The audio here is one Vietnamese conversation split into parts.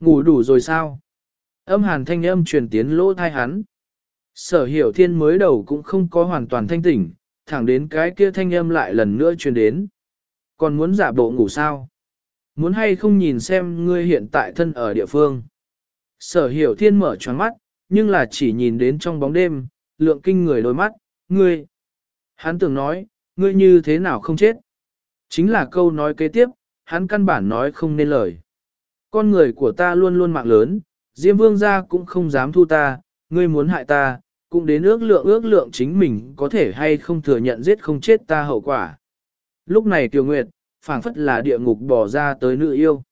Ngủ đủ rồi sao? Âm hàn thanh âm truyền tiến lỗ thai hắn. Sở hiểu thiên mới đầu cũng không có hoàn toàn thanh tỉnh, thẳng đến cái kia thanh âm lại lần nữa truyền đến. Còn muốn giả bộ ngủ sao? Muốn hay không nhìn xem ngươi hiện tại thân ở địa phương? Sở hiểu thiên mở choáng mắt, nhưng là chỉ nhìn đến trong bóng đêm, lượng kinh người đôi mắt, ngươi. Hắn tưởng nói, ngươi như thế nào không chết? Chính là câu nói kế tiếp, hắn căn bản nói không nên lời. Con người của ta luôn luôn mạng lớn, Diêm Vương gia cũng không dám thu ta, ngươi muốn hại ta, cũng đến ước lượng ước lượng chính mình có thể hay không thừa nhận giết không chết ta hậu quả. Lúc này Tiểu Nguyệt, phảng phất là địa ngục bỏ ra tới nữ yêu.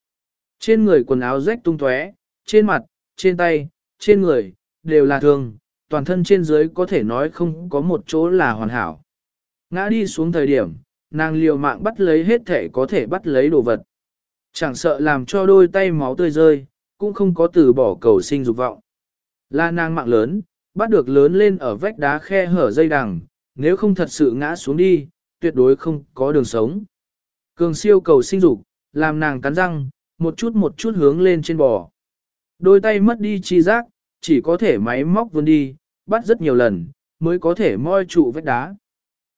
Trên người quần áo rách tung tóe, trên mặt, trên tay, trên người, đều là thương, toàn thân trên dưới có thể nói không có một chỗ là hoàn hảo. Ngã đi xuống thời điểm, nàng liều mạng bắt lấy hết thể có thể bắt lấy đồ vật. Chẳng sợ làm cho đôi tay máu tươi rơi, cũng không có từ bỏ cầu sinh dục vọng. Là nàng mạng lớn, bắt được lớn lên ở vách đá khe hở dây đằng, nếu không thật sự ngã xuống đi, tuyệt đối không có đường sống. Cường siêu cầu sinh dục, làm nàng cắn răng, một chút một chút hướng lên trên bò. Đôi tay mất đi chi giác, chỉ có thể máy móc vươn đi, bắt rất nhiều lần, mới có thể moi trụ vách đá.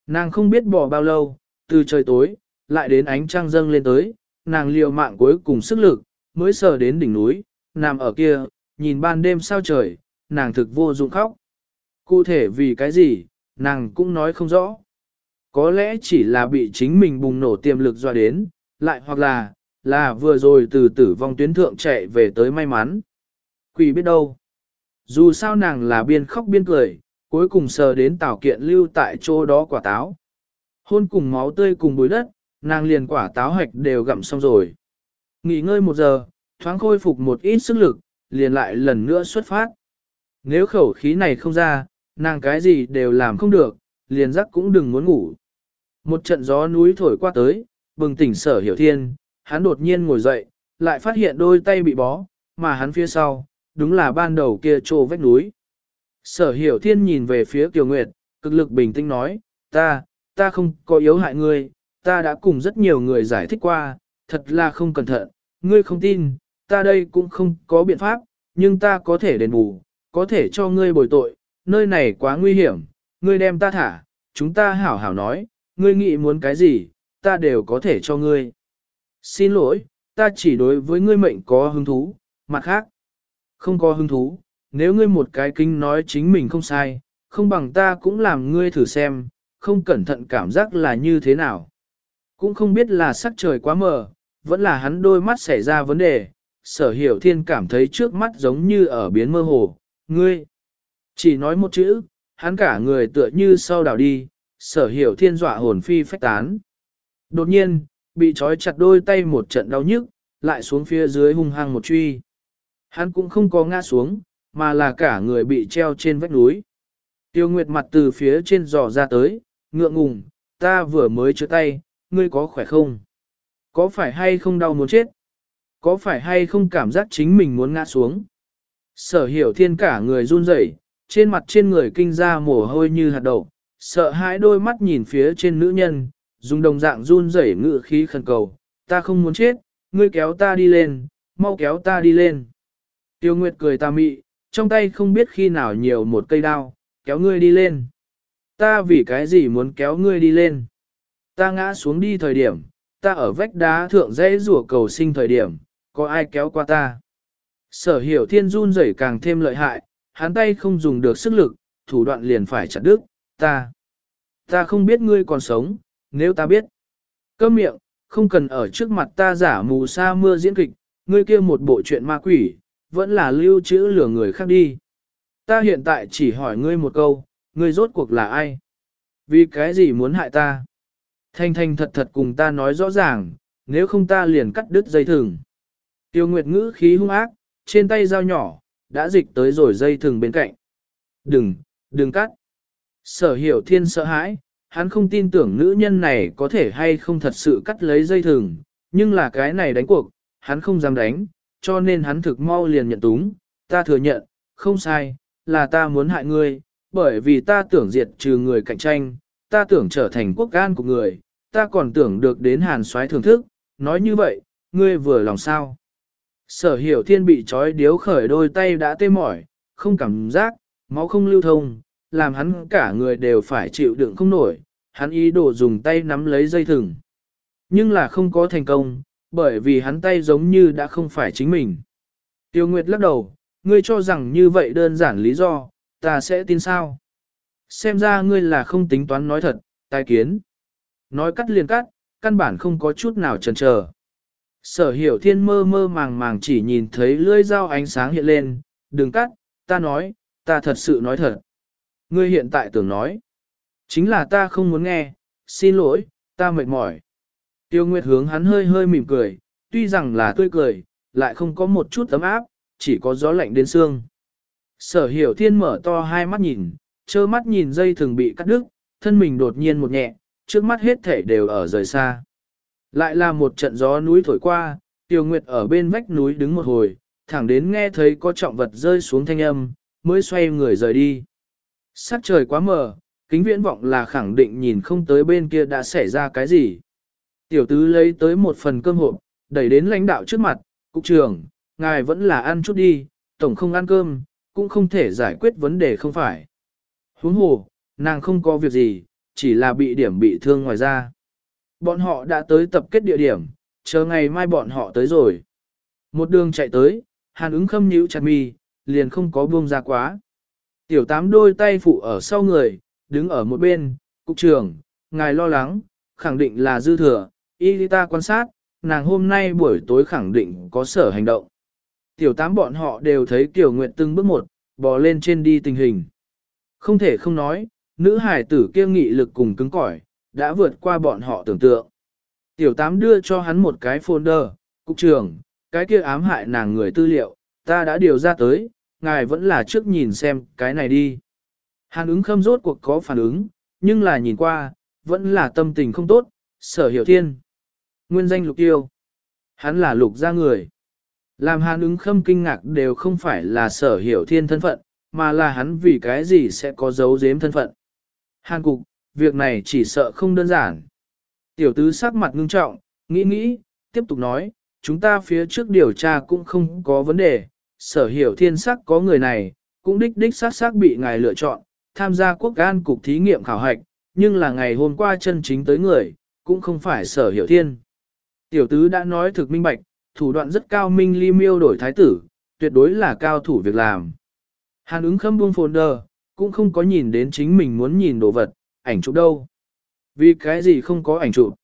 Nàng không biết bò bao lâu, từ trời tối, lại đến ánh trăng dâng lên tới, nàng liều mạng cuối cùng sức lực, mới sờ đến đỉnh núi, nằm ở kia, nhìn ban đêm sao trời, nàng thực vô dụng khóc. Cụ thể vì cái gì, nàng cũng nói không rõ. Có lẽ chỉ là bị chính mình bùng nổ tiềm lực dọa đến, lại hoặc là, là vừa rồi từ tử vong tuyến thượng chạy về tới may mắn. Quỷ biết đâu. Dù sao nàng là biên khóc biên cười, cuối cùng sờ đến tảo kiện lưu tại chỗ đó quả táo. Hôn cùng máu tươi cùng bối đất, nàng liền quả táo hạch đều gặm xong rồi. Nghỉ ngơi một giờ, thoáng khôi phục một ít sức lực, liền lại lần nữa xuất phát. Nếu khẩu khí này không ra, nàng cái gì đều làm không được, liền giấc cũng đừng muốn ngủ. Một trận gió núi thổi qua tới, bừng tỉnh sở hiểu thiên, hắn đột nhiên ngồi dậy, lại phát hiện đôi tay bị bó, mà hắn phía sau, đúng là ban đầu kia trô vách núi. Sở hiểu thiên nhìn về phía Kiều Nguyệt, cực lực bình tĩnh nói, ta, ta không có yếu hại ngươi, ta đã cùng rất nhiều người giải thích qua, thật là không cẩn thận, ngươi không tin, ta đây cũng không có biện pháp, nhưng ta có thể đền bù, có thể cho ngươi bồi tội, nơi này quá nguy hiểm, ngươi đem ta thả, chúng ta hảo hảo nói, ngươi nghĩ muốn cái gì, ta đều có thể cho ngươi. Xin lỗi, ta chỉ đối với ngươi mệnh có hứng thú, mặt khác, không có hứng thú, nếu ngươi một cái kinh nói chính mình không sai, không bằng ta cũng làm ngươi thử xem, không cẩn thận cảm giác là như thế nào. Cũng không biết là sắc trời quá mờ, vẫn là hắn đôi mắt xảy ra vấn đề, sở hiểu thiên cảm thấy trước mắt giống như ở biến mơ hồ, ngươi. Chỉ nói một chữ, hắn cả người tựa như sau đảo đi, sở hiểu thiên dọa hồn phi phách tán. Đột nhiên, bị trói chặt đôi tay một trận đau nhức, lại xuống phía dưới hung hăng một truy. Hắn cũng không có ngã xuống, mà là cả người bị treo trên vách núi. Tiêu Nguyệt mặt từ phía trên dò ra tới, ngượng ngùng, ta vừa mới chữa tay, ngươi có khỏe không? Có phải hay không đau muốn chết? Có phải hay không cảm giác chính mình muốn ngã xuống? Sở hiểu thiên cả người run rẩy, trên mặt trên người kinh ra mồ hôi như hạt đậu, sợ hãi đôi mắt nhìn phía trên nữ nhân, dùng đồng dạng run rẩy ngự khí khẩn cầu, ta không muốn chết, ngươi kéo ta đi lên, mau kéo ta đi lên. Tiêu Nguyệt cười ta mị, trong tay không biết khi nào nhiều một cây đao, kéo ngươi đi lên. Ta vì cái gì muốn kéo ngươi đi lên? Ta ngã xuống đi thời điểm, ta ở vách đá thượng dãy rủa cầu sinh thời điểm, có ai kéo qua ta? Sở hiểu thiên run rẩy càng thêm lợi hại, hắn tay không dùng được sức lực, thủ đoạn liền phải chặt đứt, ta. Ta không biết ngươi còn sống, nếu ta biết. Câm miệng, không cần ở trước mặt ta giả mù sa mưa diễn kịch, ngươi kia một bộ chuyện ma quỷ, vẫn là lưu trữ lửa người khác đi. Ta hiện tại chỉ hỏi ngươi một câu, ngươi rốt cuộc là ai? Vì cái gì muốn hại ta? Thanh thanh thật thật cùng ta nói rõ ràng, nếu không ta liền cắt đứt dây thừng. Tiêu Nguyệt ngữ khí hung ác, trên tay dao nhỏ, đã dịch tới rồi dây thừng bên cạnh. Đừng, đừng cắt. Sở hiểu thiên sợ hãi, hắn không tin tưởng nữ nhân này có thể hay không thật sự cắt lấy dây thừng, nhưng là cái này đánh cuộc, hắn không dám đánh, cho nên hắn thực mau liền nhận túng, ta thừa nhận, không sai, là ta muốn hại ngươi, bởi vì ta tưởng diệt trừ người cạnh tranh, ta tưởng trở thành quốc gan của người, ta còn tưởng được đến hàn soái thưởng thức, nói như vậy, ngươi vừa lòng sao. Sở hiểu thiên bị trói điếu khởi đôi tay đã tê mỏi, không cảm giác, máu không lưu thông, làm hắn cả người đều phải chịu đựng không nổi, hắn ý đồ dùng tay nắm lấy dây thừng. Nhưng là không có thành công, bởi vì hắn tay giống như đã không phải chính mình. Tiêu Nguyệt lắc đầu, ngươi cho rằng như vậy đơn giản lý do, ta sẽ tin sao? Xem ra ngươi là không tính toán nói thật, tai kiến. Nói cắt liền cắt, căn bản không có chút nào chần chờ. Sở hiểu thiên mơ mơ màng màng chỉ nhìn thấy lưỡi dao ánh sáng hiện lên, đừng cắt, ta nói, ta thật sự nói thật. Ngươi hiện tại tưởng nói, chính là ta không muốn nghe, xin lỗi, ta mệt mỏi. Tiêu Nguyệt hướng hắn hơi hơi mỉm cười, tuy rằng là tươi cười, lại không có một chút ấm áp, chỉ có gió lạnh đến xương. Sở hiểu thiên mở to hai mắt nhìn, trơ mắt nhìn dây thường bị cắt đứt, thân mình đột nhiên một nhẹ, trước mắt hết thể đều ở rời xa. Lại là một trận gió núi thổi qua, Tiêu Nguyệt ở bên vách núi đứng một hồi, thẳng đến nghe thấy có trọng vật rơi xuống thanh âm, mới xoay người rời đi. Sắc trời quá mờ, kính viễn vọng là khẳng định nhìn không tới bên kia đã xảy ra cái gì. Tiểu tứ lấy tới một phần cơm hộp, đẩy đến lãnh đạo trước mặt, cục trưởng, ngài vẫn là ăn chút đi, tổng không ăn cơm, cũng không thể giải quyết vấn đề không phải. Huống hồ, nàng không có việc gì, chỉ là bị điểm bị thương ngoài ra. Bọn họ đã tới tập kết địa điểm, chờ ngày mai bọn họ tới rồi. Một đường chạy tới, hàn ứng khâm nhíu chặt mi, liền không có buông ra quá. Tiểu tám đôi tay phụ ở sau người, đứng ở một bên, cục trưởng, ngài lo lắng, khẳng định là dư thừa, y ta quan sát, nàng hôm nay buổi tối khẳng định có sở hành động. Tiểu tám bọn họ đều thấy tiểu Nguyệt từng bước một, bò lên trên đi tình hình. Không thể không nói, nữ hải tử kia nghị lực cùng cứng cỏi, đã vượt qua bọn họ tưởng tượng. Tiểu tám đưa cho hắn một cái folder, cục trưởng, cái kia ám hại nàng người tư liệu, ta đã điều ra tới, ngài vẫn là trước nhìn xem cái này đi. Hàn ứng khâm rốt cuộc có phản ứng, nhưng là nhìn qua, vẫn là tâm tình không tốt, sở hiểu thiên. Nguyên danh lục tiêu. Hắn là lục gia người. Làm hàn ứng khâm kinh ngạc đều không phải là sở hiểu thiên thân phận, mà là hắn vì cái gì sẽ có dấu giếm thân phận. Hàn cục, việc này chỉ sợ không đơn giản. Tiểu tứ sắc mặt ngưng trọng, nghĩ nghĩ, tiếp tục nói, chúng ta phía trước điều tra cũng không có vấn đề, sở hiểu thiên sắc có người này, cũng đích đích sát sắc bị ngài lựa chọn, tham gia quốc an cục thí nghiệm khảo hạch, nhưng là ngày hôm qua chân chính tới người, cũng không phải sở hiểu thiên. Tiểu tứ đã nói thực minh bạch, thủ đoạn rất cao minh ly miêu đổi thái tử, tuyệt đối là cao thủ việc làm. Hàn ứng khâm buông folder, cũng không có nhìn đến chính mình muốn nhìn đồ vật, ảnh chụp đâu. Vì cái gì không có ảnh chụp?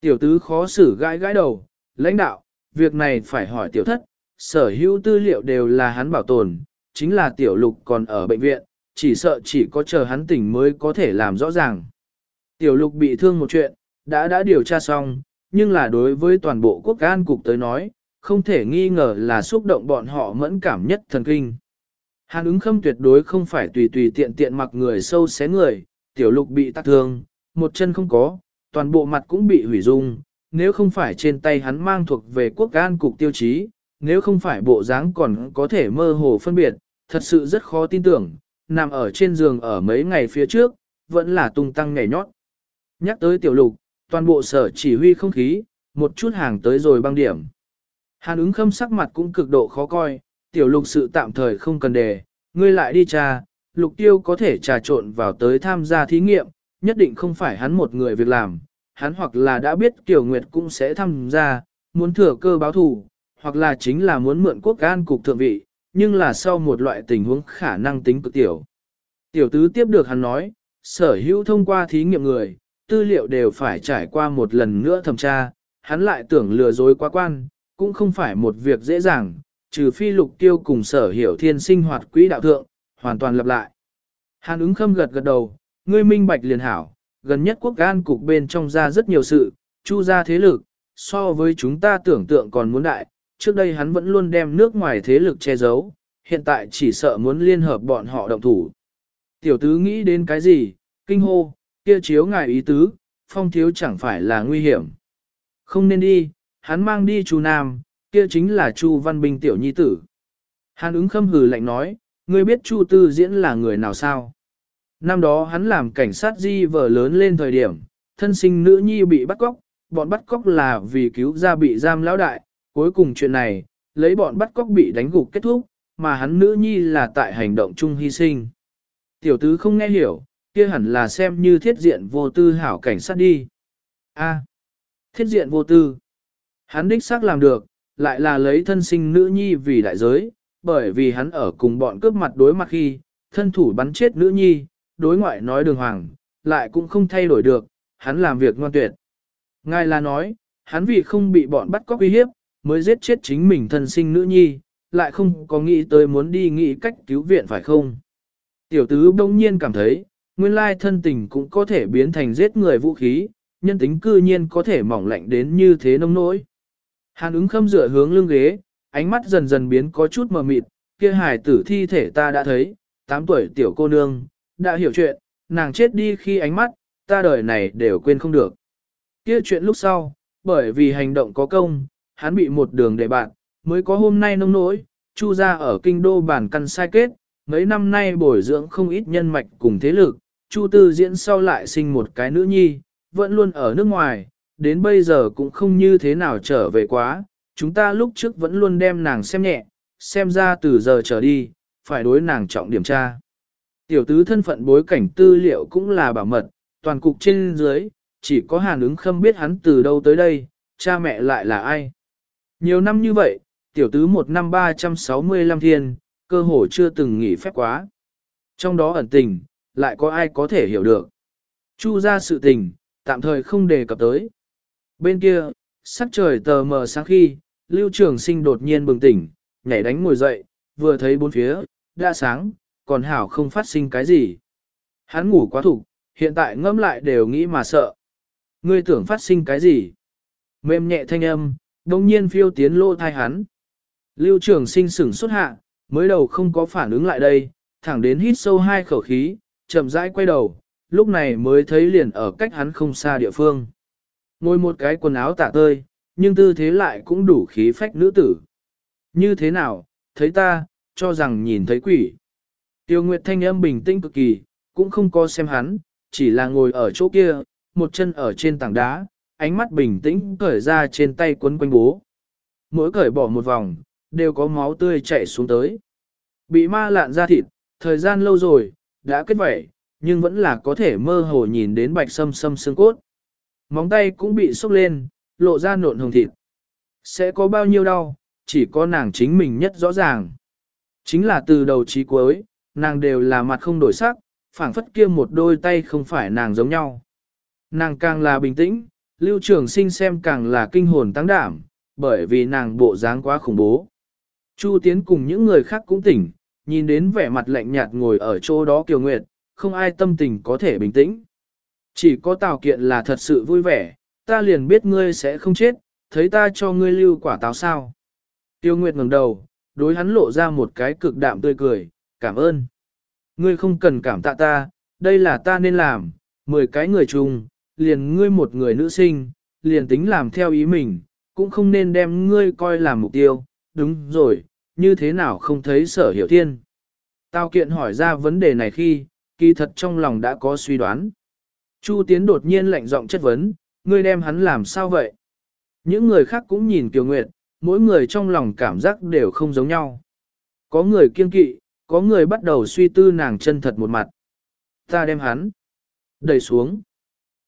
Tiểu tứ khó xử gãi gãi đầu, lãnh đạo, việc này phải hỏi tiểu thất, sở hữu tư liệu đều là hắn bảo tồn, chính là tiểu lục còn ở bệnh viện, chỉ sợ chỉ có chờ hắn tỉnh mới có thể làm rõ ràng. Tiểu lục bị thương một chuyện, đã đã điều tra xong, nhưng là đối với toàn bộ quốc an cục tới nói, không thể nghi ngờ là xúc động bọn họ mẫn cảm nhất thần kinh. Hàn ứng khâm tuyệt đối không phải tùy tùy tiện tiện mặc người sâu xé người, tiểu lục bị tắc thương, một chân không có, toàn bộ mặt cũng bị hủy dung, nếu không phải trên tay hắn mang thuộc về quốc an cục tiêu chí, nếu không phải bộ dáng còn có thể mơ hồ phân biệt, thật sự rất khó tin tưởng, nằm ở trên giường ở mấy ngày phía trước, vẫn là tung tăng nhảy nhót. Nhắc tới tiểu lục, toàn bộ sở chỉ huy không khí, một chút hàng tới rồi băng điểm. Hàn ứng khâm sắc mặt cũng cực độ khó coi, tiểu lục sự tạm thời không cần đề, ngươi lại đi trà, lục tiêu có thể trà trộn vào tới tham gia thí nghiệm, nhất định không phải hắn một người việc làm, hắn hoặc là đã biết Kiều Nguyệt cũng sẽ tham gia, muốn thừa cơ báo thù, hoặc là chính là muốn mượn quốc an cục thượng vị, nhưng là sau một loại tình huống khả năng tính cực tiểu. Tiểu tứ tiếp được hắn nói, sở hữu thông qua thí nghiệm người, tư liệu đều phải trải qua một lần nữa thẩm tra, hắn lại tưởng lừa dối quá quan, cũng không phải một việc dễ dàng, trừ phi lục tiêu cùng sở hiểu thiên sinh hoạt quỹ đạo thượng, hoàn toàn lặp lại. Hàn ứng khâm gật gật đầu, ngươi minh bạch liền hảo, gần nhất quốc gan cục bên trong ra rất nhiều sự, chu ra thế lực, so với chúng ta tưởng tượng còn muốn đại, trước đây hắn vẫn luôn đem nước ngoài thế lực che giấu, hiện tại chỉ sợ muốn liên hợp bọn họ động thủ. Tiểu tứ nghĩ đến cái gì, kinh hô, kia chiếu ngài ý tứ, phong thiếu chẳng phải là nguy hiểm. Không nên đi, hắn mang đi chú Nam, kia chính là chu văn Bình tiểu nhi tử. Hàn ứng khâm hừ lạnh nói, ngươi biết chu tư diễn là người nào sao? Năm đó hắn làm cảnh sát di vợ lớn lên thời điểm, thân sinh nữ nhi bị bắt cóc, bọn bắt cóc là vì cứu ra bị giam lão đại, cuối cùng chuyện này, lấy bọn bắt cóc bị đánh gục kết thúc, mà hắn nữ nhi là tại hành động chung hy sinh. Tiểu tứ không nghe hiểu, kia hẳn là xem như thiết diện vô tư hảo cảnh sát đi. A. thiết diện vô tư. Hắn đích xác làm được, lại là lấy thân sinh nữ nhi vì đại giới, bởi vì hắn ở cùng bọn cướp mặt đối mặt khi, thân thủ bắn chết nữ nhi, đối ngoại nói đường hoàng, lại cũng không thay đổi được, hắn làm việc ngoan tuyệt. Ngài là nói, hắn vì không bị bọn bắt cóc uy hiếp, mới giết chết chính mình thân sinh nữ nhi, lại không có nghĩ tới muốn đi nghĩ cách cứu viện phải không? Tiểu tứ đông nhiên cảm thấy, nguyên lai thân tình cũng có thể biến thành giết người vũ khí, nhân tính cư nhiên có thể mỏng lạnh đến như thế nông nỗi. Hàn ứng khâm dựa hướng lưng ghế, ánh mắt dần dần biến có chút mờ mịt, kia hài tử thi thể ta đã thấy, 8 tuổi tiểu cô nương, đã hiểu chuyện, nàng chết đi khi ánh mắt, ta đời này đều quên không được. Kia chuyện lúc sau, bởi vì hành động có công, hắn bị một đường để bạn, mới có hôm nay nông nỗi, chu ra ở kinh đô bản căn sai kết, mấy năm nay bồi dưỡng không ít nhân mạch cùng thế lực, chu tư diễn sau lại sinh một cái nữ nhi, vẫn luôn ở nước ngoài, đến bây giờ cũng không như thế nào trở về quá, chúng ta lúc trước vẫn luôn đem nàng xem nhẹ, xem ra từ giờ trở đi, phải đối nàng trọng điểm tra. Tiểu tứ thân phận bối cảnh tư liệu cũng là bảo mật, toàn cục trên dưới, chỉ có hàn ứng khâm biết hắn từ đâu tới đây, cha mẹ lại là ai. Nhiều năm như vậy, tiểu tứ một năm 365 thiên, cơ hồ chưa từng nghỉ phép quá. Trong đó ẩn tình, lại có ai có thể hiểu được. Chu ra sự tình, tạm thời không đề cập tới. Bên kia, sắc trời tờ mờ sáng khi, lưu trường sinh đột nhiên bừng tỉnh, nhảy đánh ngồi dậy, vừa thấy bốn phía, đã sáng, còn hảo không phát sinh cái gì. Hắn ngủ quá thục, hiện tại ngâm lại đều nghĩ mà sợ. Ngươi tưởng phát sinh cái gì? Mềm nhẹ thanh âm, đồng nhiên phiêu tiến lô thai hắn. Lưu trường sinh sửng xuất hạ, mới đầu không có phản ứng lại đây, thẳng đến hít sâu hai khẩu khí, chậm rãi quay đầu, lúc này mới thấy liền ở cách hắn không xa địa phương. Ngồi một cái quần áo tả tơi, nhưng tư thế lại cũng đủ khí phách nữ tử. Như thế nào, thấy ta, cho rằng nhìn thấy quỷ. Tiêu Nguyệt thanh âm bình tĩnh cực kỳ, cũng không có xem hắn, chỉ là ngồi ở chỗ kia, một chân ở trên tảng đá, ánh mắt bình tĩnh cởi ra trên tay quấn quanh bố. Mỗi cởi bỏ một vòng, đều có máu tươi chảy xuống tới. Bị ma lạn ra thịt, thời gian lâu rồi, đã kết vẩy, nhưng vẫn là có thể mơ hồ nhìn đến bạch sâm sâm xương cốt. Móng tay cũng bị sốc lên, lộ ra nộn hồng thịt. Sẽ có bao nhiêu đau, chỉ có nàng chính mình nhất rõ ràng. Chính là từ đầu chí cuối, nàng đều là mặt không đổi sắc, phảng phất kia một đôi tay không phải nàng giống nhau. Nàng càng là bình tĩnh, lưu trường sinh xem càng là kinh hồn tăng đảm, bởi vì nàng bộ dáng quá khủng bố. Chu Tiến cùng những người khác cũng tỉnh, nhìn đến vẻ mặt lạnh nhạt ngồi ở chỗ đó Kiều Nguyệt, không ai tâm tình có thể bình tĩnh. Chỉ có Tào Kiện là thật sự vui vẻ, ta liền biết ngươi sẽ không chết, thấy ta cho ngươi lưu quả táo sao. Tiêu Nguyệt ngẩng đầu, đối hắn lộ ra một cái cực đạm tươi cười, cảm ơn. Ngươi không cần cảm tạ ta, đây là ta nên làm, mười cái người chung, liền ngươi một người nữ sinh, liền tính làm theo ý mình, cũng không nên đem ngươi coi làm mục tiêu, đúng rồi, như thế nào không thấy sở hiểu thiên. Tao kiện hỏi ra vấn đề này khi, kỳ thật trong lòng đã có suy đoán. Chu Tiến đột nhiên lạnh giọng chất vấn, ngươi đem hắn làm sao vậy? Những người khác cũng nhìn Kiều Nguyệt, mỗi người trong lòng cảm giác đều không giống nhau. Có người kiên kỵ, có người bắt đầu suy tư nàng chân thật một mặt. Ta đem hắn đẩy xuống.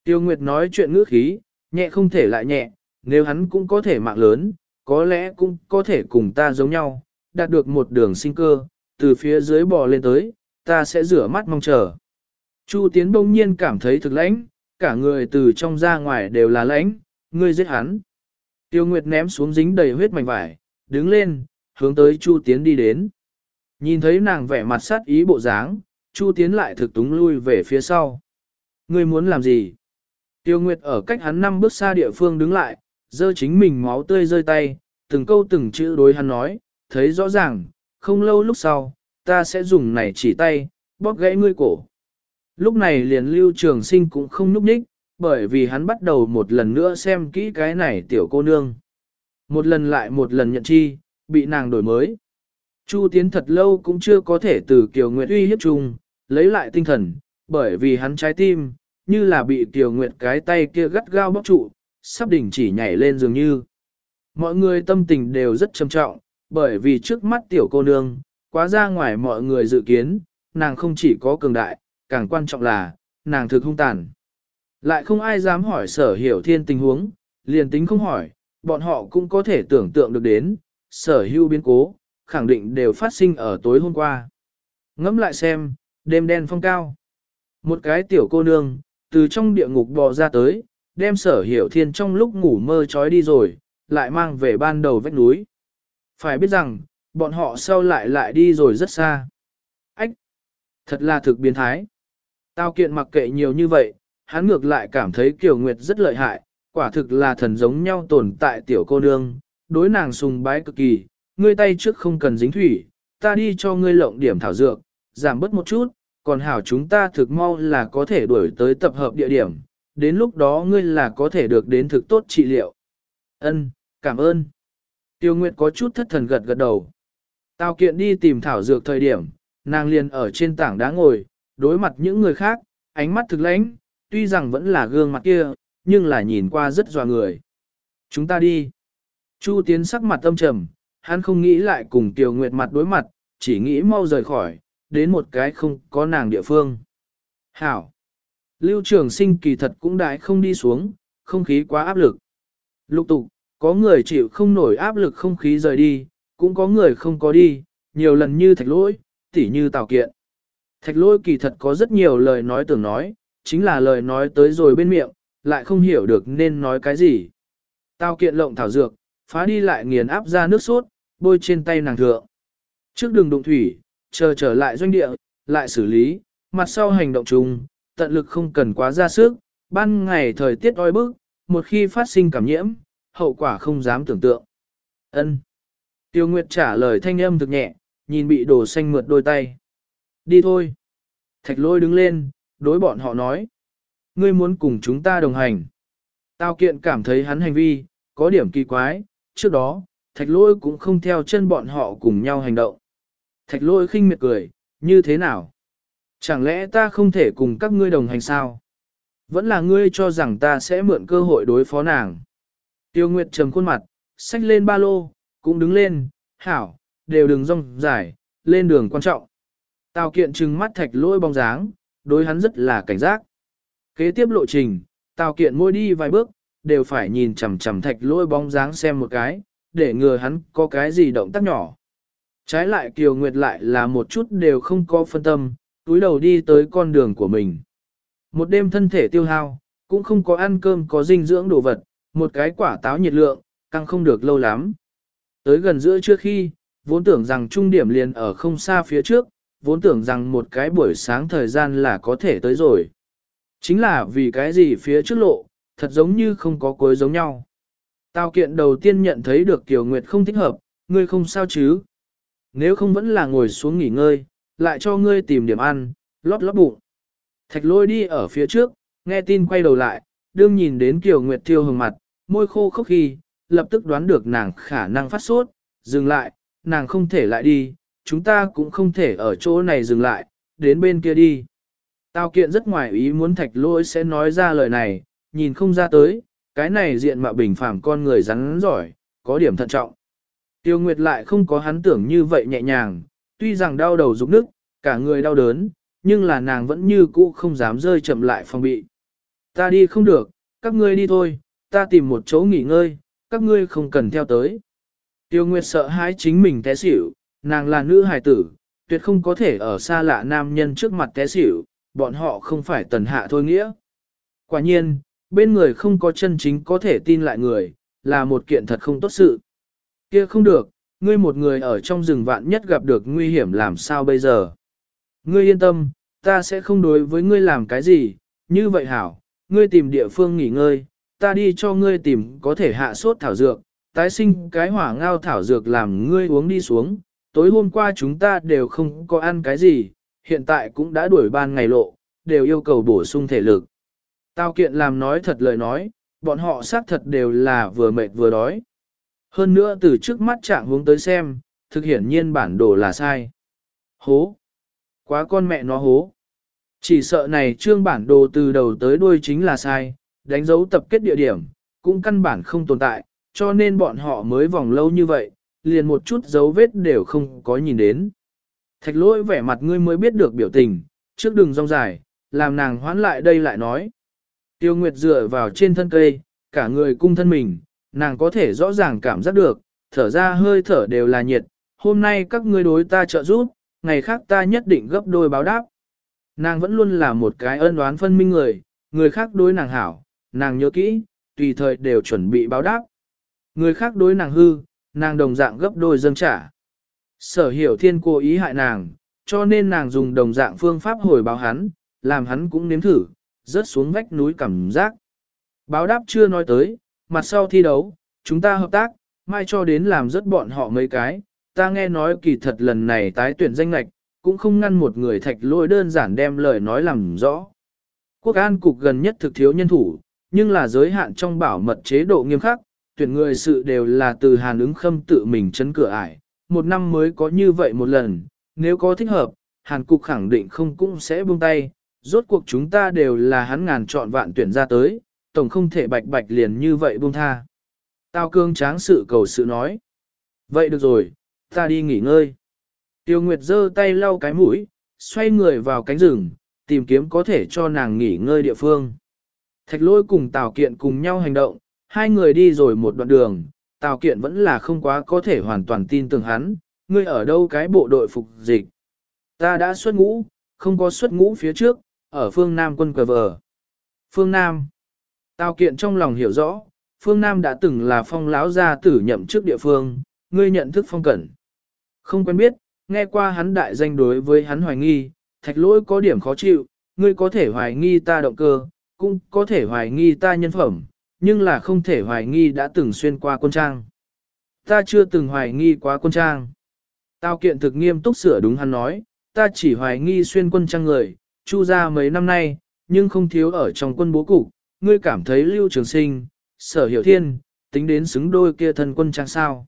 Tiêu Nguyệt nói chuyện ngữ khí, nhẹ không thể lại nhẹ, nếu hắn cũng có thể mạng lớn, có lẽ cũng có thể cùng ta giống nhau, đạt được một đường sinh cơ, từ phía dưới bò lên tới, ta sẽ rửa mắt mong chờ. Chu Tiến bỗng nhiên cảm thấy thực lãnh, cả người từ trong ra ngoài đều là lãnh, ngươi giết hắn. Tiêu Nguyệt ném xuống dính đầy huyết mảnh vải, đứng lên, hướng tới Chu Tiến đi đến. Nhìn thấy nàng vẻ mặt sát ý bộ dáng, Chu Tiến lại thực túng lui về phía sau. Ngươi muốn làm gì? Tiêu Nguyệt ở cách hắn năm bước xa địa phương đứng lại, dơ chính mình máu tươi rơi tay, từng câu từng chữ đối hắn nói, thấy rõ ràng, không lâu lúc sau, ta sẽ dùng này chỉ tay, bóp gãy ngươi cổ. Lúc này liền lưu trường sinh cũng không núp ních, bởi vì hắn bắt đầu một lần nữa xem kỹ cái này tiểu cô nương. Một lần lại một lần nhận chi, bị nàng đổi mới. Chu tiến thật lâu cũng chưa có thể từ Kiều Nguyệt uy hiếp chung, lấy lại tinh thần, bởi vì hắn trái tim, như là bị Kiều Nguyệt cái tay kia gắt gao bóc trụ, sắp đỉnh chỉ nhảy lên dường như. Mọi người tâm tình đều rất trầm trọng, bởi vì trước mắt tiểu cô nương, quá ra ngoài mọi người dự kiến, nàng không chỉ có cường đại, càng quan trọng là, nàng thực hung tàn. Lại không ai dám hỏi sở hiểu thiên tình huống, liền tính không hỏi, bọn họ cũng có thể tưởng tượng được đến, sở hữu biến cố, khẳng định đều phát sinh ở tối hôm qua. Ngẫm lại xem, đêm đen phong cao. Một cái tiểu cô nương, từ trong địa ngục bò ra tới, đem sở hiểu thiên trong lúc ngủ mơ trói đi rồi, lại mang về ban đầu vách núi. Phải biết rằng, bọn họ sau lại lại đi rồi rất xa. Ách! Thật là thực biến thái. Tao kiện mặc kệ nhiều như vậy, hắn ngược lại cảm thấy Kiều Nguyệt rất lợi hại, quả thực là thần giống nhau tồn tại tiểu cô nương, đối nàng sùng bái cực kỳ, ngươi tay trước không cần dính thủy, ta đi cho ngươi lộng điểm thảo dược, giảm bớt một chút, còn hảo chúng ta thực mau là có thể đuổi tới tập hợp địa điểm, đến lúc đó ngươi là có thể được đến thực tốt trị liệu. Ân, cảm ơn. Tiêu Nguyệt có chút thất thần gật gật đầu. tao kiện đi tìm thảo dược thời điểm, nàng liền ở trên tảng đá ngồi, đối mặt những người khác, ánh mắt thực lãnh, tuy rằng vẫn là gương mặt kia, nhưng là nhìn qua rất dò người. Chúng ta đi. Chu Tiến sắc mặt tâm trầm, hắn không nghĩ lại cùng Tiêu Nguyệt mặt đối mặt, chỉ nghĩ mau rời khỏi, đến một cái không có nàng địa phương. Hảo. Lưu trường sinh kỳ thật cũng đại không đi xuống, không khí quá áp lực. Lục tục, có người chịu không nổi áp lực không khí rời đi, cũng có người không có đi, nhiều lần như thạch lỗi, tỉ như tào kiện. Thạch Lôi kỳ thật có rất nhiều lời nói tưởng nói, chính là lời nói tới rồi bên miệng, lại không hiểu được nên nói cái gì. Tào kiện lộng thảo dược, phá đi lại nghiền áp ra nước sốt, bôi trên tay nàng thượng. Trước đường đụng thủy, chờ trở lại doanh địa, lại xử lý, mặt sau hành động chung, tận lực không cần quá ra sức, ban ngày thời tiết oi bức, một khi phát sinh cảm nhiễm, hậu quả không dám tưởng tượng. Ân. Tiêu Nguyệt trả lời thanh âm thực nhẹ, nhìn bị đổ xanh mượt đôi tay. Đi thôi. Thạch lôi đứng lên, đối bọn họ nói. Ngươi muốn cùng chúng ta đồng hành. Tao kiện cảm thấy hắn hành vi, có điểm kỳ quái, trước đó, thạch lôi cũng không theo chân bọn họ cùng nhau hành động. Thạch lôi khinh miệt cười, như thế nào? Chẳng lẽ ta không thể cùng các ngươi đồng hành sao? Vẫn là ngươi cho rằng ta sẽ mượn cơ hội đối phó nàng. Tiêu Nguyệt trầm khuôn mặt, xách lên ba lô, cũng đứng lên, hảo, đều đừng rong dài, lên đường quan trọng. Tào kiện trừng mắt thạch lôi bóng dáng, đối hắn rất là cảnh giác. Kế tiếp lộ trình, tào kiện môi đi vài bước, đều phải nhìn chằm chằm thạch lôi bóng dáng xem một cái, để ngừa hắn có cái gì động tác nhỏ. Trái lại Kiều Nguyệt lại là một chút đều không có phân tâm, túi đầu đi tới con đường của mình. Một đêm thân thể tiêu hao, cũng không có ăn cơm có dinh dưỡng đồ vật, một cái quả táo nhiệt lượng, căng không được lâu lắm. Tới gần giữa trước khi, vốn tưởng rằng trung điểm liền ở không xa phía trước, vốn tưởng rằng một cái buổi sáng thời gian là có thể tới rồi. Chính là vì cái gì phía trước lộ, thật giống như không có cối giống nhau. Tào kiện đầu tiên nhận thấy được Kiều Nguyệt không thích hợp, ngươi không sao chứ. Nếu không vẫn là ngồi xuống nghỉ ngơi, lại cho ngươi tìm điểm ăn, lót lót bụng. Thạch lôi đi ở phía trước, nghe tin quay đầu lại, đương nhìn đến Kiều Nguyệt thiêu hồng mặt, môi khô khốc khi, lập tức đoán được nàng khả năng phát sốt, dừng lại, nàng không thể lại đi, chúng ta cũng không thể ở chỗ này dừng lại, đến bên kia đi. Tao kiện rất ngoài ý muốn thạch lôi sẽ nói ra lời này, nhìn không ra tới, cái này diện mạo bình phàm con người rắn giỏi, có điểm thận trọng. Tiêu Nguyệt lại không có hắn tưởng như vậy nhẹ nhàng, tuy rằng đau đầu rục nức, cả người đau đớn, nhưng là nàng vẫn như cũ không dám rơi chậm lại phòng bị. Ta đi không được, các ngươi đi thôi, ta tìm một chỗ nghỉ ngơi, các ngươi không cần theo tới. Tiêu Nguyệt sợ hãi chính mình té xỉu, nàng là nữ hài tử, tuyệt không có thể ở xa lạ nam nhân trước mặt té xỉu, bọn họ không phải tần hạ thôi nghĩa. Quả nhiên, bên người không có chân chính có thể tin lại người, là một kiện thật không tốt sự. Kia không được, ngươi một người ở trong rừng vạn nhất gặp được nguy hiểm làm sao bây giờ. Ngươi yên tâm, ta sẽ không đối với ngươi làm cái gì, như vậy hảo, ngươi tìm địa phương nghỉ ngơi, ta đi cho ngươi tìm có thể hạ sốt thảo dược, tái sinh cái hỏa ngao thảo dược làm ngươi uống đi xuống. Tối hôm qua chúng ta đều không có ăn cái gì, hiện tại cũng đã đuổi ban ngày lộ, đều yêu cầu bổ sung thể lực. Tao kiện làm nói thật lời nói, bọn họ xác thật đều là vừa mệt vừa đói. Hơn nữa từ trước mắt trạng hướng tới xem, thực hiển nhiên bản đồ là sai. Hố! Quá con mẹ nó hố! Chỉ sợ này trương bản đồ từ đầu tới đuôi chính là sai, đánh dấu tập kết địa điểm, cũng căn bản không tồn tại, cho nên bọn họ mới vòng lâu như vậy, liền một chút dấu vết đều không có nhìn đến. Thạch lỗi vẻ mặt ngươi mới biết được biểu tình, trước đường rong dài, làm nàng hoán lại đây lại nói. Tiêu Nguyệt dựa vào trên thân cây, cả người cung thân mình, nàng có thể rõ ràng cảm giác được, thở ra hơi thở đều là nhiệt, hôm nay các ngươi đối ta trợ giúp, ngày khác ta nhất định gấp đôi báo đáp. Nàng vẫn luôn là một cái ân oán phân minh người, người khác đối nàng hảo, nàng nhớ kỹ, tùy thời đều chuẩn bị báo đáp. Người khác đối nàng hư, nàng đồng dạng gấp đôi dâng trả. Sở hiểu thiên cố ý hại nàng, cho nên nàng dùng đồng dạng phương pháp hồi báo hắn, làm hắn cũng nếm thử, rớt xuống vách núi cảm giác. Báo đáp chưa nói tới, mặt sau thi đấu, chúng ta hợp tác, mai cho đến làm rất bọn họ mấy cái, ta nghe nói kỳ thật lần này tái tuyển danh lạch, cũng không ngăn một người thạch lôi đơn giản đem lời nói làm rõ. Quốc an cục gần nhất thực thiếu nhân thủ, nhưng là giới hạn trong bảo mật chế độ nghiêm khắc, tuyển người sự đều là từ hàn ứng khâm tự mình chấn cửa ải, một năm mới có như vậy một lần, nếu có thích hợp, hàn cục khẳng định không cũng sẽ buông tay, rốt cuộc chúng ta đều là hắn ngàn chọn vạn tuyển ra tới, tổng không thể bạch bạch liền như vậy buông tha. Tao cương tráng sự cầu sự nói. Vậy được rồi, ta đi nghỉ ngơi. Tiêu Nguyệt giơ tay lau cái mũi, xoay người vào cánh rừng, tìm kiếm có thể cho nàng nghỉ ngơi địa phương. Thạch lôi cùng Tào Kiện cùng nhau hành động, hai người đi rồi một đoạn đường, Tào Kiện vẫn là không quá có thể hoàn toàn tin tưởng hắn, ngươi ở đâu cái bộ đội phục dịch. Ta đã xuất ngũ, không có xuất ngũ phía trước, ở phương Nam quân cờ vờ. Phương Nam. Tào Kiện trong lòng hiểu rõ, phương Nam đã từng là phong láo gia tử nhậm trước địa phương, ngươi nhận thức phong cẩn. Không quen biết, nghe qua hắn đại danh đối với hắn hoài nghi, thạch lỗi có điểm khó chịu, ngươi có thể hoài nghi ta động cơ, cũng có thể hoài nghi ta nhân phẩm, nhưng là không thể hoài nghi đã từng xuyên qua quân trang. Ta chưa từng hoài nghi quá quân trang. Tao kiện thực nghiêm túc sửa đúng hắn nói, ta chỉ hoài nghi xuyên quân trang người, chu ra mấy năm nay, nhưng không thiếu ở trong quân bố cục, ngươi cảm thấy lưu trường sinh, sở hiểu thiên, tính đến xứng đôi kia thân quân trang sao.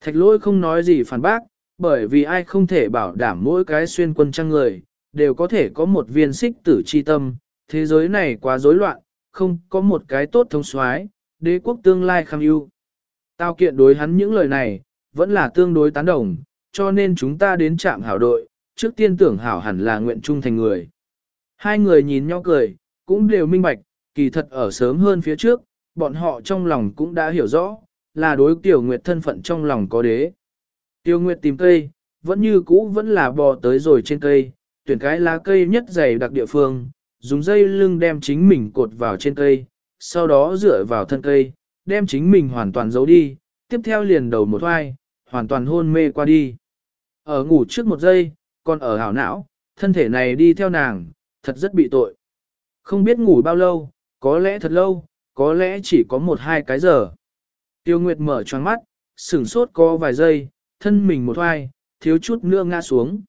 Thạch lỗi không nói gì phản bác, bởi vì ai không thể bảo đảm mỗi cái xuyên quân trang người, đều có thể có một viên xích tử chi tâm, thế giới này quá rối loạn, không có một cái tốt thống soái, đế quốc tương lai kham ưu. Tao kiện đối hắn những lời này, vẫn là tương đối tán đồng, cho nên chúng ta đến trạm hảo đội, trước tiên tưởng hảo hẳn là nguyện trung thành người. Hai người nhìn nhau cười, cũng đều minh bạch, kỳ thật ở sớm hơn phía trước, bọn họ trong lòng cũng đã hiểu rõ, là đối tiểu nguyệt thân phận trong lòng có đế. Tiêu nguyệt tìm cây, vẫn như cũ vẫn là bò tới rồi trên cây, tuyển cái lá cây nhất dày đặc địa phương, dùng dây lưng đem chính mình cột vào trên cây, sau đó dựa vào thân cây, đem chính mình hoàn toàn giấu đi, tiếp theo liền đầu một hoai, hoàn toàn hôn mê qua đi. Ở ngủ trước một giây, còn ở hảo não, thân thể này đi theo nàng, thật rất bị tội. Không biết ngủ bao lâu, có lẽ thật lâu, có lẽ chỉ có một hai cái giờ. Tiêu Nguyệt mở choáng mắt, sửng sốt có vài giây, thân mình một hoai, thiếu chút nữa ngã xuống.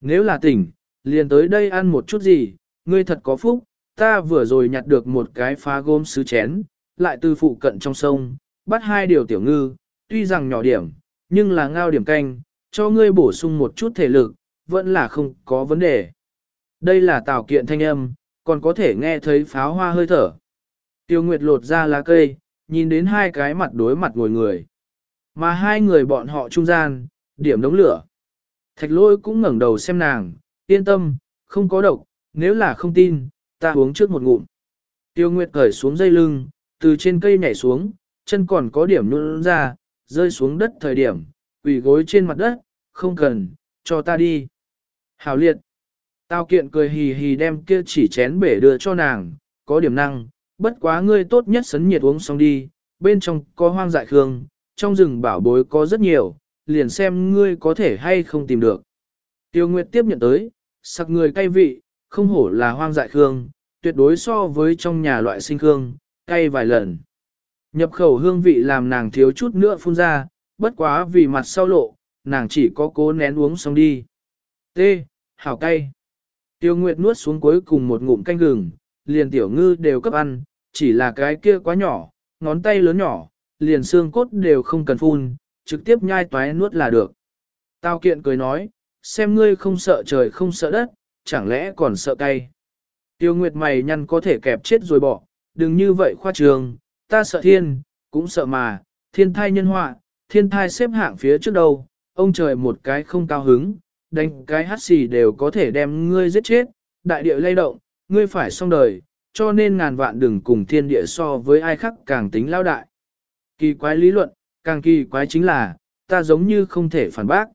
Nếu là tỉnh, liền tới đây ăn một chút gì, ngươi thật có phúc, ta vừa rồi nhặt được một cái phá gôm sứ chén, lại từ phụ cận trong sông, bắt hai điều tiểu ngư, tuy rằng nhỏ điểm, nhưng là ngao điểm canh, cho ngươi bổ sung một chút thể lực, vẫn là không có vấn đề. Đây là tạo kiện thanh âm, còn có thể nghe thấy pháo hoa hơi thở. Tiêu Nguyệt lột ra lá cây, nhìn đến hai cái mặt đối mặt ngồi người. Mà hai người bọn họ trung gian, điểm đống lửa. Thạch lôi cũng ngẩng đầu xem nàng, yên tâm, không có độc, nếu là không tin, ta uống trước một ngụm. Tiêu Nguyệt cởi xuống dây lưng, từ trên cây nhảy xuống, chân còn có điểm nhún ra, rơi xuống đất thời điểm, quỳ gối trên mặt đất, không cần, cho ta đi. Hảo liệt. Tao kiện cười hì hì đem kia chỉ chén bể đưa cho nàng, có điểm năng, bất quá ngươi tốt nhất sấn nhiệt uống xong đi, bên trong có hoang dại khương, trong rừng bảo bối có rất nhiều, liền xem ngươi có thể hay không tìm được. Tiêu Nguyệt tiếp nhận tới, sặc người cay vị, không hổ là hoang dại khương, tuyệt đối so với trong nhà loại sinh khương, cay vài lần. Nhập khẩu hương vị làm nàng thiếu chút nữa phun ra, bất quá vì mặt sau lộ, nàng chỉ có cố nén uống xong đi. T. Hảo cay. Tiêu Nguyệt nuốt xuống cuối cùng một ngụm canh gừng, liền tiểu ngư đều cấp ăn, chỉ là cái kia quá nhỏ, ngón tay lớn nhỏ, liền xương cốt đều không cần phun, trực tiếp nhai toái nuốt là được. Tao kiện cười nói, xem ngươi không sợ trời không sợ đất, chẳng lẽ còn sợ cay. Tiêu Nguyệt mày nhăn có thể kẹp chết rồi bỏ, đừng như vậy khoa trường, ta sợ thiên, cũng sợ mà, thiên thai nhân họa, thiên thai xếp hạng phía trước đâu, ông trời một cái không cao hứng, đánh cái hát xì đều có thể đem ngươi giết chết, đại địa lay động, ngươi phải xong đời, cho nên ngàn vạn đừng cùng thiên địa so với ai khác càng tính lao đại. Kỳ quái lý luận, càng kỳ quái chính là, ta giống như không thể phản bác.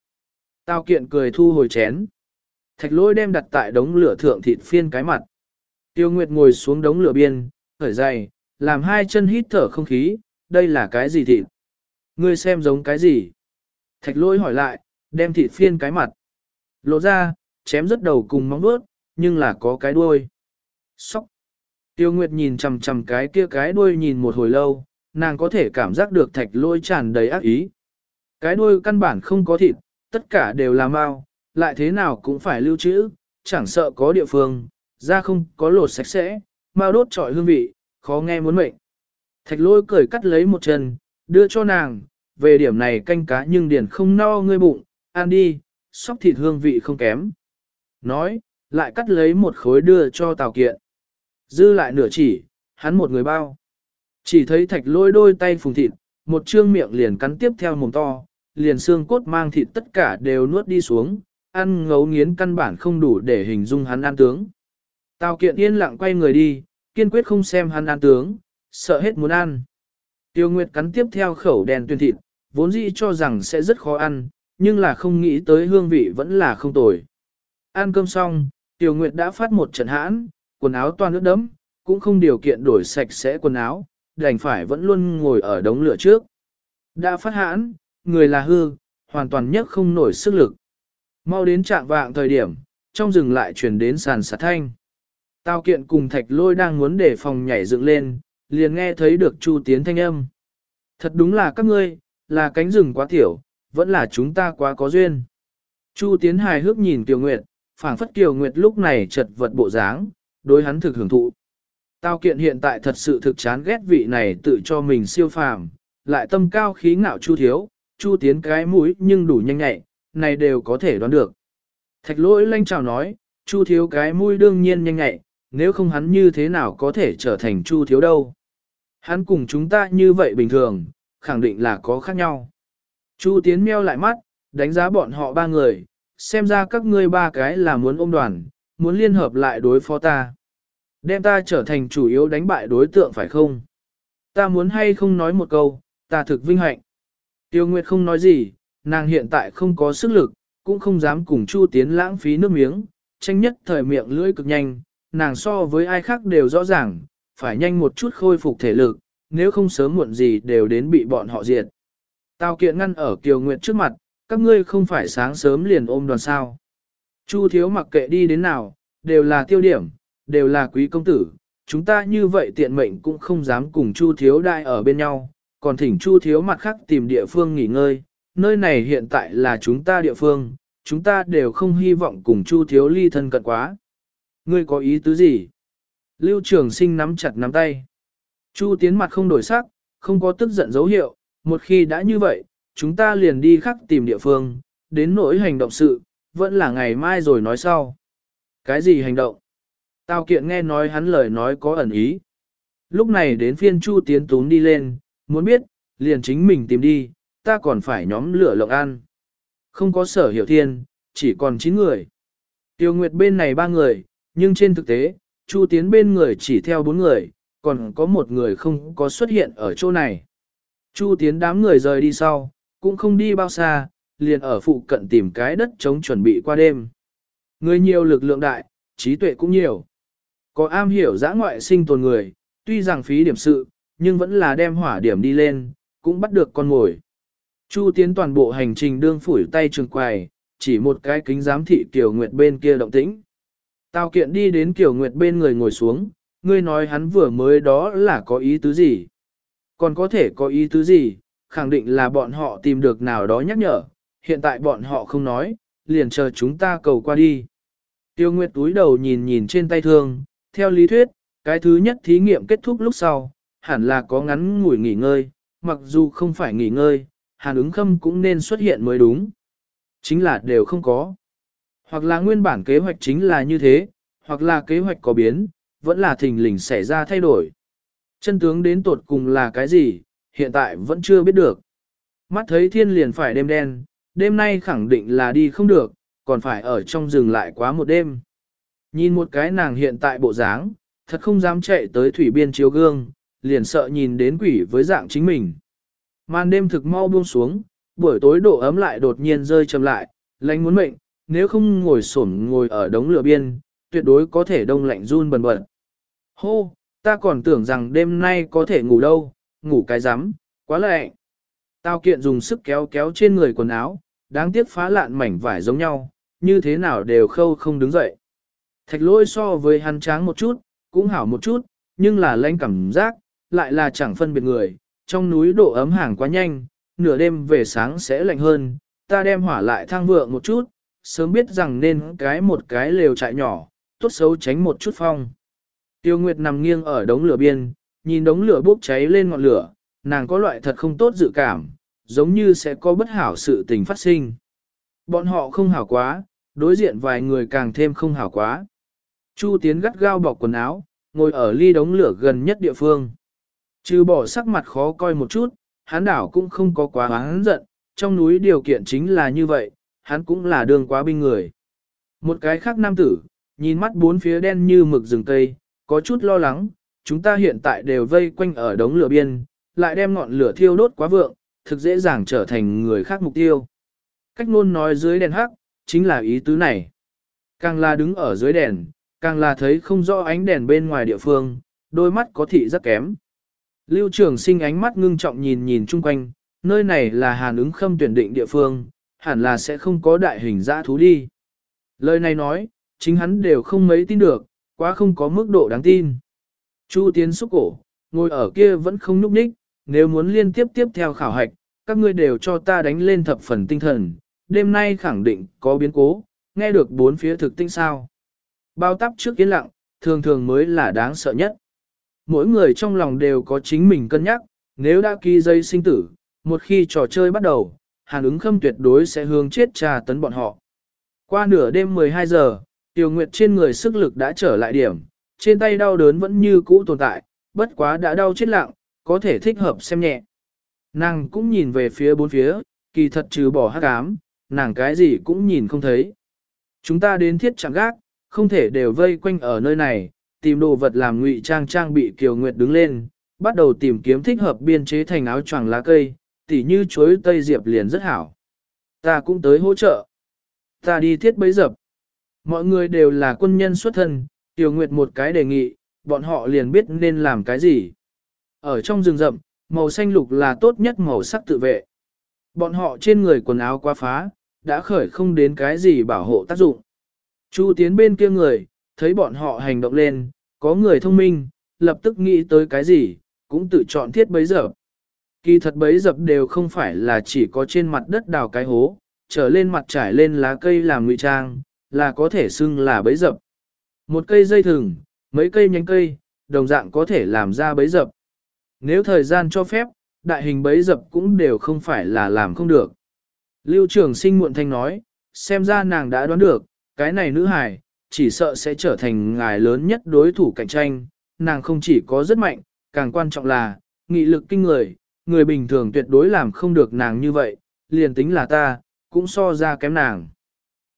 Tao kiện cười thu hồi chén. Thạch lôi đem đặt tại đống lửa thượng thịt phiên cái mặt. Tiêu Nguyệt ngồi xuống đống lửa biên, thở dày, làm hai chân hít thở không khí, đây là cái gì thịt? Ngươi xem giống cái gì? Thạch lôi hỏi lại, đem thịt phiên cái mặt. Lộ ra, chém rất đầu cùng móng vuốt, nhưng là có cái đuôi. Sóc. Tiêu Nguyệt nhìn chằm chằm cái kia cái đuôi nhìn một hồi lâu, nàng có thể cảm giác được thạch lôi tràn đầy ác ý. Cái đuôi căn bản không có thịt, tất cả đều là mau, lại thế nào cũng phải lưu trữ, chẳng sợ có địa phương, da không có lột sạch sẽ, mau đốt trọi hương vị, khó nghe muốn mệnh. Thạch lôi cười cắt lấy một chân, đưa cho nàng, về điểm này canh cá nhưng điển không no ngươi bụng, ăn đi, sóc thịt hương vị không kém. Nói, lại cắt lấy một khối đưa cho Tào Kiện. Dư lại nửa chỉ, hắn một người bao. Chỉ thấy thạch lôi đôi tay phùng thịt, một trương miệng liền cắn tiếp theo mồm to, liền xương cốt mang thịt tất cả đều nuốt đi xuống, ăn ngấu nghiến căn bản không đủ để hình dung hắn ăn tướng. Tào kiện yên lặng quay người đi, kiên quyết không xem hắn ăn tướng, sợ hết muốn ăn. Tiêu Nguyệt cắn tiếp theo khẩu đèn tuyên thịt, vốn dĩ cho rằng sẽ rất khó ăn, nhưng là không nghĩ tới hương vị vẫn là không tồi. Ăn cơm xong, Tiêu Nguyệt đã phát một trận hãn, quần áo toàn nước đấm, cũng không điều kiện đổi sạch sẽ quần áo, đành phải vẫn luôn ngồi ở đống lửa trước. Đã phát hãn, người là hư, hoàn toàn nhất không nổi sức lực. Mau đến trạng vạng thời điểm, trong rừng lại chuyển đến sàn sạt thanh. Tao kiện cùng thạch lôi đang muốn để phòng nhảy dựng lên, liền nghe thấy được Chu Tiến thanh âm. Thật đúng là các ngươi, là cánh rừng quá tiểu, vẫn là chúng ta quá có duyên. Chu Tiến hài hước nhìn Kiều Nguyệt, phảng phất Kiều Nguyệt lúc này chật vật bộ dáng, đối hắn thực hưởng thụ. Tao kiện hiện tại thật sự thực chán ghét vị này tự cho mình siêu phàm, lại tâm cao khí ngạo Chu Thiếu, Chu Tiến cái mũi nhưng đủ nhanh nhạy, này đều có thể đoán được. Thạch lỗi lanh chào nói, Chu Thiếu cái mũi đương nhiên nhanh nhạy, nếu không hắn như thế nào có thể trở thành Chu Thiếu đâu. Hắn cùng chúng ta như vậy bình thường, khẳng định là có khác nhau. Chu Tiến meo lại mắt, đánh giá bọn họ ba người, xem ra các ngươi ba cái là muốn ôm đoàn, muốn liên hợp lại đối phó ta. Đem ta trở thành chủ yếu đánh bại đối tượng phải không? Ta muốn hay không nói một câu, ta thực vinh hạnh. Tiêu Nguyệt không nói gì, nàng hiện tại không có sức lực, cũng không dám cùng Chu Tiến lãng phí nước miếng, tranh nhất thời miệng lưỡi cực nhanh, nàng so với ai khác đều rõ ràng, phải nhanh một chút khôi phục thể lực, nếu không sớm muộn gì đều đến bị bọn họ diệt. Tào kiện ngăn ở Kiều Nguyệt trước mặt, các ngươi không phải sáng sớm liền ôm đoàn sao. Chu thiếu mặc kệ đi đến nào, đều là tiêu điểm, đều là quý công tử, chúng ta như vậy tiện mệnh cũng không dám cùng Chu thiếu đại ở bên nhau, còn thỉnh Chu thiếu mặt khác tìm địa phương nghỉ ngơi, nơi này hiện tại là chúng ta địa phương, chúng ta đều không hy vọng cùng Chu thiếu ly thân cận quá. Ngươi có ý tứ gì? Lưu trường sinh nắm chặt nắm tay. Chu tiến mặt không đổi sắc, không có tức giận dấu hiệu, một khi đã như vậy, chúng ta liền đi khắc tìm địa phương, đến nỗi hành động sự, vẫn là ngày mai rồi nói sau. Cái gì hành động? Tào kiện nghe nói hắn lời nói có ẩn ý. Lúc này đến phiên Chu tiến tún đi lên, muốn biết, liền chính mình tìm đi, ta còn phải nhóm lửa lộng ăn. Không có sở hiểu thiên, chỉ còn 9 người. Tiêu Nguyệt bên này ba người, nhưng trên thực tế, Chu Tiến bên người chỉ theo bốn người, còn có một người không có xuất hiện ở chỗ này. Chu Tiến đám người rời đi sau, cũng không đi bao xa, liền ở phụ cận tìm cái đất chống chuẩn bị qua đêm. Người nhiều lực lượng đại, trí tuệ cũng nhiều. Có am hiểu giã ngoại sinh tồn người, tuy rằng phí điểm sự, nhưng vẫn là đem hỏa điểm đi lên, cũng bắt được con ngồi. Chu Tiến toàn bộ hành trình đương phủi tay trường quài, chỉ một cái kính giám thị Kiều Nguyệt bên kia động tĩnh. Tào kiện đi đến Kiều Nguyệt bên người ngồi xuống, ngươi nói hắn vừa mới đó là có ý tứ gì? Còn có thể có ý tứ gì? Khẳng định là bọn họ tìm được nào đó nhắc nhở, hiện tại bọn họ không nói, liền chờ chúng ta cầu qua đi. Tiêu Nguyệt túi đầu nhìn nhìn trên tay thương, theo lý thuyết, cái thứ nhất thí nghiệm kết thúc lúc sau, hẳn là có ngắn ngủi nghỉ ngơi, mặc dù không phải nghỉ ngơi, hàn ứng khâm cũng nên xuất hiện mới đúng. Chính là đều không có. Hoặc là nguyên bản kế hoạch chính là như thế, hoặc là kế hoạch có biến, vẫn là thình lình xảy ra thay đổi. Chân tướng đến tột cùng là cái gì, hiện tại vẫn chưa biết được. Mắt thấy thiên liền phải đêm đen, đêm nay khẳng định là đi không được, còn phải ở trong rừng lại quá một đêm. Nhìn một cái nàng hiện tại bộ dáng, thật không dám chạy tới thủy biên chiếu gương, liền sợ nhìn đến quỷ với dạng chính mình. Màn đêm thực mau buông xuống, buổi tối độ ấm lại đột nhiên rơi chậm lại, lạnh muốn mệnh, nếu không ngồi xổm ngồi ở đống lửa biên, tuyệt đối có thể đông lạnh run bần bật. Hô, ta còn tưởng rằng đêm nay có thể ngủ đâu, ngủ cái rắm quá lạnh. Tao kiện dùng sức kéo kéo trên người quần áo, đáng tiếc phá lạn mảnh vải giống nhau, như thế nào đều khâu không đứng dậy. Thạch lôi so với hắn tráng một chút, cũng hảo một chút, nhưng là lãnh cảm giác, lại là chẳng phân biệt người, trong núi độ ấm hàng quá nhanh, nửa đêm về sáng sẽ lạnh hơn, ta đem hỏa lại thang vượng một chút, sớm biết rằng nên cái một cái lều trại nhỏ, tốt xấu tránh một chút phong. Tiêu Nguyệt nằm nghiêng ở đống lửa biên, nhìn đống lửa bốc cháy lên ngọn lửa, nàng có loại thật không tốt dự cảm, giống như sẽ có bất hảo sự tình phát sinh. Bọn họ không hảo quá, đối diện vài người càng thêm không hảo quá. Chu Tiến gắt gao bọc quần áo, ngồi ở ly đống lửa gần nhất địa phương. Trừ bỏ sắc mặt khó coi một chút, hắn đảo cũng không có quá hắn giận, trong núi điều kiện chính là như vậy, hắn cũng là đường quá binh người. Một cái khác nam tử, nhìn mắt bốn phía đen như mực rừng cây, có chút lo lắng, chúng ta hiện tại đều vây quanh ở đống lửa biên, lại đem ngọn lửa thiêu đốt quá vượng, thực dễ dàng trở thành người khác mục tiêu. Cách luôn nói dưới đèn hắc, chính là ý tứ này. Càng là đứng ở dưới đèn, càng là thấy không rõ ánh đèn bên ngoài địa phương, đôi mắt có thị rất kém. Lưu trường sinh ánh mắt ngưng trọng nhìn nhìn chung quanh, nơi này là hàn ứng khâm tuyển định địa phương, hẳn là sẽ không có đại hình dã thú đi. Lời này nói, chính hắn đều không mấy tin được, quá không có mức độ đáng tin. Chu tiến xúc cổ, ngồi ở kia vẫn không núp ních, nếu muốn liên tiếp tiếp theo khảo hạch, các ngươi đều cho ta đánh lên thập phần tinh thần, đêm nay khẳng định có biến cố, nghe được bốn phía thực tinh sao. Bao tắp trước yên lặng, thường thường mới là đáng sợ nhất. Mỗi người trong lòng đều có chính mình cân nhắc, nếu đã ký dây sinh tử, một khi trò chơi bắt đầu, hàn ứng khâm tuyệt đối sẽ hướng chết trà tấn bọn họ. Qua nửa đêm 12 giờ, Tiểu Nguyệt trên người sức lực đã trở lại điểm, trên tay đau đớn vẫn như cũ tồn tại, bất quá đã đau chết lặng, có thể thích hợp xem nhẹ. Nàng cũng nhìn về phía bốn phía, kỳ thật trừ bỏ hắc ám, nàng cái gì cũng nhìn không thấy. Chúng ta đến thiết chẳng gác, không thể đều vây quanh ở nơi này, tìm đồ vật làm ngụy trang trang bị Kiều Nguyệt đứng lên, bắt đầu tìm kiếm thích hợp biên chế thành áo choàng lá cây, tỉ như chuối tây diệp liền rất hảo. Ta cũng tới hỗ trợ. Ta đi thiết bấy dập. Mọi người đều là quân nhân xuất thân, Tiểu Nguyệt một cái đề nghị, bọn họ liền biết nên làm cái gì. Ở trong rừng rậm, màu xanh lục là tốt nhất màu sắc tự vệ. Bọn họ trên người quần áo quá phá, đã khởi không đến cái gì bảo hộ tác dụng. Chu tiến bên kia người, thấy bọn họ hành động lên, có người thông minh, lập tức nghĩ tới cái gì, cũng tự chọn thiết bấy giờ. Kỳ thật bấy dập đều không phải là chỉ có trên mặt đất đào cái hố, trở lên mặt trải lên lá cây làm ngụy trang, là có thể xưng là bấy dập. Một cây dây thừng, mấy cây nhánh cây, đồng dạng có thể làm ra bấy dập. Nếu thời gian cho phép, đại hình bấy dập cũng đều không phải là làm không được. Lưu trường sinh muộn thanh nói, xem ra nàng đã đoán được, cái này nữ hài, chỉ sợ sẽ trở thành ngài lớn nhất đối thủ cạnh tranh, nàng không chỉ có rất mạnh, càng quan trọng là, nghị lực kinh người, người bình thường tuyệt đối làm không được nàng như vậy, liền tính là ta, cũng so ra kém nàng.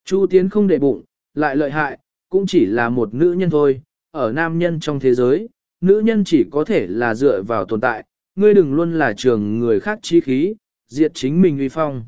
Chu Tiến không để bụng, lại lợi hại, cũng chỉ là một nữ nhân thôi, ở nam nhân trong thế giới, nữ nhân chỉ có thể là dựa vào tồn tại, ngươi đừng luôn là trường người khác chi khí, diệt chính mình uy phong.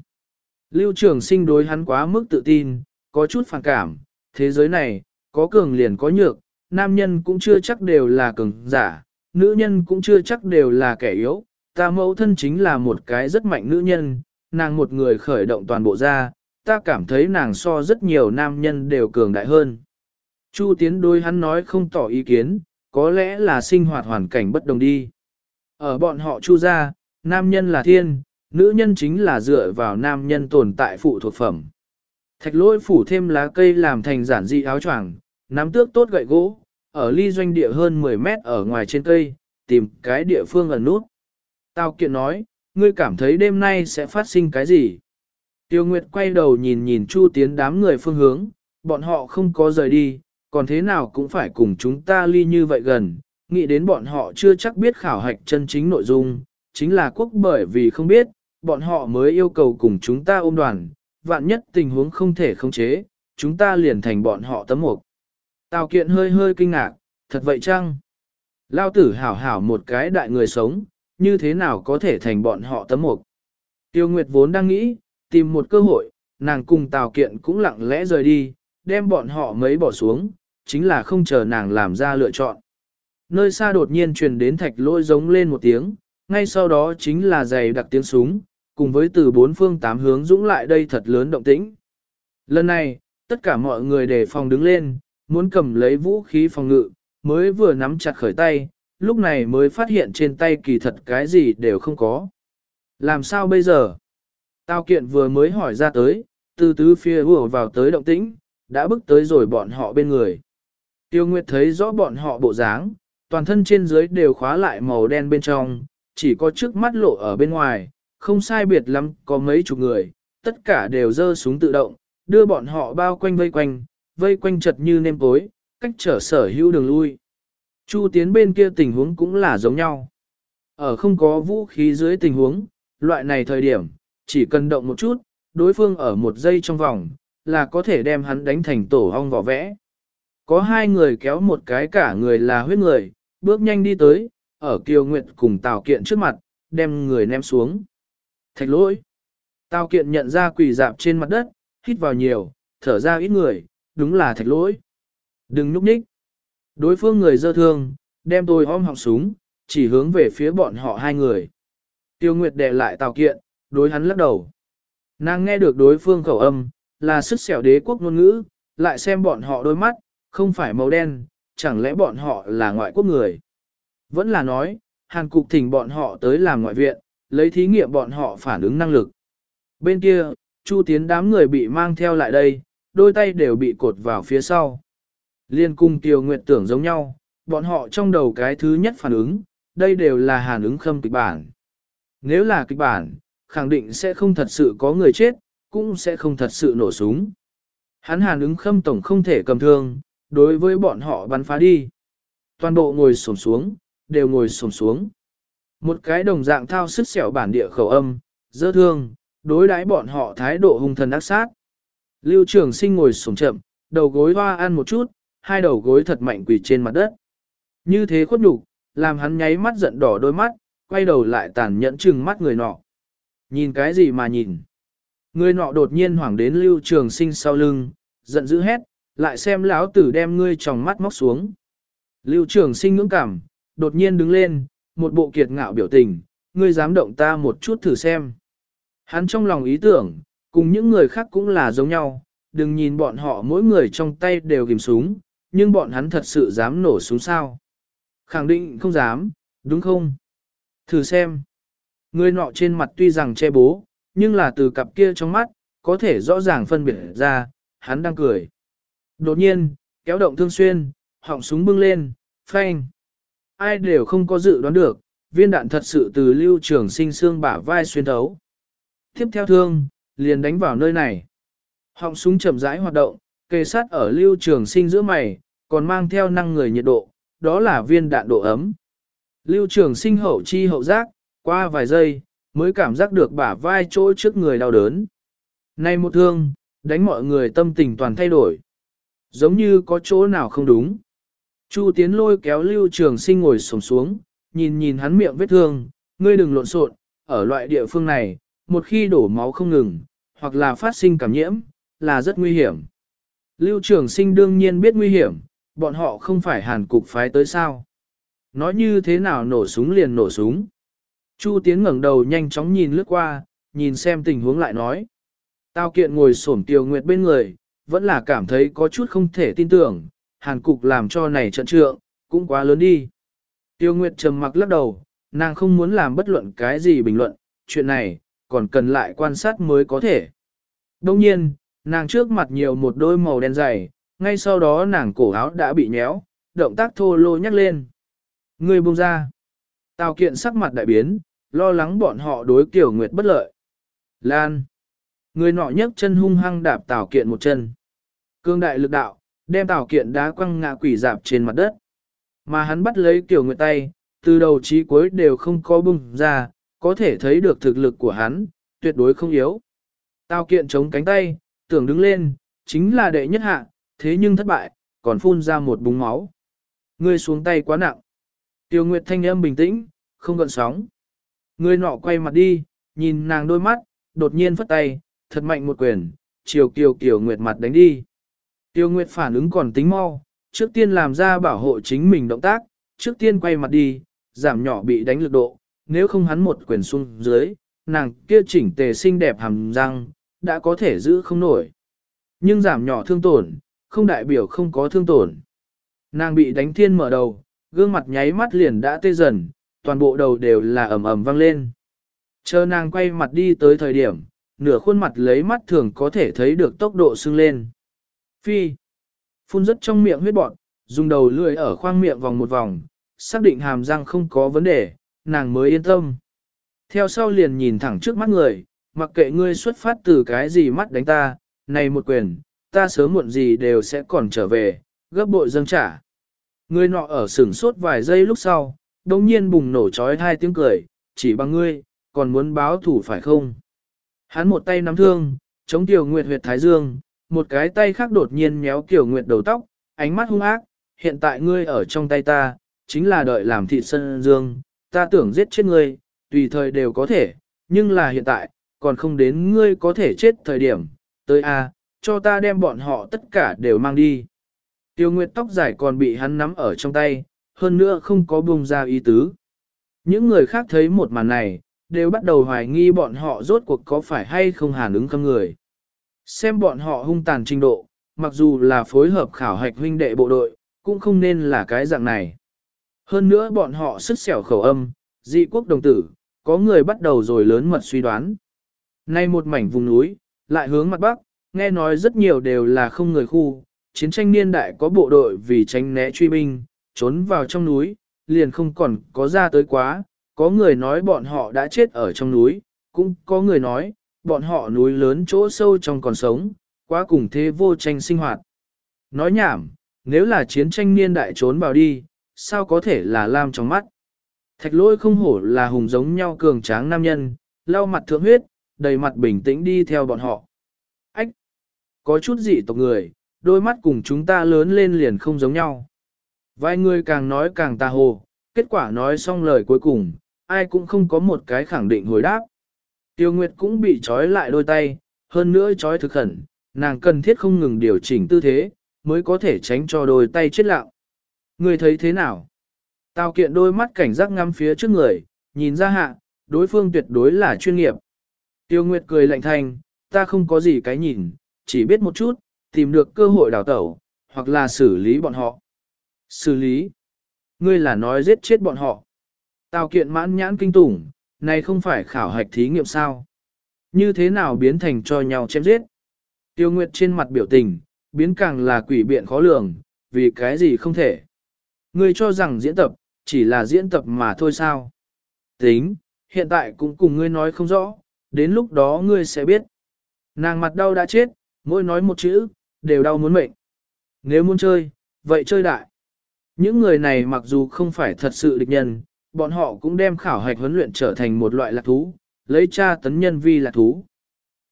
Lưu trường sinh đối hắn quá mức tự tin, có chút phản cảm, thế giới này, có cường liền có nhược, nam nhân cũng chưa chắc đều là cường giả, nữ nhân cũng chưa chắc đều là kẻ yếu, ta mẫu thân chính là một cái rất mạnh nữ nhân, nàng một người khởi động toàn bộ ra, ta cảm thấy nàng so rất nhiều nam nhân đều cường đại hơn. Chu Tiến đôi hắn nói không tỏ ý kiến, có lẽ là sinh hoạt hoàn cảnh bất đồng đi. Ở bọn họ chu gia nam nhân là thiên, nữ nhân chính là dựa vào nam nhân tồn tại phụ thuộc phẩm. Thạch lôi phủ thêm lá cây làm thành giản dị áo choàng, nắm tước tốt gậy gỗ, ở ly doanh địa hơn 10 mét ở ngoài trên cây, tìm cái địa phương ẩn nút. Tào kiện nói, ngươi cảm thấy đêm nay sẽ phát sinh cái gì? Tiêu Nguyệt quay đầu nhìn nhìn Chu Tiến đám người phương hướng, bọn họ không có rời đi, còn thế nào cũng phải cùng chúng ta ly như vậy gần, nghĩ đến bọn họ chưa chắc biết khảo hạch chân chính nội dung, chính là quốc bởi vì không biết, bọn họ mới yêu cầu cùng chúng ta ôm đoàn, vạn nhất tình huống không thể khống chế, chúng ta liền thành bọn họ tấm mục. Tào kiện hơi hơi kinh ngạc, thật vậy chăng? Lao tử hảo hảo một cái đại người sống, như thế nào có thể thành bọn họ tấm mục? Tiêu Nguyệt vốn đang nghĩ, tìm một cơ hội, nàng cùng Tào kiện cũng lặng lẽ rời đi, đem bọn họ mấy bỏ xuống, chính là không chờ nàng làm ra lựa chọn. Nơi xa đột nhiên truyền đến thạch lôi giống lên một tiếng, ngay sau đó chính là giày đặc tiếng súng, cùng với từ bốn phương tám hướng dũng lại đây thật lớn động tĩnh. Lần này, tất cả mọi người đề phòng đứng lên, muốn cầm lấy vũ khí phòng ngự, mới vừa nắm chặt khởi tay, lúc này mới phát hiện trên tay kỳ thật cái gì đều không có. Làm sao bây giờ? Tao kiện vừa mới hỏi ra tới, từ tứ phía vừa vào tới động tĩnh, đã bước tới rồi bọn họ bên người. Tiêu Nguyệt thấy rõ bọn họ bộ dáng, toàn thân trên dưới đều khóa lại màu đen bên trong, chỉ có trước mắt lộ ở bên ngoài, không sai biệt lắm có mấy chục người, tất cả đều dơ súng tự động, đưa bọn họ bao quanh vây quanh, vây quanh chật như nêm tối, cách trở sở hữu đường lui. Chu tiến bên kia tình huống cũng là giống nhau. Ở không có vũ khí dưới tình huống, loại này thời điểm, chỉ cần động một chút, đối phương ở một giây trong vòng, là có thể đem hắn đánh thành tổ hong vỏ vẽ. Có hai người kéo một cái cả người là huyết người, bước nhanh đi tới, ở Kiều Nguyệt cùng Tào Kiện trước mặt, đem người ném xuống. Thạch lỗi. Tào Kiện nhận ra quỳ dạp trên mặt đất, hít vào nhiều, thở ra ít người, đúng là thạch lỗi. Đừng núp nhích. Đối phương người dơ thương, đem tôi ôm họng súng, chỉ hướng về phía bọn họ hai người. Tiêu Nguyệt đè lại Tào Kiện, đối hắn lắc đầu. Nàng nghe được đối phương khẩu âm, là sức xẻo đế quốc ngôn ngữ, lại xem bọn họ đôi mắt, không phải màu đen, chẳng lẽ bọn họ là ngoại quốc người. Vẫn là nói, Hàn Cục thỉnh bọn họ tới làm ngoại viện, lấy thí nghiệm bọn họ phản ứng năng lực. Bên kia, Chu Tiến đám người bị mang theo lại đây, đôi tay đều bị cột vào phía sau. Liên cung Tiêu Nguyệt tưởng giống nhau, bọn họ trong đầu cái thứ nhất phản ứng, đây đều là hàn ứng khâm kịch bản. Nếu là kịch bản, khẳng định sẽ không thật sự có người chết, cũng sẽ không thật sự nổ súng. Hắn hàn ứng khâm tổng không thể cầm thương, đối với bọn họ bắn phá đi. Toàn bộ ngồi xổm xuống, đều ngồi xổm xuống. Một cái đồng dạng thao sức xẻo bản địa khẩu âm, dơ thương, đối đãi bọn họ thái độ hung thần ác sát. Lưu trường sinh ngồi sổng chậm, đầu gối hoa ăn một chút, hai đầu gối thật mạnh quỳ trên mặt đất. Như thế khuất nhục, làm hắn nháy mắt giận đỏ đôi mắt, quay đầu lại tàn nhẫn chừng mắt người nọ. Nhìn cái gì mà nhìn? Người nọ đột nhiên hoảng đến lưu trường sinh sau lưng, giận dữ hét, lại xem lão tử đem ngươi tròng mắt móc xuống. Lưu trường sinh ngưỡng cảm, đột nhiên đứng lên, một bộ kiệt ngạo biểu tình, ngươi dám động ta một chút thử xem. Hắn trong lòng ý tưởng, cùng những người khác cũng là giống nhau, đừng nhìn bọn họ mỗi người trong tay đều kìm súng, nhưng bọn hắn thật sự dám nổ súng sao. Khẳng định không dám, đúng không? Thử xem. Người nọ trên mặt tuy rằng che bố, nhưng là từ cặp kia trong mắt, có thể rõ ràng phân biệt ra, hắn đang cười. Đột nhiên, kéo động thương xuyên, họng súng bưng lên, phanh. Ai đều không có dự đoán được, viên đạn thật sự từ lưu trường sinh xương bả vai xuyên thấu. Tiếp theo thương, liền đánh vào nơi này. Họng súng chậm rãi hoạt động, kề sát ở lưu trường sinh giữa mày, còn mang theo năng người nhiệt độ, đó là viên đạn độ ấm. Lưu trường sinh hậu chi hậu giác, qua vài giây, mới cảm giác được bả vai chỗ trước người đau đớn. Nay một thương, đánh mọi người tâm tình toàn thay đổi. Giống như có chỗ nào không đúng. Chu tiến lôi kéo lưu trường sinh ngồi xổm xuống, nhìn nhìn hắn miệng vết thương, ngươi đừng lộn xộn, ở loại địa phương này, một khi đổ máu không ngừng, hoặc là phát sinh cảm nhiễm, là rất nguy hiểm. Lưu trường sinh đương nhiên biết nguy hiểm, bọn họ không phải hàn cục phái tới sao. Nói như thế nào nổ súng liền nổ súng. Chu Tiến ngẩng đầu nhanh chóng nhìn lướt qua, nhìn xem tình huống lại nói. Tao kiện ngồi xổm Tiêu Nguyệt bên người, vẫn là cảm thấy có chút không thể tin tưởng, hàn cục làm cho này trận trượng, cũng quá lớn đi. Tiêu Nguyệt trầm mặc lắc đầu, nàng không muốn làm bất luận cái gì bình luận, chuyện này, còn cần lại quan sát mới có thể. Đông nhiên, nàng trước mặt nhiều một đôi màu đen dày, ngay sau đó nàng cổ áo đã bị nhéo, động tác thô lô nhắc lên. Người buông ra. Tào kiện sắc mặt đại biến, lo lắng bọn họ đối kiểu nguyệt bất lợi. Lan. Người nọ nhấc chân hung hăng đạp Tào kiện một chân. Cương đại lực đạo, đem Tào kiện đá quăng ngã quỷ dạp trên mặt đất. Mà hắn bắt lấy tiểu nguyệt tay, từ đầu chí cuối đều không có bung ra, có thể thấy được thực lực của hắn, tuyệt đối không yếu. tào kiện chống cánh tay, tưởng đứng lên, chính là đệ nhất hạ, thế nhưng thất bại, còn phun ra một búng máu. Ngươi xuống tay quá nặng. Tiêu Nguyệt thanh âm bình tĩnh, không gợn sóng. Ngươi nọ quay mặt đi, nhìn nàng đôi mắt, đột nhiên phất tay, thật mạnh một quyền, chiều kiều kiều Nguyệt mặt đánh đi. Tiêu Nguyệt phản ứng còn tính mau, trước tiên làm ra bảo hộ chính mình động tác, trước tiên quay mặt đi, giảm nhỏ bị đánh lực độ, nếu không hắn một quyền xuống dưới, nàng kia chỉnh tề xinh đẹp hàm răng, đã có thể giữ không nổi. Nhưng giảm nhỏ thương tổn, không đại biểu không có thương tổn. Nàng bị đánh thiên mở đầu, gương mặt nháy mắt liền đã tê dần, toàn bộ đầu đều là ầm ầm vang lên. Chờ nàng quay mặt đi tới thời điểm, nửa khuôn mặt lấy mắt thường có thể thấy được tốc độ sưng lên. Phi, phun rất trong miệng huyết bọt, dùng đầu lưỡi ở khoang miệng vòng một vòng, xác định hàm răng không có vấn đề, nàng mới yên tâm. Theo sau liền nhìn thẳng trước mắt người, mặc kệ ngươi xuất phát từ cái gì mắt đánh ta, này một quyền, ta sớm muộn gì đều sẽ còn trở về, gấp bội dâng trả. Ngươi nọ ở sửng sốt vài giây lúc sau, đồng nhiên bùng nổ trói hai tiếng cười, chỉ bằng ngươi, còn muốn báo thủ phải không? Hắn một tay nắm thương, chống Tiểu Nguyệt huyệt thái dương, một cái tay khác đột nhiên nhéo kiểu Nguyệt đầu tóc, ánh mắt hung ác, hiện tại ngươi ở trong tay ta, chính là đợi làm thị sân dương, ta tưởng giết chết ngươi, tùy thời đều có thể, nhưng là hiện tại, còn không đến ngươi có thể chết thời điểm, tới a, cho ta đem bọn họ tất cả đều mang đi. Tiêu Nguyệt tóc dài còn bị hắn nắm ở trong tay, hơn nữa không có buông ra ý tứ. Những người khác thấy một màn này, đều bắt đầu hoài nghi bọn họ rốt cuộc có phải hay không hàn ứng khâm người. Xem bọn họ hung tàn trình độ, mặc dù là phối hợp khảo hạch huynh đệ bộ đội, cũng không nên là cái dạng này. Hơn nữa bọn họ sức xẻo khẩu âm, dị quốc đồng tử, có người bắt đầu rồi lớn mật suy đoán. Nay một mảnh vùng núi, lại hướng mặt bắc, nghe nói rất nhiều đều là không người khu, chiến tranh niên đại có bộ đội vì tránh né truy binh, trốn vào trong núi, liền không còn có ra tới quá, có người nói bọn họ đã chết ở trong núi, cũng có người nói, bọn họ núi lớn chỗ sâu trong còn sống, quá cùng thế vô tranh sinh hoạt. Nói nhảm, nếu là chiến tranh niên đại trốn vào đi, sao có thể là lam trong mắt. Thạch lôi không hổ là hùng giống nhau cường tráng nam nhân, lau mặt thượng huyết, đầy mặt bình tĩnh đi theo bọn họ. Ách! Có chút dị tộc người, đôi mắt cùng chúng ta lớn lên liền không giống nhau. Vài người càng nói càng tà hồ, kết quả nói xong lời cuối cùng, ai cũng không có một cái khẳng định hồi đáp. Tiêu Nguyệt cũng bị trói lại đôi tay, hơn nữa trói thực khẩn, nàng cần thiết không ngừng điều chỉnh tư thế, mới có thể tránh cho đôi tay chết lạo. Người thấy thế nào? Tào kiện đôi mắt cảnh giác ngắm phía trước người, nhìn ra hạ, đối phương tuyệt đối là chuyên nghiệp. Tiêu Nguyệt cười lạnh thanh, ta không có gì cái nhìn, chỉ biết một chút, tìm được cơ hội đào tẩu, hoặc là xử lý bọn họ. Xử lý? Ngươi là nói giết chết bọn họ. Tào kiện mãn nhãn kinh tủng, này không phải khảo hạch thí nghiệm sao? Như thế nào biến thành cho nhau chém giết? Tiêu Nguyệt trên mặt biểu tình, biến càng là quỷ biện khó lường, vì cái gì không thể. Ngươi cho rằng diễn tập, chỉ là diễn tập mà thôi sao? Tính, hiện tại cũng cùng ngươi nói không rõ, đến lúc đó ngươi sẽ biết. Nàng mặt đau đã chết, mỗi nói một chữ, đều đau muốn mệnh. Nếu muốn chơi, vậy chơi đại. Những người này mặc dù không phải thật sự địch nhân, bọn họ cũng đem khảo hạch huấn luyện trở thành một loại lạc thú, lấy cha tấn nhân vi lạc thú.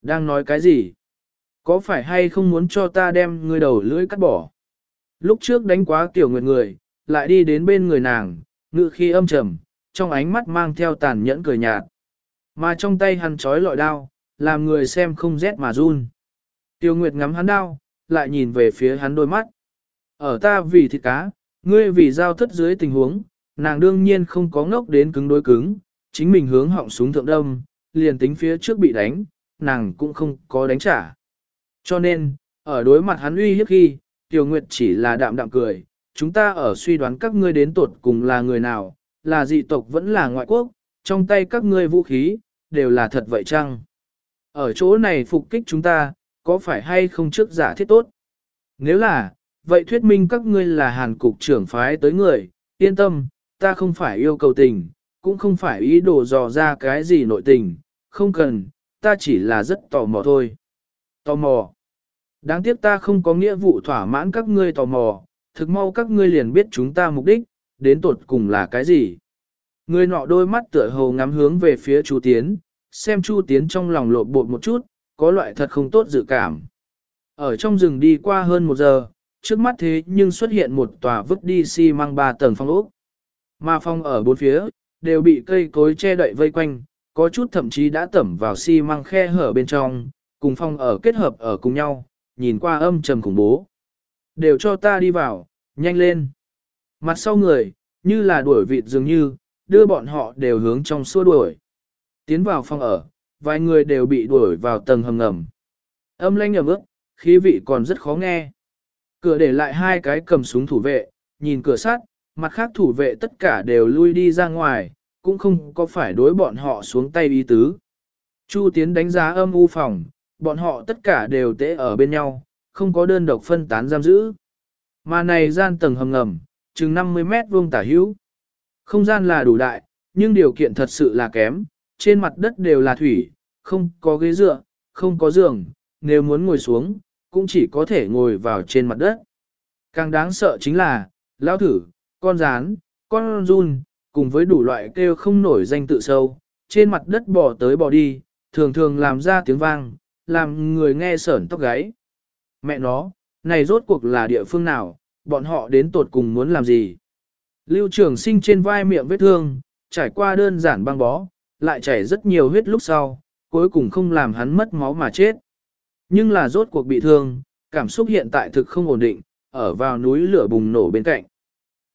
Đang nói cái gì? Có phải hay không muốn cho ta đem người đầu lưỡi cắt bỏ? Lúc trước đánh quá tiểu nguyệt người, lại đi đến bên người nàng, ngự khi âm trầm, trong ánh mắt mang theo tàn nhẫn cười nhạt. Mà trong tay hắn trói lọi đao, làm người xem không rét mà run. Tiêu Nguyệt ngắm hắn đao, lại nhìn về phía hắn đôi mắt. Ở ta vì thịt cá, ngươi vì giao thất dưới tình huống, nàng đương nhiên không có ngốc đến cứng đối cứng, chính mình hướng họng súng thượng đâm, liền tính phía trước bị đánh, nàng cũng không có đánh trả. Cho nên, ở đối mặt hắn uy hiếp khi, tiểu Nguyệt chỉ là đạm đạm cười, chúng ta ở suy đoán các ngươi đến tột cùng là người nào, là dị tộc vẫn là ngoại quốc, trong tay các ngươi vũ khí, đều là thật vậy chăng? Ở chỗ này phục kích chúng ta, có phải hay không trước giả thiết tốt? Nếu là, vậy thuyết minh các ngươi là hàn cục trưởng phái tới người, yên tâm, ta không phải yêu cầu tình, cũng không phải ý đồ dò ra cái gì nội tình, không cần, ta chỉ là rất tò mò thôi. Tò mò. Đáng tiếc ta không có nghĩa vụ thỏa mãn các ngươi tò mò, thực mau các ngươi liền biết chúng ta mục đích, đến tột cùng là cái gì. Người nọ đôi mắt tựa hồ ngắm hướng về phía Chu Tiến, xem Chu Tiến trong lòng lộn bột một chút, có loại thật không tốt dự cảm. Ở trong rừng đi qua hơn một giờ, trước mắt thế nhưng xuất hiện một tòa vứt đi xi măng ba tầng phong ốc. Mà phong ở bốn phía, đều bị cây cối che đậy vây quanh, có chút thậm chí đã tẩm vào xi măng khe hở bên trong, cùng phong ở kết hợp ở cùng nhau, nhìn qua âm trầm khủng bố. Đều cho ta đi vào, nhanh lên. Mặt sau người, như là đuổi vịt dường như, đưa bọn họ đều hướng trong xua đuổi. Tiến vào phòng ở, vài người đều bị đuổi vào tầng hầm ngầm. Âm lanh ẩm ướt, khí vị còn rất khó nghe. Cửa để lại hai cái cầm súng thủ vệ, nhìn cửa sắt, mặt khác thủ vệ tất cả đều lui đi ra ngoài, cũng không có phải đối bọn họ xuống tay ý tứ. Chu Tiến đánh giá âm u phòng, bọn họ tất cả đều tễ ở bên nhau, không có đơn độc phân tán giam giữ. Mà này gian tầng hầm ngầm, chừng 50 mét vuông tả hữu. Không gian là đủ đại, nhưng điều kiện thật sự là kém, trên mặt đất đều là thủy, không có ghế dựa, không có giường, nếu muốn ngồi xuống, cũng chỉ có thể ngồi vào trên mặt đất. Càng đáng sợ chính là, lão thử, con rán, con run, cùng với đủ loại kêu không nổi danh tự sâu, trên mặt đất bò tới bò đi, thường thường làm ra tiếng vang, làm người nghe sởn tóc gáy. Mẹ nó, này rốt cuộc là địa phương nào, bọn họ đến tột cùng muốn làm gì? Lưu trường sinh trên vai miệng vết thương, trải qua đơn giản băng bó, lại chảy rất nhiều huyết lúc sau, cuối cùng không làm hắn mất máu mà chết. Nhưng là rốt cuộc bị thương, cảm xúc hiện tại thực không ổn định, ở vào núi lửa bùng nổ bên cạnh.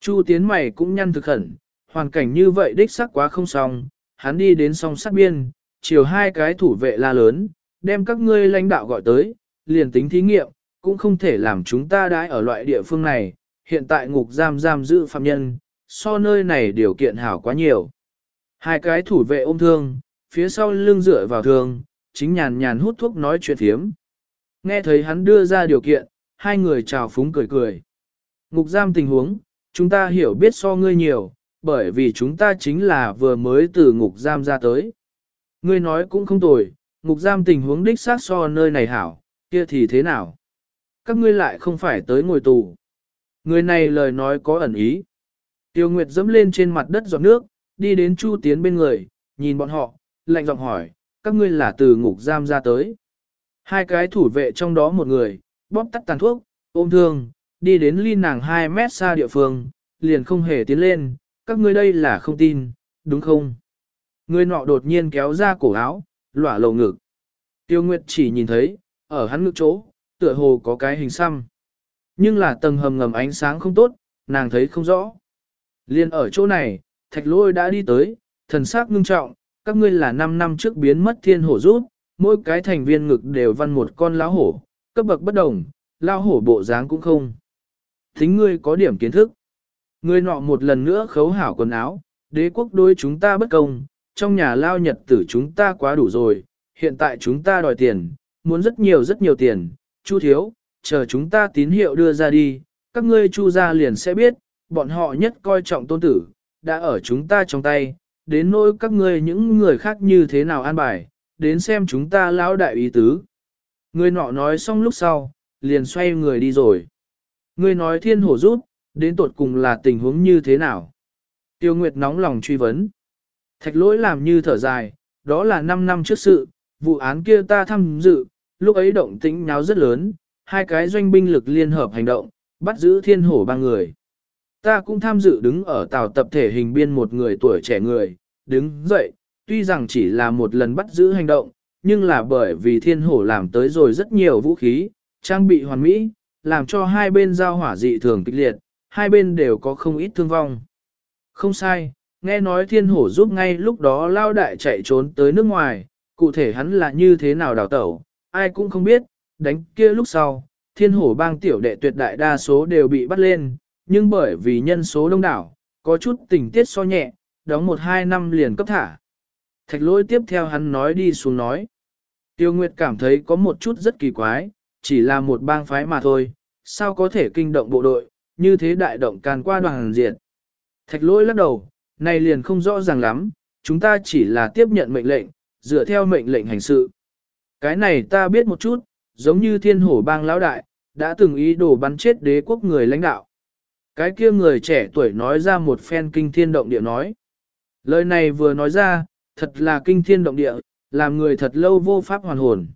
Chu tiến mày cũng nhăn thực khẩn, hoàn cảnh như vậy đích sắc quá không xong, hắn đi đến song sát biên, chiều hai cái thủ vệ la lớn, đem các ngươi lãnh đạo gọi tới, liền tính thí nghiệm, cũng không thể làm chúng ta đãi ở loại địa phương này, hiện tại ngục giam giam giữ phạm nhân, so nơi này điều kiện hảo quá nhiều. Hai cái thủ vệ ôm thương, phía sau lưng dựa vào thương, chính nhàn nhàn hút thuốc nói chuyện thiếm. Nghe thấy hắn đưa ra điều kiện, hai người chào phúng cười cười. Ngục giam tình huống, chúng ta hiểu biết so ngươi nhiều, bởi vì chúng ta chính là vừa mới từ ngục giam ra tới. Ngươi nói cũng không tồi, ngục giam tình huống đích xác so nơi này hảo, kia thì thế nào? Các ngươi lại không phải tới ngồi tù. Người này lời nói có ẩn ý. Tiêu Nguyệt dẫm lên trên mặt đất giọt nước, đi đến Chu Tiến bên người, nhìn bọn họ, lạnh giọng hỏi, các ngươi là từ ngục giam ra tới. Hai cái thủ vệ trong đó một người, bóp tắt tàn thuốc, ôm thương, đi đến ly nàng 2 mét xa địa phương, liền không hề tiến lên, các ngươi đây là không tin, đúng không? Người nọ đột nhiên kéo ra cổ áo, lỏa lầu ngực. Tiêu Nguyệt chỉ nhìn thấy, ở hắn ngực chỗ, tựa hồ có cái hình xăm. Nhưng là tầng hầm ngầm ánh sáng không tốt, nàng thấy không rõ. Liên ở chỗ này, thạch lôi đã đi tới, thần sắc ngưng trọng, các ngươi là 5 năm trước biến mất thiên hổ rút, mỗi cái thành viên ngực đều văn một con lão hổ, cấp bậc bất đồng, lão hổ bộ dáng cũng không. Thính ngươi có điểm kiến thức. Ngươi nọ một lần nữa khấu hảo quần áo, đế quốc đối chúng ta bất công, trong nhà lao nhật tử chúng ta quá đủ rồi, hiện tại chúng ta đòi tiền, muốn rất nhiều rất nhiều tiền, chu thiếu, chờ chúng ta tín hiệu đưa ra đi, các ngươi chu ra liền sẽ biết, bọn họ nhất coi trọng tôn tử, đã ở chúng ta trong tay, đến nỗi các ngươi những người khác như thế nào an bài, đến xem chúng ta lão đại ý tứ. Người nọ nói xong lúc sau, liền xoay người đi rồi. Ngươi nói thiên hổ rút, đến tột cùng là tình huống như thế nào? Tiêu Nguyệt nóng lòng truy vấn. Thạch lỗi làm như thở dài, đó là 5 năm trước sự, vụ án kia ta tham dự, lúc ấy động tĩnh nháo rất lớn, hai cái doanh binh lực liên hợp hành động, bắt giữ thiên hổ ba người. Ta cũng tham dự đứng ở tàu tập thể hình biên một người tuổi trẻ người, đứng dậy, tuy rằng chỉ là một lần bắt giữ hành động, nhưng là bởi vì thiên hổ làm tới rồi rất nhiều vũ khí, trang bị hoàn mỹ, làm cho hai bên giao hỏa dị thường kịch liệt, hai bên đều có không ít thương vong. Không sai, nghe nói thiên hổ giúp ngay lúc đó lao đại chạy trốn tới nước ngoài, cụ thể hắn là như thế nào đào tẩu, ai cũng không biết, đánh kia lúc sau, thiên hổ bang tiểu đệ tuyệt đại đa số đều bị bắt lên, nhưng bởi vì nhân số đông đảo, có chút tình tiết so nhẹ, đóng một hai năm liền cấp thả. Thạch lỗi tiếp theo hắn nói đi xuống nói. Tiêu Nguyệt cảm thấy có một chút rất kỳ quái, chỉ là một bang phái mà thôi, sao có thể kinh động bộ đội, như thế đại động can qua đoàn diện. Thạch lỗi lắc đầu, này liền không rõ ràng lắm, chúng ta chỉ là tiếp nhận mệnh lệnh, dựa theo mệnh lệnh hành sự. Cái này ta biết một chút, giống như thiên hổ bang lão đại, đã từng ý đồ bắn chết đế quốc người lãnh đạo. Cái kia người trẻ tuổi nói ra một phen kinh thiên động địa nói. Lời này vừa nói ra, thật là kinh thiên động địa, làm người thật lâu vô pháp hoàn hồn.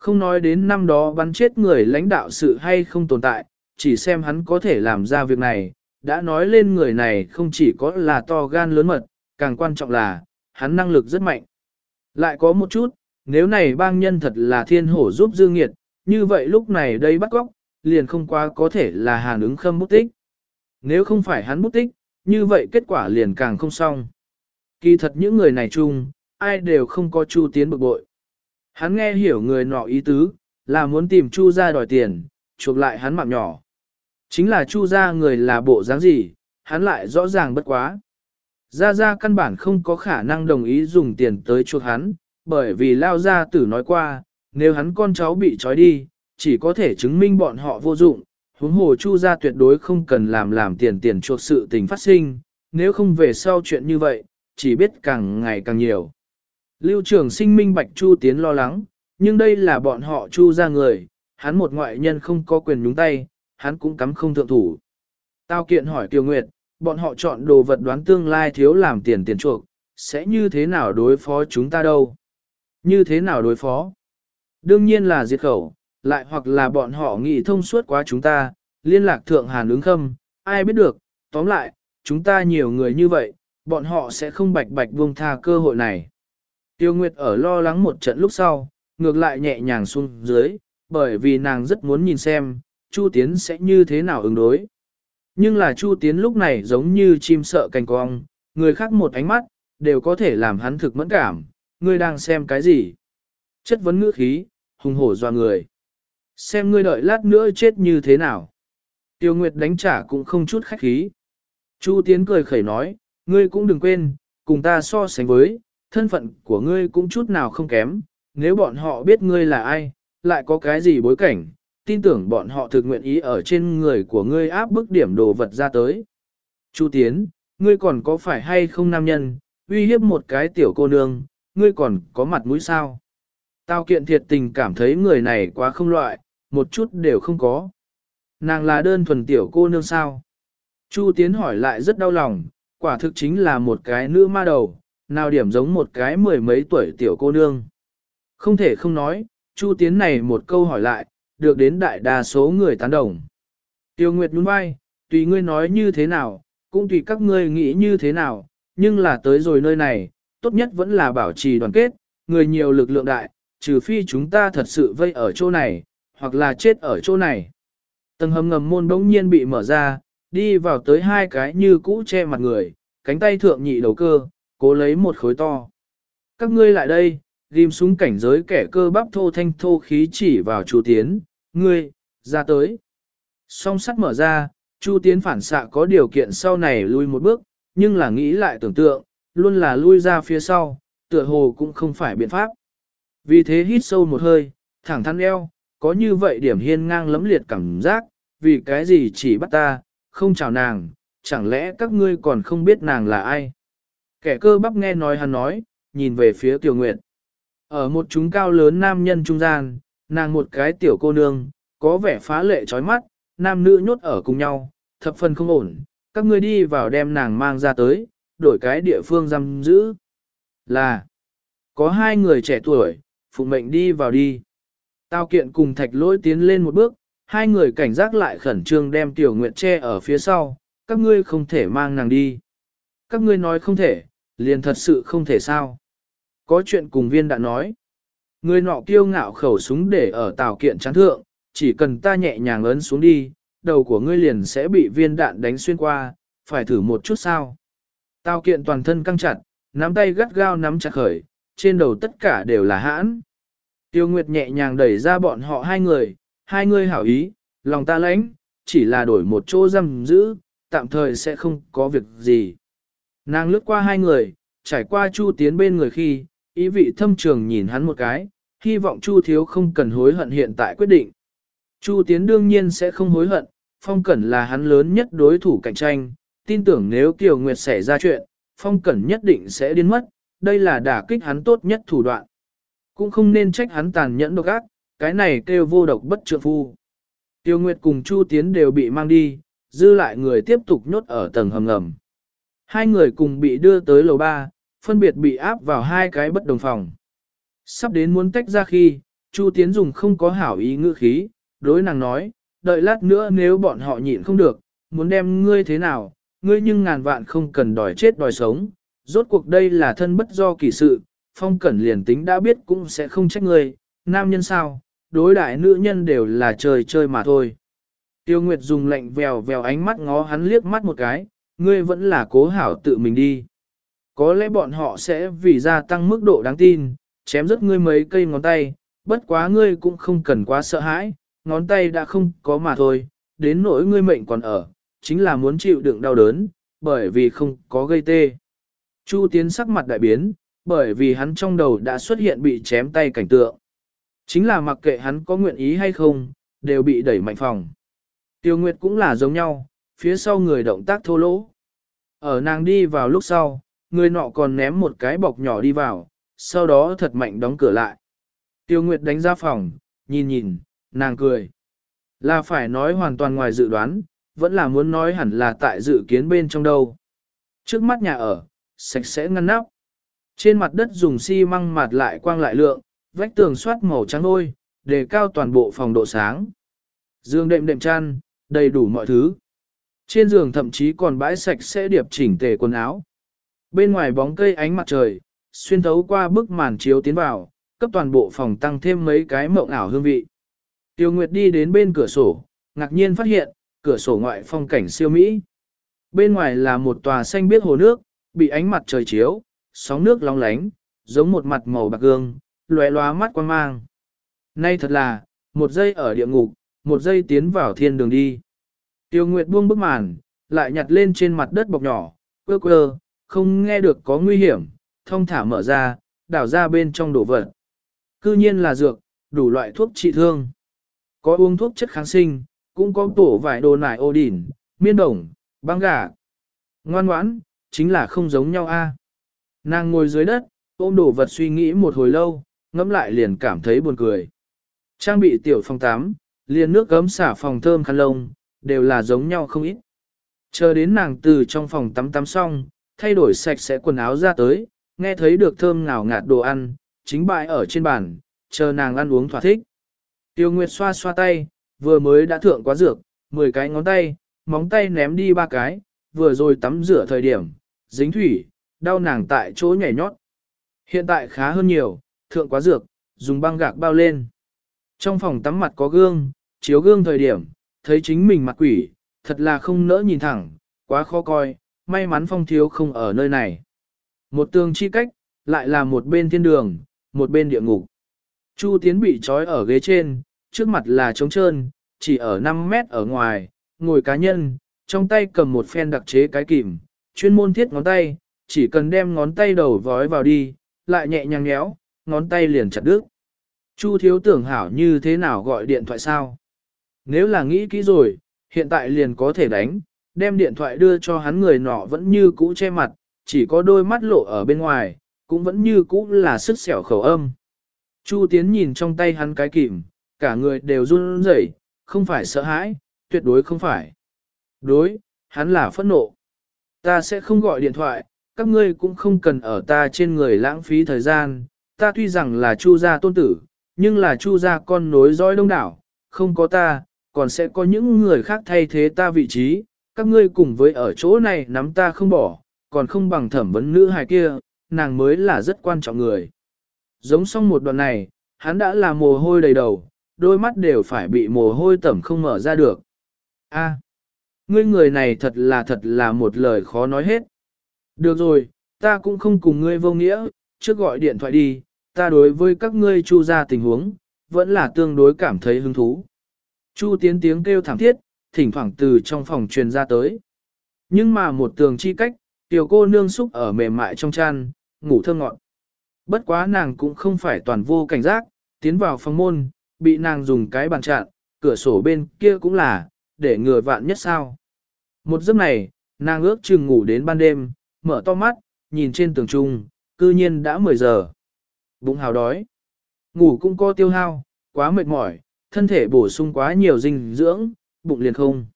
Không nói đến năm đó bắn chết người lãnh đạo sự hay không tồn tại, chỉ xem hắn có thể làm ra việc này, đã nói lên người này không chỉ có là to gan lớn mật, càng quan trọng là, hắn năng lực rất mạnh. Lại có một chút, nếu này bang nhân thật là thiên hổ giúp Dương Nghiệt, như vậy lúc này đây bắt góc, liền không quá có thể là hàn ứng khâm bút tích. Nếu không phải hắn bút tích, như vậy kết quả liền càng không xong. Kỳ thật những người này chung, ai đều không có Chu Tiến bực bội. Hắn nghe hiểu người nọ ý tứ, là muốn tìm Chu ra đòi tiền, chuộc lại hắn mạng nhỏ. Chính là Chu ra người là bộ dáng gì, hắn lại rõ ràng bất quá. Gia Gia căn bản không có khả năng đồng ý dùng tiền tới chuộc hắn, bởi vì Lao Gia tử nói qua, nếu hắn con cháu bị trói đi, chỉ có thể chứng minh bọn họ vô dụng, huống hồ Chu Gia tuyệt đối không cần làm làm tiền tiền chuộc sự tình phát sinh, nếu không về sau chuyện như vậy, chỉ biết càng ngày càng nhiều. Lưu trưởng sinh minh bạch Chu Tiến lo lắng, nhưng đây là bọn họ Chu ra người, hắn một ngoại nhân không có quyền nhúng tay, hắn cũng cắm không thượng thủ. Tao kiện hỏi Tiêu Nguyệt, bọn họ chọn đồ vật đoán tương lai thiếu làm tiền tiền chuộc, sẽ như thế nào đối phó chúng ta đâu? Như thế nào đối phó? Đương nhiên là diệt khẩu, lại hoặc là bọn họ nghĩ thông suốt quá chúng ta, liên lạc thượng hàn ứng khâm, ai biết được, tóm lại, chúng ta nhiều người như vậy, bọn họ sẽ không bạch bạch buông tha cơ hội này. Tiêu Nguyệt ở lo lắng một trận lúc sau, ngược lại nhẹ nhàng xuống dưới, bởi vì nàng rất muốn nhìn xem, Chu Tiến sẽ như thế nào ứng đối. Nhưng là Chu Tiến lúc này giống như chim sợ cành cong, người khác một ánh mắt, đều có thể làm hắn thực mẫn cảm, ngươi đang xem cái gì? Chất vấn ngữ khí, hùng hổ doa người. Xem ngươi đợi lát nữa chết như thế nào? Tiêu Nguyệt đánh trả cũng không chút khách khí. Chu Tiến cười khẩy nói, ngươi cũng đừng quên, cùng ta so sánh với, thân phận của ngươi cũng chút nào không kém, nếu bọn họ biết ngươi là ai, lại có cái gì bối cảnh, tin tưởng bọn họ thực nguyện ý ở trên người của ngươi áp bức điểm đồ vật ra tới. Chu Tiến, ngươi còn có phải hay không nam nhân, uy hiếp một cái tiểu cô nương, ngươi còn có mặt mũi sao? Tao kiện thiệt tình cảm thấy người này quá không loại, một chút đều không có. Nàng là đơn thuần tiểu cô nương sao? Chu Tiến hỏi lại rất đau lòng, quả thực chính là một cái nữ ma đầu, nào điểm giống một cái mười mấy tuổi tiểu cô nương. Không thể không nói, Chu Tiến này một câu hỏi lại, được đến đại đa số người tán đồng. Tiêu Nguyệt nhún vai, tùy ngươi nói như thế nào, cũng tùy các ngươi nghĩ như thế nào, nhưng là tới rồi nơi này, tốt nhất vẫn là bảo trì đoàn kết, người nhiều lực lượng đại, trừ phi chúng ta thật sự vây ở chỗ này, hoặc là chết ở chỗ này. Tầng hầm ngầm môn bỗng nhiên bị mở ra, đi vào tới hai cái như cũ che mặt người, cánh tay thượng nhị đầu cơ, cố lấy một khối to. Các ngươi lại đây, ghim súng cảnh giới kẻ cơ bắp thô thanh thô khí chỉ vào Chu Tiến, ngươi, ra tới. Song sắt mở ra, Chu Tiến phản xạ có điều kiện sau này lui một bước, nhưng là nghĩ lại tưởng tượng, luôn là lui ra phía sau, tựa hồ cũng không phải biện pháp. Vì thế hít sâu một hơi, thẳng thắn eo, có như vậy điểm hiên ngang lấm liệt cảm giác, vì cái gì chỉ bắt ta, không chào nàng, chẳng lẽ các ngươi còn không biết nàng là ai. Kẻ cơ bắp nghe nói hắn nói, nhìn về phía Tiểu Nguyệt. Ở một chúng cao lớn nam nhân trung gian, nàng một cái tiểu cô nương, có vẻ phá lệ chói mắt, nam nữ nhốt ở cùng nhau, thập phần không ổn, các ngươi đi vào đem nàng mang ra tới, đổi cái địa phương giam giữ. Là, có hai người trẻ tuổi, phụ mệnh đi vào đi. Tao kiện cùng thạch lỗi tiến lên một bước, hai người cảnh giác lại khẩn trương đem tiểu nguyệt che ở phía sau, các ngươi không thể mang nàng đi. Các ngươi nói không thể, liền thật sự không thể sao. Có chuyện cùng viên đã nói. Người nọ kiêu ngạo khẩu súng để ở tàu kiện chán thượng, chỉ cần ta nhẹ nhàng ấn xuống đi, đầu của ngươi liền sẽ bị viên đạn đánh xuyên qua, phải thử một chút sao. Tao kiện toàn thân căng chặt, nắm tay gắt gao nắm chặt khởi, trên đầu tất cả đều là hãn. Tiêu Nguyệt nhẹ nhàng đẩy ra bọn họ hai người, hai người hảo ý, lòng ta lãnh, chỉ là đổi một chỗ giam giữ, tạm thời sẽ không có việc gì. Nàng lướt qua hai người, trải qua Chu Tiến bên người khi, ý vị thâm trường nhìn hắn một cái, hy vọng Chu Thiếu không cần hối hận hiện tại quyết định. Chu Tiến đương nhiên sẽ không hối hận, Phong Cẩn là hắn lớn nhất đối thủ cạnh tranh, tin tưởng nếu Kiều Nguyệt xảy ra chuyện, Phong Cẩn nhất định sẽ điên mất, đây là đả kích hắn tốt nhất thủ đoạn. Cũng không nên trách hắn tàn nhẫn độc ác, cái này kêu vô độc bất trượng phu. Tiêu Nguyệt cùng Chu Tiến đều bị mang đi, dư lại người tiếp tục nhốt ở tầng hầm ngầm. Hai người cùng bị đưa tới lầu ba, phân biệt bị áp vào hai cái bất đồng phòng. Sắp đến muốn tách ra khi, Chu Tiến dùng không có hảo ý ngữ khí, đối nàng nói, đợi lát nữa nếu bọn họ nhịn không được, muốn đem ngươi thế nào, ngươi nhưng ngàn vạn không cần đòi chết đòi sống, rốt cuộc đây là thân bất do kỳ sự, phong cẩn liền tính đã biết cũng sẽ không trách ngươi, nam nhân sao, đối đại nữ nhân đều là trời chơi mà thôi. Tiêu Nguyệt dùng lệnh vèo vèo ánh mắt ngó hắn liếc mắt một cái, ngươi vẫn là cố hảo tự mình đi. Có lẽ bọn họ sẽ vì gia tăng mức độ đáng tin, chém rất ngươi mấy cây ngón tay, bất quá ngươi cũng không cần quá sợ hãi, ngón tay đã không có mà thôi, đến nỗi ngươi mệnh còn ở, chính là muốn chịu đựng đau đớn, bởi vì không có gây tê. Chu Tiến sắc mặt đại biến, bởi vì hắn trong đầu đã xuất hiện bị chém tay cảnh tượng. Chính là mặc kệ hắn có nguyện ý hay không, đều bị đẩy mạnh phòng. Tiêu Nguyệt cũng là giống nhau, phía sau người động tác thô lỗ. Ở nàng đi vào lúc sau, người nọ còn ném một cái bọc nhỏ đi vào, sau đó thật mạnh đóng cửa lại. Tiêu Nguyệt đánh ra phòng, nhìn nhìn, nàng cười. Là phải nói hoàn toàn ngoài dự đoán, vẫn là muốn nói hẳn là tại dự kiến bên trong đâu. Trước mắt nhà ở, sạch sẽ ngăn nắp. Trên mặt đất dùng xi măng mạt lại quang lại lượng, vách tường soát màu trắng ôi, để cao toàn bộ phòng độ sáng. Dương đệm đệm chăn, đầy đủ mọi thứ. Trên giường thậm chí còn bãi sạch sẽ điệp chỉnh tề quần áo. Bên ngoài bóng cây ánh mặt trời, xuyên thấu qua bức màn chiếu tiến vào, cấp toàn bộ phòng tăng thêm mấy cái mộng ảo hương vị. Tiêu Nguyệt đi đến bên cửa sổ, ngạc nhiên phát hiện, cửa sổ ngoại phong cảnh siêu Mỹ. Bên ngoài là một tòa xanh biếc hồ nước, bị ánh mặt trời chiếu, sóng nước long lánh, giống một mặt màu bạc gương, lóe lóa mắt quan mang. Nay thật là, một giây ở địa ngục, một giây tiến vào thiên đường đi. Tiêu Nguyệt buông bức màn, lại nhặt lên trên mặt đất bọc nhỏ, quơ quơ, không nghe được có nguy hiểm, thông thả mở ra, đảo ra bên trong đổ vật. Cư nhiên là dược, đủ loại thuốc trị thương. Có uống thuốc chất kháng sinh, cũng có tổ vài đồ nải ô đỉn, miên đồng, băng gà. Ngoan ngoãn, chính là không giống nhau a. Nàng ngồi dưới đất, ôm đồ vật suy nghĩ một hồi lâu, ngẫm lại liền cảm thấy buồn cười. Trang bị tiểu phòng 8, liền nước gấm xả phòng thơm khăn lông, đều là giống nhau không ít. Chờ đến nàng từ trong phòng tắm tắm xong, thay đổi sạch sẽ quần áo ra tới, nghe thấy được thơm ngào ngạt đồ ăn, chính bại ở trên bàn, chờ nàng ăn uống thỏa thích. Tiêu Nguyệt xoa xoa tay, vừa mới đã thượng quá dược, 10 cái ngón tay, móng tay ném đi ba cái, vừa rồi tắm rửa thời điểm, dính thủy, đau nàng tại chỗ nhảy nhót. Hiện tại khá hơn nhiều, thượng quá dược, dùng băng gạc bao lên. Trong phòng tắm mặt có gương, chiếu gương thời điểm, thấy chính mình mặt quỷ, thật là không nỡ nhìn thẳng, quá khó coi, may mắn phong thiếu không ở nơi này. Một tường chi cách, lại là một bên thiên đường, một bên địa ngục. Chu Tiến bị trói ở ghế trên, trước mặt là trống trơn, chỉ ở 5 mét ở ngoài, ngồi cá nhân, trong tay cầm một phen đặc chế cái kìm, chuyên môn thiết ngón tay, chỉ cần đem ngón tay đầu vói vào đi, lại nhẹ nhàng nhéo, ngón tay liền chặt đứt. Chu thiếu tưởng hảo như thế nào gọi điện thoại sao? Nếu là nghĩ kỹ rồi, hiện tại liền có thể đánh, đem điện thoại đưa cho hắn người nọ vẫn như cũ che mặt, chỉ có đôi mắt lộ ở bên ngoài, cũng vẫn như cũ là sức xẻo khẩu âm. Chu Tiến nhìn trong tay hắn cái kìm, cả người đều run rẩy, không phải sợ hãi, tuyệt đối không phải. Đối, hắn là phẫn nộ. Ta sẽ không gọi điện thoại, các ngươi cũng không cần ở ta trên người lãng phí thời gian, ta tuy rằng là chu gia tôn tử, nhưng là chu gia con nối dõi đông đảo, không có ta, còn sẽ có những người khác thay thế ta vị trí, các ngươi cùng với ở chỗ này nắm ta không bỏ, còn không bằng thẩm vấn nữ hài kia, nàng mới là rất quan trọng người. Giống xong một đoạn này, hắn đã là mồ hôi đầy đầu, đôi mắt đều phải bị mồ hôi tẩm không mở ra được. A, ngươi người này thật là thật là một lời khó nói hết. Được rồi, ta cũng không cùng ngươi vô nghĩa, trước gọi điện thoại đi, ta đối với các ngươi chu ra tình huống, vẫn là tương đối cảm thấy hứng thú. Chu tiến tiếng kêu thảm thiết, thỉnh thoảng từ trong phòng truyền ra tới. Nhưng mà một tường chi cách, tiểu cô nương xúc ở mềm mại trong chăn, ngủ thơ ngọn. Bất quá nàng cũng không phải toàn vô cảnh giác, tiến vào phòng môn, bị nàng dùng cái bàn chặn, cửa sổ bên kia cũng là, để ngừa vạn nhất sao. Một giấc này, nàng ước chừng ngủ đến ban đêm, mở to mắt, nhìn trên tường trung, cư nhiên đã 10 giờ. Bụng hào đói. Ngủ cũng có tiêu hao, quá mệt mỏi, thân thể bổ sung quá nhiều dinh dưỡng, bụng liền không.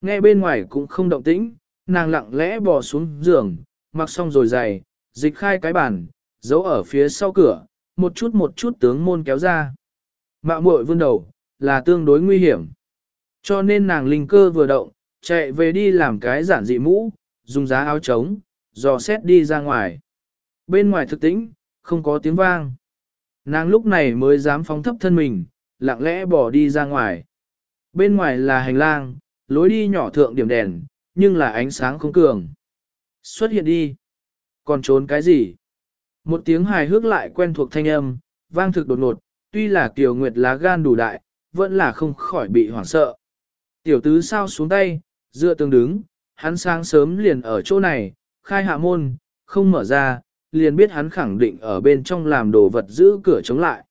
Nghe bên ngoài cũng không động tĩnh, nàng lặng lẽ bò xuống giường, mặc xong rồi giày, dịch khai cái bàn, giấu ở phía sau cửa, một chút một chút tướng môn kéo ra. Mạo muội vươn đầu, là tương đối nguy hiểm. Cho nên nàng linh cơ vừa động, chạy về đi làm cái giản dị mũ, dùng giá áo trống, dò xét đi ra ngoài. Bên ngoài thực tĩnh, không có tiếng vang. Nàng lúc này mới dám phóng thấp thân mình, lặng lẽ bỏ đi ra ngoài. Bên ngoài là hành lang, lối đi nhỏ thượng điểm đèn, nhưng là ánh sáng không cường. Xuất hiện đi. Còn trốn cái gì? Một tiếng hài hước lại quen thuộc thanh âm, vang thực đột ngột, tuy là Kiều Nguyệt lá gan đủ đại, vẫn là không khỏi bị hoảng sợ. Tiểu tứ sao xuống tay, dựa tường đứng, hắn sáng sớm liền ở chỗ này, khai hạ môn, không mở ra, liền biết hắn khẳng định ở bên trong làm đồ vật giữ cửa chống lại.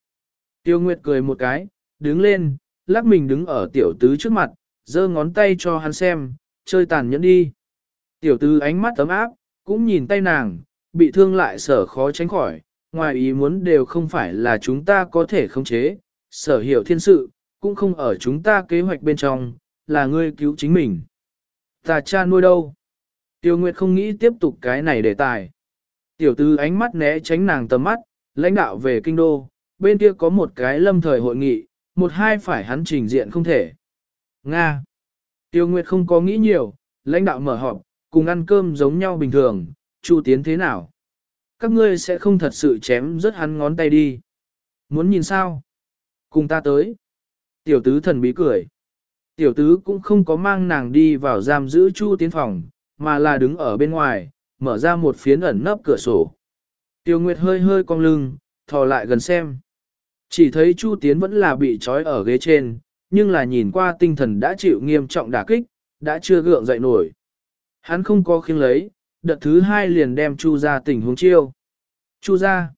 Tiêu Nguyệt cười một cái, đứng lên, lắc mình đứng ở tiểu tứ trước mặt, giơ ngón tay cho hắn xem, chơi tàn nhẫn đi. Tiểu tứ ánh mắt ấm áp, cũng nhìn tay nàng, bị thương lại sở khó tránh khỏi, ngoài ý muốn đều không phải là chúng ta có thể khống chế, sở hiểu thiên sự, cũng không ở chúng ta kế hoạch bên trong, là ngươi cứu chính mình. Ta cha nuôi đâu? Tiêu Nguyệt không nghĩ tiếp tục cái này đề tài. Tiểu tư ánh mắt né tránh nàng tầm mắt, lãnh đạo về kinh đô, bên kia có một cái lâm thời hội nghị, một hai phải hắn trình diện không thể. Nga. Tiêu Nguyệt không có nghĩ nhiều, lãnh đạo mở họp, cùng ăn cơm giống nhau bình thường, Chu Tiến thế nào? Các ngươi sẽ không thật sự chém rớt hắn ngón tay đi. Muốn nhìn sao? Cùng ta tới. Tiểu tứ thần bí cười. Tiểu tứ cũng không có mang nàng đi vào giam giữ Chu Tiến phòng, mà là đứng ở bên ngoài, mở ra một phiến ẩn nấp cửa sổ. Tiêu Nguyệt hơi hơi cong lưng, thò lại gần xem. Chỉ thấy Chu Tiến vẫn là bị trói ở ghế trên, nhưng là nhìn qua tinh thần đã chịu nghiêm trọng đả kích, đã chưa gượng dậy nổi. Hắn không có khiêng lấy, đợt thứ hai liền đem Chu ra tình huống chiêu. Chu ra.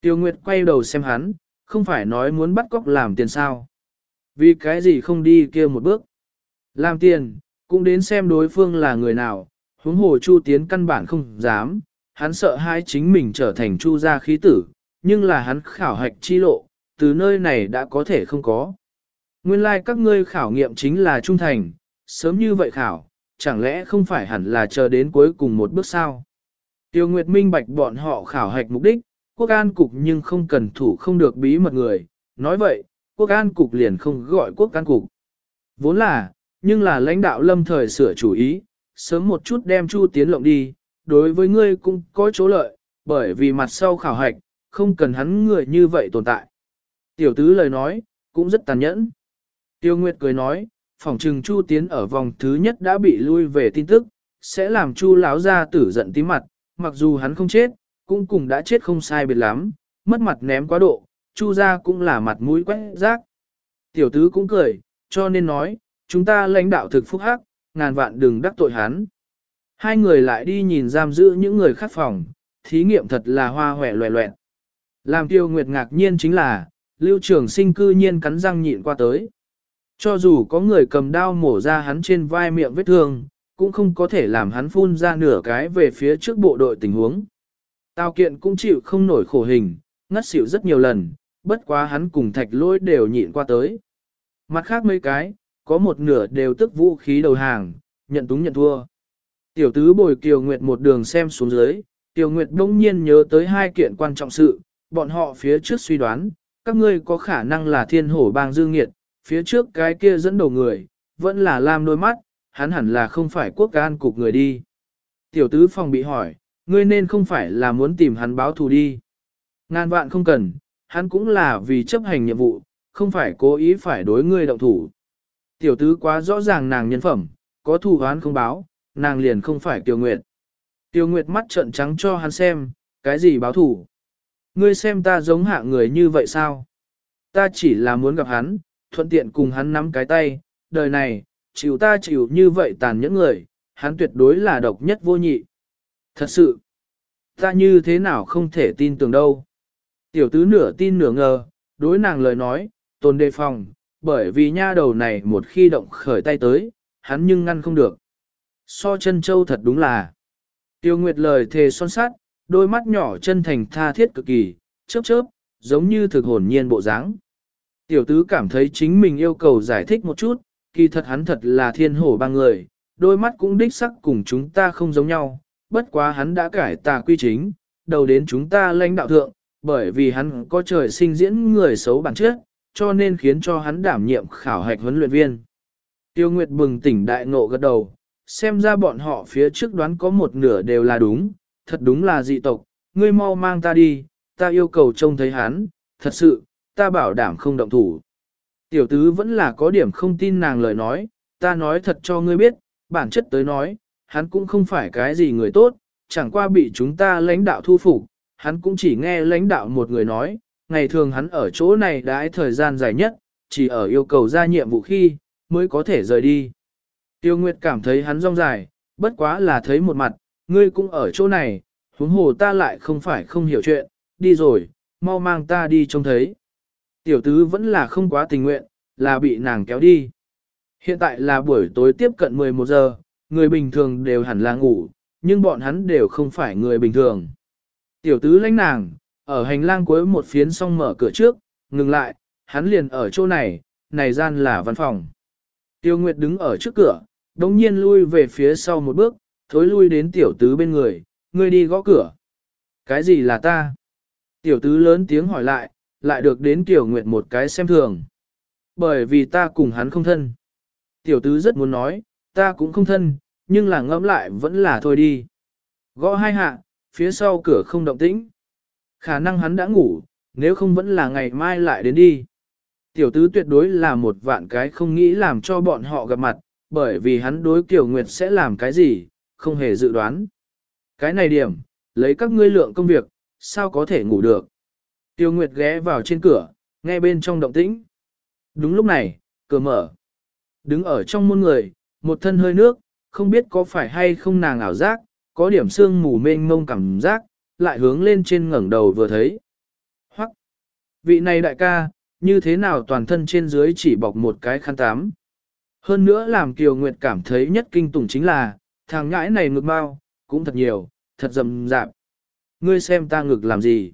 Tiêu Nguyệt quay đầu xem hắn, không phải nói muốn bắt cóc làm tiền sao. Vì cái gì không đi kia một bước. Làm tiền, cũng đến xem đối phương là người nào, huống hồ Chu Tiến căn bản không dám, hắn sợ hai chính mình trở thành Chu gia khí tử, nhưng là hắn khảo hạch chi lộ, từ nơi này đã có thể không có. Nguyên lai like các ngươi khảo nghiệm chính là trung thành, sớm như vậy khảo, chẳng lẽ không phải hẳn là chờ đến cuối cùng một bước sao? Tiêu Nguyệt minh bạch bọn họ khảo hạch mục đích, quốc an cục nhưng không cần thủ không được bí mật người, nói vậy, quốc an cục liền không gọi quốc an cục. Vốn là, nhưng là lãnh đạo lâm thời sửa chủ ý, sớm một chút đem Chu Tiến lộng đi, đối với ngươi cũng có chỗ lợi, bởi vì mặt sau khảo hạch, không cần hắn người như vậy tồn tại. Tiểu tứ lời nói, cũng rất tàn nhẫn. Tiêu Nguyệt cười nói, phỏng trừng Chu Tiến ở vòng thứ nhất đã bị lui về tin tức, sẽ làm Chu láo ra tử giận tím mặt, mặc dù hắn không chết, cũng cùng đã chết không sai biệt lắm, mất mặt ném quá độ, Chu ra cũng là mặt mũi quét rác. Tiểu tứ cũng cười, cho nên nói, chúng ta lãnh đạo thực phúc hắc, ngàn vạn đừng đắc tội hắn. Hai người lại đi nhìn giam giữ những người khác phòng, thí nghiệm thật là hoa hòe loẹ loẹn. Làm tiêu nguyệt ngạc nhiên chính là, lưu trường sinh cư nhiên cắn răng nhịn qua tới. Cho dù có người cầm đao mổ ra hắn trên vai miệng vết thương, cũng không có thể làm hắn phun ra nửa cái về phía trước bộ đội tình huống. Tào kiện cũng chịu không nổi khổ hình, ngất xỉu rất nhiều lần, bất quá hắn cùng thạch lôi đều nhịn qua tới. Mặt khác mấy cái, có một nửa đều tức vũ khí đầu hàng, nhận túng nhận thua. Tiểu tứ bồi Kiều Nguyệt một đường xem xuống dưới, Kiều Nguyệt đông nhiên nhớ tới hai kiện quan trọng sự, bọn họ phía trước suy đoán, các ngươi có khả năng là thiên hổ bang dương nghiệt, phía trước cái kia dẫn đầu người, vẫn là lam đôi mắt, hắn hẳn là không phải quốc can cục người đi. Tiểu tứ phòng bị hỏi, ngươi nên không phải là muốn tìm hắn báo thù đi. Ngàn vạn không cần, hắn cũng là vì chấp hành nhiệm vụ, không phải cố ý phải đối ngươi động thủ. Tiểu tứ quá rõ ràng nàng nhân phẩm, có thù oán không báo, nàng liền không phải Tiêu Nguyệt. Tiêu Nguyệt mắt trợn trắng cho hắn xem, cái gì báo thù? Ngươi xem ta giống hạ người như vậy sao? Ta chỉ là muốn gặp hắn, thuận tiện cùng hắn nắm cái tay, đời này, chịu ta chịu như vậy tàn nhẫn người, hắn tuyệt đối là độc nhất vô nhị. Thật sự, ta như thế nào không thể tin tưởng đâu. Tiểu tứ nửa tin nửa ngờ, đối nàng lời nói, tồn đề phòng, bởi vì nha đầu này một khi động khởi tay tới, hắn nhưng ngăn không được. So chân châu thật đúng là. Tiêu Nguyệt lời thề son sát, đôi mắt nhỏ chân thành tha thiết cực kỳ, chớp chớp, giống như thực hồn nhiên bộ dáng. Tiểu tứ cảm thấy chính mình yêu cầu giải thích một chút, kỳ thật hắn thật là thiên hổ ba người, đôi mắt cũng đích sắc cùng chúng ta không giống nhau, bất quá hắn đã cải tà quy chính, đầu đến chúng ta lãnh đạo thượng, bởi vì hắn có trời sinh diễn người xấu bản chất, cho nên khiến cho hắn đảm nhiệm khảo hạch huấn luyện viên. Tiêu Nguyệt bừng tỉnh đại ngộ gật đầu, xem ra bọn họ phía trước đoán có một nửa đều là đúng, thật đúng là dị tộc, ngươi mau mang ta đi, ta yêu cầu trông thấy hắn, thật sự, ta bảo đảm không động thủ. Tiểu tứ vẫn là có điểm không tin nàng lời nói, ta nói thật cho ngươi biết, bản chất tới nói, hắn cũng không phải cái gì người tốt, chẳng qua bị chúng ta lãnh đạo thu phục, hắn cũng chỉ nghe lãnh đạo một người nói, ngày thường hắn ở chỗ này đãi thời gian dài nhất, chỉ ở yêu cầu ra nhiệm vụ khi, mới có thể rời đi. Tiêu Nguyệt cảm thấy hắn rong dài, bất quá là thấy một mặt, ngươi cũng ở chỗ này, huống hồ ta lại không phải không hiểu chuyện, đi rồi, mau mang ta đi trông thấy. Tiểu tứ vẫn là không quá tình nguyện, là bị nàng kéo đi. Hiện tại là buổi tối tiếp cận 11 giờ, người bình thường đều hẳn là ngủ, nhưng bọn hắn đều không phải người bình thường. Tiểu tứ lãnh nàng, ở hành lang cuối một phiến xong mở cửa trước, ngừng lại, hắn liền ở chỗ này, này gian là văn phòng. Tiêu Nguyệt đứng ở trước cửa, đồng nhiên lui về phía sau một bước, thối lui đến tiểu tứ bên người, ngươi đi gõ cửa. Cái gì là ta? Tiểu tứ lớn tiếng hỏi lại, lại được đến tiểu Nguyệt một cái xem thường. Bởi vì ta cùng hắn không thân. Tiểu tứ rất muốn nói, ta cũng không thân, nhưng là ngẫm lại vẫn là thôi đi. Gõ hai hạ, phía sau cửa không động tĩnh. Khả năng hắn đã ngủ, nếu không vẫn là ngày mai lại đến đi. Tiểu tứ tuyệt đối là một vạn cái không nghĩ làm cho bọn họ gặp mặt, bởi vì hắn đối Kiều Nguyệt sẽ làm cái gì, không hề dự đoán. Cái này điểm, lấy các ngươi lượng công việc, sao có thể ngủ được. Tiêu Nguyệt ghé vào trên cửa, nghe bên trong động tĩnh. Đúng lúc này, cửa mở. Đứng ở trong môn người, một thân hơi nước, không biết có phải hay không nàng ảo giác, có điểm sương mù mênh mông cảm giác, lại hướng lên trên ngẩng đầu vừa thấy. Hoặc, vị này đại ca, như thế nào toàn thân trên dưới chỉ bọc một cái khăn tám. Hơn nữa làm Kiều Nguyệt cảm thấy nhất kinh tủng chính là, thằng ngãi này ngực bao, cũng thật nhiều, thật rầm rạp. Ngươi xem ta ngực làm gì?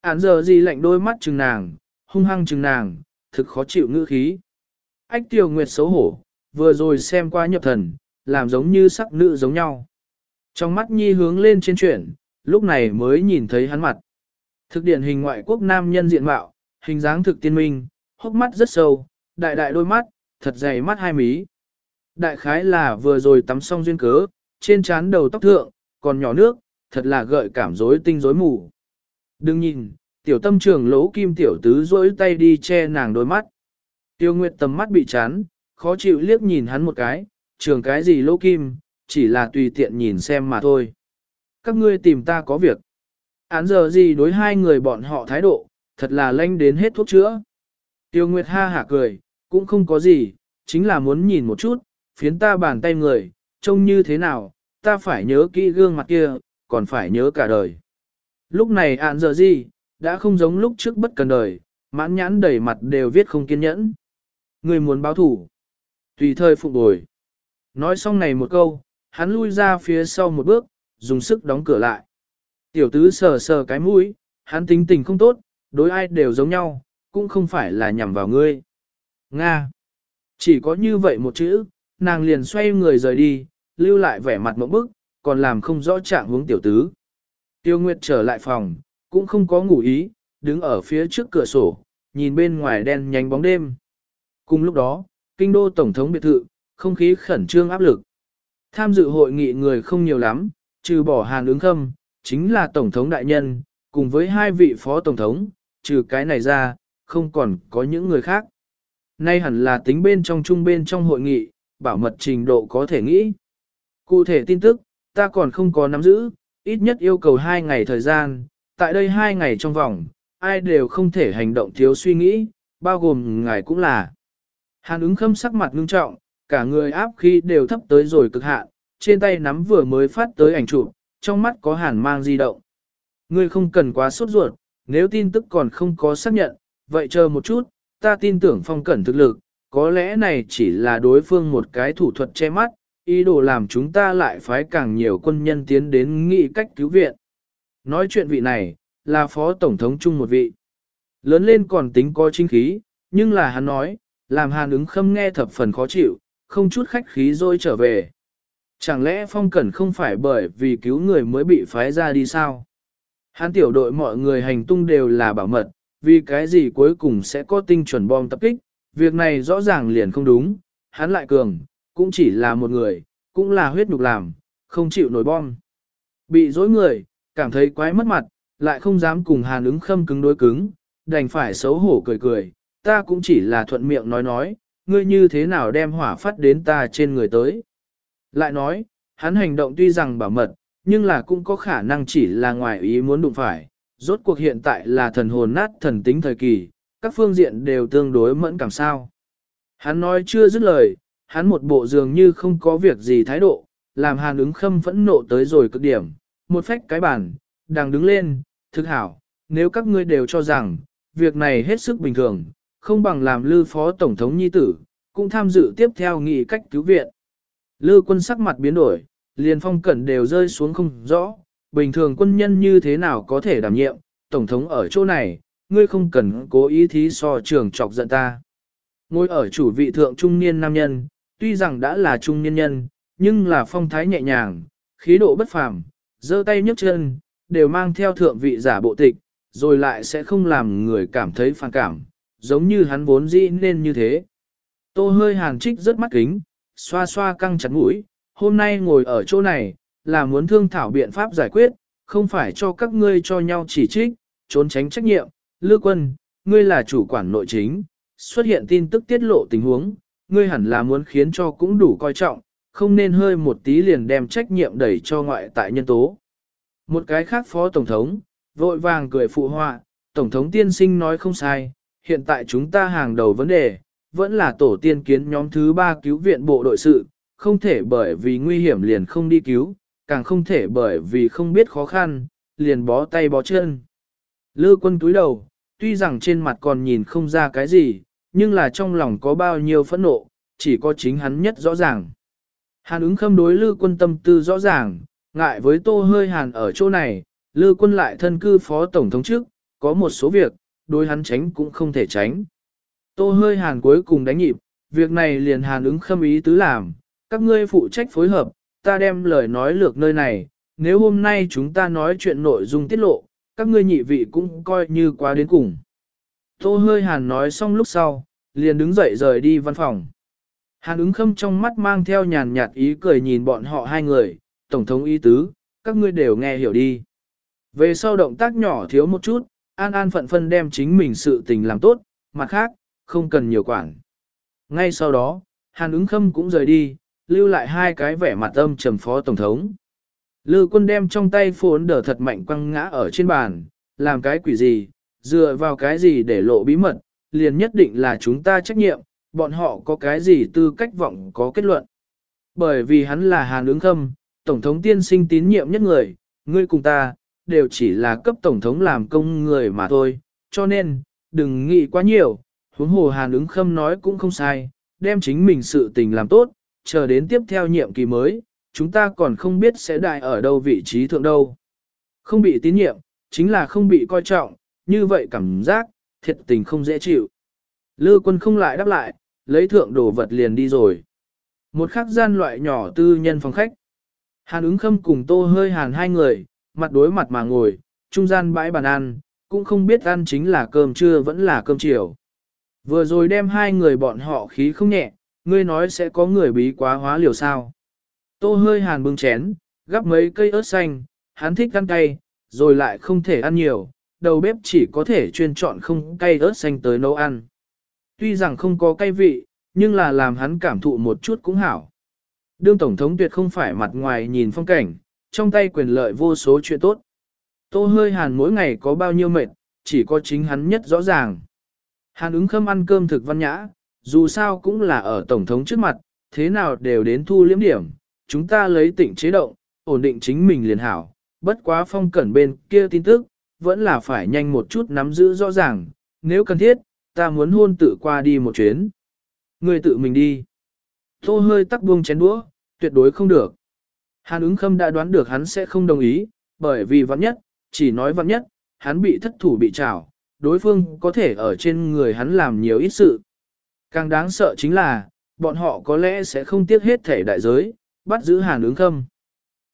Án giờ gì lạnh đôi mắt chừng nàng, hung hăng chừng nàng, thực khó chịu ngữ khí. Ách Tiểu Nguyệt xấu hổ, vừa rồi xem qua nhập thần, làm giống như sắc nữ giống nhau. Trong mắt nhi hướng lên trên chuyển, lúc này mới nhìn thấy hắn mặt. Thực điển hình ngoại quốc nam nhân diện mạo, hình dáng thực tiên minh, hốc mắt rất sâu, đại đại đôi mắt, thật dày mắt hai mí. Đại khái là vừa rồi tắm xong duyên cớ, trên trán đầu tóc thượng, còn nhỏ nước, thật là gợi cảm rối tinh rối mù. Đừng nhìn, tiểu tâm trường lỗ kim tiểu tứ rỗi tay đi che nàng đôi mắt. Tiêu Nguyệt tầm mắt bị chán, khó chịu liếc nhìn hắn một cái, trường cái gì lỗ kim, chỉ là tùy tiện nhìn xem mà thôi. Các ngươi tìm ta có việc. Án giờ gì đối hai người bọn họ thái độ, thật là lanh đến hết thuốc chữa. Tiêu Nguyệt ha hả cười, cũng không có gì, chính là muốn nhìn một chút, phiến ta bàn tay người, trông như thế nào, ta phải nhớ kỹ gương mặt kia, còn phải nhớ cả đời. Lúc này ạn giờ gì, đã không giống lúc trước bất cần đời, mãn nhãn đầy mặt đều viết không kiên nhẫn. Người muốn báo thủ, tùy thời phục bồi. Nói xong này một câu, hắn lui ra phía sau một bước, dùng sức đóng cửa lại. Tiểu tứ sờ sờ cái mũi, hắn tính tình không tốt, đối ai đều giống nhau, cũng không phải là nhằm vào ngươi. Nga. Chỉ có như vậy một chữ, nàng liền xoay người rời đi, lưu lại vẻ mặt mẫu bức, còn làm không rõ trạng hướng tiểu tứ. Tiêu Nguyệt trở lại phòng, cũng không có ngủ ý, đứng ở phía trước cửa sổ, nhìn bên ngoài đen nhánh bóng đêm. Cùng lúc đó, kinh đô tổng thống biệt thự, không khí khẩn trương áp lực. Tham dự hội nghị người không nhiều lắm, trừ bỏ hàn ứng khâm, chính là tổng thống đại nhân, cùng với hai vị phó tổng thống, trừ cái này ra, không còn có những người khác. Nay hẳn là tính bên trong chung bên trong hội nghị, bảo mật trình độ có thể nghĩ. Cụ thể tin tức, ta còn không có nắm giữ, ít nhất yêu cầu 2 ngày thời gian, tại đây 2 ngày trong vòng, ai đều không thể hành động thiếu suy nghĩ, bao gồm ngài cũng là. Hàn ứng khâm sắc mặt ngưng trọng, cả người áp khi đều thấp tới rồi cực hạn, trên tay nắm vừa mới phát tới ảnh chụp, trong mắt có hàn mang di động. Ngươi không cần quá sốt ruột, nếu tin tức còn không có xác nhận, vậy chờ một chút, ta tin tưởng phong cẩn thực lực, có lẽ này chỉ là đối phương một cái thủ thuật che mắt, ý đồ làm chúng ta lại phái càng nhiều quân nhân tiến đến nghị cách cứu viện. Nói chuyện vị này, là phó tổng thống chung một vị. Lớn lên còn tính có chính khí, nhưng là hắn nói, làm hàn ứng khâm nghe thập phần khó chịu, không chút khách khí rồi trở về. Chẳng lẽ phong cẩn không phải bởi vì cứu người mới bị phái ra đi sao? Hắn tiểu đội mọi người hành tung đều là bảo mật, vì cái gì cuối cùng sẽ có tinh chuẩn bom tập kích, việc này rõ ràng liền không đúng, hắn lại cường, cũng chỉ là một người, cũng là huyết nhục làm, không chịu nổi bom. Bị dối người, cảm thấy quái mất mặt, lại không dám cùng hàn ứng khâm cứng đối cứng, đành phải xấu hổ cười cười, ta cũng chỉ là thuận miệng nói nói, ngươi như thế nào đem hỏa phát đến ta trên người tới. Lại nói, hắn hành động tuy rằng bảo mật, nhưng là cũng có khả năng chỉ là ngoài ý muốn đụng phải, rốt cuộc hiện tại là thần hồn nát thần tính thời kỳ, các phương diện đều tương đối mẫn cảm sao. Hắn nói chưa dứt lời, hắn một bộ dường như không có việc gì thái độ, làm hàn ứng khâm phẫn nộ tới rồi cực điểm, một phách cái bản, đang đứng lên, thực hảo, nếu các ngươi đều cho rằng, việc này hết sức bình thường, không bằng làm lư phó tổng thống nhi tử, cũng tham dự tiếp theo nghị cách cứu viện. Lư quân sắc mặt biến đổi, liền phong cẩn đều rơi xuống không rõ, bình thường quân nhân như thế nào có thể đảm nhiệm, tổng thống ở chỗ này, ngươi không cần cố ý thí so trường chọc giận ta. Ngồi ở chủ vị thượng trung niên nam nhân, tuy rằng đã là trung niên nhân, nhưng là phong thái nhẹ nhàng, khí độ bất phàm, giơ tay nhấc chân, đều mang theo thượng vị giả bộ tịch, rồi lại sẽ không làm người cảm thấy phản cảm, giống như hắn vốn dĩ nên như thế. Tô hơi hàn trích rất mắt kính, xoa xoa căng chặt mũi, hôm nay ngồi ở chỗ này, là muốn thương thảo biện pháp giải quyết, không phải cho các ngươi cho nhau chỉ trích, trốn tránh trách nhiệm. Lư quân, ngươi là chủ quản nội chính, xuất hiện tin tức tiết lộ tình huống, ngươi hẳn là muốn khiến cho cũng đủ coi trọng, không nên hơi một tí liền đem trách nhiệm đẩy cho ngoại tại nhân tố. Một cái khác phó tổng thống, vội vàng cười phụ họa, tổng thống tiên sinh nói không sai, hiện tại chúng ta hàng đầu vấn đề, vẫn là tổ tiên kiến nhóm thứ ba cứu viện bộ đội sự, không thể bởi vì nguy hiểm liền không đi cứu, càng không thể bởi vì không biết khó khăn, liền bó tay bó chân. Lư quân túi đầu, tuy rằng trên mặt còn nhìn không ra cái gì, nhưng là trong lòng có bao nhiêu phẫn nộ, chỉ có chính hắn nhất rõ ràng. Hàn ứng khâm đối lư quân tâm tư rõ ràng, ngại với tô hơi hàn ở chỗ này, lư quân lại thân cư phó tổng thống trước, có một số việc, đối hắn tránh cũng không thể tránh. Tô hơi hàn cuối cùng đánh nhịp, việc này liền hàn ứng khâm ý tứ làm, các ngươi phụ trách phối hợp, ta đem lời nói lược nơi này, nếu hôm nay chúng ta nói chuyện nội dung tiết lộ, các ngươi nhị vị cũng coi như quá đến cùng. Tô hơi hàn nói xong lúc sau, liền đứng dậy rời đi văn phòng. Hàn ứng khâm trong mắt mang theo nhàn nhạt ý cười nhìn bọn họ hai người, tổng thống ý tứ, các ngươi đều nghe hiểu đi. Về sau động tác nhỏ thiếu một chút, an an phận phân đem chính mình sự tình làm tốt, mặt khác, không cần nhiều quản. Ngay sau đó, Hàn ứng khâm cũng rời đi, lưu lại hai cái vẻ mặt âm trầm phó tổng thống. Lư quân đem trong tay phốn đỡ thật mạnh quăng ngã ở trên bàn, làm cái quỷ gì, dựa vào cái gì để lộ bí mật, liền nhất định là chúng ta trách nhiệm, bọn họ có cái gì tư cách vọng có kết luận. Bởi vì hắn là Hàn ứng khâm, tổng thống tiên sinh tín nhiệm nhất người, ngươi cùng ta, đều chỉ là cấp tổng thống làm công người mà thôi, cho nên, đừng nghĩ quá nhiều, huống hồ Hàn ứng khâm nói cũng không sai, đem chính mình sự tình làm tốt, chờ đến tiếp theo nhiệm kỳ mới, chúng ta còn không biết sẽ đại ở đâu vị trí thượng đâu. Không bị tín nhiệm, chính là không bị coi trọng, như vậy cảm giác, thiệt tình không dễ chịu. Lư quân không lại đáp lại, lấy thượng đồ vật liền đi rồi. Một khắc gian loại nhỏ tư nhân phòng khách. Hàn ứng khâm cùng tô hơi hàn hai người, mặt đối mặt mà ngồi, trung gian bãi bàn ăn, cũng không biết ăn chính là cơm trưa vẫn là cơm chiều. Vừa rồi đem hai người bọn họ khí không nhẹ, ngươi nói sẽ có người bí quá hóa liều sao. Tô hơi hàn bưng chén, gắp mấy cây ớt xanh, hắn thích ăn cay, rồi lại không thể ăn nhiều, đầu bếp chỉ có thể chuyên chọn không cay ớt xanh tới nấu ăn. Tuy rằng không có cay vị, nhưng là làm hắn cảm thụ một chút cũng hảo. Đương Tổng thống tuyệt không phải mặt ngoài nhìn phong cảnh, trong tay quyền lợi vô số chuyện tốt. Tô hơi hàn mỗi ngày có bao nhiêu mệt, chỉ có chính hắn nhất rõ ràng. Hàn ứng khâm ăn cơm thực văn nhã, dù sao cũng là ở Tổng thống trước mặt, thế nào đều đến thu liếm điểm, chúng ta lấy tỉnh chế động, ổn định chính mình liền hảo, bất quá phong cẩn bên kia tin tức, vẫn là phải nhanh một chút nắm giữ rõ ràng, nếu cần thiết, ta muốn hôn tự qua đi một chuyến. Người tự mình đi. Tô hơi tắc buông chén đũa, tuyệt đối không được. Hàn ứng khâm đã đoán được hắn sẽ không đồng ý, bởi vì vắng nhất, chỉ nói vắng nhất, hắn bị thất thủ bị trảo, đối phương có thể ở trên người hắn làm nhiều ít sự. Càng đáng sợ chính là, bọn họ có lẽ sẽ không tiếc hết thể đại giới, bắt giữ hàn ứng khâm.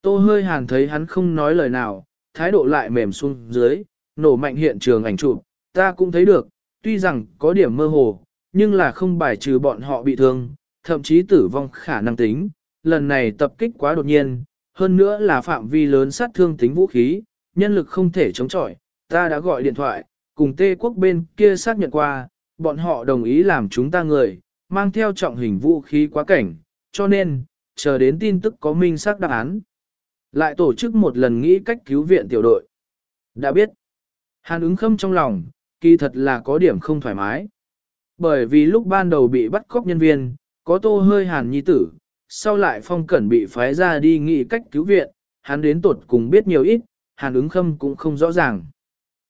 Tô hơi hàn thấy hắn không nói lời nào, thái độ lại mềm xuống dưới, nổ mạnh hiện trường ảnh chụp, ta cũng thấy được, tuy rằng có điểm mơ hồ, nhưng là không bài trừ bọn họ bị thương, thậm chí tử vong khả năng tính, lần này tập kích quá đột nhiên, hơn nữa là phạm vi lớn sát thương tính vũ khí, nhân lực không thể chống chọi, ta đã gọi điện thoại, cùng Tê quốc bên kia xác nhận qua, bọn họ đồng ý làm chúng ta người, mang theo trọng hình vũ khí quá cảnh, cho nên, chờ đến tin tức có minh xác đáp án. Lại tổ chức một lần nghĩ cách cứu viện tiểu đội. Đã biết, hàn ứng khâm trong lòng, kỳ thật là có điểm không thoải mái. Bởi vì lúc ban đầu bị bắt cóc nhân viên, có tô hơi hàn nhi tử, sau lại phong cẩn bị phái ra đi nghĩ cách cứu viện, hắn đến tột cùng biết nhiều ít, hàn ứng khâm cũng không rõ ràng.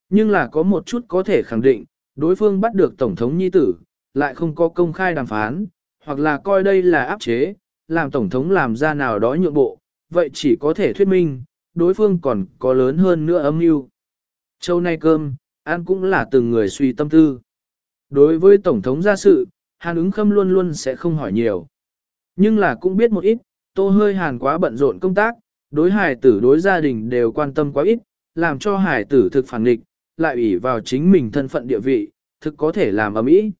Nhưng là có một chút có thể khẳng định, đối phương bắt được Tổng thống Nhi Tử, lại không có công khai đàm phán, hoặc là coi đây là áp chế, làm Tổng thống làm ra nào đó nhượng bộ, vậy chỉ có thể thuyết minh, đối phương còn có lớn hơn nữa âm mưu. Châu nay cơm, ăn cũng là từng người suy tâm tư. Đối với Tổng thống gia sự, Hàn ứng khâm luôn luôn sẽ không hỏi nhiều. Nhưng là cũng biết một ít, tô hơi hàn quá bận rộn công tác, đối hải tử đối gia đình đều quan tâm quá ít, làm cho hải tử thực phản nghịch, lại ủy vào chính mình thân phận địa vị, thực có thể làm ở mỹ.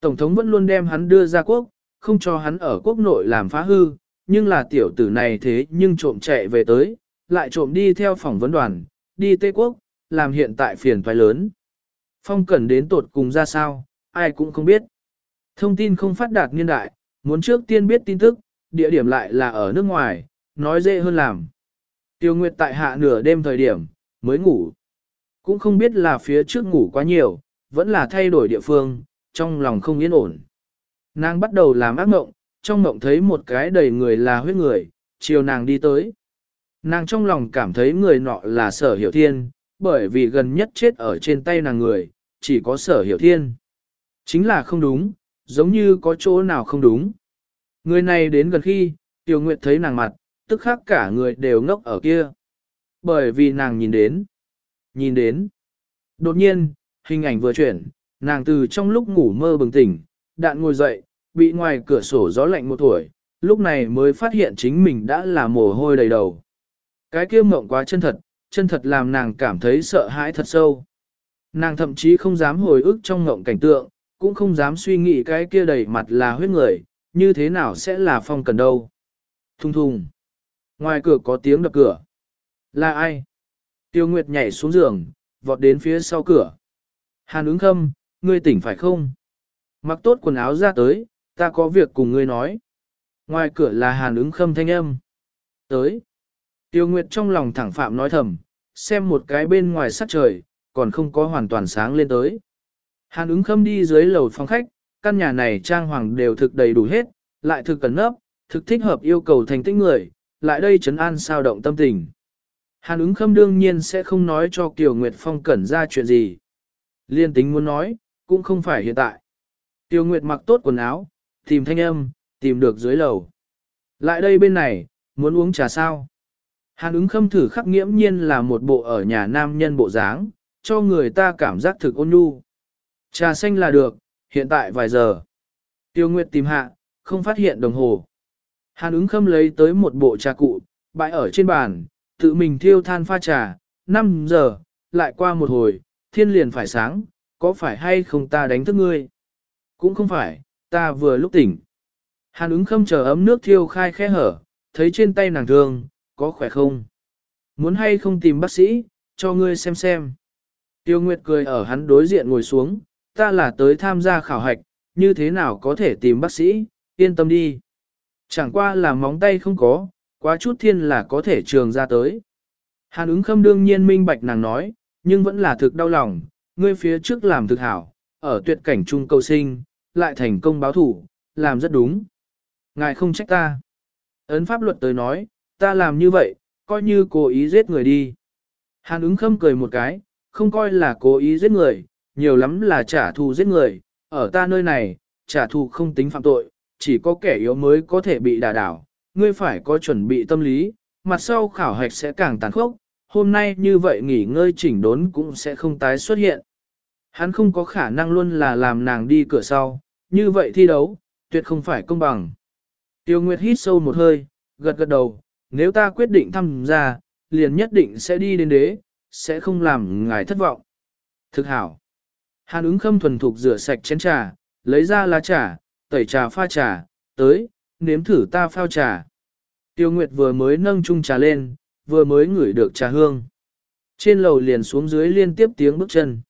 Tổng thống vẫn luôn đem hắn đưa ra quốc, không cho hắn ở quốc nội làm phá hư, nhưng là tiểu tử này thế nhưng trộm chạy về tới, lại trộm đi theo phỏng vấn đoàn, đi Tây Quốc, làm hiện tại phiền toái lớn. Phong cần đến tột cùng ra sao, ai cũng không biết. Thông tin không phát đạt niên đại, muốn trước tiên biết tin tức, địa điểm lại là ở nước ngoài, nói dễ hơn làm. Tiêu Nguyệt tại hạ nửa đêm thời điểm, mới ngủ. Cũng không biết là phía trước ngủ quá nhiều, vẫn là thay đổi địa phương, trong lòng không yên ổn. Nàng bắt đầu làm ác mộng, trong mộng thấy một cái đầy người là huyết người, chiều nàng đi tới. Nàng trong lòng cảm thấy người nọ là sở hiểu thiên, bởi vì gần nhất chết ở trên tay nàng người, chỉ có sở hiểu thiên. Chính là không đúng, giống như có chỗ nào không đúng. Người này đến gần khi, Tiểu Nguyệt thấy nàng mặt, tức khắc cả người đều ngốc ở kia. Bởi vì nàng nhìn đến. Nhìn đến. Đột nhiên, hình ảnh vừa chuyển, nàng từ trong lúc ngủ mơ bừng tỉnh, đạn ngồi dậy, bị ngoài cửa sổ gió lạnh một tuổi, lúc này mới phát hiện chính mình đã là mồ hôi đầy đầu. Cái kia mộng quá chân thật, chân thật làm nàng cảm thấy sợ hãi thật sâu. Nàng thậm chí không dám hồi ức trong mộng cảnh tượng, cũng không dám suy nghĩ cái kia đầy mặt là huyết người, như thế nào sẽ là phong cần đâu. Thùng thùng. Ngoài cửa có tiếng đập cửa. Là ai? Tiêu Nguyệt nhảy xuống giường, vọt đến phía sau cửa. Hàn ứng khâm, ngươi tỉnh phải không? Mặc tốt quần áo ra tới, ta có việc cùng ngươi nói. Ngoài cửa là hàn ứng khâm thanh âm. Tới. Tiêu Nguyệt trong lòng thẳng phạm nói thầm, xem một cái bên ngoài sát trời, còn không có hoàn toàn sáng lên tới. Hàn ứng khâm đi dưới lầu phòng khách, căn nhà này trang hoàng đều thực đầy đủ hết, lại thực cẩn nấp, thực thích hợp yêu cầu thành tích người, lại đây trấn an sao động tâm tình. Hàn ứng khâm đương nhiên sẽ không nói cho Kiều Nguyệt Phong cẩn ra chuyện gì. Liên tính muốn nói, cũng không phải hiện tại. Tiêu Nguyệt mặc tốt quần áo, tìm thanh âm, tìm được dưới lầu. Lại đây bên này, muốn uống trà sao? Hàn ứng khâm thử khắc nghiễm nhiên là một bộ ở nhà nam nhân bộ dáng, cho người ta cảm giác thực ôn nhu. Trà xanh là được, hiện tại vài giờ. Tiêu Nguyệt tìm hạ, không phát hiện đồng hồ. Hàn ứng khâm lấy tới một bộ trà cụ, bãi ở trên bàn, tự mình thiêu than pha trà, 5 giờ, lại qua một hồi, thiên liền phải sáng, có phải hay không ta đánh thức ngươi? Cũng không phải, ta vừa lúc tỉnh. Hàn ứng khâm chờ ấm nước thiêu khai khe hở, thấy trên tay nàng thương, có khỏe không? Muốn hay không tìm bác sĩ, cho ngươi xem xem. Tiêu Nguyệt cười ở hắn đối diện ngồi xuống, ta là tới tham gia khảo hạch, như thế nào có thể tìm bác sĩ, yên tâm đi. Chẳng qua là móng tay không có, quá chút thiên là có thể trường ra tới. Hàn ứng khâm đương nhiên minh bạch nàng nói, nhưng vẫn là thực đau lòng, ngươi phía trước làm thực hảo, ở tuyệt cảnh trung cầu sinh, lại thành công báo thủ, làm rất đúng. Ngài không trách ta. Ấn pháp luật tới nói, ta làm như vậy, coi như cố ý giết người đi. Hàn ứng khâm cười một cái, không coi là cố ý giết người, nhiều lắm là trả thù giết người, ở ta nơi này, trả thù không tính phạm tội, chỉ có kẻ yếu mới có thể bị đả đảo, ngươi phải có chuẩn bị tâm lý, mặt sau khảo hạch sẽ càng tàn khốc, hôm nay như vậy nghỉ ngơi chỉnh đốn cũng sẽ không tái xuất hiện. Hắn không có khả năng luôn là làm nàng đi cửa sau, như vậy thi đấu, tuyệt không phải công bằng. Tiêu Nguyệt hít sâu một hơi, gật gật đầu, nếu ta quyết định tham gia, liền nhất định sẽ đi đến đế, sẽ không làm ngài thất vọng. Thực hảo. Hàn ứng khâm thuần thục rửa sạch chén trà, lấy ra lá trà, tẩy trà pha trà, tới, nếm thử ta phao trà. Tiêu Nguyệt vừa mới nâng chung trà lên, vừa mới ngửi được trà hương. Trên lầu liền xuống dưới liên tiếp tiếng bước chân.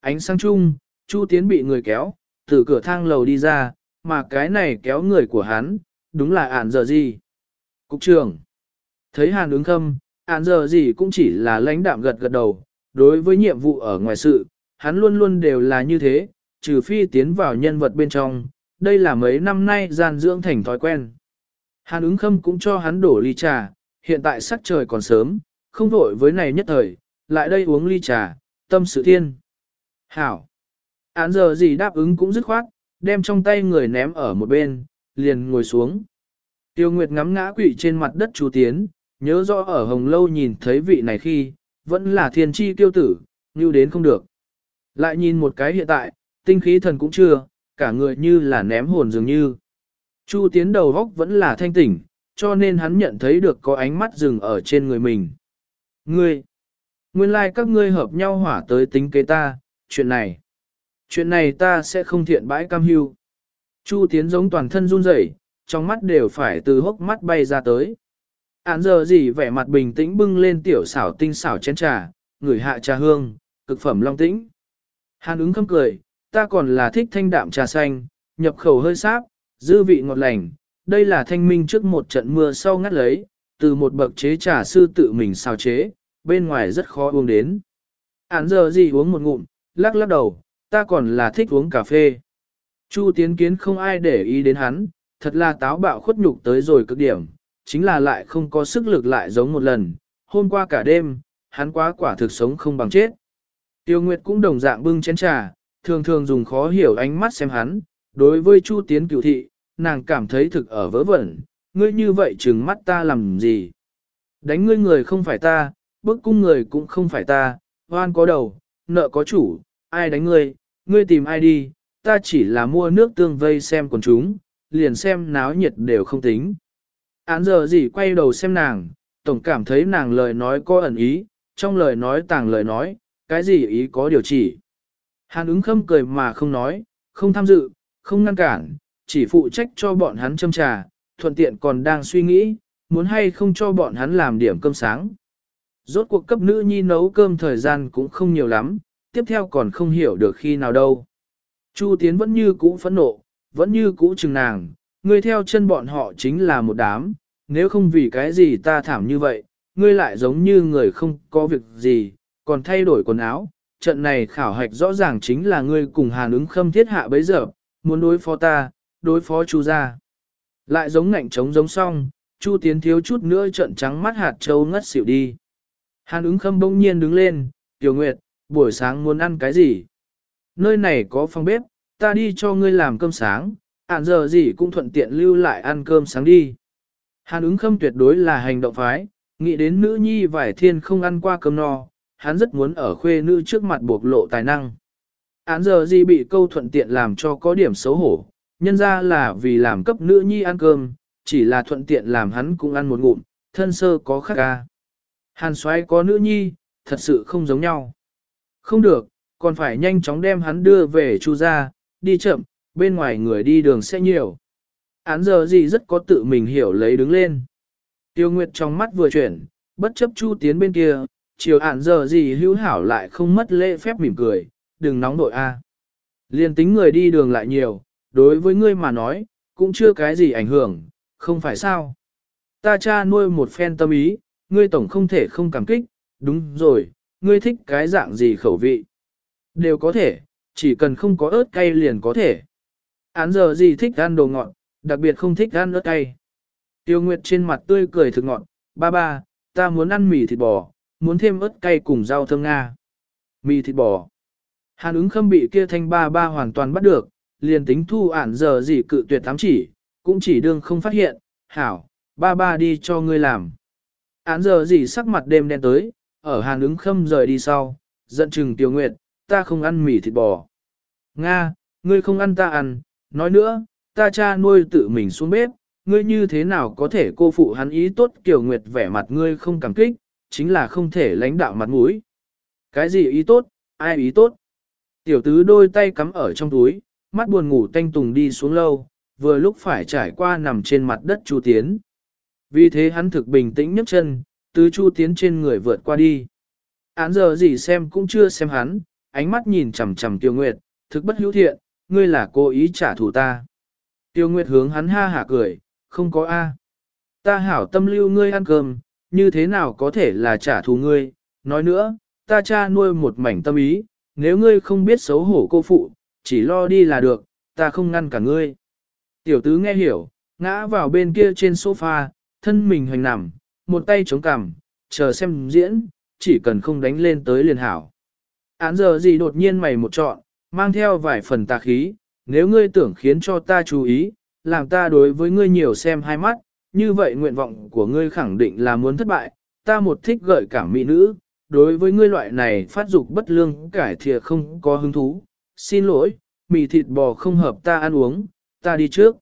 Ánh sáng chung, Chu Tiến bị người kéo, từ cửa thang lầu đi ra, mà cái này kéo người của hắn, đúng là ản giờ gì. Cục trưởng, thấy hàn ứng khâm, ản giờ gì cũng chỉ là lãnh đạm gật gật đầu, đối với nhiệm vụ ở ngoài sự, hắn luôn luôn đều là như thế, trừ phi tiến vào nhân vật bên trong, đây là mấy năm nay gian dưỡng thành thói quen. Hàn ứng khâm cũng cho hắn đổ ly trà, hiện tại sắc trời còn sớm, không vội với này nhất thời, lại đây uống ly trà, tâm sự thiên. Hảo! Án giờ gì đáp ứng cũng dứt khoát, đem trong tay người ném ở một bên, liền ngồi xuống. Tiêu Nguyệt ngắm ngã quỵ trên mặt đất chú tiến, nhớ rõ ở Hồng Lâu nhìn thấy vị này khi, vẫn là thiên chi tiêu tử, như đến không được. Lại nhìn một cái hiện tại, tinh khí thần cũng chưa, cả người như là ném hồn dường như. Chu tiến đầu góc vẫn là thanh tỉnh, cho nên hắn nhận thấy được có ánh mắt dừng ở trên người mình. Ngươi, nguyên lai like các ngươi hợp nhau hỏa tới tính kế ta, chuyện này. Chuyện này ta sẽ không thiện bãi cam hưu. Chu tiến giống toàn thân run rẩy, trong mắt đều phải từ hốc mắt bay ra tới. Án giờ gì vẻ mặt bình tĩnh bưng lên tiểu xảo tinh xảo chén trà, người hạ trà hương, cực phẩm long tĩnh. Hàn ứng khâm cười, ta còn là thích thanh đạm trà xanh, nhập khẩu hơi sáp, dư vị ngọt lành. Đây là thanh minh trước một trận mưa sau ngắt lấy, từ một bậc chế trà sư tự mình xào chế, bên ngoài rất khó uống đến. Án giờ gì uống một ngụm, lắc lắc đầu, ta còn là thích uống cà phê. Chu tiến kiến không ai để ý đến hắn, thật là táo bạo khuất nhục tới rồi cực điểm, chính là lại không có sức lực lại giống một lần, hôm qua cả đêm, hắn quá quả thực sống không bằng chết. Tiêu Nguyệt cũng đồng dạng bưng chén trà, thường thường dùng khó hiểu ánh mắt xem hắn, đối với Chu Tiến cửu thị, nàng cảm thấy thực ở vớ vẩn, ngươi như vậy trừng mắt ta làm gì? Đánh ngươi người không phải ta, bức cung người cũng không phải ta, hoan có đầu, nợ có chủ, ai đánh ngươi, ngươi tìm ai đi, ta chỉ là mua nước tương vây xem quần chúng, liền xem náo nhiệt đều không tính. Án giờ gì quay đầu xem nàng, tổng cảm thấy nàng lời nói có ẩn ý, trong lời nói tàng lời nói, cái gì ý có điều chỉ. Hàn ứng khâm cười mà không nói, không tham dự, không ngăn cản, chỉ phụ trách cho bọn hắn châm trà, thuận tiện còn đang suy nghĩ, muốn hay không cho bọn hắn làm điểm cơm sáng. Rốt cuộc cấp nữ nhi nấu cơm thời gian cũng không nhiều lắm, tiếp theo còn không hiểu được khi nào đâu. Chu Tiến vẫn như cũ phẫn nộ, vẫn như cũ chừng nàng, ngươi theo chân bọn họ chính là một đám, nếu không vì cái gì ta thảm như vậy, ngươi lại giống như người không có việc gì, còn thay đổi quần áo. Trận này khảo hạch rõ ràng chính là ngươi cùng hàn ứng khâm thiết hạ bấy giờ, muốn đối phó ta, đối phó chu ra. Lại giống ngạnh trống giống song, chu tiến thiếu chút nữa trận trắng mắt hạt châu ngất xỉu đi. Hàn ứng khâm bỗng nhiên đứng lên, tiểu nguyệt, buổi sáng muốn ăn cái gì? Nơi này có phòng bếp, ta đi cho ngươi làm cơm sáng, ạn giờ gì cũng thuận tiện lưu lại ăn cơm sáng đi. Hàn ứng khâm tuyệt đối là hành động phái, nghĩ đến nữ nhi vải thiên không ăn qua cơm no, hắn rất muốn ở khuê nữ trước mặt bộc lộ tài năng. Án giờ gì bị câu thuận tiện làm cho có điểm xấu hổ, nhân ra là vì làm cấp nữ nhi ăn cơm, chỉ là thuận tiện làm hắn cũng ăn một ngụm, thân sơ có khác ca. Hàn xoáy có nữ nhi, thật sự không giống nhau. Không được, còn phải nhanh chóng đem hắn đưa về chu ra, đi chậm, bên ngoài người đi đường sẽ nhiều. Án giờ gì rất có tự mình hiểu lấy đứng lên. Tiêu Nguyệt trong mắt vừa chuyển, bất chấp chu tiến bên kia, chiều án giờ gì hữu hảo lại không mất lễ phép mỉm cười, đừng nóng nội a. Liên tính người đi đường lại nhiều, đối với ngươi mà nói, cũng chưa cái gì ảnh hưởng, không phải sao. Ta cha nuôi một phen tâm ý, ngươi tổng không thể không cảm kích, đúng rồi, ngươi thích cái dạng gì khẩu vị. Đều có thể, chỉ cần không có ớt cay liền có thể. Án giờ gì thích ăn đồ ngọt, đặc biệt không thích ăn ớt cay. Tiêu Nguyệt trên mặt tươi cười thực ngọt, ba ba, ta muốn ăn mì thịt bò, muốn thêm ớt cay cùng rau thơm Nga. Mì thịt bò. Hàn ứng khâm bị kia thanh ba ba hoàn toàn bắt được, liền tính thu ản giờ gì cự tuyệt tám chỉ, cũng chỉ đương không phát hiện, hảo, ba ba đi cho ngươi làm. Án giờ gì sắc mặt đêm đen tới, ở hàn ứng khâm rời đi sau, giận chừng tiêu nguyệt, ta không ăn mì thịt bò. Nga, ngươi không ăn ta ăn, nói nữa, ta cha nuôi tự mình xuống bếp, ngươi như thế nào có thể cô phụ hắn ý tốt Kiều Nguyệt vẻ mặt ngươi không cảm kích, chính là không thể lãnh đạo mặt mũi. Cái gì ý tốt, ai ý tốt? Tiểu tứ đôi tay cắm ở trong túi, mắt buồn ngủ tanh tùng đi xuống lâu, vừa lúc phải trải qua nằm trên mặt đất Chu Tiến. Vì thế hắn thực bình tĩnh nhấc chân, tứ Chu Tiến trên người vượt qua đi. Án giờ gì xem cũng chưa xem hắn, ánh mắt nhìn chằm chằm Tiêu Nguyệt, thực bất hữu thiện, ngươi là cố ý trả thù ta. Tiêu Nguyệt hướng hắn ha hả cười, không có A. Ta hảo tâm lưu ngươi ăn cơm, như thế nào có thể là trả thù ngươi, nói nữa, ta cha nuôi một mảnh tâm ý, nếu ngươi không biết xấu hổ cô phụ, chỉ lo đi là được, ta không ngăn cả ngươi. Tiểu tứ nghe hiểu, ngã vào bên kia trên sofa, thân mình hoành nằm, một tay chống cằm, chờ xem diễn, chỉ cần không đánh lên tới liền hảo. Án giờ gì đột nhiên mày một trọn, mang theo vài phần tà khí, nếu ngươi tưởng khiến cho ta chú ý, làm ta đối với ngươi nhiều xem hai mắt, như vậy nguyện vọng của ngươi khẳng định là muốn thất bại, ta một thích gợi cảm mỹ nữ, đối với ngươi loại này phát dục bất lương cải thìa không có hứng thú, xin lỗi, mì thịt bò không hợp ta ăn uống, ta đi trước.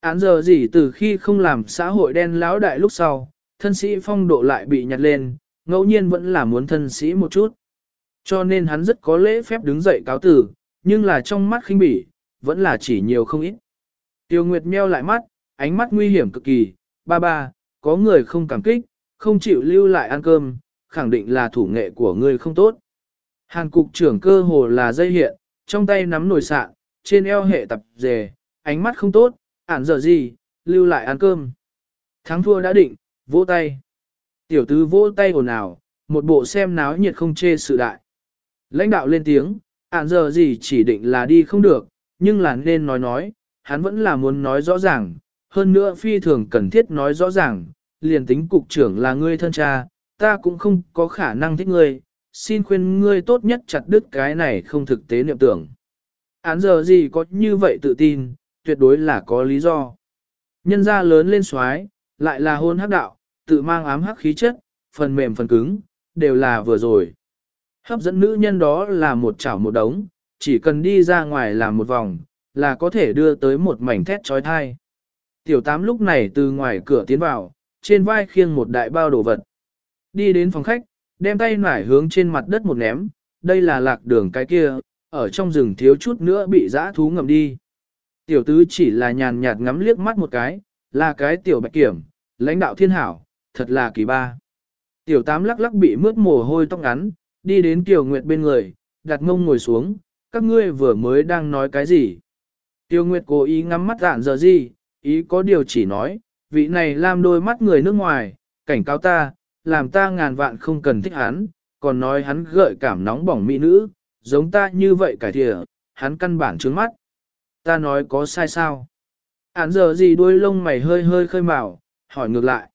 Án giờ gì từ khi không làm xã hội đen lão đại lúc sau, thân sĩ phong độ lại bị nhặt lên, ngẫu nhiên vẫn là muốn thân sĩ một chút. Cho nên hắn rất có lễ phép đứng dậy cáo tử, nhưng là trong mắt khinh bỉ, vẫn là chỉ nhiều không ít. Tiêu Nguyệt meo lại mắt, ánh mắt nguy hiểm cực kỳ, ba ba, có người không cảm kích, không chịu lưu lại ăn cơm, khẳng định là thủ nghệ của ngươi không tốt. Hàn cục trưởng cơ hồ là dây hiện, trong tay nắm nồi sạn, trên eo hệ tập dề, ánh mắt không tốt, ản giờ gì, lưu lại ăn cơm. Thắng thua đã định, vỗ tay. Tiểu tứ vỗ tay ồn ào, một bộ xem náo nhiệt không chê sự đại. Lãnh đạo lên tiếng, ạn giờ gì chỉ định là đi không được, nhưng là nên nói nói, hắn vẫn là muốn nói rõ ràng, hơn nữa phi thường cần thiết nói rõ ràng, liền tính cục trưởng là ngươi thân cha, ta cũng không có khả năng thích ngươi, xin khuyên ngươi tốt nhất chặt đứt cái này không thực tế niệm tưởng. Án giờ gì có như vậy tự tin, tuyệt đối là có lý do. Nhân gia lớn lên xoái, lại là hôn hắc đạo, tự mang ám hắc khí chất, phần mềm phần cứng, đều là vừa rồi. Hấp dẫn nữ nhân đó là một chảo một đống, chỉ cần đi ra ngoài làm một vòng, là có thể đưa tới một mảnh thét trói thai. Tiểu tám lúc này từ ngoài cửa tiến vào, trên vai khiêng một đại bao đồ vật. Đi đến phòng khách, đem tay nải hướng trên mặt đất một ném, đây là lạc đường cái kia, ở trong rừng thiếu chút nữa bị dã thú ngầm đi. Tiểu tứ chỉ là nhàn nhạt ngắm liếc mắt một cái, là cái tiểu bạch kiểm, lãnh đạo thiên hảo, thật là kỳ ba. Tiểu tám lắc lắc bị mướt mồ hôi tóc ngắn, đi đến Tiểu Nguyệt bên người, đặt ngông ngồi xuống, các ngươi vừa mới đang nói cái gì. Tiểu Nguyệt cố ý ngắm mắt dạn giờ gì, ý có điều chỉ nói, vị này làm đôi mắt người nước ngoài, cảnh cáo ta, làm ta ngàn vạn không cần thích hắn, còn nói hắn gợi cảm nóng bỏng mỹ nữ, giống ta như vậy cải thìa, hắn căn bản trướng mắt. Ta nói có sai sao? Án giờ gì đuôi lông mày hơi hơi khơi mào, hỏi ngược lại.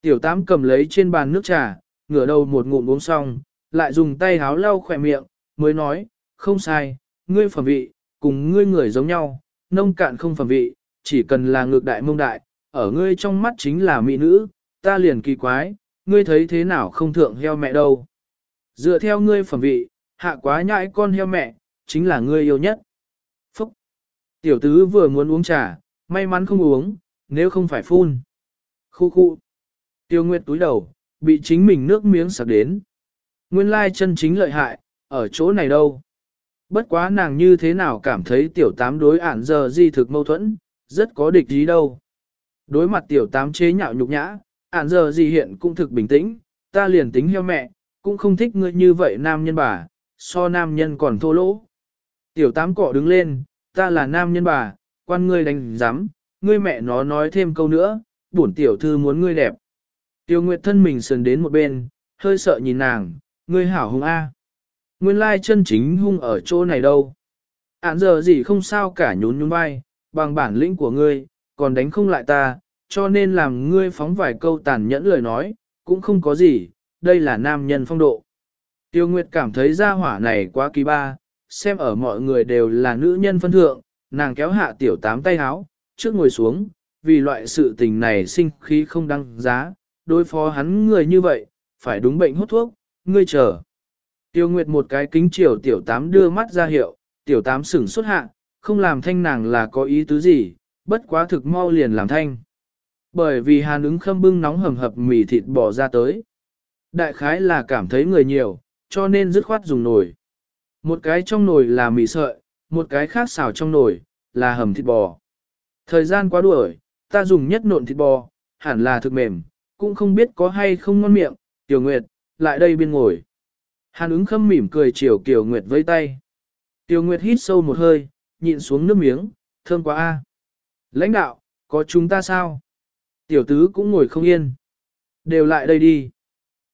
Tiểu tám cầm lấy trên bàn nước trà, ngửa đầu một ngụm uống xong, lại dùng tay háo lau khỏe miệng, mới nói, không sai, ngươi phẩm vị, cùng ngươi người giống nhau, nông cạn không phẩm vị, chỉ cần là ngược đại mông đại, ở ngươi trong mắt chính là mỹ nữ, ta liền kỳ quái, ngươi thấy thế nào không thượng heo mẹ đâu. Dựa theo ngươi phẩm vị, hạ quá nhãi con heo mẹ, chính là ngươi yêu nhất. Phúc! Tiểu tứ vừa muốn uống trà, may mắn không uống, nếu không phải phun. Khu khu! Tiêu Nguyệt túi đầu, bị chính mình nước miếng sặc đến. Nguyên lai chân chính lợi hại, ở chỗ này đâu. Bất quá nàng như thế nào cảm thấy tiểu tám đối ản giờ di thực mâu thuẫn, rất có địch ý đâu. Đối mặt tiểu tám chế nhạo nhục nhã, ản giờ gì hiện cũng thực bình tĩnh, ta liền tính heo mẹ, cũng không thích ngươi như vậy nam nhân bà, so nam nhân còn thô lỗ. Tiểu tám cọ đứng lên, ta là nam nhân bà, quan ngươi đánh giám, ngươi mẹ nó nói thêm câu nữa, bổn tiểu thư muốn ngươi đẹp. Tiêu Nguyệt thân mình sườn đến một bên, hơi sợ nhìn nàng, ngươi hảo hung A. Nguyên lai chân chính hung ở chỗ này đâu. Án giờ gì không sao cả nhún nhún vai, bằng bản lĩnh của ngươi, còn đánh không lại ta, cho nên làm ngươi phóng vài câu tàn nhẫn lời nói, cũng không có gì, đây là nam nhân phong độ. Tiêu Nguyệt cảm thấy gia hỏa này quá kỳ ba, xem ở mọi người đều là nữ nhân phân thượng, nàng kéo hạ tiểu tám tay háo, trước ngồi xuống, vì loại sự tình này sinh khí không đăng giá, đối phó hắn người như vậy, phải đúng bệnh hút thuốc, ngươi chờ. Tiêu Nguyệt một cái kính chiều tiểu tám đưa mắt ra hiệu, tiểu tám sửng xuất hạ, không làm thanh nàng là có ý tứ gì, bất quá thực mau liền làm thanh. Bởi vì hàn ứng khâm bưng nóng hầm hập mì thịt bò ra tới. Đại khái là cảm thấy người nhiều, cho nên dứt khoát dùng nồi. Một cái trong nồi là mì sợi, một cái khác xào trong nồi, là hầm thịt bò. Thời gian quá đuổi, ta dùng nhất nộn thịt bò, hẳn là thực mềm, cũng không biết có hay không ngon miệng, Tiểu Nguyệt, lại đây bên ngồi. Hàn ứng khâm mỉm cười chiều Kiều Nguyệt với tay. Tiểu Nguyệt hít sâu một hơi, nhịn xuống nước miếng, thơm quá a. Lãnh đạo, có chúng ta sao? Tiểu tứ cũng ngồi không yên. Đều lại đây đi.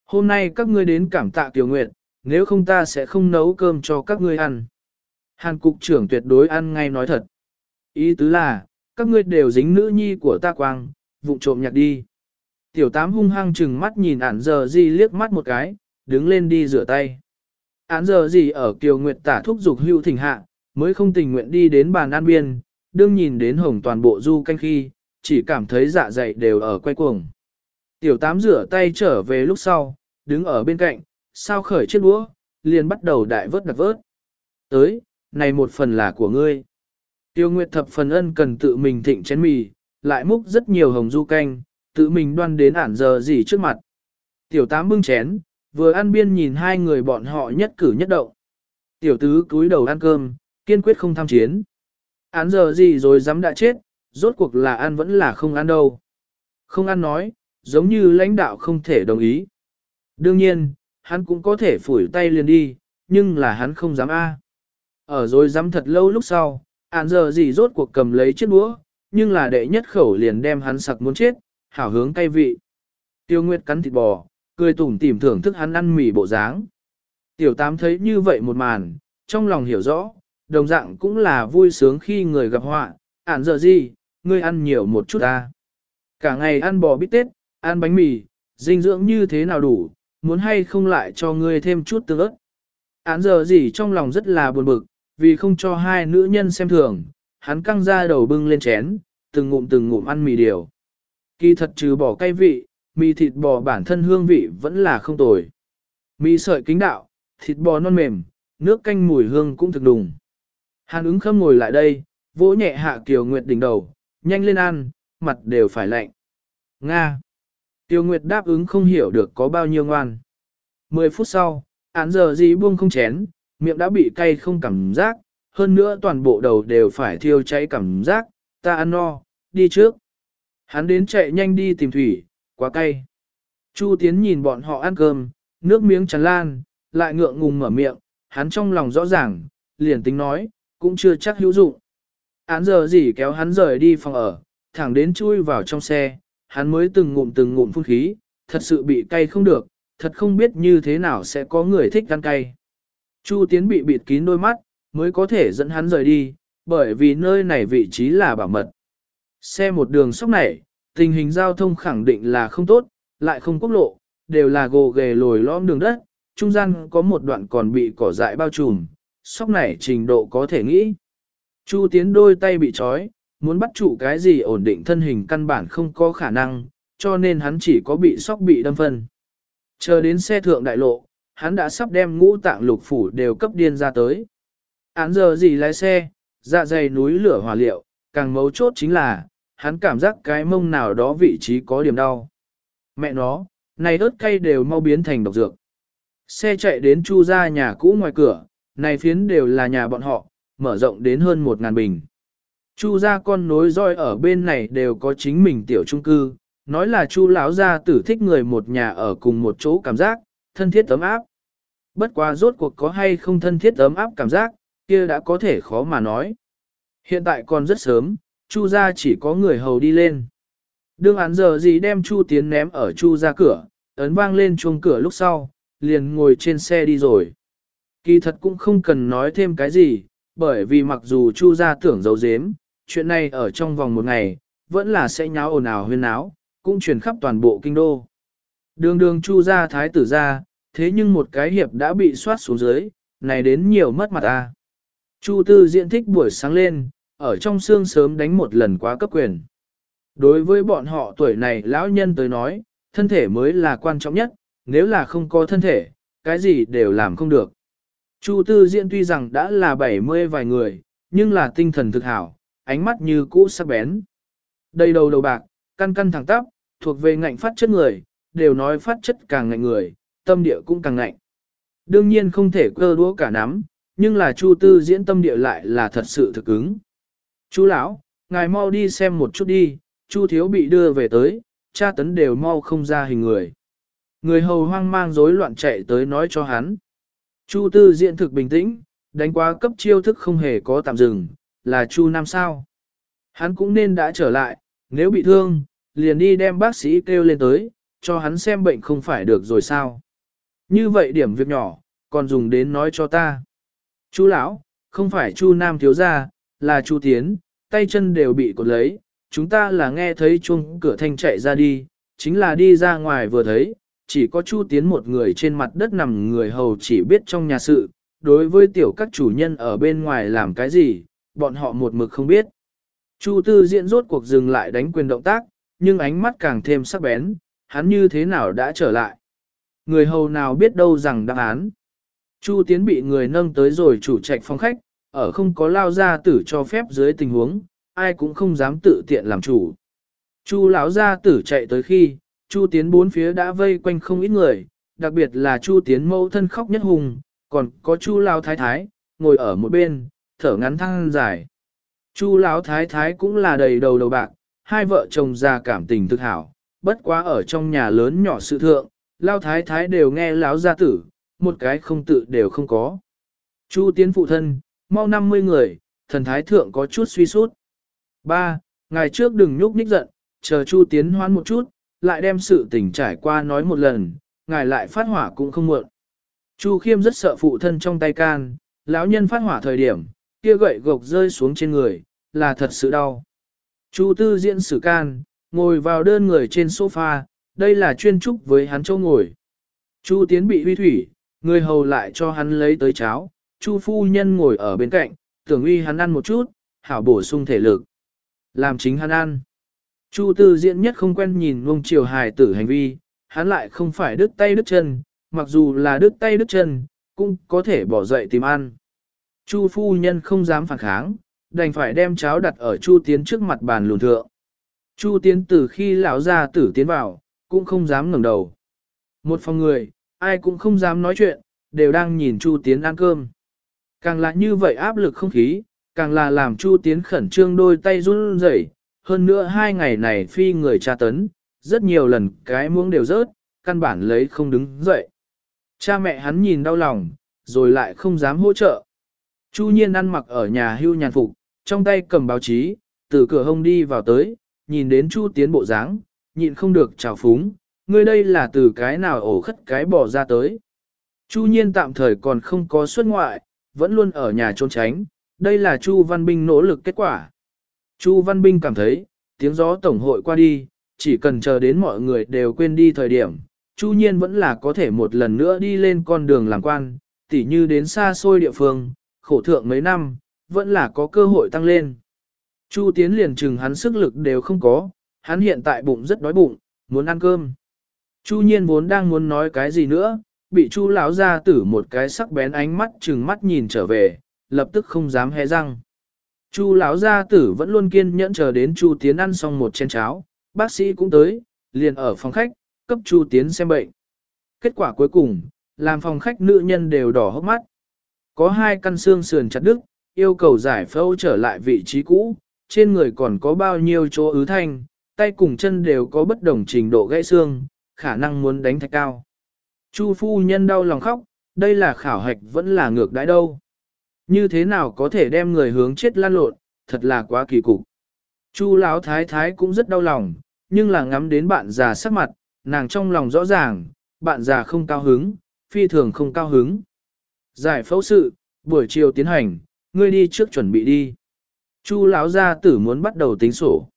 Hôm nay các ngươi đến cảm tạ Tiểu Nguyệt, nếu không ta sẽ không nấu cơm cho các ngươi ăn. Hàn cục trưởng tuyệt đối ăn ngay nói thật. Ý tứ là, các ngươi đều dính nữ nhi của ta quang, vụng trộm nhặt đi. Tiểu tám hung hăng chừng mắt nhìn ản giờ gì liếc mắt một cái, đứng lên đi rửa tay. Án giờ gì ở Kiều Nguyệt tả thúc dục hưu thỉnh hạ, mới không tình nguyện đi đến bàn an biên, đương nhìn đến hồng toàn bộ du canh khi, chỉ cảm thấy dạ dày đều ở quay cuồng. Tiểu tám rửa tay trở về lúc sau, đứng ở bên cạnh, sao khởi chiếc đũa, liền bắt đầu đại vớt đặt vớt. Tới, này một phần là của ngươi. Tiêu Nguyệt thập phần ân cần tự mình thịnh chén mì, lại múc rất nhiều hồng du canh, tự mình đoan đến ản giờ gì trước mặt. Tiểu tám bưng chén, vừa ăn biên nhìn hai người bọn họ nhất cử nhất động. Tiểu tứ cúi đầu ăn cơm, kiên quyết không tham chiến. Án giờ gì rồi dám đã chết, rốt cuộc là ăn vẫn là không ăn đâu. Không ăn nói, giống như lãnh đạo không thể đồng ý. Đương nhiên, hắn cũng có thể phủi tay liền đi, nhưng là hắn không dám a. Ở rồi dám thật lâu lúc sau, án giờ gì rốt cuộc cầm lấy chiếc đũa, nhưng là đệ nhất khẩu liền đem hắn sặc muốn chết, hảo hướng cay vị. Tiêu Nguyệt cắn thịt bò, cười tủm tỉm thưởng thức hắn ăn mì bộ dáng. Tiểu Tám thấy như vậy một màn, trong lòng hiểu rõ, đồng dạng cũng là vui sướng khi người gặp họa, ản giờ gì, ngươi ăn nhiều một chút ta. Cả ngày ăn bò bít tết, ăn bánh mì, dinh dưỡng như thế nào đủ, muốn hay không lại cho ngươi thêm chút tương ớt. Án giờ gì trong lòng rất là buồn bực, vì không cho hai nữ nhân xem thường, hắn căng ra đầu bưng lên chén, từng ngụm từng ngụm ăn mì điều. Kỳ thật trừ bỏ cay vị, mì thịt bò bản thân hương vị vẫn là không tồi. Mì sợi kính đạo, thịt bò non mềm, nước canh mùi hương cũng thực đùng. Hàn ứng khâm ngồi lại đây, vỗ nhẹ hạ Kiều Nguyệt đỉnh đầu, nhanh lên ăn, mặt đều phải lạnh. Nga. Tiêu Nguyệt đáp ứng không hiểu được có bao nhiêu ngoan. Mười phút sau, án giờ gì buông không chén, miệng đã bị cay không cảm giác, hơn nữa toàn bộ đầu đều phải thiêu cháy cảm giác, ta ăn no, đi trước. Hắn đến chạy nhanh đi tìm thủy, quá cay. Chu Tiến nhìn bọn họ ăn cơm, nước miếng tràn lan, lại ngượng ngùng mở miệng, hắn trong lòng rõ ràng, liền tính nói, cũng chưa chắc hữu dụng. Án giờ gì kéo hắn rời đi phòng ở, thẳng đến chui vào trong xe, hắn mới từng ngụm từng ngụm phun khí, thật sự bị cay không được, thật không biết như thế nào sẽ có người thích ăn cay. Chu Tiến bị bịt kín đôi mắt, mới có thể dẫn hắn rời đi, bởi vì nơi này vị trí là bảo mật. Xe một đường sóc này, tình hình giao thông khẳng định là không tốt, lại không quốc lộ, đều là gồ ghề lồi lõm đường đất, trung gian có một đoạn còn bị cỏ dại bao trùm, sóc này trình độ có thể nghĩ. Chu Tiến đôi tay bị trói, muốn bắt trụ cái gì ổn định thân hình căn bản không có khả năng, cho nên hắn chỉ có bị sóc bị đâm phân. Chờ đến xe thượng đại lộ, hắn đã sắp đem ngũ tạng lục phủ đều cấp điên ra tới. Án giờ gì lái xe, dạ dày núi lửa hỏa liệu, càng mấu chốt chính là, hắn cảm giác cái mông nào đó vị trí có điểm đau. Mẹ nó, này ớt cay đều mau biến thành độc dược. Xe chạy đến chu ra nhà cũ ngoài cửa, này phiến đều là nhà bọn họ, mở rộng đến hơn một ngàn bình. Chu gia con nối roi ở bên này đều có chính mình tiểu trung cư, nói là chu lão gia tử thích người một nhà ở cùng một chỗ cảm giác, thân thiết tấm áp. Bất quá rốt cuộc có hay không thân thiết ấm áp cảm giác, kia đã có thể khó mà nói. Hiện tại còn rất sớm, chu gia chỉ có người hầu đi lên. Đương án giờ gì đem chu tiến ném ở chu ra cửa, ấn vang lên chuông cửa lúc sau, liền ngồi trên xe đi rồi. Kỳ thật cũng không cần nói thêm cái gì, bởi vì mặc dù chu gia tưởng giấu giếm, chuyện này ở trong vòng một ngày, vẫn là sẽ nháo ồn ào huyên náo, cũng truyền khắp toàn bộ kinh đô. Đường đường chu gia thái tử gia thế nhưng một cái hiệp đã bị soát xuống dưới, này đến nhiều mất mặt ta. Chu tư diện thích buổi sáng lên, ở trong xương sớm đánh một lần quá cấp quyền. Đối với bọn họ tuổi này lão nhân tới nói, thân thể mới là quan trọng nhất, nếu là không có thân thể, cái gì đều làm không được. Chu tư diện tuy rằng đã là 70 vài người, nhưng là tinh thần thực hảo, ánh mắt như cũ sắc bén. Đầy đầu đầu bạc, căn căn thẳng tắp, thuộc về ngạnh phát chất người, đều nói phát chất càng ngạnh người, tâm địa cũng càng ngạnh. Đương nhiên không thể cơ đũa cả nắm, nhưng là Chu Tư diễn tâm địa lại là thật sự thực ứng. Chú lão, ngài mau đi xem một chút đi, Chu thiếu bị đưa về tới, cha tấn đều mau không ra hình người. Người hầu hoang mang rối loạn chạy tới nói cho hắn. Chu Tư diễn thực bình tĩnh, đánh quá cấp chiêu thức không hề có tạm dừng, là Chu Nam sao. Hắn cũng nên đã trở lại, nếu bị thương, liền đi đem bác sĩ kêu lên tới, cho hắn xem bệnh không phải được rồi sao. Như vậy điểm việc nhỏ, còn dùng đến nói cho ta. chú lão, không phải Chu Nam thiếu gia, là Chu Tiến, tay chân đều bị cột lấy, chúng ta là nghe thấy chuông cửa thanh chạy ra đi, chính là đi ra ngoài vừa thấy, chỉ có Chu Tiến một người trên mặt đất nằm người hầu chỉ biết trong nhà sự, đối với tiểu các chủ nhân ở bên ngoài làm cái gì, bọn họ một mực không biết. Chu Tư diễn rốt cuộc dừng lại đánh quyền động tác, nhưng ánh mắt càng thêm sắc bén, hắn như thế nào đã trở lại. Người hầu nào biết đâu rằng đáp án. Chu Tiến bị người nâng tới rồi chủ trạch phòng khách, ở không có lao gia tử cho phép dưới tình huống, ai cũng không dám tự tiện làm chủ. Chu lão gia tử chạy tới khi, Chu Tiến bốn phía đã vây quanh không ít người, đặc biệt là Chu Tiến mẫu thân khóc nhất hùng, còn có Chu lão thái thái ngồi ở một bên, thở ngắn thăng dài. Chu lão thái thái cũng là đầy đầu đầu bạc, hai vợ chồng già cảm tình thực hảo, bất quá ở trong nhà lớn nhỏ sự thượng, lao thái thái đều nghe lão gia tử, một cái không tự đều không có. Chu tiến phụ thân, mau 50 người, thần thái thượng có chút suy sút. Ba, Ngày trước đừng nhúc nhích giận, chờ Chu tiến hoán một chút, lại đem sự tình trải qua nói một lần, ngài lại phát hỏa cũng không muộn. Chu khiêm rất sợ phụ thân trong tay can, lão nhân phát hỏa thời điểm, kia gậy gộc rơi xuống trên người, là thật sự đau. Chu tư diễn sử can, ngồi vào đơn người trên sofa, đây là chuyên trúc với hắn châu ngồi. Chu tiến bị huy thủy, người hầu lại cho hắn lấy tới cháo, chu phu nhân ngồi ở bên cạnh, tưởng uy hắn ăn một chút, hảo bổ sung thể lực. Làm chính hắn ăn. Chu tư diễn nhất không quen nhìn ngông triều hài tử hành vi, hắn lại không phải đứt tay đứt chân, mặc dù là đứt tay đứt chân, cũng có thể bỏ dậy tìm ăn. Chu phu nhân không dám phản kháng, đành phải đem cháo đặt ở Chu Tiến trước mặt bàn lùn thượng. Chu Tiến từ khi lão gia tử tiến vào, cũng không dám ngẩng đầu. Một phòng người, ai cũng không dám nói chuyện, đều đang nhìn Chu Tiến ăn cơm. Càng là như vậy áp lực không khí, càng là làm Chu Tiến khẩn trương đôi tay run rẩy. hơn nữa hai ngày này phi người tra tấn, rất nhiều lần cái muỗng đều rớt, căn bản lấy không đứng dậy. Cha mẹ hắn nhìn đau lòng, rồi lại không dám hỗ trợ. Chu nhiên ăn mặc ở nhà hưu nhàn phục, trong tay cầm báo chí, từ cửa hông đi vào tới, nhìn đến Chu Tiến bộ dáng, nhịn không được chào phúng, ngươi đây là từ cái nào ổ khất cái bỏ ra tới. Chu Nhiên tạm thời còn không có xuất ngoại, vẫn luôn ở nhà trốn tránh, đây là Chu Văn Binh nỗ lực kết quả. Chu Văn Binh cảm thấy, tiếng gió tổng hội qua đi, chỉ cần chờ đến mọi người đều quên đi thời điểm, Chu Nhiên vẫn là có thể một lần nữa đi lên con đường làm quan, tỉ như đến xa xôi địa phương, khổ thượng mấy năm, vẫn là có cơ hội tăng lên. Chu Tiến liền chừng hắn sức lực đều không có, hắn hiện tại bụng rất đói bụng, muốn ăn cơm. Chu Nhiên vốn đang muốn nói cái gì nữa, bị Chu lão ra tử một cái sắc bén ánh mắt chừng mắt nhìn trở về, lập tức không dám hé răng. Chu lão gia tử vẫn luôn kiên nhẫn chờ đến Chu Tiến ăn xong một chén cháo, bác sĩ cũng tới, liền ở phòng khách, cấp Chu Tiến xem bệnh. Kết quả cuối cùng, làm phòng khách nữ nhân đều đỏ hốc mắt. Có hai căn xương sườn chặt đứt, yêu cầu giải phẫu trở lại vị trí cũ, trên người còn có bao nhiêu chỗ ứ thanh, tay cùng chân đều có bất đồng trình độ gãy xương, khả năng muốn đánh thạch cao. Chu phu nhân đau lòng khóc, đây là khảo hạch vẫn là ngược đãi đâu. Như thế nào có thể đem người hướng chết lan lộn, thật là quá kỳ cục. Chu lão thái thái cũng rất đau lòng, nhưng là ngắm đến bạn già sắc mặt, nàng trong lòng rõ ràng, bạn già không cao hứng, phi thường không cao hứng. Giải phẫu sự, buổi chiều tiến hành, ngươi đi trước chuẩn bị đi. Chu lão gia tử muốn bắt đầu tính sổ.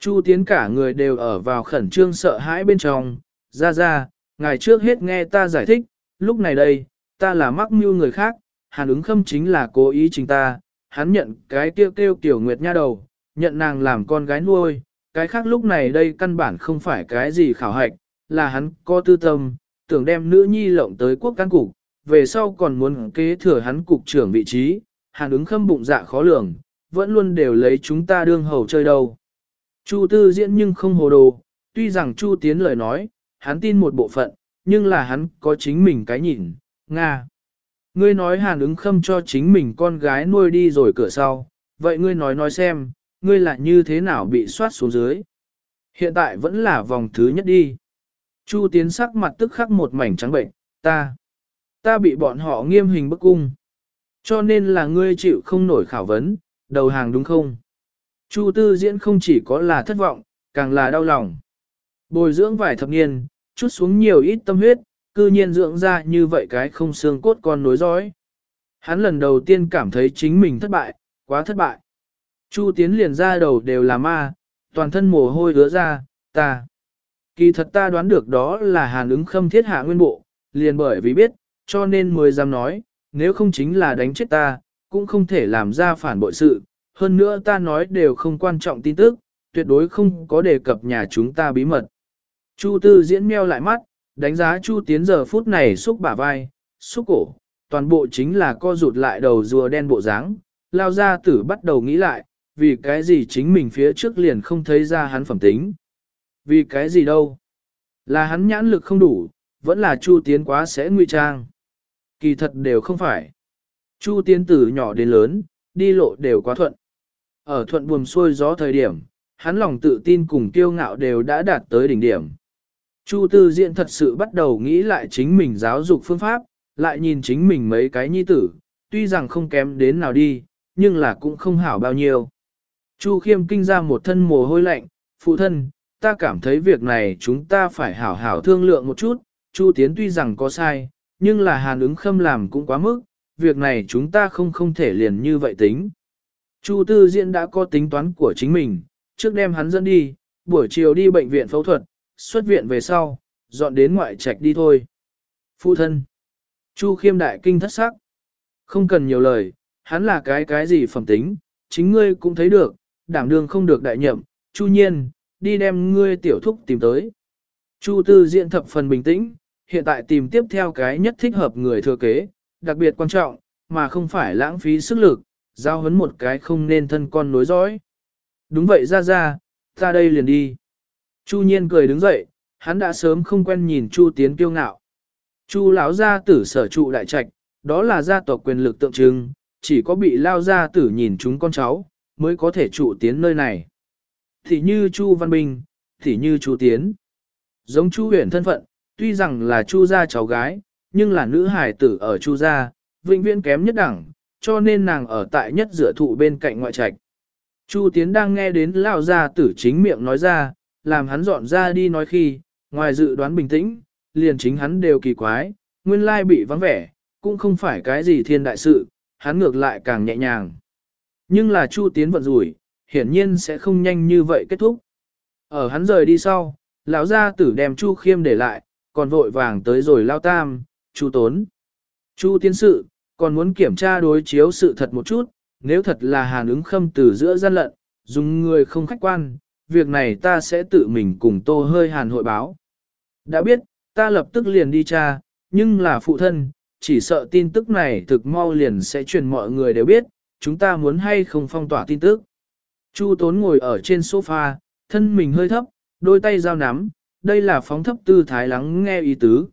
Chu tiến cả người đều ở vào khẩn trương sợ hãi bên trong, ra ra, ngày trước hết nghe ta giải thích, lúc này đây, ta là mắc mưu người khác, hàn ứng khâm chính là cố ý chính ta, hắn nhận cái kêu kêu tiểu nguyệt nha đầu, nhận nàng làm con gái nuôi, cái khác lúc này đây căn bản không phải cái gì khảo hạch, là hắn có tư tâm, tưởng đem nữ nhi lộng tới quốc căn cục, về sau còn muốn kế thừa hắn cục trưởng vị trí, hàn ứng khâm bụng dạ khó lường, vẫn luôn đều lấy chúng ta đương hầu chơi đâu. Chu tư diễn nhưng không hồ đồ, tuy rằng Chu tiến lời nói, hắn tin một bộ phận, nhưng là hắn có chính mình cái nhìn, Nga. Ngươi nói hàn ứng khâm cho chính mình con gái nuôi đi rồi cửa sau, vậy ngươi nói nói xem, ngươi là như thế nào bị soát xuống dưới. Hiện tại vẫn là vòng thứ nhất đi. Chu tiến sắc mặt tức khắc một mảnh trắng bệnh, ta, ta bị bọn họ nghiêm hình bức cung. Cho nên là ngươi chịu không nổi khảo vấn, đầu hàng đúng không? Chu tư diễn không chỉ có là thất vọng, càng là đau lòng. Bồi dưỡng vài thập niên, chút xuống nhiều ít tâm huyết, cư nhiên dưỡng ra như vậy cái không xương cốt con nối dõi. Hắn lần đầu tiên cảm thấy chính mình thất bại, quá thất bại. Chu tiến liền ra đầu đều là ma, toàn thân mồ hôi đứa ra, ta. Kỳ thật ta đoán được đó là hàn ứng khâm thiết hạ nguyên bộ, liền bởi vì biết, cho nên mới dám nói, nếu không chính là đánh chết ta, cũng không thể làm ra phản bội sự. Hơn nữa ta nói đều không quan trọng tin tức, tuyệt đối không có đề cập nhà chúng ta bí mật. Chu tư diễn meo lại mắt, đánh giá Chu tiến giờ phút này xúc bả vai, xúc cổ, toàn bộ chính là co rụt lại đầu rùa đen bộ dáng. Lao ra tử bắt đầu nghĩ lại, vì cái gì chính mình phía trước liền không thấy ra hắn phẩm tính. Vì cái gì đâu? Là hắn nhãn lực không đủ, vẫn là Chu Tiến quá sẽ ngụy trang. Kỳ thật đều không phải. Chu Tiến từ nhỏ đến lớn, đi lộ đều quá thuận. Ở thuận buồm xuôi gió thời điểm, hắn lòng tự tin cùng kiêu ngạo đều đã đạt tới đỉnh điểm. Chu Tư Diện thật sự bắt đầu nghĩ lại chính mình giáo dục phương pháp, lại nhìn chính mình mấy cái nhi tử, tuy rằng không kém đến nào đi, nhưng là cũng không hảo bao nhiêu. Chu Khiêm kinh ra một thân mồ hôi lạnh, phụ thân, ta cảm thấy việc này chúng ta phải hảo hảo thương lượng một chút, Chu Tiến tuy rằng có sai, nhưng là hàn ứng khâm làm cũng quá mức, việc này chúng ta không không thể liền như vậy tính. Chu Tư Diễn đã có tính toán của chính mình, trước đem hắn dẫn đi, buổi chiều đi bệnh viện phẫu thuật, xuất viện về sau, dọn đến ngoại trạch đi thôi. Phụ thân. Chu Khiêm đại kinh thất sắc. Không cần nhiều lời, hắn là cái cái gì phẩm tính, chính ngươi cũng thấy được, đảm đương không được đại nhậm, Chu Nhiên, đi đem ngươi tiểu thúc tìm tới. Chu Tư diện thập phần bình tĩnh, hiện tại tìm tiếp theo cái nhất thích hợp người thừa kế, đặc biệt quan trọng, mà không phải lãng phí sức lực, giao hấn một cái không nên thân con nối dõi. Đúng vậy ra ra, ta đây liền đi. Chu Nhiên cười đứng dậy, hắn đã sớm không quen nhìn Chu Tiến kiêu ngạo. Chu lão gia tử sở trụ đại trạch, đó là gia tộc quyền lực tượng trưng, chỉ có bị lao gia tử nhìn chúng con cháu, mới có thể trụ tiến nơi này. Thì như Chu Văn Bình, thì như Chu Tiến. Giống Chu huyền thân phận, tuy rằng là Chu gia cháu gái, nhưng là nữ hài tử ở Chu gia, vĩnh viễn kém nhất đẳng, cho nên nàng ở tại nhất dựa thụ bên cạnh ngoại trạch. Chu Tiến đang nghe đến lao gia tử chính miệng nói ra, làm hắn dọn ra đi nói khi, ngoài dự đoán bình tĩnh, liền chính hắn đều kỳ quái, nguyên lai bị vắng vẻ, cũng không phải cái gì thiên đại sự, hắn ngược lại càng nhẹ nhàng. Nhưng là Chu Tiến vận rủi, hiển nhiên sẽ không nhanh như vậy kết thúc. Ở hắn rời đi sau, lão gia tử đem Chu Khiêm để lại, còn vội vàng tới rồi lao tam, Chu Tốn. Chu Tiến sự, còn muốn kiểm tra đối chiếu sự thật một chút, nếu thật là hàn ứng khâm từ giữa gian lận, dùng người không khách quan, việc này ta sẽ tự mình cùng tô hơi hàn hội báo. Đã biết, ta lập tức liền đi tra, nhưng là phụ thân, chỉ sợ tin tức này thực mau liền sẽ truyền mọi người đều biết, chúng ta muốn hay không phong tỏa tin tức. Chu Tốn ngồi ở trên sofa, thân mình hơi thấp, đôi tay giao nắm, đây là phóng thấp tư thái lắng nghe ý tứ.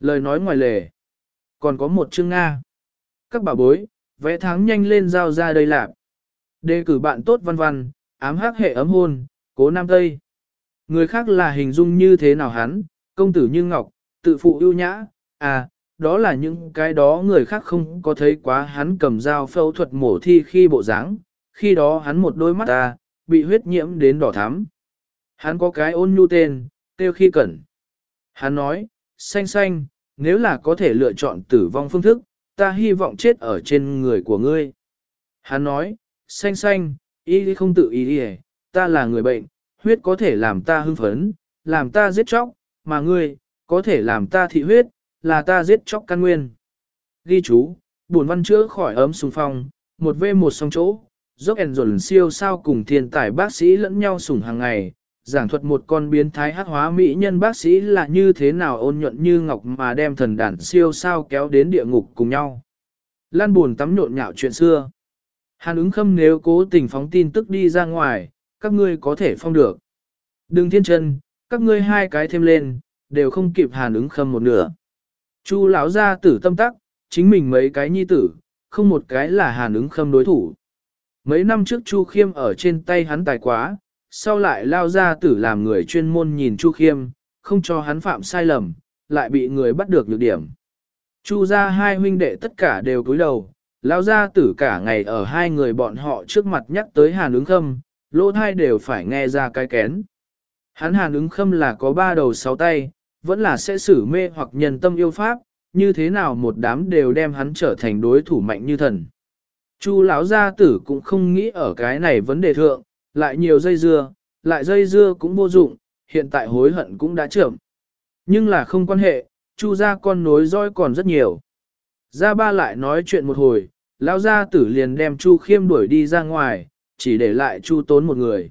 Lời nói ngoài lề. Còn có một chương Nga. Các bà bối, vẽ tháng nhanh lên giao ra đây lạp. Đề cử bạn tốt văn văn, ám hắc hệ ấm hôn, cố nam tây. Người khác là hình dung như thế nào hắn, công tử như ngọc, tự phụ ưu nhã, à, đó là những cái đó người khác không có thấy quá hắn cầm dao phẫu thuật mổ thi khi bộ dáng, khi đó hắn một đôi mắt ta, bị huyết nhiễm đến đỏ thắm. Hắn có cái ôn nhu tên, tiêu khi cẩn. Hắn nói, xanh xanh, nếu là có thể lựa chọn tử vong phương thức, ta hy vọng chết ở trên người của ngươi. Hắn nói, xanh xanh, y không tự ý đi ta là người bệnh, huyết có thể làm ta hưng phấn, làm ta giết chóc, mà ngươi, có thể làm ta thị huyết, là ta giết chóc căn nguyên. Ghi chú, buồn văn chữa khỏi ấm sùng phong, một v một song chỗ, dốc ẻn dồn siêu sao cùng thiên tài bác sĩ lẫn nhau sủng hàng ngày, giảng thuật một con biến thái hắc hóa mỹ nhân bác sĩ là như thế nào ôn nhuận như ngọc mà đem thần đàn siêu sao kéo đến địa ngục cùng nhau. Lan buồn tắm nhộn nhạo chuyện xưa. Hàn ứng khâm nếu cố tình phóng tin tức đi ra ngoài, các ngươi có thể phong được. Đừng thiên chân, các ngươi hai cái thêm lên, đều không kịp hàn ứng khâm một nửa. Chu lão gia tử tâm tắc, chính mình mấy cái nhi tử, không một cái là hàn ứng khâm đối thủ. Mấy năm trước Chu Khiêm ở trên tay hắn tài quá, sau lại lao ra tử làm người chuyên môn nhìn Chu Khiêm, không cho hắn phạm sai lầm, lại bị người bắt được nhược điểm. Chu ra hai huynh đệ tất cả đều cúi đầu, lao ra tử cả ngày ở hai người bọn họ trước mặt nhắc tới hàn ứng khâm, lỗ thai đều phải nghe ra cái kén. Hắn hàn ứng khâm là có ba đầu sáu tay, vẫn là sẽ xử mê hoặc nhân tâm yêu pháp, như thế nào một đám đều đem hắn trở thành đối thủ mạnh như thần. Chu lão gia tử cũng không nghĩ ở cái này vấn đề thượng, lại nhiều dây dưa, lại dây dưa cũng vô dụng, hiện tại hối hận cũng đã trưởng. Nhưng là không quan hệ, chu gia con nối roi còn rất nhiều. Gia ba lại nói chuyện một hồi, lão gia tử liền đem chu khiêm đuổi đi ra ngoài, chỉ để lại chu tốn một người.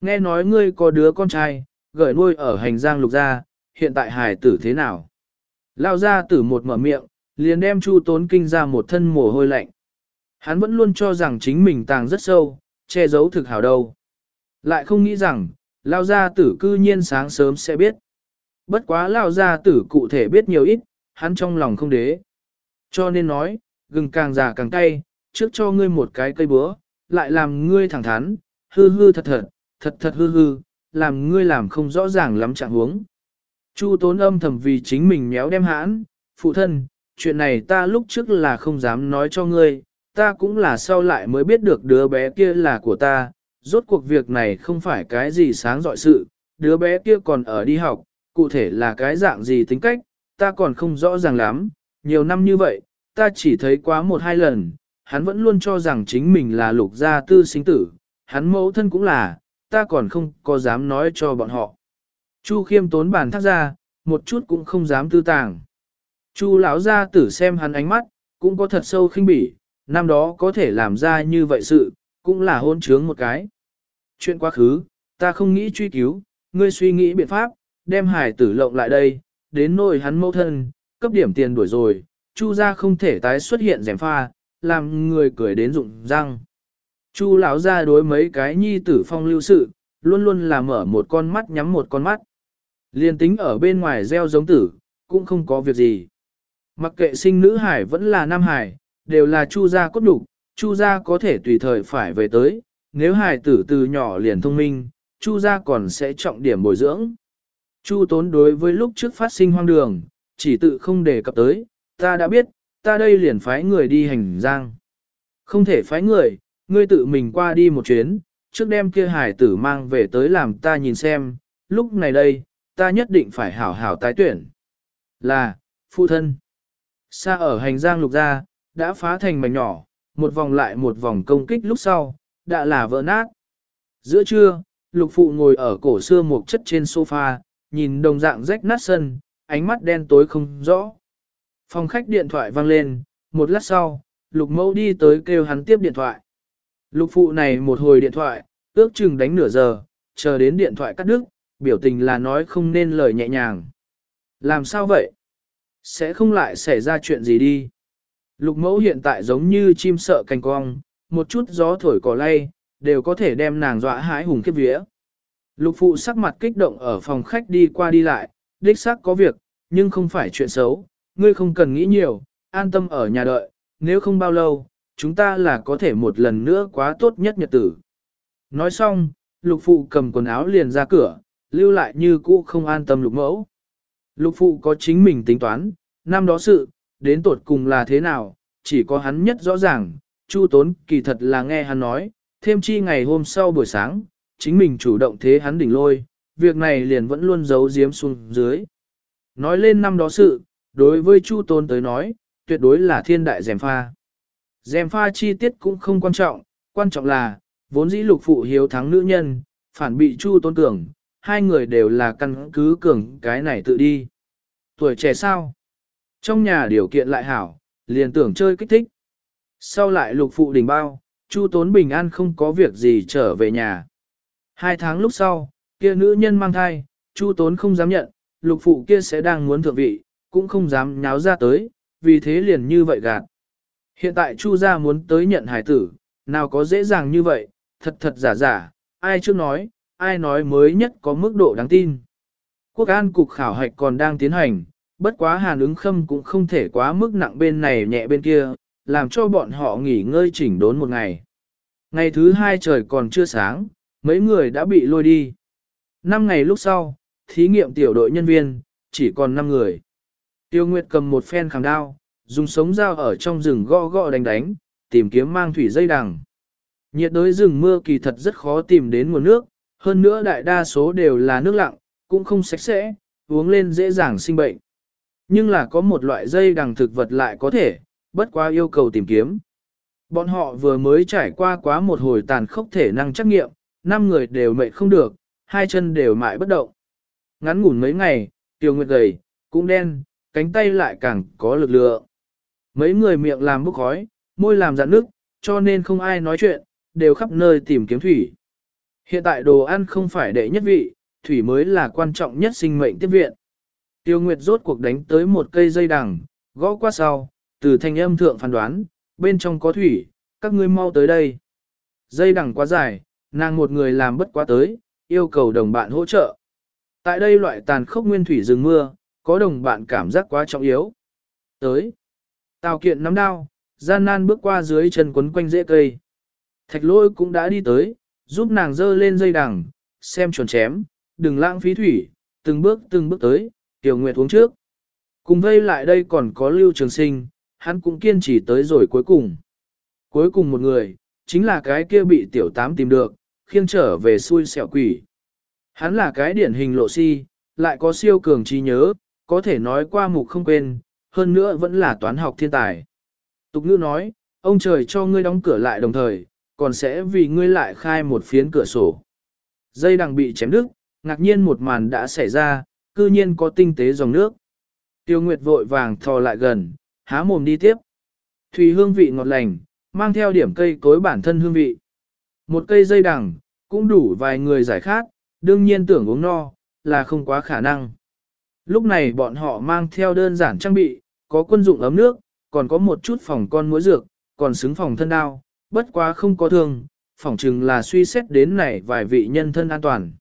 Nghe nói ngươi có đứa con trai, gửi nuôi ở hành giang lục gia, hiện tại hài tử thế nào? Lão gia tử một mở miệng, liền đem chu tốn kinh ra một thân mồ hôi lạnh. Hắn vẫn luôn cho rằng chính mình tàng rất sâu, che giấu thực hảo đâu. Lại không nghĩ rằng, lao gia tử cư nhiên sáng sớm sẽ biết. Bất quá lao gia tử cụ thể biết nhiều ít, hắn trong lòng không đế. Cho nên nói, gừng càng già càng cay, trước cho ngươi một cái cây búa, lại làm ngươi thẳng thắn, hư hư thật thật, thật thật hư hư, làm ngươi làm không rõ ràng lắm trạng huống. Chu tốn âm thầm vì chính mình méo đem hãn, phụ thân, chuyện này ta lúc trước là không dám nói cho ngươi, ta cũng là sau lại mới biết được đứa bé kia là của ta, rốt cuộc việc này không phải cái gì sáng dọi sự, đứa bé kia còn ở đi học, cụ thể là cái dạng gì tính cách, ta còn không rõ ràng lắm, nhiều năm như vậy, ta chỉ thấy quá một hai lần, hắn vẫn luôn cho rằng chính mình là lục gia tư sinh tử, hắn mẫu thân cũng là, ta còn không có dám nói cho bọn họ. Chu khiêm tốn bàn thác ra, một chút cũng không dám tư tàng. Chu lão gia tử xem hắn ánh mắt, cũng có thật sâu khinh bỉ, năm đó có thể làm ra như vậy sự, cũng là hôn trướng một cái. Chuyện quá khứ, ta không nghĩ truy cứu, ngươi suy nghĩ biện pháp, đem hải tử lộng lại đây, đến nỗi hắn mâu thân, cấp điểm tiền đuổi rồi, chu ra không thể tái xuất hiện rèm pha, làm người cười đến rụng răng. Chu lão ra đối mấy cái nhi tử phong lưu sự, luôn luôn là mở một con mắt nhắm một con mắt. Liên tính ở bên ngoài gieo giống tử, cũng không có việc gì. Mặc kệ sinh nữ hải vẫn là nam hải, đều là chu gia cốt đủ, chu gia có thể tùy thời phải về tới, nếu hài tử từ nhỏ liền thông minh, chu gia còn sẽ trọng điểm bồi dưỡng. Chu tốn đối với lúc trước phát sinh hoang đường, chỉ tự không đề cập tới, ta đã biết, ta đây liền phái người đi hành giang. Không thể phái người, ngươi tự mình qua đi một chuyến, trước đêm kia hài tử mang về tới làm ta nhìn xem, lúc này đây, ta nhất định phải hảo hảo tái tuyển. Là, phụ thân. Xa ở hành giang lục gia, đã phá thành mảnh nhỏ, một vòng lại một vòng công kích lúc sau, đã là vỡ nát. Giữa trưa, lục phụ ngồi ở cổ xưa một chất trên sofa, nhìn đồng dạng rách nát sân, ánh mắt đen tối không rõ. Phòng khách điện thoại vang lên, một lát sau, lục mẫu đi tới kêu hắn tiếp điện thoại. Lục phụ này một hồi điện thoại, ước chừng đánh nửa giờ, chờ đến điện thoại cắt đứt, biểu tình là nói không nên lời nhẹ nhàng. Làm sao vậy? Sẽ không lại xảy ra chuyện gì đi. Lục mẫu hiện tại giống như chim sợ cành cong, một chút gió thổi cỏ lay, đều có thể đem nàng dọa hãi hùng khiếp vía. Lục phụ sắc mặt kích động ở phòng khách đi qua đi lại, đích xác có việc, nhưng không phải chuyện xấu, ngươi không cần nghĩ nhiều, an tâm ở nhà đợi, nếu không bao lâu, chúng ta là có thể một lần nữa quá tốt nhất nhật tử. Nói xong, lục phụ cầm quần áo liền ra cửa, lưu lại như cũ không an tâm lục mẫu. Lục phụ có chính mình tính toán, năm đó sự, đến tột cùng là thế nào, chỉ có hắn nhất rõ ràng, Chu Tốn kỳ thật là nghe hắn nói, thêm chi ngày hôm sau buổi sáng, chính mình chủ động thế hắn đỉnh lôi, việc này liền vẫn luôn giấu giếm xuống dưới. Nói lên năm đó sự, đối với Chu Tốn tới nói, tuyệt đối là thiên đại dèm pha. Dèm pha chi tiết cũng không quan trọng, quan trọng là, vốn dĩ lục phụ hiếu thắng nữ nhân, phản bị Chu Tốn Cường, hai người đều là căn cứ cường cái này tự đi. Tuổi trẻ sao? Trong nhà điều kiện lại hảo, liền tưởng chơi kích thích. Sau lại lục phụ đình bao, Chu Tốn Bình An không có việc gì trở về nhà. Hai tháng lúc sau, kia nữ nhân mang thai, Chu Tốn không dám nhận, lục phụ kia sẽ đang muốn thượng vị, cũng không dám nháo ra tới, vì thế liền như vậy gạt. Hiện tại Chu gia muốn tới nhận hải tử, nào có dễ dàng như vậy, thật thật giả giả, ai chưa nói, ai nói mới nhất có mức độ đáng tin. Quốc an cục khảo hạch còn đang tiến hành, bất quá hàn ứng khâm cũng không thể quá mức nặng bên này nhẹ bên kia, làm cho bọn họ nghỉ ngơi chỉnh đốn một ngày. Ngày thứ hai trời còn chưa sáng, mấy người đã bị lôi đi. Năm ngày lúc sau, thí nghiệm tiểu đội nhân viên, chỉ còn 5 người. Tiêu Nguyệt cầm một phen kháng đao, dùng sống dao ở trong rừng gõ gõ đánh đánh, tìm kiếm mang thủy dây đằng. Nhiệt đới rừng mưa kỳ thật rất khó tìm đến nguồn nước, hơn nữa đại đa số đều là nước lặng, cũng không sạch sẽ, uống lên dễ dàng sinh bệnh. Nhưng là có một loại dây đằng thực vật lại có thể, bất quá yêu cầu tìm kiếm. Bọn họ vừa mới trải qua quá một hồi tàn khốc thể năng trắc nghiệm, năm người đều mệt không được, hai chân đều mãi bất động. Ngắn ngủn mấy ngày, Tiêu Nguyệt gầy, cũng đen, cánh tay lại càng có lực lượng. Mấy người miệng làm bốc khói, môi làm dạn nước, cho nên không ai nói chuyện, đều khắp nơi tìm kiếm thủy. Hiện tại đồ ăn không phải đệ nhất vị, thủy mới là quan trọng nhất sinh mệnh tiếp viện. Tiêu Nguyệt rốt cuộc đánh tới một cây dây đằng, gõ qua sau, từ thanh âm thượng phán đoán, bên trong có thủy, các ngươi mau tới đây. Dây đằng quá dài, nàng một người làm bất quá tới, yêu cầu đồng bạn hỗ trợ. Tại đây loại tàn khốc nguyên thủy rừng mưa, có đồng bạn cảm giác quá trọng yếu. Tới. Tào kiện nắm đao, gian nan bước qua dưới chân quấn quanh rễ cây. Thạch lôi cũng đã đi tới, giúp nàng dơ lên dây đằng, xem chuẩn chém, đừng lãng phí thủy, từng bước từng bước tới, tiểu nguyệt uống trước. Cùng vây lại đây còn có lưu trường sinh, hắn cũng kiên trì tới rồi cuối cùng. Cuối cùng một người, chính là cái kia bị tiểu tám tìm được, khiêng trở về xui xẻo quỷ. Hắn là cái điển hình lộ si, lại có siêu cường trí nhớ, có thể nói qua mục không quên, hơn nữa vẫn là toán học thiên tài. Tục ngữ nói, ông trời cho ngươi đóng cửa lại đồng thời, còn sẽ vì ngươi lại khai một phiến cửa sổ. Dây đằng bị chém đứt, ngạc nhiên một màn đã xảy ra, cư nhiên có tinh tế dòng nước. Tiêu Nguyệt vội vàng thò lại gần, há mồm đi tiếp. Thủy hương vị ngọt lành, mang theo điểm cây cối bản thân hương vị. Một cây dây đằng, cũng đủ vài người giải khát, đương nhiên tưởng uống no, là không quá khả năng. Lúc này bọn họ mang theo đơn giản trang bị, có quân dụng ấm nước, còn có một chút phòng con muối dược, còn xứng phòng thân đao, bất quá không có thương, phòng chừng là suy xét đến này vài vị nhân thân an toàn.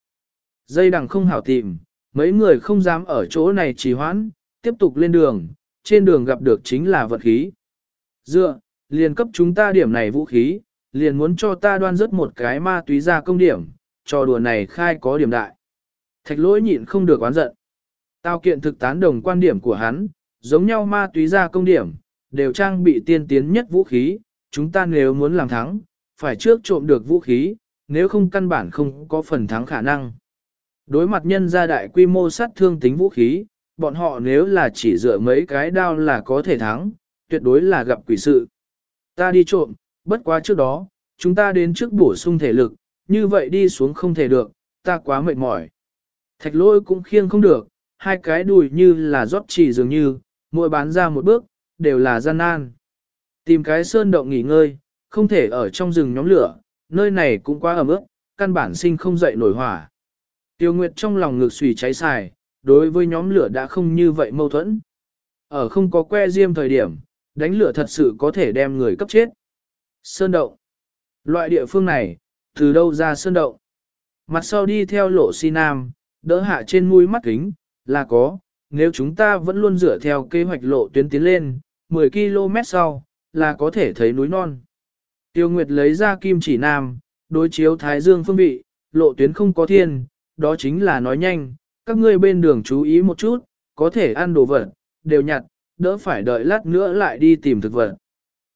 Dây đằng không hảo tìm, mấy người không dám ở chỗ này trì hoãn, tiếp tục lên đường, trên đường gặp được chính là vật khí. Dựa, liền cấp chúng ta điểm này vũ khí, liền muốn cho ta đoan rớt một cái ma túy ra công điểm, trò đùa này khai có điểm đại. Thạch lỗi nhịn không được oán giận. Tao kiện thực tán đồng quan điểm của hắn, giống nhau ma túy ra công điểm, đều trang bị tiên tiến nhất vũ khí, chúng ta nếu muốn làm thắng, phải trước trộm được vũ khí, nếu không căn bản không có phần thắng khả năng. Đối mặt nhân gia đại quy mô sát thương tính vũ khí, bọn họ nếu là chỉ dựa mấy cái đao là có thể thắng, tuyệt đối là gặp quỷ sự. Ta đi trộm, bất quá trước đó, chúng ta đến trước bổ sung thể lực, như vậy đi xuống không thể được, ta quá mệt mỏi. Thạch lôi cũng khiêng không được, hai cái đùi như là rót chỉ dường như, mỗi bán ra một bước, đều là gian nan. Tìm cái sơn động nghỉ ngơi, không thể ở trong rừng nhóm lửa, nơi này cũng quá ẩm ướt, căn bản sinh không dậy nổi hỏa. Tiêu Nguyệt trong lòng ngực xùy cháy xài, đối với nhóm lửa đã không như vậy mâu thuẫn. Ở không có que diêm thời điểm, đánh lửa thật sự có thể đem người cấp chết. Sơn động. Loại địa phương này, từ đâu ra sơn động? Mặt sau đi theo lộ si nam, đỡ hạ trên mũi mắt kính, là có, nếu chúng ta vẫn luôn dựa theo kế hoạch lộ tuyến tiến lên, 10 km sau, là có thể thấy núi non. Tiêu Nguyệt lấy ra kim chỉ nam, đối chiếu thái dương phương vị, lộ tuyến không có thiên, đó chính là nói nhanh, các ngươi bên đường chú ý một chút, có thể ăn đồ vật, đều nhặt, đỡ phải đợi lát nữa lại đi tìm thực vật.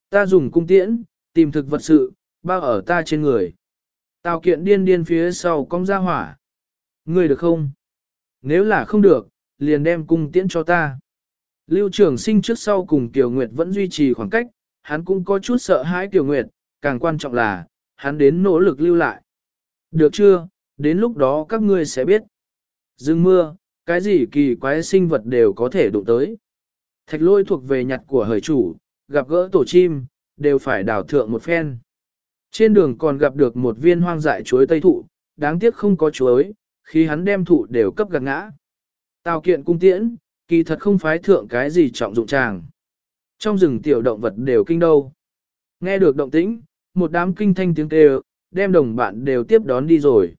Ta dùng cung tiễn, tìm thực vật sự, bao ở ta trên người. Tào kiện điên điên phía sau cong ra hỏa. Ngươi được không? Nếu là không được, liền đem cung tiễn cho ta. Lưu trưởng sinh trước sau cùng Kiều Nguyệt vẫn duy trì khoảng cách, hắn cũng có chút sợ hãi Kiều Nguyệt, càng quan trọng là, hắn đến nỗ lực lưu lại. Được chưa, đến lúc đó các ngươi sẽ biết. Dừng mưa, cái gì kỳ quái sinh vật đều có thể đụng tới. Thạch lôi thuộc về nhặt của hời chủ, gặp gỡ tổ chim, đều phải đào thượng một phen. Trên đường còn gặp được một viên hoang dại chuối tây thụ, đáng tiếc không có chuối, khi hắn đem thụ đều cấp gạt ngã. Tào kiện cung tiễn, kỳ thật không phái thượng cái gì trọng dụng chàng. Trong rừng tiểu động vật đều kinh đâu. Nghe được động tĩnh, một đám kinh thanh tiếng kêu, đem đồng bạn đều tiếp đón đi rồi.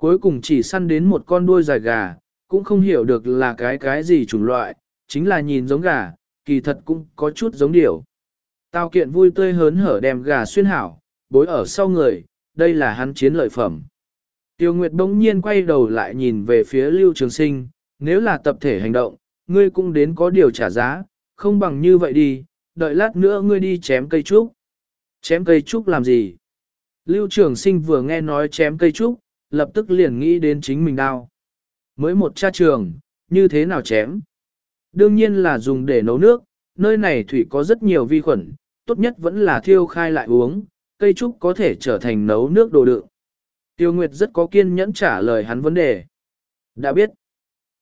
Cuối cùng chỉ săn đến một con đuôi dài gà, cũng không hiểu được là cái cái gì chủng loại, chính là nhìn giống gà, kỳ thật cũng có chút giống điểu. Tào kiện vui tươi hớn hở đem gà xuyên hảo, bối ở sau người, đây là hắn chiến lợi phẩm. Tiêu Nguyệt bỗng nhiên quay đầu lại nhìn về phía Lưu Trường Sinh, nếu là tập thể hành động, ngươi cũng đến có điều trả giá, không bằng như vậy đi, đợi lát nữa ngươi đi chém cây trúc. Chém cây trúc làm gì? Lưu Trường Sinh vừa nghe nói chém cây trúc, lập tức liền nghĩ đến chính mình đao. Mới một cha trường, như thế nào chém? Đương nhiên là dùng để nấu nước, nơi này thủy có rất nhiều vi khuẩn, tốt nhất vẫn là thiêu khai lại uống, cây trúc có thể trở thành nấu nước đồ đựng. Tiêu Nguyệt rất có kiên nhẫn trả lời hắn vấn đề. Đã biết,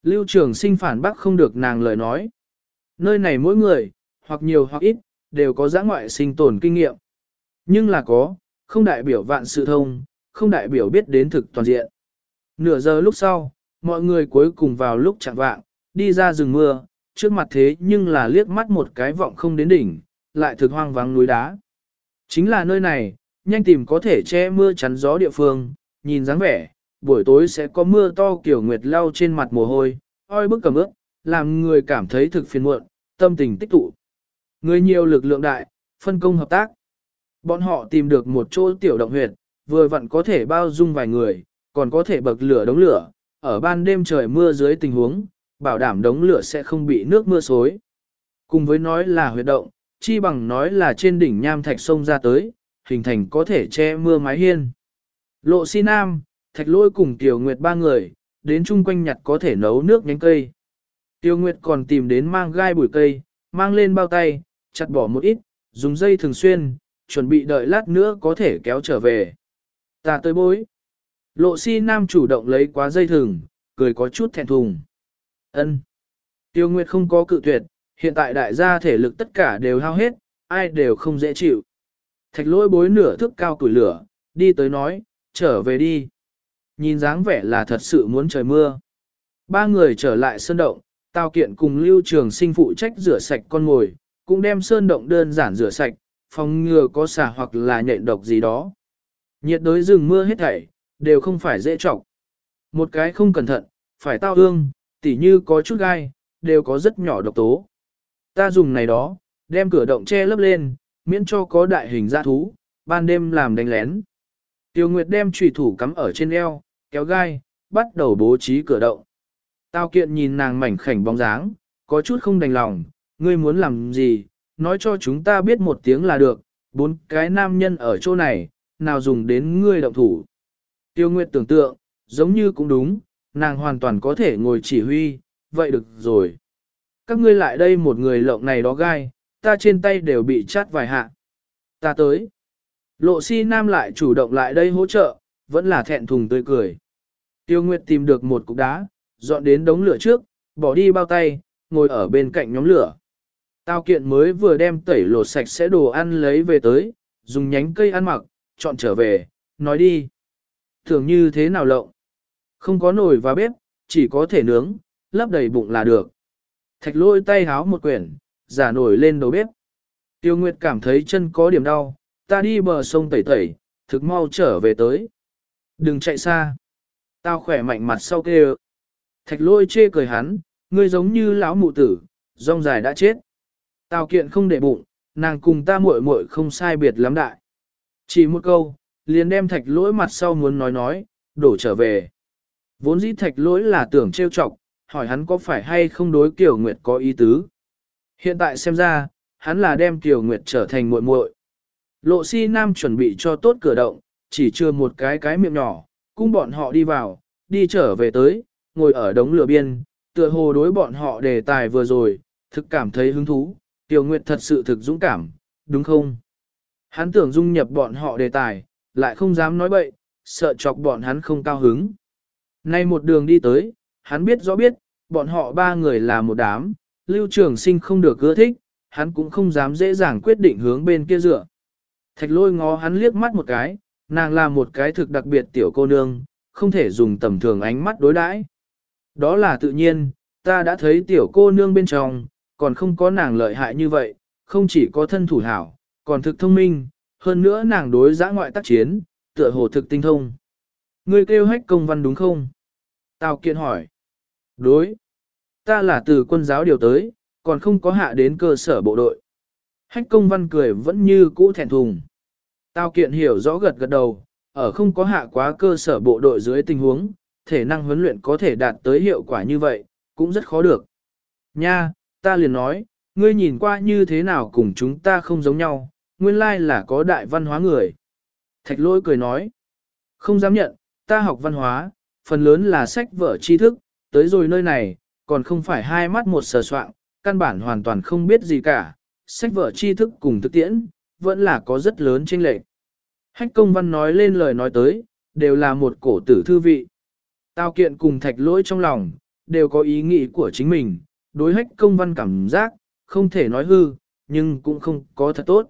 Lưu Trường sinh phản bác không được nàng lời nói. Nơi này mỗi người, hoặc nhiều hoặc ít, đều có giã ngoại sinh tồn kinh nghiệm. Nhưng là có, không đại biểu vạn sự thông, không đại biểu biết đến thực toàn diện. Nửa giờ lúc sau, mọi người cuối cùng vào lúc chạm vạng, đi ra rừng mưa, trước mặt thế nhưng là liếc mắt một cái vọng không đến đỉnh, lại thực hoang vắng núi đá. Chính là nơi này, nhanh tìm có thể che mưa chắn gió địa phương, nhìn dáng vẻ, buổi tối sẽ có mưa to kiểu nguyệt lau trên mặt mồ hôi, oi bức cầm ướp, làm người cảm thấy thực phiền muộn, tâm tình tích tụ. Người nhiều lực lượng đại, phân công hợp tác. Bọn họ tìm được một chỗ tiểu động huyệt, vừa vặn có thể bao dung vài người, còn có thể bậc lửa đống lửa, ở ban đêm trời mưa dưới tình huống, bảo đảm đống lửa sẽ không bị nước mưa xối. Cùng với nói là huyệt động, chi bằng nói là trên đỉnh nham thạch sông ra tới, hình thành có thể che mưa mái hiên. Lộ si nam, thạch lôi cùng tiểu nguyệt ba người, đến chung quanh nhặt có thể nấu nước nhánh cây. Tiêu Nguyệt còn tìm đến mang gai bụi cây, mang lên bao tay, chặt bỏ một ít, dùng dây thường xuyên, chuẩn bị đợi lát nữa có thể kéo trở về. Ta tới bối. Lộ si nam chủ động lấy quá dây thừng, cười có chút thẹn thùng. ân Tiêu Nguyệt không có cự tuyệt, hiện tại đại gia thể lực tất cả đều hao hết, ai đều không dễ chịu. Thạch lỗi bối nửa thức cao củi lửa, đi tới nói, trở về đi. Nhìn dáng vẻ là thật sự muốn trời mưa. Ba người trở lại sơn động, Tào Kiện cùng Lưu Trường Sinh phụ trách rửa sạch con ngồi, cũng đem sơn động đơn giản rửa sạch, phòng ngừa có xả hoặc là nhện độc gì đó. Nhiệt đối rừng mưa hết thảy, đều không phải dễ trọng. Một cái không cẩn thận, phải tao ương, tỉ như có chút gai, đều có rất nhỏ độc tố. Ta dùng này đó, đem cửa động che lấp lên, miễn cho có đại hình dã thú, ban đêm làm đánh lén. Tiêu Nguyệt đem trùy thủ cắm ở trên eo, kéo gai, bắt đầu bố trí cửa động. Tao kiện nhìn nàng mảnh khảnh bóng dáng, có chút không đành lòng, ngươi muốn làm gì, nói cho chúng ta biết một tiếng là được, bốn cái nam nhân ở chỗ này, nào dùng đến ngươi động thủ. Tiêu Nguyệt tưởng tượng, giống như cũng đúng, nàng hoàn toàn có thể ngồi chỉ huy, vậy được rồi. Các ngươi lại đây một người lộng này đó gai, ta trên tay đều bị chát vài hạ. Ta tới. Lộ si nam lại chủ động lại đây hỗ trợ, vẫn là thẹn thùng tươi cười. Tiêu Nguyệt tìm được một cục đá, dọn đến đống lửa trước, bỏ đi bao tay, ngồi ở bên cạnh nhóm lửa. Tao kiện mới vừa đem tẩy lột sạch sẽ đồ ăn lấy về tới, dùng nhánh cây ăn mặc, chọn trở về, nói đi. Thường như thế nào lộng? Không có nồi và bếp, chỉ có thể nướng, lấp đầy bụng là được. Thạch lôi tay háo một quyển, giả nổi lên đầu bếp. Tiêu Nguyệt cảm thấy chân có điểm đau, ta đi bờ sông tẩy tẩy, thực mau trở về tới. Đừng chạy xa. Tao khỏe mạnh mặt sau kêu. Thạch lôi chê cười hắn, ngươi giống như lão mụ tử, rong dài đã chết. Tào kiện không để bụng, nàng cùng ta muội muội không sai biệt lắm đại. Chỉ một câu, liền đem thạch lỗi mặt sau muốn nói nói, đổ trở về. Vốn dĩ thạch lỗi là tưởng trêu chọc, hỏi hắn có phải hay không đối Kiều Nguyệt có ý tứ. Hiện tại xem ra, hắn là đem Kiều Nguyệt trở thành muội muội. Lộ si nam chuẩn bị cho tốt cửa động, chỉ chưa một cái cái miệng nhỏ, cung bọn họ đi vào, đi trở về tới, ngồi ở đống lửa biên, tựa hồ đối bọn họ đề tài vừa rồi, thực cảm thấy hứng thú, Tiểu Nguyệt thật sự thực dũng cảm, đúng không? Hắn tưởng dung nhập bọn họ đề tài, lại không dám nói bậy, sợ chọc bọn hắn không cao hứng. Nay một đường đi tới, hắn biết rõ biết, bọn họ ba người là một đám, lưu trường sinh không được ưa thích, hắn cũng không dám dễ dàng quyết định hướng bên kia dựa. Thạch lôi ngó hắn liếc mắt một cái, nàng là một cái thực đặc biệt tiểu cô nương, không thể dùng tầm thường ánh mắt đối đãi. Đó là tự nhiên, ta đã thấy tiểu cô nương bên trong, còn không có nàng lợi hại như vậy, không chỉ có thân thủ hảo, còn thực thông minh, hơn nữa nàng đối giã ngoại tác chiến, tựa hồ thực tinh thông. Ngươi kêu hách công văn đúng không? Tào kiện hỏi. Đối. Ta là từ quân giáo điều tới, còn không có hạ đến cơ sở bộ đội. Hách công văn cười vẫn như cũ thẹn thùng. Tào kiện hiểu rõ gật gật đầu, ở không có hạ quá cơ sở bộ đội dưới tình huống, thể năng huấn luyện có thể đạt tới hiệu quả như vậy, cũng rất khó được. Nha, ta liền nói, ngươi nhìn qua như thế nào cùng chúng ta không giống nhau, nguyên lai là có đại văn hóa người. Thạch lỗi cười nói, không dám nhận, ta học văn hóa, phần lớn là sách vở tri thức, tới rồi nơi này, còn không phải hai mắt một sờ soạn, căn bản hoàn toàn không biết gì cả, sách vở tri thức cùng thực tiễn, vẫn là có rất lớn chênh lệch. Hách công văn nói lên lời nói tới, đều là một cổ tử thư vị. Tao kiện cùng thạch lỗi trong lòng, đều có ý nghĩ của chính mình, đối hách công văn cảm giác, không thể nói hư, nhưng cũng không có thật tốt.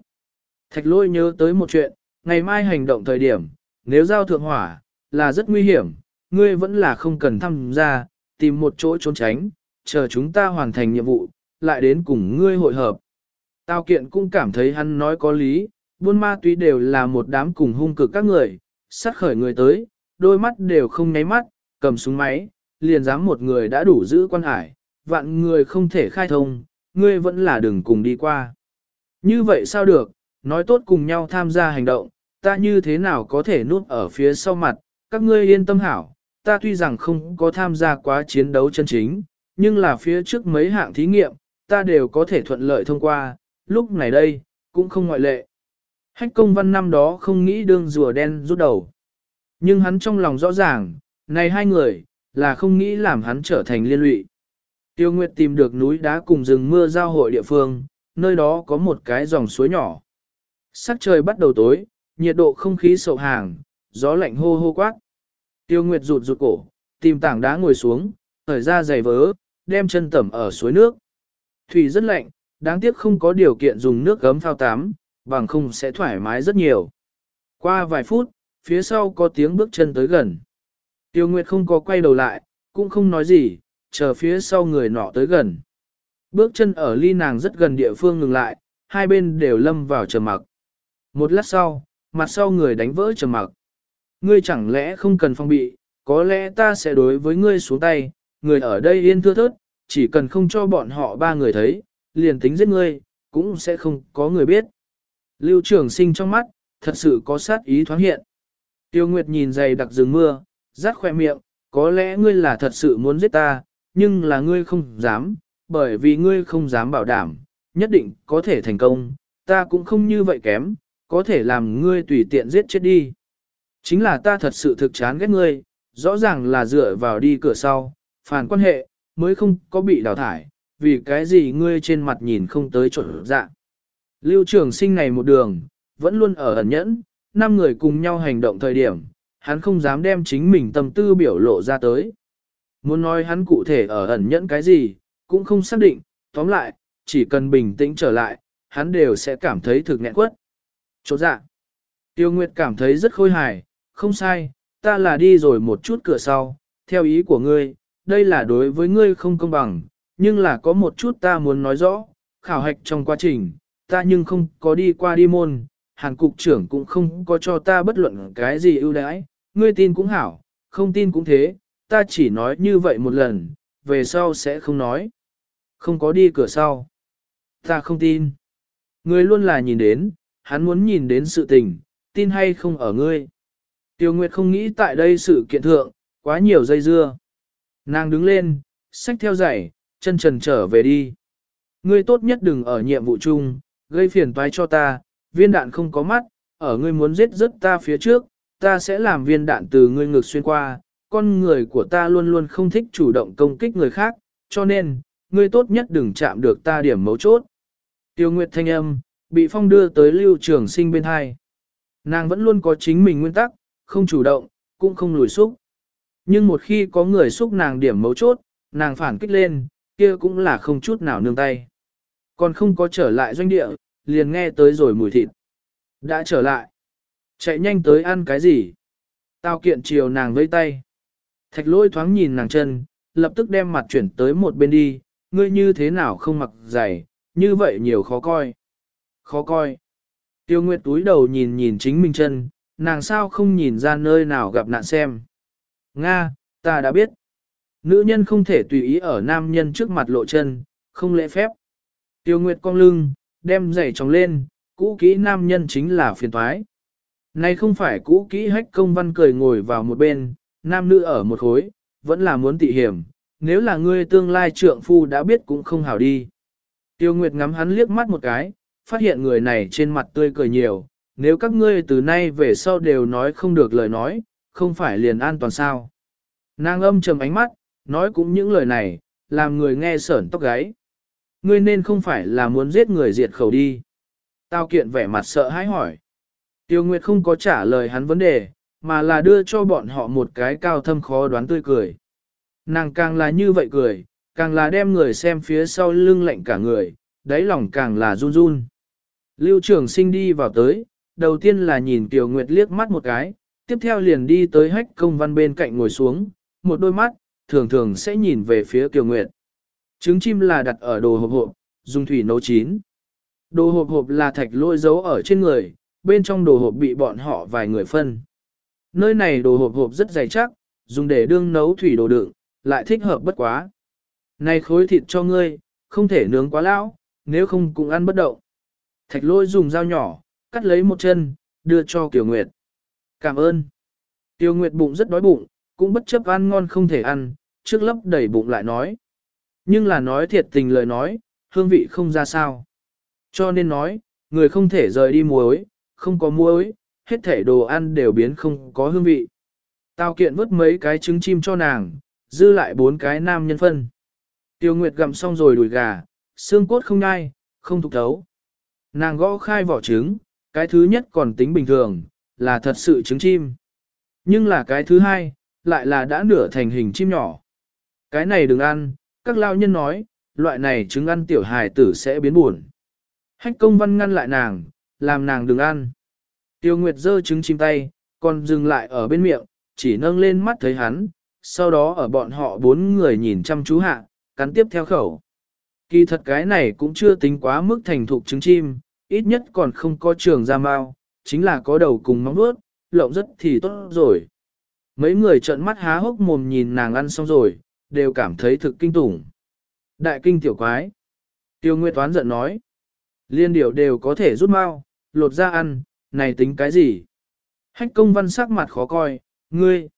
Thạch lỗi nhớ tới một chuyện, ngày mai hành động thời điểm, nếu giao thượng hỏa, là rất nguy hiểm, ngươi vẫn là không cần tham gia, tìm một chỗ trốn tránh, chờ chúng ta hoàn thành nhiệm vụ, lại đến cùng ngươi hội hợp. Tao kiện cũng cảm thấy hắn nói có lý, buôn ma túy đều là một đám cùng hung cực các người, sát khởi người tới, đôi mắt đều không nháy mắt, cầm súng máy, liền dám một người đã đủ giữ quan hải, vạn người không thể khai thông, ngươi vẫn là đừng cùng đi qua. Như vậy sao được, nói tốt cùng nhau tham gia hành động, ta như thế nào có thể núp ở phía sau mặt, các ngươi yên tâm hảo, ta tuy rằng không có tham gia quá chiến đấu chân chính, nhưng là phía trước mấy hạng thí nghiệm, ta đều có thể thuận lợi thông qua, lúc này đây, cũng không ngoại lệ. Hách công văn năm đó không nghĩ đương rùa đen rút đầu. Nhưng hắn trong lòng rõ ràng, này hai người, là không nghĩ làm hắn trở thành liên lụy. Tiêu Nguyệt tìm được núi đá cùng rừng mưa giao hội địa phương, nơi đó có một cái dòng suối nhỏ. Sắc trời bắt đầu tối, nhiệt độ không khí sậu hàng, gió lạnh hô hô quát. Tiêu Nguyệt rụt rụt cổ, tìm tảng đá ngồi xuống, thở ra giày vớ, đem chân tẩm ở suối nước. Thủy rất lạnh, đáng tiếc không có điều kiện dùng nước gấm phao tắm, bằng không sẽ thoải mái rất nhiều. Qua vài phút, phía sau có tiếng bước chân tới gần. Tiêu Nguyệt không có quay đầu lại, cũng không nói gì, chờ phía sau người nọ tới gần. Bước chân ở ly nàng rất gần địa phương ngừng lại, hai bên đều lâm vào trầm mặc. Một lát sau, mặt sau người đánh vỡ trầm mặc. Ngươi chẳng lẽ không cần phong bị, có lẽ ta sẽ đối với ngươi xuống tay, người ở đây yên thưa thớt, chỉ cần không cho bọn họ ba người thấy, liền tính giết ngươi, cũng sẽ không có người biết. Lưu trường sinh trong mắt, thật sự có sát ý thoáng hiện. Tiêu Nguyệt nhìn dày đặc rừng mưa, rát khoe miệng, có lẽ ngươi là thật sự muốn giết ta, nhưng là ngươi không dám, bởi vì ngươi không dám bảo đảm, nhất định có thể thành công, ta cũng không như vậy kém, có thể làm ngươi tùy tiện giết chết đi. Chính là ta thật sự thực chán ghét ngươi, rõ ràng là dựa vào đi cửa sau, phản quan hệ, mới không có bị đào thải, vì cái gì ngươi trên mặt nhìn không tới chỗ dạ. Lưu trường sinh này một đường, vẫn luôn ở ẩn nhẫn, năm người cùng nhau hành động thời điểm, hắn không dám đem chính mình tâm tư biểu lộ ra tới. Muốn nói hắn cụ thể ở ẩn nhẫn cái gì, cũng không xác định, tóm lại, chỉ cần bình tĩnh trở lại, hắn đều sẽ cảm thấy thực nghẹn quất. Chỗ dạ. Tiêu Nguyệt cảm thấy rất khôi hài, không sai, ta là đi rồi một chút cửa sau, theo ý của ngươi, đây là đối với ngươi không công bằng, nhưng là có một chút ta muốn nói rõ, khảo hạch trong quá trình, ta nhưng không có đi qua đi môn, hàng cục trưởng cũng không có cho ta bất luận cái gì ưu đãi, ngươi tin cũng hảo, không tin cũng thế, ta chỉ nói như vậy một lần, về sau sẽ không nói. Không có đi cửa sau. Ta không tin. Ngươi luôn là nhìn đến, hắn muốn nhìn đến sự tình, tin hay không ở ngươi. Tiêu Nguyệt không nghĩ tại đây sự kiện thượng, quá nhiều dây dưa. Nàng đứng lên, xách theo giày, chân trần trở về đi. Ngươi tốt nhất đừng ở nhiệm vụ chung, gây phiền toái cho ta, viên đạn không có mắt, ở ngươi muốn giết rất ta phía trước, ta sẽ làm viên đạn từ ngươi ngược xuyên qua, con người của ta luôn luôn không thích chủ động công kích người khác, cho nên, ngươi tốt nhất đừng chạm được ta điểm mấu chốt. Tiêu Nguyệt thanh âm, bị phong đưa tới lưu trường sinh bên hai. Nàng vẫn luôn có chính mình nguyên tắc, không chủ động, cũng không lùi xúc. Nhưng một khi có người xúc nàng điểm mấu chốt, nàng phản kích lên, kia cũng là không chút nào nương tay. Còn không có trở lại doanh địa, liền nghe tới rồi mùi thịt. Đã trở lại. Chạy nhanh tới ăn cái gì? Tao kiện chiều nàng với tay. Thạch lôi thoáng nhìn nàng chân, lập tức đem mặt chuyển tới một bên đi, ngươi như thế nào không mặc giày, như vậy nhiều khó coi. Khó coi. Tiêu Nguyệt túi đầu nhìn nhìn chính mình chân, nàng sao không nhìn ra nơi nào gặp nạn xem. Nga, ta đã biết. Nữ nhân không thể tùy ý ở nam nhân trước mặt lộ chân, không lễ phép. Tiêu Nguyệt cong lưng, đem giày tròng lên, cũ kỹ nam nhân chính là phiền toái. Này không phải cũ kỹ hách công văn cười ngồi vào một bên, nam nữ ở một khối, vẫn là muốn tị hiểm, nếu là ngươi tương lai trượng phu đã biết cũng không hảo đi. Tiêu Nguyệt ngắm hắn liếc mắt một cái, phát hiện người này trên mặt tươi cười nhiều, nếu các ngươi từ nay về sau đều nói không được lời nói, không phải liền an toàn sao. Nàng âm trầm ánh mắt, nói cũng những lời này, làm người nghe sởn tóc gáy. Ngươi nên không phải là muốn giết người diệt khẩu đi. Tao kiện vẻ mặt sợ hãi hỏi. Tiêu Nguyệt không có trả lời hắn vấn đề, mà là đưa cho bọn họ một cái cao thâm khó đoán tươi cười. Nàng càng là như vậy cười, càng là đem người xem phía sau lưng lạnh cả người, đáy lòng càng là run run. Lưu trưởng sinh đi vào tới, đầu tiên là nhìn Tiểu Nguyệt liếc mắt một cái, tiếp theo liền đi tới hách công văn bên cạnh ngồi xuống, một đôi mắt, thường thường sẽ nhìn về phía Tiểu Nguyệt. Trứng chim là đặt ở đồ hộp hộp, dùng thủy nấu chín. Đồ hộp hộp là thạch lôi dấu ở trên người, bên trong đồ hộp bị bọn họ vài người phân. Nơi này đồ hộp hộp rất dày chắc, dùng để đương nấu thủy đồ đựng, lại thích hợp bất quá. Này khối thịt cho ngươi, không thể nướng quá lão, nếu không cũng ăn bất động. Thạch lôi dùng dao nhỏ, cắt lấy một chân, đưa cho Kiều Nguyệt. Cảm ơn. Kiều Nguyệt bụng rất đói bụng, cũng bất chấp ăn ngon không thể ăn, trước lấp đầy bụng lại nói. Nhưng là nói thiệt tình lời nói, hương vị không ra sao. Cho nên nói, người không thể rời đi muối, không có muối, hết thể đồ ăn đều biến không có hương vị. Tao kiện vứt mấy cái trứng chim cho nàng, dư lại bốn cái nam nhân phân. Tiêu Nguyệt gặm xong rồi đùi gà, xương cốt không ngai, không thục thấu. Nàng gõ khai vỏ trứng, cái thứ nhất còn tính bình thường, là thật sự trứng chim. Nhưng là cái thứ hai, lại là đã nửa thành hình chim nhỏ. Cái này đừng ăn, các lao nhân nói, loại này trứng ăn tiểu hài tử sẽ biến buồn. Hách công văn ngăn lại nàng, làm nàng đừng ăn. Tiêu Nguyệt giơ trứng chim tay, còn dừng lại ở bên miệng, chỉ nâng lên mắt thấy hắn, sau đó ở bọn họ bốn người nhìn chăm chú hạ, cắn tiếp theo khẩu. Kỳ thật cái này cũng chưa tính quá mức thành thục trứng chim, ít nhất còn không có trường ra mao, chính là có đầu cùng móng vuốt, lộng rất thì tốt rồi. Mấy người trợn mắt há hốc mồm nhìn nàng ăn xong rồi, đều cảm thấy thực kinh tủng. Đại kinh tiểu quái. Tiêu Nguyệt Toán giận nói. Liên điểu đều có thể rút mau, lột ra ăn, này tính cái gì? Hách công văn sắc mặt khó coi, ngươi,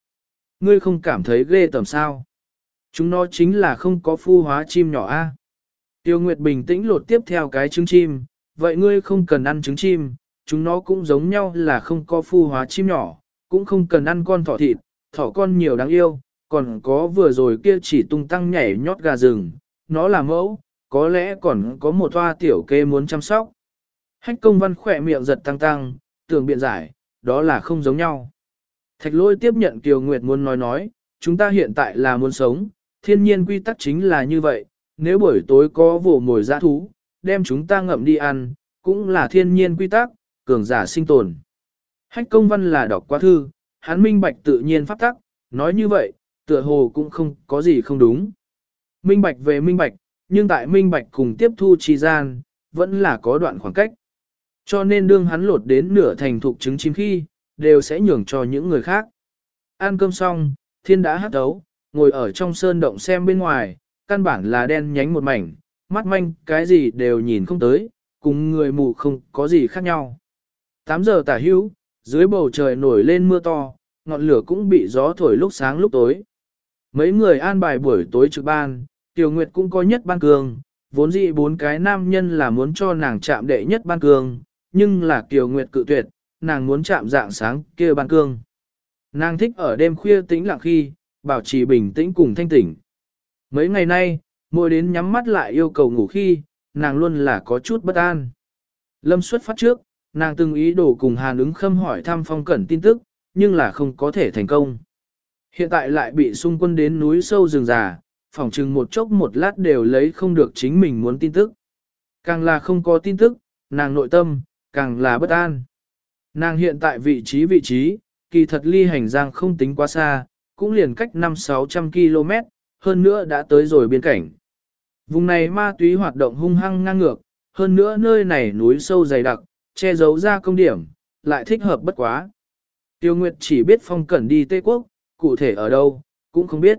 ngươi không cảm thấy ghê tầm sao? Chúng nó chính là không có phu hóa chim nhỏ a. Tiêu Nguyệt bình tĩnh lột tiếp theo cái trứng chim, vậy ngươi không cần ăn trứng chim, chúng nó cũng giống nhau là không có phu hóa chim nhỏ, cũng không cần ăn con thỏ thịt, thỏ con nhiều đáng yêu, còn có vừa rồi kia chỉ tung tăng nhảy nhót gà rừng, nó là mẫu, có lẽ còn có một toa tiểu kê muốn chăm sóc. Hách công văn khỏe miệng giật tăng tăng, tưởng biện giải, đó là không giống nhau. Thạch lôi tiếp nhận Kiều Nguyệt muốn nói nói, chúng ta hiện tại là muốn sống, thiên nhiên quy tắc chính là như vậy, nếu buổi tối có vồ mồi giã thú, đem chúng ta ngậm đi ăn, cũng là thiên nhiên quy tắc, cường giả sinh tồn. Hách công văn là đọc qua thư, hắn minh bạch tự nhiên pháp tắc, nói như vậy, tựa hồ cũng không có gì không đúng. Minh bạch về minh bạch, nhưng tại minh bạch cùng tiếp thu trì gian, vẫn là có đoạn khoảng cách. Cho nên đương hắn lột đến nửa thành thục trứng chim khi, đều sẽ nhường cho những người khác. Ăn cơm xong, thiên đã hát đấu, ngồi ở trong sơn động xem bên ngoài, căn bản là đen nhánh một mảnh, mắt manh cái gì đều nhìn không tới, cùng người mù không có gì khác nhau. 8 giờ tả hữu, dưới bầu trời nổi lên mưa to, ngọn lửa cũng bị gió thổi lúc sáng lúc tối. Mấy người an bài buổi tối trực ban, Tiểu Nguyệt cũng có nhất ban cường, vốn dĩ bốn cái nam nhân là muốn cho nàng chạm đệ nhất ban cường, nhưng là Tiểu Nguyệt cự tuyệt, nàng muốn chạm dạng sáng kia ban cương. Nàng thích ở đêm khuya tĩnh lặng khi, bảo trì bình tĩnh cùng thanh tỉnh. Mấy ngày nay, mỗi đến nhắm mắt lại yêu cầu ngủ khi, nàng luôn là có chút bất an. Lâm xuất phát trước, nàng từng ý đồ cùng Hàn ứng khâm hỏi thăm phong cẩn tin tức, nhưng là không có thể thành công. Hiện tại lại bị xung quân đến núi sâu rừng già, phòng chừng một chốc một lát đều lấy không được chính mình muốn tin tức. Càng là không có tin tức, nàng nội tâm, càng là bất an. Nàng hiện tại vị trí vị trí, kỳ thật ly hành giang không tính quá xa, cũng liền cách 5-600 km, hơn nữa đã tới rồi biên cảnh. Vùng này ma túy hoạt động hung hăng ngang ngược, hơn nữa nơi này núi sâu dày đặc, che giấu ra công điểm, lại thích hợp bất quá. Tiêu Nguyệt chỉ biết phong cẩn đi Tây Quốc, cụ thể ở đâu, cũng không biết.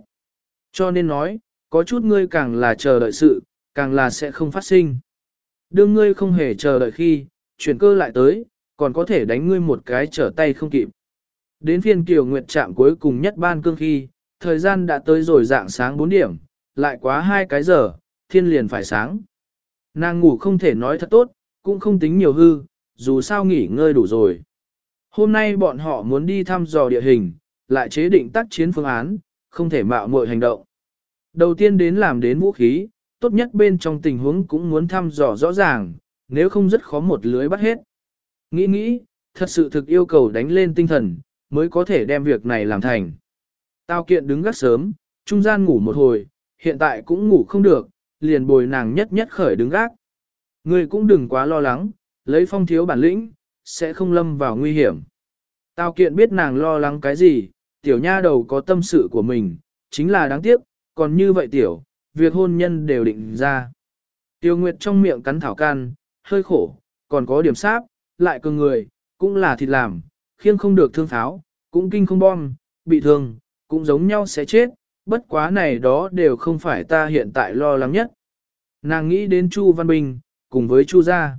Cho nên nói, có chút ngươi càng là chờ đợi sự, càng là sẽ không phát sinh. Đương ngươi không hề chờ đợi khi, chuyển cơ lại tới, còn có thể đánh ngươi một cái trở tay không kịp. Đến phiên Kiều Nguyệt chạm cuối cùng nhất ban cương khi, thời gian đã tới rồi dạng sáng 4 điểm, lại quá hai cái giờ, thiên liền phải sáng. Nàng ngủ không thể nói thật tốt, cũng không tính nhiều hư, dù sao nghỉ ngơi đủ rồi. Hôm nay bọn họ muốn đi thăm dò địa hình, lại chế định tác chiến phương án, không thể mạo muội hành động. Đầu tiên đến làm đến vũ khí, tốt nhất bên trong tình huống cũng muốn thăm dò rõ ràng, nếu không rất khó một lưới bắt hết. Nghĩ nghĩ, thật sự thực yêu cầu đánh lên tinh thần, mới có thể đem việc này làm thành. Tao kiện đứng gắt sớm, trung gian ngủ một hồi, hiện tại cũng ngủ không được, liền bồi nàng nhất nhất khởi đứng gác. Người cũng đừng quá lo lắng, lấy phong thiếu bản lĩnh, sẽ không lâm vào nguy hiểm. Tao kiện biết nàng lo lắng cái gì, tiểu nha đầu có tâm sự của mình, chính là đáng tiếc, còn như vậy tiểu, việc hôn nhân đều định ra. Tiêu Nguyệt trong miệng cắn thảo can, hơi khổ, còn có điểm sáp, lại cường người, cũng là thịt làm, khiêng không được thương tháo, cũng kinh không bom, bị thương, cũng giống nhau sẽ chết, bất quá này đó đều không phải ta hiện tại lo lắng nhất. Nàng nghĩ đến Chu Văn Bình, cùng với Chu gia.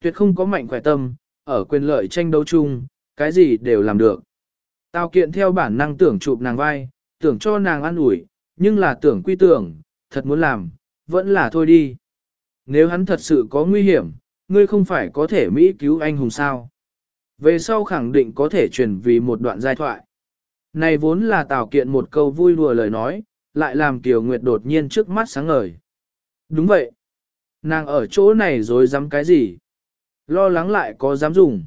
Tuyệt không có mạnh khỏe tâm, ở quyền lợi tranh đấu chung, cái gì đều làm được. Tào kiện theo bản năng tưởng chụp nàng vai, tưởng cho nàng an ủi, nhưng là tưởng quy tưởng, thật muốn làm, vẫn là thôi đi. Nếu hắn thật sự có nguy hiểm, ngươi không phải có thể Mỹ cứu anh hùng sao. Về sau khẳng định có thể truyền vì một đoạn giai thoại. Này vốn là tào kiện một câu vui đùa lời nói, lại làm Kiều Nguyệt đột nhiên trước mắt sáng ngời. Đúng vậy. Nàng ở chỗ này rồi dám cái gì? Lo lắng lại có dám dùng.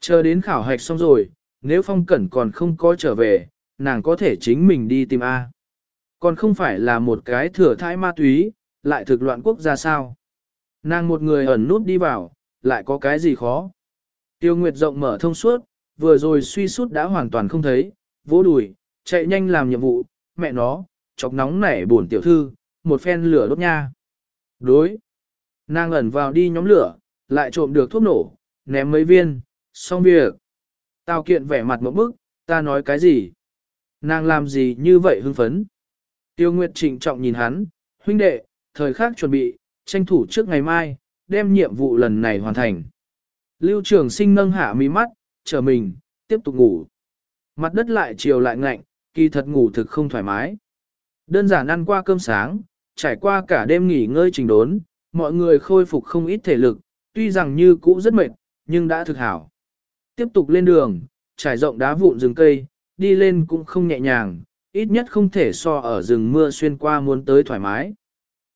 Chờ đến khảo hạch xong rồi, nếu phong cẩn còn không có trở về, nàng có thể chính mình đi tìm A. Còn không phải là một cái thừa thai ma túy, lại thực loạn quốc gia sao. Nàng một người ẩn nút đi vào, lại có cái gì khó. Tiêu Nguyệt rộng mở thông suốt, vừa rồi suy sút đã hoàn toàn không thấy, vỗ đùi, chạy nhanh làm nhiệm vụ, mẹ nó, chọc nóng nảy buồn tiểu thư, một phen lửa đốt nha. Đối. Nàng ẩn vào đi nhóm lửa, lại trộm được thuốc nổ, ném mấy viên, xong việc. Tào kiện vẻ mặt một bức, ta nói cái gì? Nàng làm gì như vậy hưng phấn? Tiêu Nguyệt trịnh trọng nhìn hắn, huynh đệ, thời khắc chuẩn bị, tranh thủ trước ngày mai, đem nhiệm vụ lần này hoàn thành. Lưu trường sinh nâng hạ mí mắt, chờ mình, tiếp tục ngủ. Mặt đất lại chiều lại ngạnh, kỳ thật ngủ thực không thoải mái. Đơn giản ăn qua cơm sáng, trải qua cả đêm nghỉ ngơi trình đốn, mọi người khôi phục không ít thể lực, tuy rằng như cũ rất mệt, nhưng đã thực hảo. Tiếp tục lên đường, trải rộng đá vụn rừng cây, đi lên cũng không nhẹ nhàng, ít nhất không thể so ở rừng mưa xuyên qua muốn tới thoải mái.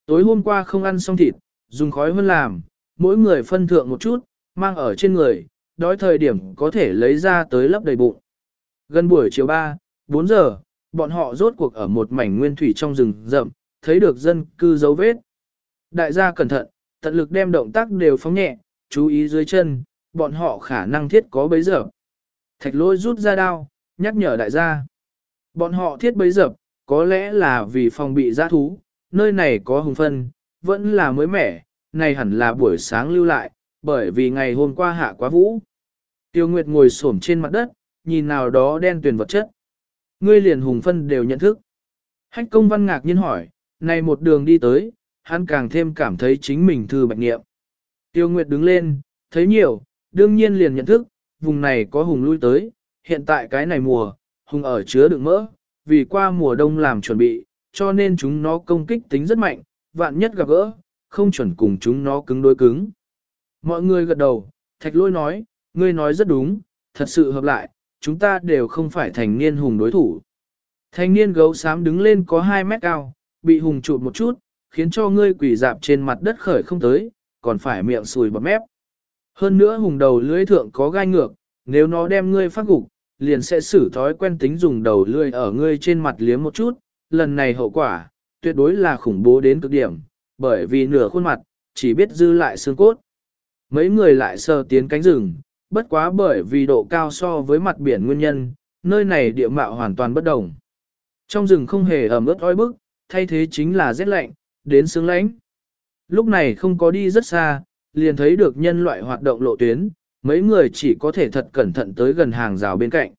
Tối hôm qua không ăn xong thịt, dùng khói hơn làm, mỗi người phân thượng một chút, mang ở trên người, đói thời điểm có thể lấy ra tới lấp đầy bụng. Gần buổi chiều 3, 4 giờ, bọn họ rốt cuộc ở một mảnh nguyên thủy trong rừng rậm, thấy được dân cư dấu vết. Đại gia cẩn thận, tận lực đem động tác đều phóng nhẹ, chú ý dưới chân, bọn họ khả năng thiết có bấy giờ. Thạch lôi rút ra đao, nhắc nhở đại gia. Bọn họ thiết bấy dập, có lẽ là vì phòng bị giã thú, nơi này có hùng phân, vẫn là mới mẻ, này hẳn là buổi sáng lưu lại, bởi vì ngày hôm qua hạ quá vũ. Tiêu Nguyệt ngồi xổm trên mặt đất, nhìn nào đó đen tuyền vật chất. Ngươi liền hùng phân đều nhận thức. Hách công văn ngạc nhiên hỏi, này một đường đi tới, hắn càng thêm cảm thấy chính mình thư bạch nghiệm. Tiêu Nguyệt đứng lên, thấy nhiều, đương nhiên liền nhận thức, vùng này có hùng lui tới, hiện tại cái này mùa, hùng ở chứa đựng mỡ, vì qua mùa đông làm chuẩn bị, cho nên chúng nó công kích tính rất mạnh, vạn nhất gặp gỡ, không chuẩn cùng chúng nó cứng đối cứng. Mọi người gật đầu, thạch lôi nói, ngươi nói rất đúng, thật sự hợp lại, chúng ta đều không phải thành niên hùng đối thủ. Thành niên gấu xám đứng lên có 2 mét cao, bị hùng chụp một chút, khiến cho ngươi quỷ dạp trên mặt đất khởi không tới, còn phải miệng sùi bọt mép. Hơn nữa hùng đầu lưỡi thượng có gai ngược, nếu nó đem ngươi phát gục, liền sẽ xử thói quen tính dùng đầu lưỡi ở ngươi trên mặt liếm một chút, lần này hậu quả, tuyệt đối là khủng bố đến cực điểm, bởi vì nửa khuôn mặt, chỉ biết dư lại xương cốt. Mấy người lại sờ tiến cánh rừng, bất quá bởi vì độ cao so với mặt biển nguyên nhân, nơi này địa mạo hoàn toàn bất đồng. Trong rừng không hề ẩm ướt oi bức, thay thế chính là rét lạnh, đến sướng lạnh. Lúc này không có đi rất xa, liền thấy được nhân loại hoạt động lộ tuyến, mấy người chỉ có thể thật cẩn thận tới gần hàng rào bên cạnh.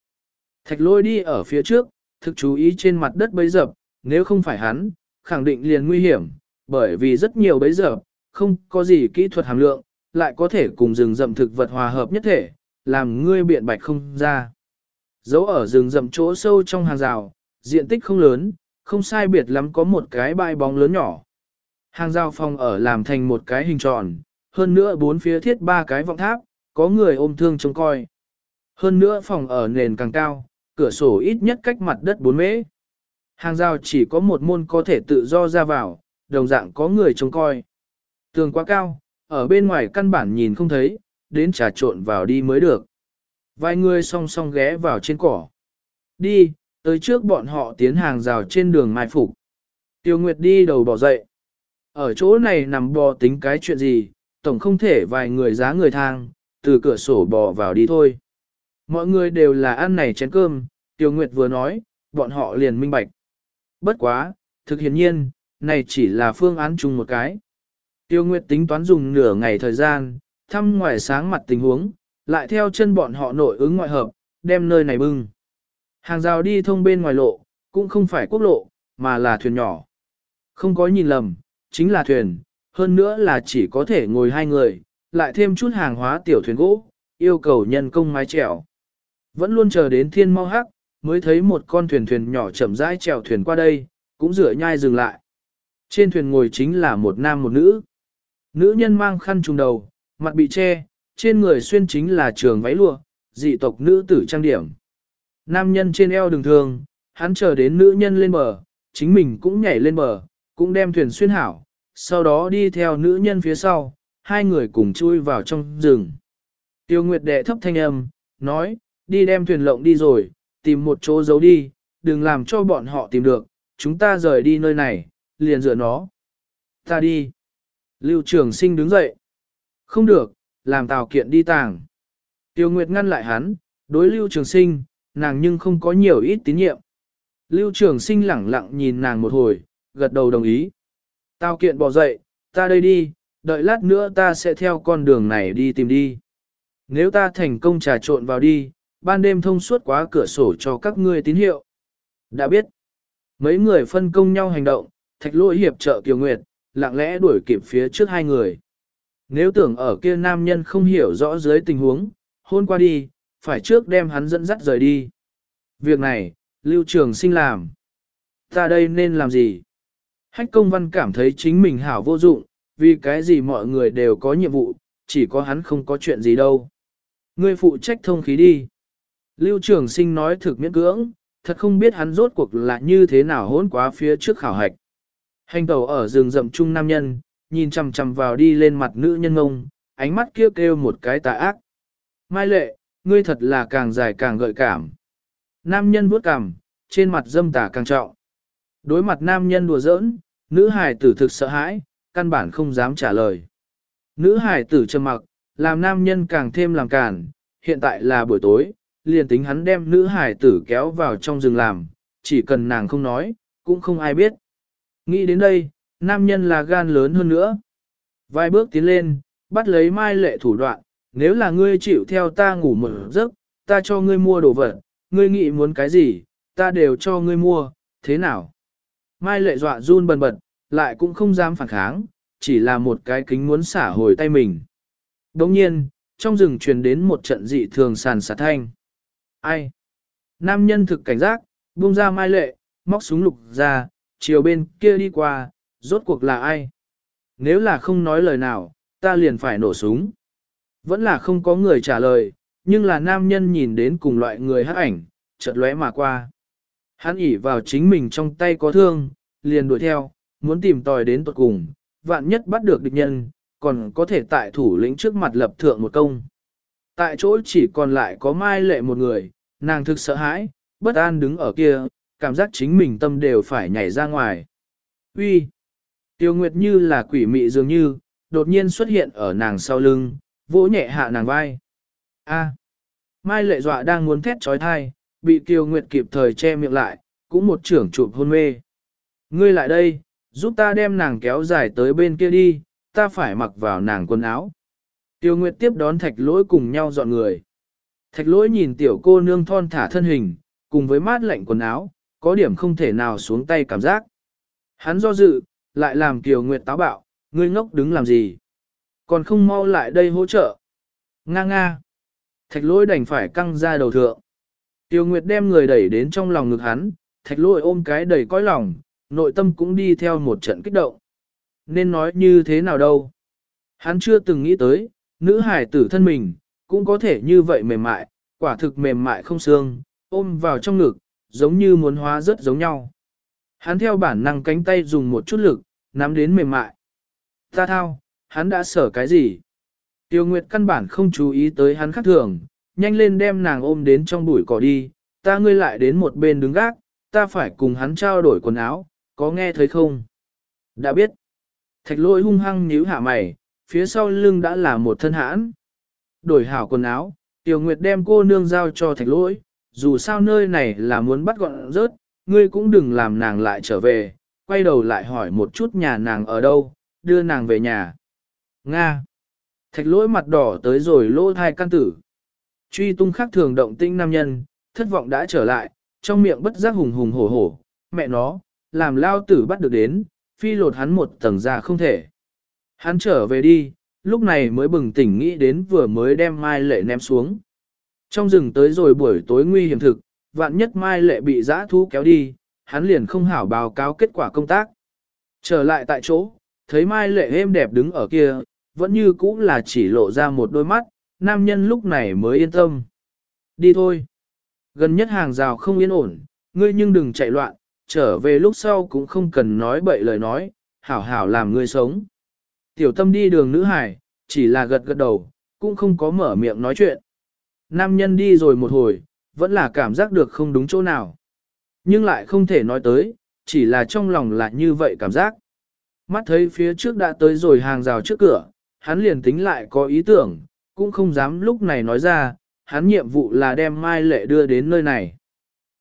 Thạch lôi đi ở phía trước, thực chú ý trên mặt đất bấy dập, nếu không phải hắn, khẳng định liền nguy hiểm, bởi vì rất nhiều bấy dập, không có gì kỹ thuật hàm lượng, lại có thể cùng rừng rậm thực vật hòa hợp nhất thể, làm ngươi biện bạch không ra. Dấu ở rừng rậm chỗ sâu trong hàng rào, diện tích không lớn, không sai biệt lắm có một cái bãi bóng lớn nhỏ. Hàng rào phòng ở làm thành một cái hình tròn, hơn nữa bốn phía thiết ba cái vọng tháp, có người ôm thương trông coi. Hơn nữa phòng ở nền càng cao, cửa sổ ít nhất cách mặt đất 4 mễ. Hàng rào chỉ có một môn có thể tự do ra vào, đồng dạng có người trông coi. Tường quá cao, ở bên ngoài căn bản nhìn không thấy, đến trà trộn vào đi mới được. Vài người song song ghé vào trên cỏ. Đi, tới trước bọn họ tiến hàng rào trên đường mai phục. Tiêu Nguyệt đi đầu bỏ dậy. Ở chỗ này nằm bò tính cái chuyện gì, tổng không thể vài người giá người thang, từ cửa sổ bò vào đi thôi. Mọi người đều là ăn này chén cơm, Tiêu Nguyệt vừa nói, bọn họ liền minh bạch. Bất quá, thực hiện nhiên, này chỉ là phương án chung một cái. Tiêu Nguyệt tính toán dùng nửa ngày thời gian, thăm ngoài sáng mặt tình huống, lại theo chân bọn họ nội ứng ngoại hợp, đem nơi này bưng. Hàng rào đi thông bên ngoài lộ, cũng không phải quốc lộ, mà là thuyền nhỏ. Không có nhìn lầm, chính là thuyền, hơn nữa là chỉ có thể ngồi hai người, lại thêm chút hàng hóa tiểu thuyền gỗ, yêu cầu nhân công mái chèo. Vẫn luôn chờ đến thiên mau hắc, mới thấy một con thuyền thuyền nhỏ chậm rãi chèo thuyền qua đây, cũng rửa nhai dừng lại. Trên thuyền ngồi chính là một nam một nữ. Nữ nhân mang khăn trùng đầu, mặt bị che, trên người xuyên chính là trường váy lụa, dị tộc nữ tử trang điểm. Nam nhân trên eo đường thường, hắn chờ đến nữ nhân lên bờ, chính mình cũng nhảy lên bờ, cũng đem thuyền xuyên hảo, sau đó đi theo nữ nhân phía sau, hai người cùng chui vào trong rừng. Tiêu Nguyệt đệ thấp thanh âm, nói, đi đem thuyền lộng đi rồi, tìm một chỗ giấu đi, đừng làm cho bọn họ tìm được, chúng ta rời đi nơi này, liền dựa nó. Ta đi. Lưu trường sinh đứng dậy. Không được, làm tào kiện đi tàng. Tiêu Nguyệt ngăn lại hắn, đối lưu trường sinh, nàng nhưng không có nhiều ít tín nhiệm. Lưu trường sinh lẳng lặng nhìn nàng một hồi, gật đầu đồng ý. Tào kiện bỏ dậy, ta đây đi, đợi lát nữa ta sẽ theo con đường này đi tìm đi. Nếu ta thành công trà trộn vào đi, ban đêm thông suốt quá cửa sổ cho các ngươi tín hiệu. Đã biết, mấy người phân công nhau hành động, thạch lỗi hiệp trợ Kiều Nguyệt, lặng lẽ đuổi kịp phía trước hai người. Nếu tưởng ở kia nam nhân không hiểu rõ dưới tình huống, hôn qua đi, phải trước đem hắn dẫn dắt rời đi. Việc này, lưu trường sinh làm. Ta đây nên làm gì? Hách công văn cảm thấy chính mình hảo vô dụng, vì cái gì mọi người đều có nhiệm vụ, chỉ có hắn không có chuyện gì đâu. Ngươi phụ trách thông khí đi. Lưu trường sinh nói thực miễn cưỡng, thật không biết hắn rốt cuộc là như thế nào hỗn quá phía trước khảo hạch. Hành tẩu ở rừng rậm trung nam nhân, nhìn chằm chằm vào đi lên mặt nữ nhân ngông, ánh mắt kêu kêu một cái tà ác. Mai lệ, ngươi thật là càng dài càng gợi cảm. Nam nhân vuốt cằm, trên mặt dâm tà càng trọng. Đối mặt nam nhân đùa giỡn, nữ hài tử thực sợ hãi, căn bản không dám trả lời. Nữ hài tử trầm mặc, làm nam nhân càng thêm làm cản, hiện tại là buổi tối, liền tính hắn đem nữ hài tử kéo vào trong rừng làm, chỉ cần nàng không nói, cũng không ai biết. Nghĩ đến đây, nam nhân là gan lớn hơn nữa. Vài bước tiến lên, bắt lấy mai lệ thủ đoạn, nếu là ngươi chịu theo ta ngủ một giấc, ta cho ngươi mua đồ vật, ngươi nghĩ muốn cái gì, ta đều cho ngươi mua, thế nào? Mai lệ dọa run bần bật, lại cũng không dám phản kháng, chỉ là một cái kính muốn xả hồi tay mình. Đồng nhiên, trong rừng truyền đến một trận dị thường sàn sạt thanh. Ai? Nam nhân thực cảnh giác, buông ra mai lệ, móc súng lục ra, chiều bên kia đi qua, rốt cuộc là ai? Nếu là không nói lời nào, ta liền phải nổ súng. Vẫn là không có người trả lời, nhưng là nam nhân nhìn đến cùng loại người hát ảnh, chợt lóe mà qua. Hắn ỉ vào chính mình trong tay có thương, liền đuổi theo, muốn tìm tòi đến tuật cùng, vạn nhất bắt được địch nhân, còn có thể tại thủ lĩnh trước mặt lập thượng một công. Tại chỗ chỉ còn lại có mai lệ một người, nàng thực sợ hãi, bất an đứng ở kia, cảm giác chính mình tâm đều phải nhảy ra ngoài. Uy, Tiêu Nguyệt như là quỷ mị dường như, đột nhiên xuất hiện ở nàng sau lưng, vỗ nhẹ hạ nàng vai. A. Mai lệ dọa đang muốn thét trói thai, bị Tiêu Nguyệt kịp thời che miệng lại, cũng một trưởng chụp hôn mê. Ngươi lại đây, giúp ta đem nàng kéo dài tới bên kia đi, ta phải mặc vào nàng quần áo. Tiêu Nguyệt tiếp đón thạch lỗi cùng nhau dọn người. Thạch lỗi nhìn tiểu cô nương thon thả thân hình, cùng với mát lạnh quần áo, có điểm không thể nào xuống tay cảm giác. Hắn do dự, lại làm Kiều Nguyệt táo bạo, ngươi ngốc đứng làm gì? Còn không mau lại đây hỗ trợ. Nga nga. Thạch lỗi đành phải căng ra đầu thượng. Tiêu Nguyệt đem người đẩy đến trong lòng ngực hắn, thạch lỗi ôm cái đầy cõi lòng, nội tâm cũng đi theo một trận kích động. Nên nói như thế nào đâu? Hắn chưa từng nghĩ tới, nữ hải tử thân mình, cũng có thể như vậy mềm mại, quả thực mềm mại không xương, ôm vào trong ngực, giống như muốn hóa rất giống nhau. Hắn theo bản năng cánh tay dùng một chút lực, nắm đến mềm mại. Ta thao, hắn đã sở cái gì? Tiêu Nguyệt căn bản không chú ý tới hắn khác thường, nhanh lên đem nàng ôm đến trong bụi cỏ đi, ta ngươi lại đến một bên đứng gác, ta phải cùng hắn trao đổi quần áo, có nghe thấy không? Đã biết. Thạch lôi hung hăng nhíu hạ mày, phía sau lưng đã là một thân hãn. Đổi hảo quần áo, Tiêu Nguyệt đem cô nương giao cho thạch lỗi, dù sao nơi này là muốn bắt gọn rớt, ngươi cũng đừng làm nàng lại trở về, quay đầu lại hỏi một chút nhà nàng ở đâu, đưa nàng về nhà. Nga. Thạch lỗi mặt đỏ tới rồi lỗ thai căn tử. Truy tung khắc thường động tinh nam nhân, thất vọng đã trở lại, trong miệng bất giác hùng hùng hổ hổ, mẹ nó, làm lao tử bắt được đến, phi lột hắn một tầng ra không thể. Hắn trở về đi, lúc này mới bừng tỉnh nghĩ đến vừa mới đem mai lệ ném xuống. Trong rừng tới rồi buổi tối nguy hiểm thực, vạn nhất mai lệ bị giã thú kéo đi, hắn liền không hảo báo cáo kết quả công tác. Trở lại tại chỗ, thấy mai lệ êm đẹp đứng ở kia, vẫn như cũ là chỉ lộ ra một đôi mắt, nam nhân lúc này mới yên tâm. Đi thôi. Gần nhất hàng rào không yên ổn, ngươi nhưng đừng chạy loạn, trở về lúc sau cũng không cần nói bậy lời nói, hảo hảo làm ngươi sống. Tiểu tâm đi đường nữ hải, chỉ là gật gật đầu, cũng không có mở miệng nói chuyện. Nam nhân đi rồi một hồi, vẫn là cảm giác được không đúng chỗ nào. Nhưng lại không thể nói tới, chỉ là trong lòng là như vậy cảm giác. Mắt thấy phía trước đã tới rồi hàng rào trước cửa, hắn liền tính lại có ý tưởng, cũng không dám lúc này nói ra, hắn nhiệm vụ là đem Mai Lệ đưa đến nơi này.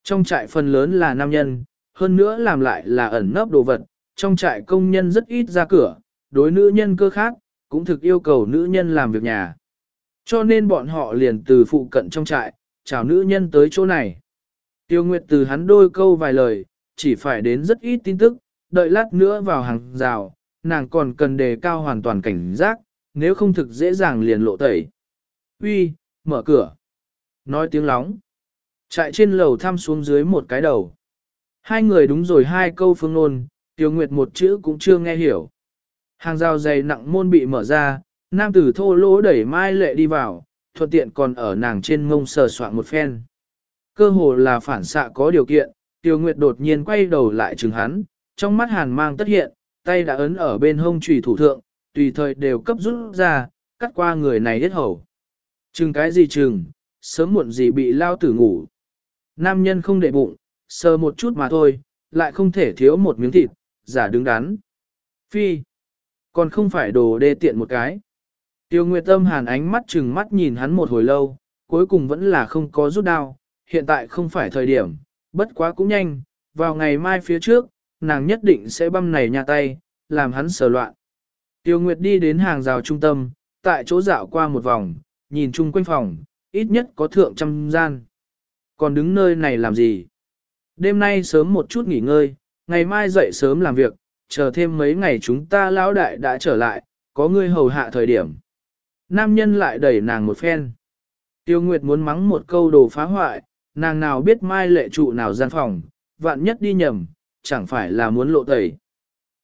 Trong trại phần lớn là nam nhân, hơn nữa làm lại là ẩn nấp đồ vật, trong trại công nhân rất ít ra cửa, đối nữ nhân cơ khác, cũng thực yêu cầu nữ nhân làm việc nhà. Cho nên bọn họ liền từ phụ cận trong trại, chào nữ nhân tới chỗ này. Tiêu Nguyệt từ hắn đôi câu vài lời, chỉ phải đến rất ít tin tức, đợi lát nữa vào hàng rào, nàng còn cần đề cao hoàn toàn cảnh giác, nếu không thực dễ dàng liền lộ tẩy. Uy, mở cửa. Nói tiếng lóng. Chạy trên lầu thăm xuống dưới một cái đầu. Hai người đúng rồi hai câu phương nôn, Tiêu Nguyệt một chữ cũng chưa nghe hiểu. Hàng rào dày nặng môn bị mở ra, nam tử thô lỗ đẩy mai lệ đi vào, thuận tiện còn ở nàng trên ngông sờ soạn một phen. Cơ hồ là phản xạ có điều kiện, Tiêu Nguyệt đột nhiên quay đầu lại chừng hắn, trong mắt hàn mang tất hiện, tay đã ấn ở bên hông trùy thủ thượng, tùy thời đều cấp rút ra, cắt qua người này hết hầu. Chừng cái gì chừng, sớm muộn gì bị lao tử ngủ. Nam nhân không để bụng, sờ một chút mà thôi, lại không thể thiếu một miếng thịt, giả đứng đắn. Phi, còn không phải đồ đê tiện một cái. Tiêu Nguyệt Tâm hàn ánh mắt chừng mắt nhìn hắn một hồi lâu, cuối cùng vẫn là không có rút đao, hiện tại không phải thời điểm, bất quá cũng nhanh, vào ngày mai phía trước, nàng nhất định sẽ băm này nhà tay, làm hắn sờ loạn. Tiêu Nguyệt đi đến hàng rào trung tâm, tại chỗ dạo qua một vòng, nhìn chung quanh phòng, ít nhất có thượng trăm gian. Còn đứng nơi này làm gì? Đêm nay sớm một chút nghỉ ngơi, ngày mai dậy sớm làm việc, chờ thêm mấy ngày chúng ta lão đại đã trở lại, có ngươi hầu hạ thời điểm. Nam nhân lại đẩy nàng một phen. Tiêu Nguyệt muốn mắng một câu đồ phá hoại, nàng nào biết mai lệ trụ nào gian phòng, vạn nhất đi nhầm, chẳng phải là muốn lộ tẩy.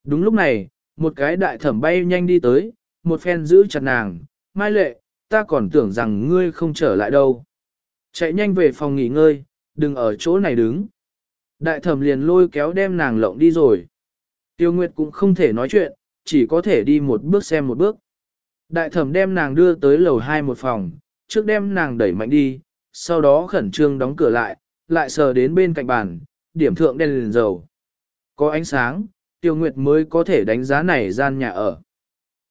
Đúng lúc này, một cái đại thẩm bay nhanh đi tới, một phen giữ chặt nàng, mai lệ, ta còn tưởng rằng ngươi không trở lại đâu. Chạy nhanh về phòng nghỉ ngơi, đừng ở chỗ này đứng. Đại thẩm liền lôi kéo đem nàng lộng đi rồi. Tiêu Nguyệt cũng không thể nói chuyện, chỉ có thể đi một bước xem một bước. Đại thẩm đem nàng đưa tới lầu hai một phòng, trước đem nàng đẩy mạnh đi, sau đó khẩn trương đóng cửa lại, lại sờ đến bên cạnh bàn, điểm thượng đèn liền dầu. Có ánh sáng, Tiêu Nguyệt mới có thể đánh giá này gian nhà ở.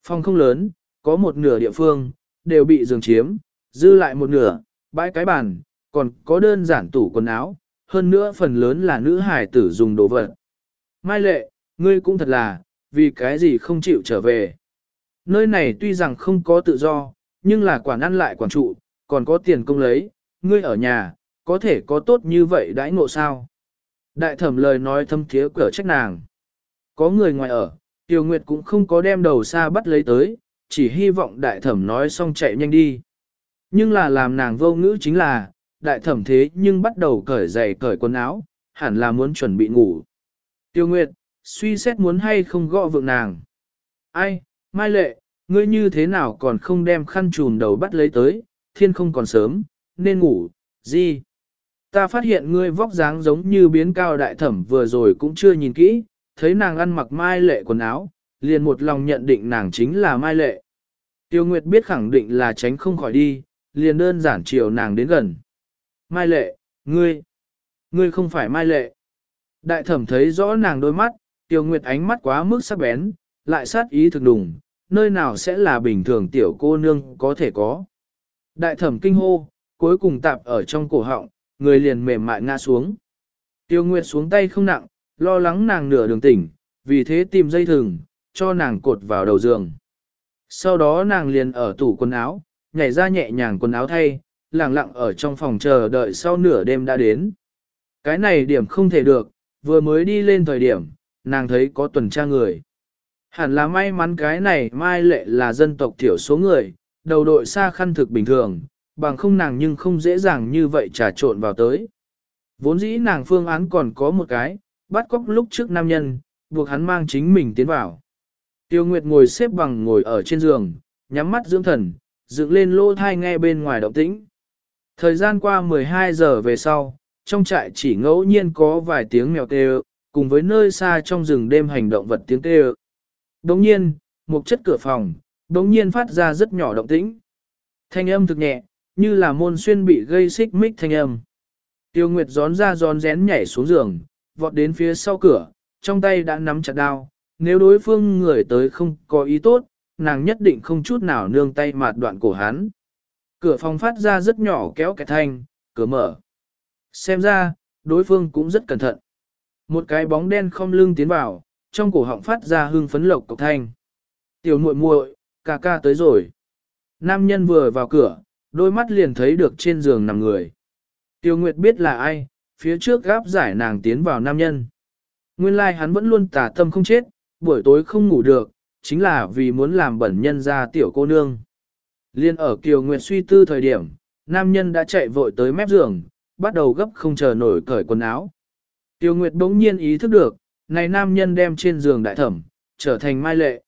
Phòng không lớn, có một nửa địa phương, đều bị giường chiếm, dư lại một nửa, bãi cái bàn, còn có đơn giản tủ quần áo, hơn nữa phần lớn là nữ hải tử dùng đồ vật. Mai lệ, ngươi cũng thật là, vì cái gì không chịu trở về. Nơi này tuy rằng không có tự do, nhưng là quản ăn lại quản trụ, còn có tiền công lấy, ngươi ở nhà, có thể có tốt như vậy đãi ngộ sao? Đại thẩm lời nói thâm thiế cửa trách nàng. Có người ngoài ở, Tiêu Nguyệt cũng không có đem đầu xa bắt lấy tới, chỉ hy vọng đại thẩm nói xong chạy nhanh đi. Nhưng là làm nàng vô ngữ chính là, đại thẩm thế nhưng bắt đầu cởi giày cởi quần áo, hẳn là muốn chuẩn bị ngủ. Tiêu Nguyệt, suy xét muốn hay không gõ vượng nàng. Ai, Mai Lệ, ngươi như thế nào còn không đem khăn trùn đầu bắt lấy tới, thiên không còn sớm, nên ngủ, gì? Ta phát hiện ngươi vóc dáng giống như biến cao đại thẩm vừa rồi cũng chưa nhìn kỹ, thấy nàng ăn mặc Mai Lệ quần áo, liền một lòng nhận định nàng chính là Mai Lệ. Tiêu Nguyệt biết khẳng định là tránh không khỏi đi, liền đơn giản chiều nàng đến gần. Mai Lệ, ngươi, ngươi không phải Mai Lệ. Đại thẩm thấy rõ nàng đôi mắt, Tiêu Nguyệt ánh mắt quá mức sắc bén, lại sát ý thực đùng, nơi nào sẽ là bình thường tiểu cô nương có thể có. Đại thẩm kinh hô, cuối cùng tạp ở trong cổ họng, người liền mềm mại ngã xuống. Tiêu Nguyệt xuống tay không nặng, lo lắng nàng nửa đường tỉnh, vì thế tìm dây thừng, cho nàng cột vào đầu giường. Sau đó nàng liền ở tủ quần áo, nhảy ra nhẹ nhàng quần áo thay, lặng lặng ở trong phòng chờ đợi sau nửa đêm đã đến. Cái này điểm không thể được, vừa mới đi lên thời điểm, nàng thấy có tuần tra người. Hẳn là may mắn cái này mai lệ là dân tộc thiểu số người, đầu đội xa khăn thực bình thường, bằng không nàng nhưng không dễ dàng như vậy trà trộn vào tới. Vốn dĩ nàng phương án còn có một cái, bắt cóc lúc trước nam nhân, buộc hắn mang chính mình tiến vào. Tiêu Nguyệt ngồi xếp bằng ngồi ở trên giường, nhắm mắt dưỡng thần, dựng lên lô thai nghe bên ngoài động tĩnh. Thời gian qua 12 giờ về sau, trong trại chỉ ngẫu nhiên có vài tiếng mèo kêu, cùng với nơi xa trong rừng đêm hành động vật tiếng kêu. Đồng nhiên, một chất cửa phòng, đồng nhiên phát ra rất nhỏ động tĩnh. Thanh âm thực nhẹ, như là môn xuyên bị gây xích mích thanh âm. Tiêu Nguyệt gión ra gión rén nhảy xuống giường, vọt đến phía sau cửa, trong tay đã nắm chặt đao. Nếu đối phương người tới không có ý tốt, nàng nhất định không chút nào nương tay mạt đoạn cổ hắn. Cửa phòng phát ra rất nhỏ kéo kẹt thanh, cửa mở. Xem ra, đối phương cũng rất cẩn thận. Một cái bóng đen không lưng tiến vào, trong cổ họng phát ra hương phấn lộc cộc thanh. Tiểu muội muội, ca ca tới rồi. Nam nhân vừa vào cửa, đôi mắt liền thấy được trên giường nằm người. Tiêu Nguyệt biết là ai, phía trước gáp giải nàng tiến vào nam nhân. Nguyên lai like hắn vẫn luôn tà tâm không chết, buổi tối không ngủ được, chính là vì muốn làm bẩn nhân ra tiểu cô nương. Liên ở Kiều Nguyệt suy tư thời điểm, nam nhân đã chạy vội tới mép giường, bắt đầu gấp không chờ nổi cởi quần áo. Tiêu Nguyệt bỗng nhiên ý thức được, này nam nhân đem trên giường đại thẩm, trở thành mai lệ.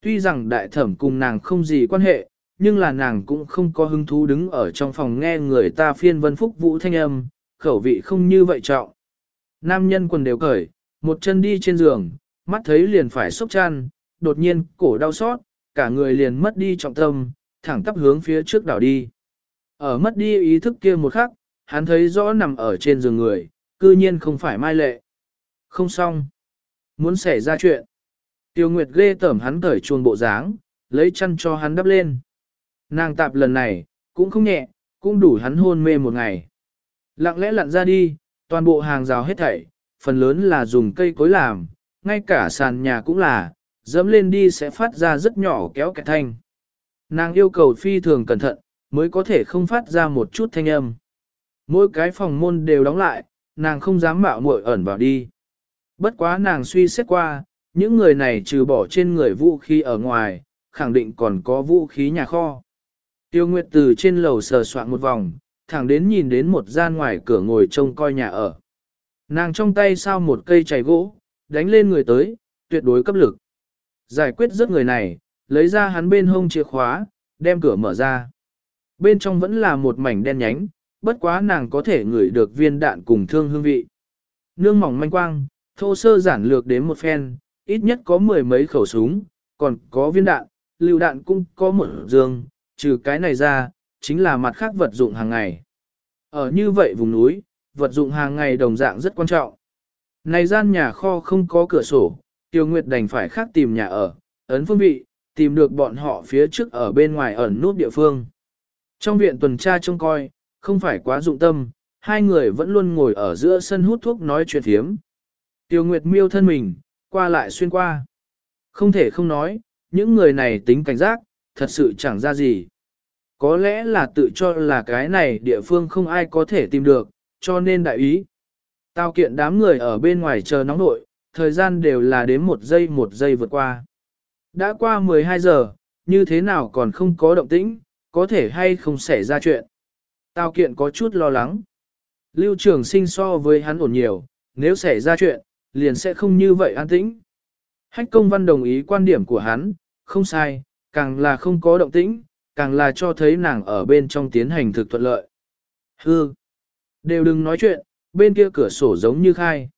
Tuy rằng đại thẩm cùng nàng không gì quan hệ, nhưng là nàng cũng không có hứng thú đứng ở trong phòng nghe người ta phiên vân phúc vũ thanh âm, khẩu vị không như vậy trọng. Nam nhân quần đều cởi, một chân đi trên giường, mắt thấy liền phải sốc chăn, đột nhiên cổ đau xót, cả người liền mất đi trọng tâm, thẳng tắp hướng phía trước đảo đi. Ở mất đi ý thức kia một khắc, hắn thấy rõ nằm ở trên giường người, cư nhiên không phải mai lệ. Không xong. Muốn xảy ra chuyện. Tiêu Nguyệt ghê tởm hắn cởi chuồn bộ dáng, lấy chăn cho hắn đắp lên. Nàng tạp lần này, cũng không nhẹ, cũng đủ hắn hôn mê một ngày. Lặng lẽ lặn ra đi, toàn bộ hàng rào hết thảy, phần lớn là dùng cây cối làm, ngay cả sàn nhà cũng là, dẫm lên đi sẽ phát ra rất nhỏ kéo kẹt thanh. Nàng yêu cầu phi thường cẩn thận, mới có thể không phát ra một chút thanh âm. Mỗi cái phòng môn đều đóng lại, nàng không dám mạo muội ẩn vào đi. Bất quá nàng suy xét qua, những người này trừ bỏ trên người vũ khí ở ngoài, khẳng định còn có vũ khí nhà kho. Tiêu Nguyệt từ trên lầu sờ soạn một vòng, thẳng đến nhìn đến một gian ngoài cửa ngồi trông coi nhà ở. Nàng trong tay sao một cây chày gỗ, đánh lên người tới, tuyệt đối cấp lực. Giải quyết rất người này, lấy ra hắn bên hông chìa khóa, đem cửa mở ra. Bên trong vẫn là một mảnh đen nhánh, bất quá nàng có thể ngửi được viên đạn cùng thương hương vị. Nương mỏng manh quang, thô sơ giản lược đến một phen, ít nhất có mười mấy khẩu súng, còn có viên đạn, lưu đạn cũng có một dương, trừ cái này ra, chính là mặt khác vật dụng hàng ngày. Ở như vậy vùng núi, vật dụng hàng ngày đồng dạng rất quan trọng. Này gian nhà kho không có cửa sổ, Tiêu Nguyệt đành phải khác tìm nhà ở, ấn phương vị, tìm được bọn họ phía trước ở bên ngoài ẩn nút địa phương. Trong viện tuần tra trông coi, không phải quá dụng tâm, hai người vẫn luôn ngồi ở giữa sân hút thuốc nói chuyện thiếm. Tiêu Nguyệt miêu thân mình, qua lại xuyên qua. Không thể không nói, những người này tính cảnh giác, thật sự chẳng ra gì. Có lẽ là tự cho là cái này địa phương không ai có thể tìm được, cho nên đại ý. Tao kiện đám người ở bên ngoài chờ nóng nội, thời gian đều là đến một giây một giây vượt qua. Đã qua 12 giờ, như thế nào còn không có động tĩnh, có thể hay không xảy ra chuyện. Tao kiện có chút lo lắng. Lưu trường sinh so với hắn ổn nhiều, nếu xảy ra chuyện, liền sẽ không như vậy an tĩnh. Hách công văn đồng ý quan điểm của hắn, không sai, càng là không có động tĩnh, càng là cho thấy nàng ở bên trong tiến hành thực thuận lợi. Hư! Đều đừng nói chuyện, bên kia cửa sổ giống như khai.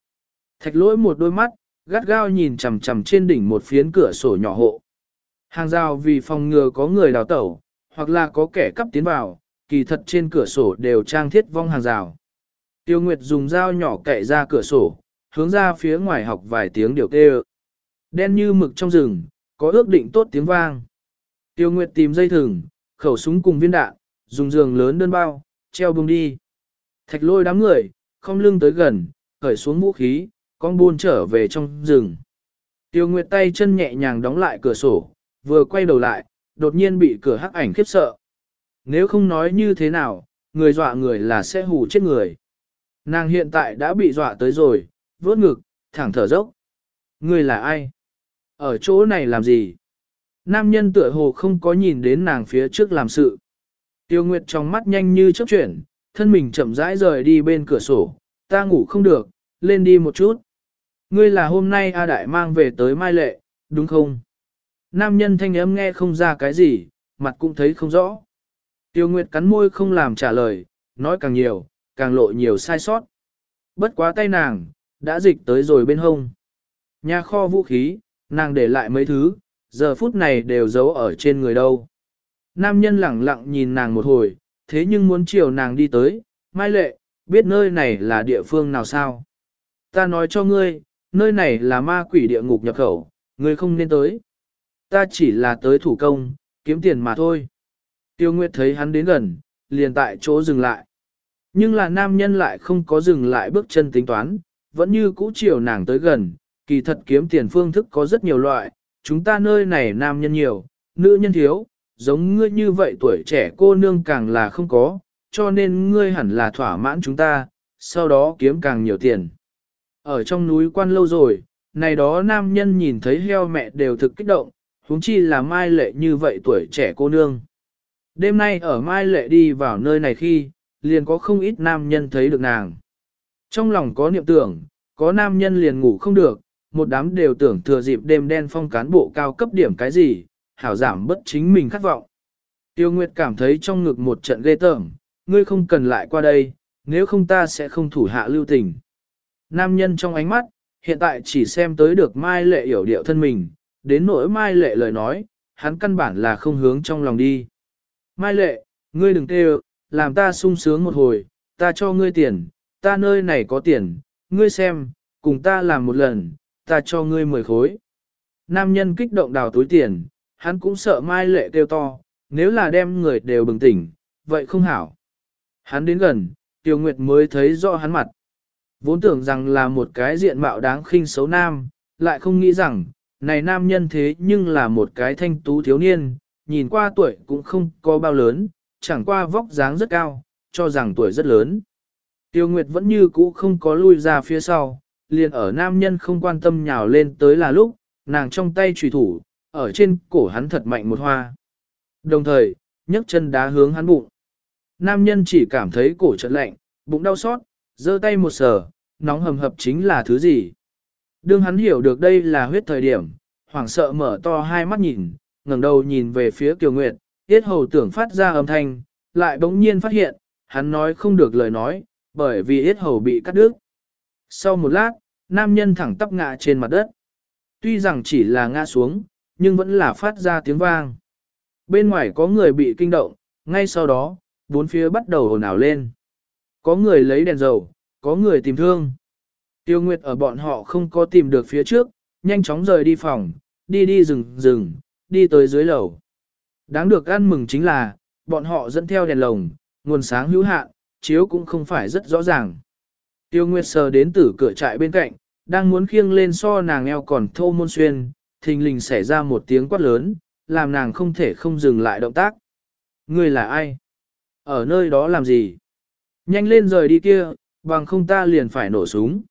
Thạch lỗi một đôi mắt, gắt gao nhìn chằm chằm trên đỉnh một phiến cửa sổ nhỏ hộ. Hàng rào vì phòng ngừa có người đào tẩu, hoặc là có kẻ cắp tiến vào, kỳ thật trên cửa sổ đều trang thiết vong hàng rào. Tiêu Nguyệt dùng dao nhỏ cậy ra cửa sổ, hướng ra phía ngoài học vài tiếng điều kêu. Đen như mực trong rừng, có ước định tốt tiếng vang. Tiêu Nguyệt tìm dây thừng, khẩu súng cùng viên đạn, dùng giường lớn đơn bao, treo bông đi. Thạch lôi đám người, không lưng tới gần, khởi xuống vũ khí, con buôn trở về trong rừng. Tiêu Nguyệt tay chân nhẹ nhàng đóng lại cửa sổ, vừa quay đầu lại, đột nhiên bị cửa hắc ảnh khiếp sợ. Nếu không nói như thế nào, người dọa người là sẽ hù chết người. Nàng hiện tại đã bị dọa tới rồi, vốt ngực, thẳng thở dốc. Người là ai? Ở chỗ này làm gì? Nam nhân tựa hồ không có nhìn đến nàng phía trước làm sự. Tiêu Nguyệt trong mắt nhanh như chớp chuyển, thân mình chậm rãi rời đi bên cửa sổ, ta ngủ không được, lên đi một chút. Ngươi là hôm nay A Đại mang về tới Mai Lệ, đúng không? Nam nhân thanh âm nghe không ra cái gì, mặt cũng thấy không rõ. Tiêu Nguyệt cắn môi không làm trả lời, nói càng nhiều, càng lộ nhiều sai sót. Bất quá tay nàng, đã dịch tới rồi bên hông. Nhà kho vũ khí, nàng để lại mấy thứ, giờ phút này đều giấu ở trên người đâu. Nam nhân lẳng lặng nhìn nàng một hồi, thế nhưng muốn chiều nàng đi tới, Mai Lệ, biết nơi này là địa phương nào sao? Ta nói cho ngươi, nơi này là ma quỷ địa ngục nhập khẩu, ngươi không nên tới. Ta chỉ là tới thủ công, kiếm tiền mà thôi. Tiêu Nguyệt thấy hắn đến gần, liền tại chỗ dừng lại. Nhưng là nam nhân lại không có dừng lại bước chân tính toán, vẫn như cũ chiều nàng tới gần, kỳ thật kiếm tiền phương thức có rất nhiều loại, chúng ta nơi này nam nhân nhiều, nữ nhân thiếu, giống ngươi như vậy tuổi trẻ cô nương càng là không có, cho nên ngươi hẳn là thỏa mãn chúng ta, sau đó kiếm càng nhiều tiền. Ở trong núi quan lâu rồi, này đó nam nhân nhìn thấy heo mẹ đều thực kích động, huống chi là Mai Lệ như vậy tuổi trẻ cô nương. Đêm nay ở Mai Lệ đi vào nơi này khi, liền có không ít nam nhân thấy được nàng. Trong lòng có niệm tưởng, có nam nhân liền ngủ không được, một đám đều tưởng thừa dịp đêm đen phong cán bộ cao cấp điểm cái gì, hảo giảm bất chính mình khát vọng. Tiêu Nguyệt cảm thấy trong ngực một trận ghê tởm, ngươi không cần lại qua đây, nếu không ta sẽ không thủ hạ lưu tình. Nam nhân trong ánh mắt, hiện tại chỉ xem tới được Mai Lệ hiểu điệu thân mình, đến nỗi Mai Lệ lời nói, hắn căn bản là không hướng trong lòng đi. Mai Lệ, ngươi đừng kêu, làm ta sung sướng một hồi, ta cho ngươi tiền, ta nơi này có tiền, ngươi xem, cùng ta làm một lần, ta cho ngươi mười khối. Nam nhân kích động đào túi tiền, hắn cũng sợ Mai Lệ kêu to, nếu là đem người đều bừng tỉnh, vậy không hảo. Hắn đến gần, Tiêu Nguyệt mới thấy rõ hắn mặt. Vốn tưởng rằng là một cái diện mạo đáng khinh xấu nam, lại không nghĩ rằng, này nam nhân thế nhưng là một cái thanh tú thiếu niên, nhìn qua tuổi cũng không có bao lớn, chẳng qua vóc dáng rất cao, cho rằng tuổi rất lớn. Tiêu Nguyệt vẫn như cũ không có lui ra phía sau, liền ở nam nhân không quan tâm nhào lên tới là lúc, nàng trong tay trùy thủ, ở trên cổ hắn thật mạnh một hoa. Đồng thời, nhấc chân đá hướng hắn bụng. Nam nhân chỉ cảm thấy cổ trận lạnh, bụng đau xót, giơ tay một sờ, nóng hầm hập chính là thứ gì. Đương hắn hiểu được đây là huyết thời điểm, hoảng sợ mở to hai mắt nhìn, ngẩng đầu nhìn về phía Kiều Nguyệt, tiết hầu tưởng phát ra âm thanh, lại bỗng nhiên phát hiện, hắn nói không được lời nói, bởi vì ít hầu bị cắt đứt. Sau một lát, nam nhân thẳng tắp ngã trên mặt đất. Tuy rằng chỉ là ngã xuống, nhưng vẫn là phát ra tiếng vang. Bên ngoài có người bị kinh động, ngay sau đó, bốn phía bắt đầu hồn ào lên. Có người lấy đèn dầu, có người tìm thương. Tiêu Nguyệt ở bọn họ không có tìm được phía trước, nhanh chóng rời đi phòng, đi đi rừng rừng, đi tới dưới lầu. Đáng được ăn mừng chính là, bọn họ dẫn theo đèn lồng, nguồn sáng hữu hạn, chiếu cũng không phải rất rõ ràng. Tiêu Nguyệt sờ đến tử cửa trại bên cạnh, đang muốn khiêng lên so nàng eo còn thô môn xuyên, thình lình xảy ra một tiếng quát lớn, làm nàng không thể không dừng lại động tác. Ngươi là ai? Ở nơi đó làm gì? Nhanh lên rời đi kia, bằng không ta liền phải nổ súng.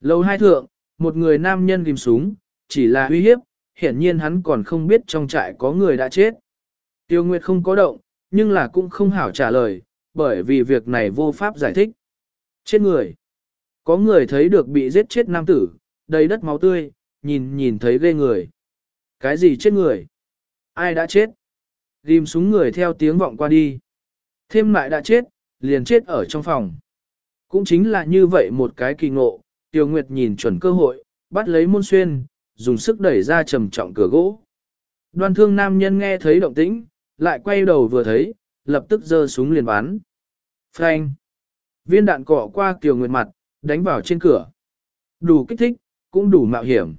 Lầu hai thượng, một người nam nhân ghim súng, chỉ là uy hiếp, hiển nhiên hắn còn không biết trong trại có người đã chết. Tiêu Nguyệt không có động, nhưng là cũng không hảo trả lời, bởi vì việc này vô pháp giải thích. Chết người. Có người thấy được bị giết chết nam tử, đầy đất máu tươi, nhìn nhìn thấy ghê người. Cái gì chết người? Ai đã chết? Ghim súng người theo tiếng vọng qua đi. Thêm lại đã chết, liền chết ở trong phòng. Cũng chính là như vậy một cái kỳ ngộ, Tiêu Nguyệt nhìn chuẩn cơ hội, bắt lấy môn xuyên, dùng sức đẩy ra trầm trọng cửa gỗ. Đoan thương nam nhân nghe thấy động tĩnh, lại quay đầu vừa thấy, lập tức giơ súng liền bắn. Phanh! Viên đạn cọ qua Kiều Nguyệt mặt, đánh vào trên cửa. Đủ kích thích, cũng đủ mạo hiểm.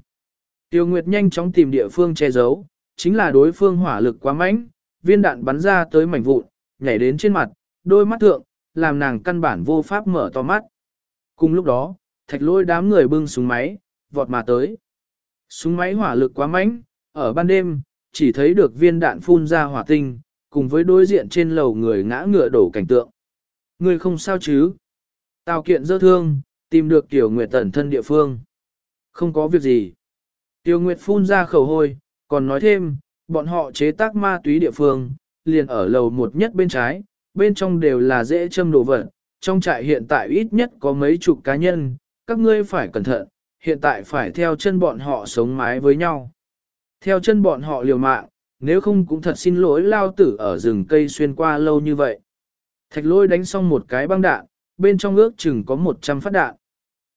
Tiêu Nguyệt nhanh chóng tìm địa phương che giấu, chính là đối phương hỏa lực quá mạnh, viên đạn bắn ra tới mảnh vụn, nhảy đến trên mặt, đôi mắt thượng, làm nàng căn bản vô pháp mở to mắt. Cùng lúc đó, thạch lôi đám người bưng súng máy, vọt mà tới. Súng máy hỏa lực quá mạnh, ở ban đêm, chỉ thấy được viên đạn phun ra hỏa tinh, cùng với đối diện trên lầu người ngã ngựa đổ cảnh tượng. Người không sao chứ? Tào kiện dơ thương, tìm được Tiểu Nguyệt tẩn thân địa phương. Không có việc gì. Tiểu Nguyệt phun ra khẩu hôi, còn nói thêm, bọn họ chế tác ma túy địa phương, liền ở lầu một nhất bên trái, bên trong đều là dễ châm đồ vật. Trong trại hiện tại ít nhất có mấy chục cá nhân, các ngươi phải cẩn thận, hiện tại phải theo chân bọn họ sống mái với nhau. Theo chân bọn họ liều mạng, nếu không cũng thật xin lỗi lao tử ở rừng cây xuyên qua lâu như vậy. Thạch lôi đánh xong một cái băng đạn, bên trong ước chừng có 100 phát đạn.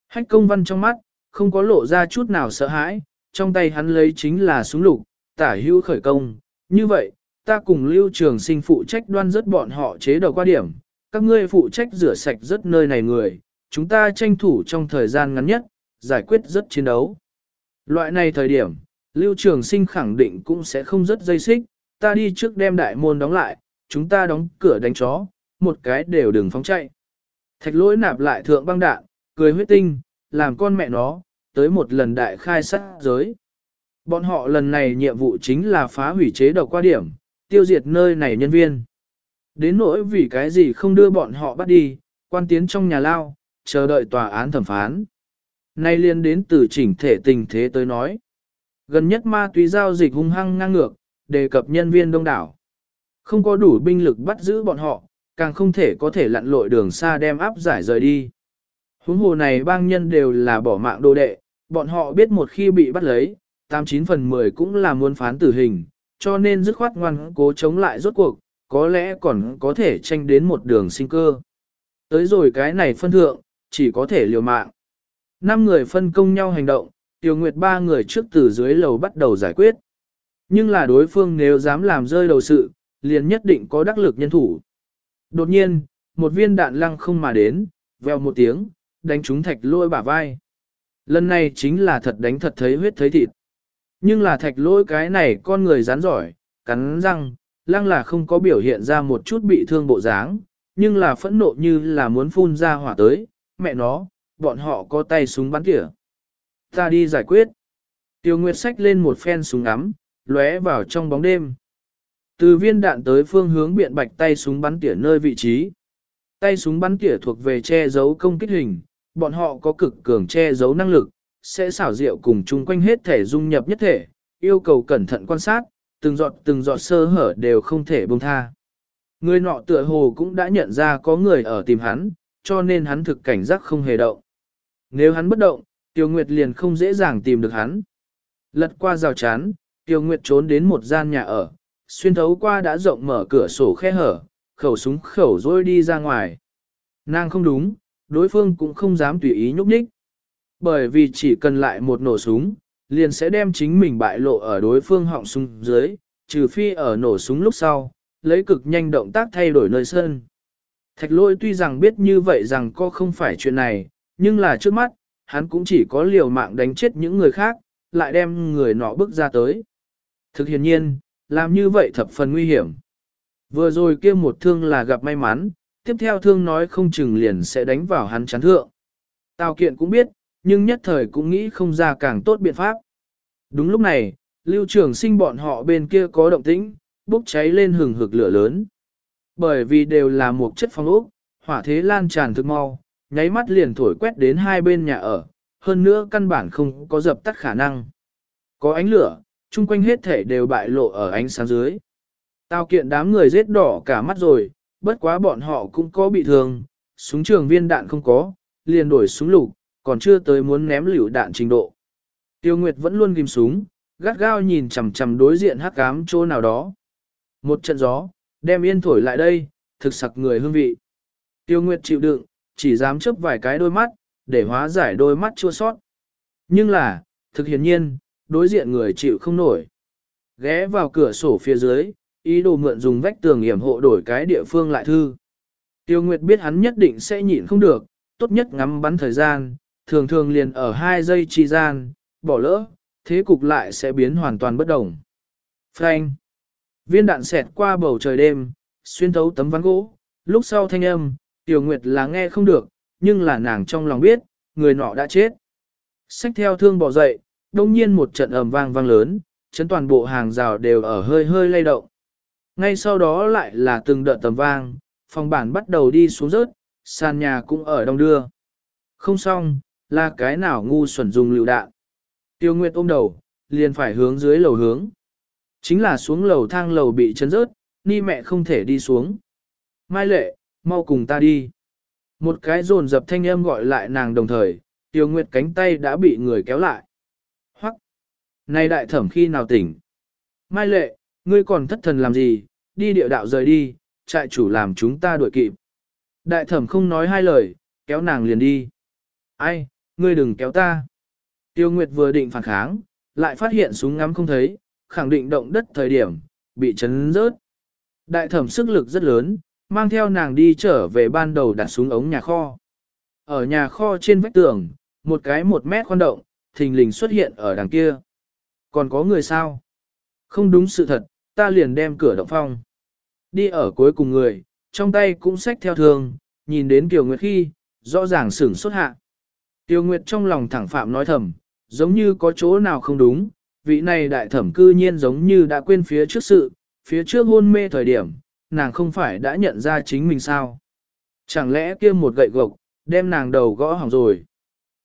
Hách công văn trong mắt, không có lộ ra chút nào sợ hãi, trong tay hắn lấy chính là súng lục, tả hữu khởi công. Như vậy, ta cùng lưu trường sinh phụ trách đoan rất bọn họ chế đầu qua điểm, các ngươi phụ trách rửa sạch rất nơi này người, chúng ta tranh thủ trong thời gian ngắn nhất, giải quyết rất chiến đấu. Loại này thời điểm, lưu trường sinh khẳng định cũng sẽ không rất dây xích, ta đi trước đem đại môn đóng lại, chúng ta đóng cửa đánh chó, một cái đều đừng phóng chạy. Thạch lỗi nạp lại thượng băng đạn, cười huyết tinh, làm con mẹ nó, tới một lần đại khai sát giới. Bọn họ lần này nhiệm vụ chính là phá hủy chế độc qua điểm, tiêu diệt nơi này nhân viên. Đến nỗi vì cái gì không đưa bọn họ bắt đi, quan tiến trong nhà lao, chờ đợi tòa án thẩm phán. Nay liên đến từ chỉnh thể tình thế tới nói. Gần nhất ma túy giao dịch hung hăng ngang ngược, đề cập nhân viên đông đảo. Không có đủ binh lực bắt giữ bọn họ, càng không thể có thể lặn lội đường xa đem áp giải rời đi. Huống hồ này bang nhân đều là bỏ mạng đồ đệ, bọn họ biết một khi bị bắt lấy, 89 phần 10 cũng là muốn phán tử hình, cho nên dứt khoát ngoan cố chống lại rốt cuộc, có lẽ còn có thể tranh đến một đường sinh cơ. Tới rồi cái này phân thượng, chỉ có thể liều mạng. Năm người phân công nhau hành động, Tiêu Nguyệt ba người trước từ dưới lầu bắt đầu giải quyết. Nhưng là đối phương nếu dám làm rơi đầu sự, liền nhất định có đắc lực nhân thủ. Đột nhiên, một viên đạn lăng không mà đến, veo một tiếng, đánh trúng thạch lôi bả vai. Lần này chính là thật đánh thật thấy huyết thấy thịt. Nhưng là thạch lôi cái này con người rắn giỏi, cắn răng, lăng là không có biểu hiện ra một chút bị thương bộ dáng, nhưng là phẫn nộ như là muốn phun ra hỏa tới, mẹ nó, bọn họ có tay súng bắn tỉa. Ta đi giải quyết. Tiêu Nguyệt xách lên một phen súng ngắm, lóe vào trong bóng đêm. Từ viên đạn tới phương hướng biện bạch tay súng bắn tỉa nơi vị trí. Tay súng bắn tỉa thuộc về che giấu công kích hình, bọn họ có cực cường che giấu năng lực, sẽ xảo diệu cùng chung quanh hết thể dung nhập nhất thể, yêu cầu cẩn thận quan sát, từng giọt từng giọt sơ hở đều không thể buông tha. Người nọ tựa hồ cũng đã nhận ra có người ở tìm hắn, cho nên hắn thực cảnh giác không hề động. Nếu hắn bất động, Tiêu Nguyệt liền không dễ dàng tìm được hắn. Lật qua rào chắn, Tiêu Nguyệt trốn đến một gian nhà ở, xuyên thấu qua đã rộng mở cửa sổ khe hở, khẩu súng khẩu rồi đi ra ngoài. Nàng không đúng, đối phương cũng không dám tùy ý nhúc nhích. Bởi vì chỉ cần lại một nổ súng, liền sẽ đem chính mình bại lộ ở đối phương họng súng dưới, trừ phi ở nổ súng lúc sau, lấy cực nhanh động tác thay đổi nơi sân. Thạch lôi tuy rằng biết như vậy rằng có không phải chuyện này, nhưng là trước mắt, hắn cũng chỉ có liều mạng đánh chết những người khác, lại đem người nọ bước ra tới. Thực hiện nhiên, làm như vậy thập phần nguy hiểm. Vừa rồi kia một thương là gặp may mắn, tiếp theo thương nói không chừng liền sẽ đánh vào hắn chán thượng. Tào kiện cũng biết, nhưng nhất thời cũng nghĩ không ra càng tốt biện pháp. Đúng lúc này, lưu trường sinh bọn họ bên kia có động tĩnh, bốc cháy lên hừng hực lửa lớn. Bởi vì đều là một chất phong ốc, hỏa thế lan tràn thực mau, nháy mắt liền thổi quét đến hai bên nhà ở, hơn nữa căn bản không có dập tắt khả năng. Có ánh lửa, chung quanh hết thể đều bại lộ ở ánh sáng dưới. Tao kiện đám người rết đỏ cả mắt rồi, bất quá bọn họ cũng có bị thương, súng trường viên đạn không có, liền đổi súng lục, còn chưa tới muốn ném liều đạn trình độ. Tiêu Nguyệt vẫn luôn ghim súng, gắt gao nhìn chằm chằm đối diện hắc ám chỗ nào đó. Một trận gió, đem yên thổi lại đây, thực sặc người hương vị. Tiêu Nguyệt chịu đựng, chỉ dám chớp vài cái đôi mắt, để hóa giải đôi mắt chua sót. Nhưng là, thực hiển nhiên, đối diện người chịu không nổi. Ghé vào cửa sổ phía dưới, ý đồ mượn dùng vách tường hiểm hộ đổi cái địa phương lại thư. Tiêu Nguyệt biết hắn nhất định sẽ nhịn không được, tốt nhất ngắm bắn thời gian, thường thường liền ở hai giây chi gian, bỏ lỡ, thế cục lại sẽ biến hoàn toàn bất đồng. Frank. Viên đạn xẹt qua bầu trời đêm, xuyên thấu tấm ván gỗ, lúc sau thanh âm, Tiểu Nguyệt là nghe không được, nhưng là nàng trong lòng biết, người nọ đã chết. Xách theo thương bỏ dậy, đông nhiên một trận ầm vang vang lớn, chấn toàn bộ hàng rào đều ở hơi hơi lay động. Ngay sau đó lại là từng đợt tầm vang, phòng bản bắt đầu đi xuống rớt, sàn nhà cũng ở đông đưa. Không xong, là cái nào ngu xuẩn dùng lựu đạn. Tiêu Nguyệt ôm đầu, liền phải hướng dưới lầu hướng. Chính là xuống lầu thang lầu bị chấn rớt, ni mẹ không thể đi xuống. Mai lệ, mau cùng ta đi. Một cái rồn dập thanh âm gọi lại nàng đồng thời, Tiêu Nguyệt cánh tay đã bị người kéo lại. Hoắc! Này đại thẩm khi nào tỉnh? Mai lệ, ngươi còn thất thần làm gì? Đi địa đạo rời đi, trại chủ làm chúng ta đuổi kịp. Đại thẩm không nói hai lời, kéo nàng liền đi. Ai, ngươi đừng kéo ta. Tiêu Nguyệt vừa định phản kháng, lại phát hiện súng ngắm không thấy, khẳng định động đất thời điểm, bị chấn rớt. Đại thẩm sức lực rất lớn, mang theo nàng đi trở về ban đầu đặt xuống ống nhà kho. Ở nhà kho trên vách tường, một cái một mét khoan động, thình lình xuất hiện ở đằng kia. Còn có người sao? Không đúng sự thật, ta liền đem cửa động phong. Đi ở cuối cùng người, trong tay cũng xách theo thường, nhìn đến Kiều Nguyệt khi, rõ ràng sửng xuất hạ. Tiêu Nguyệt trong lòng thẳng phạm nói thầm, giống như có chỗ nào không đúng, vị này đại thẩm cư nhiên giống như đã quên phía trước sự, phía trước hôn mê thời điểm, nàng không phải đã nhận ra chính mình sao. Chẳng lẽ kia một gậy gộc, đem nàng đầu gõ hỏng rồi.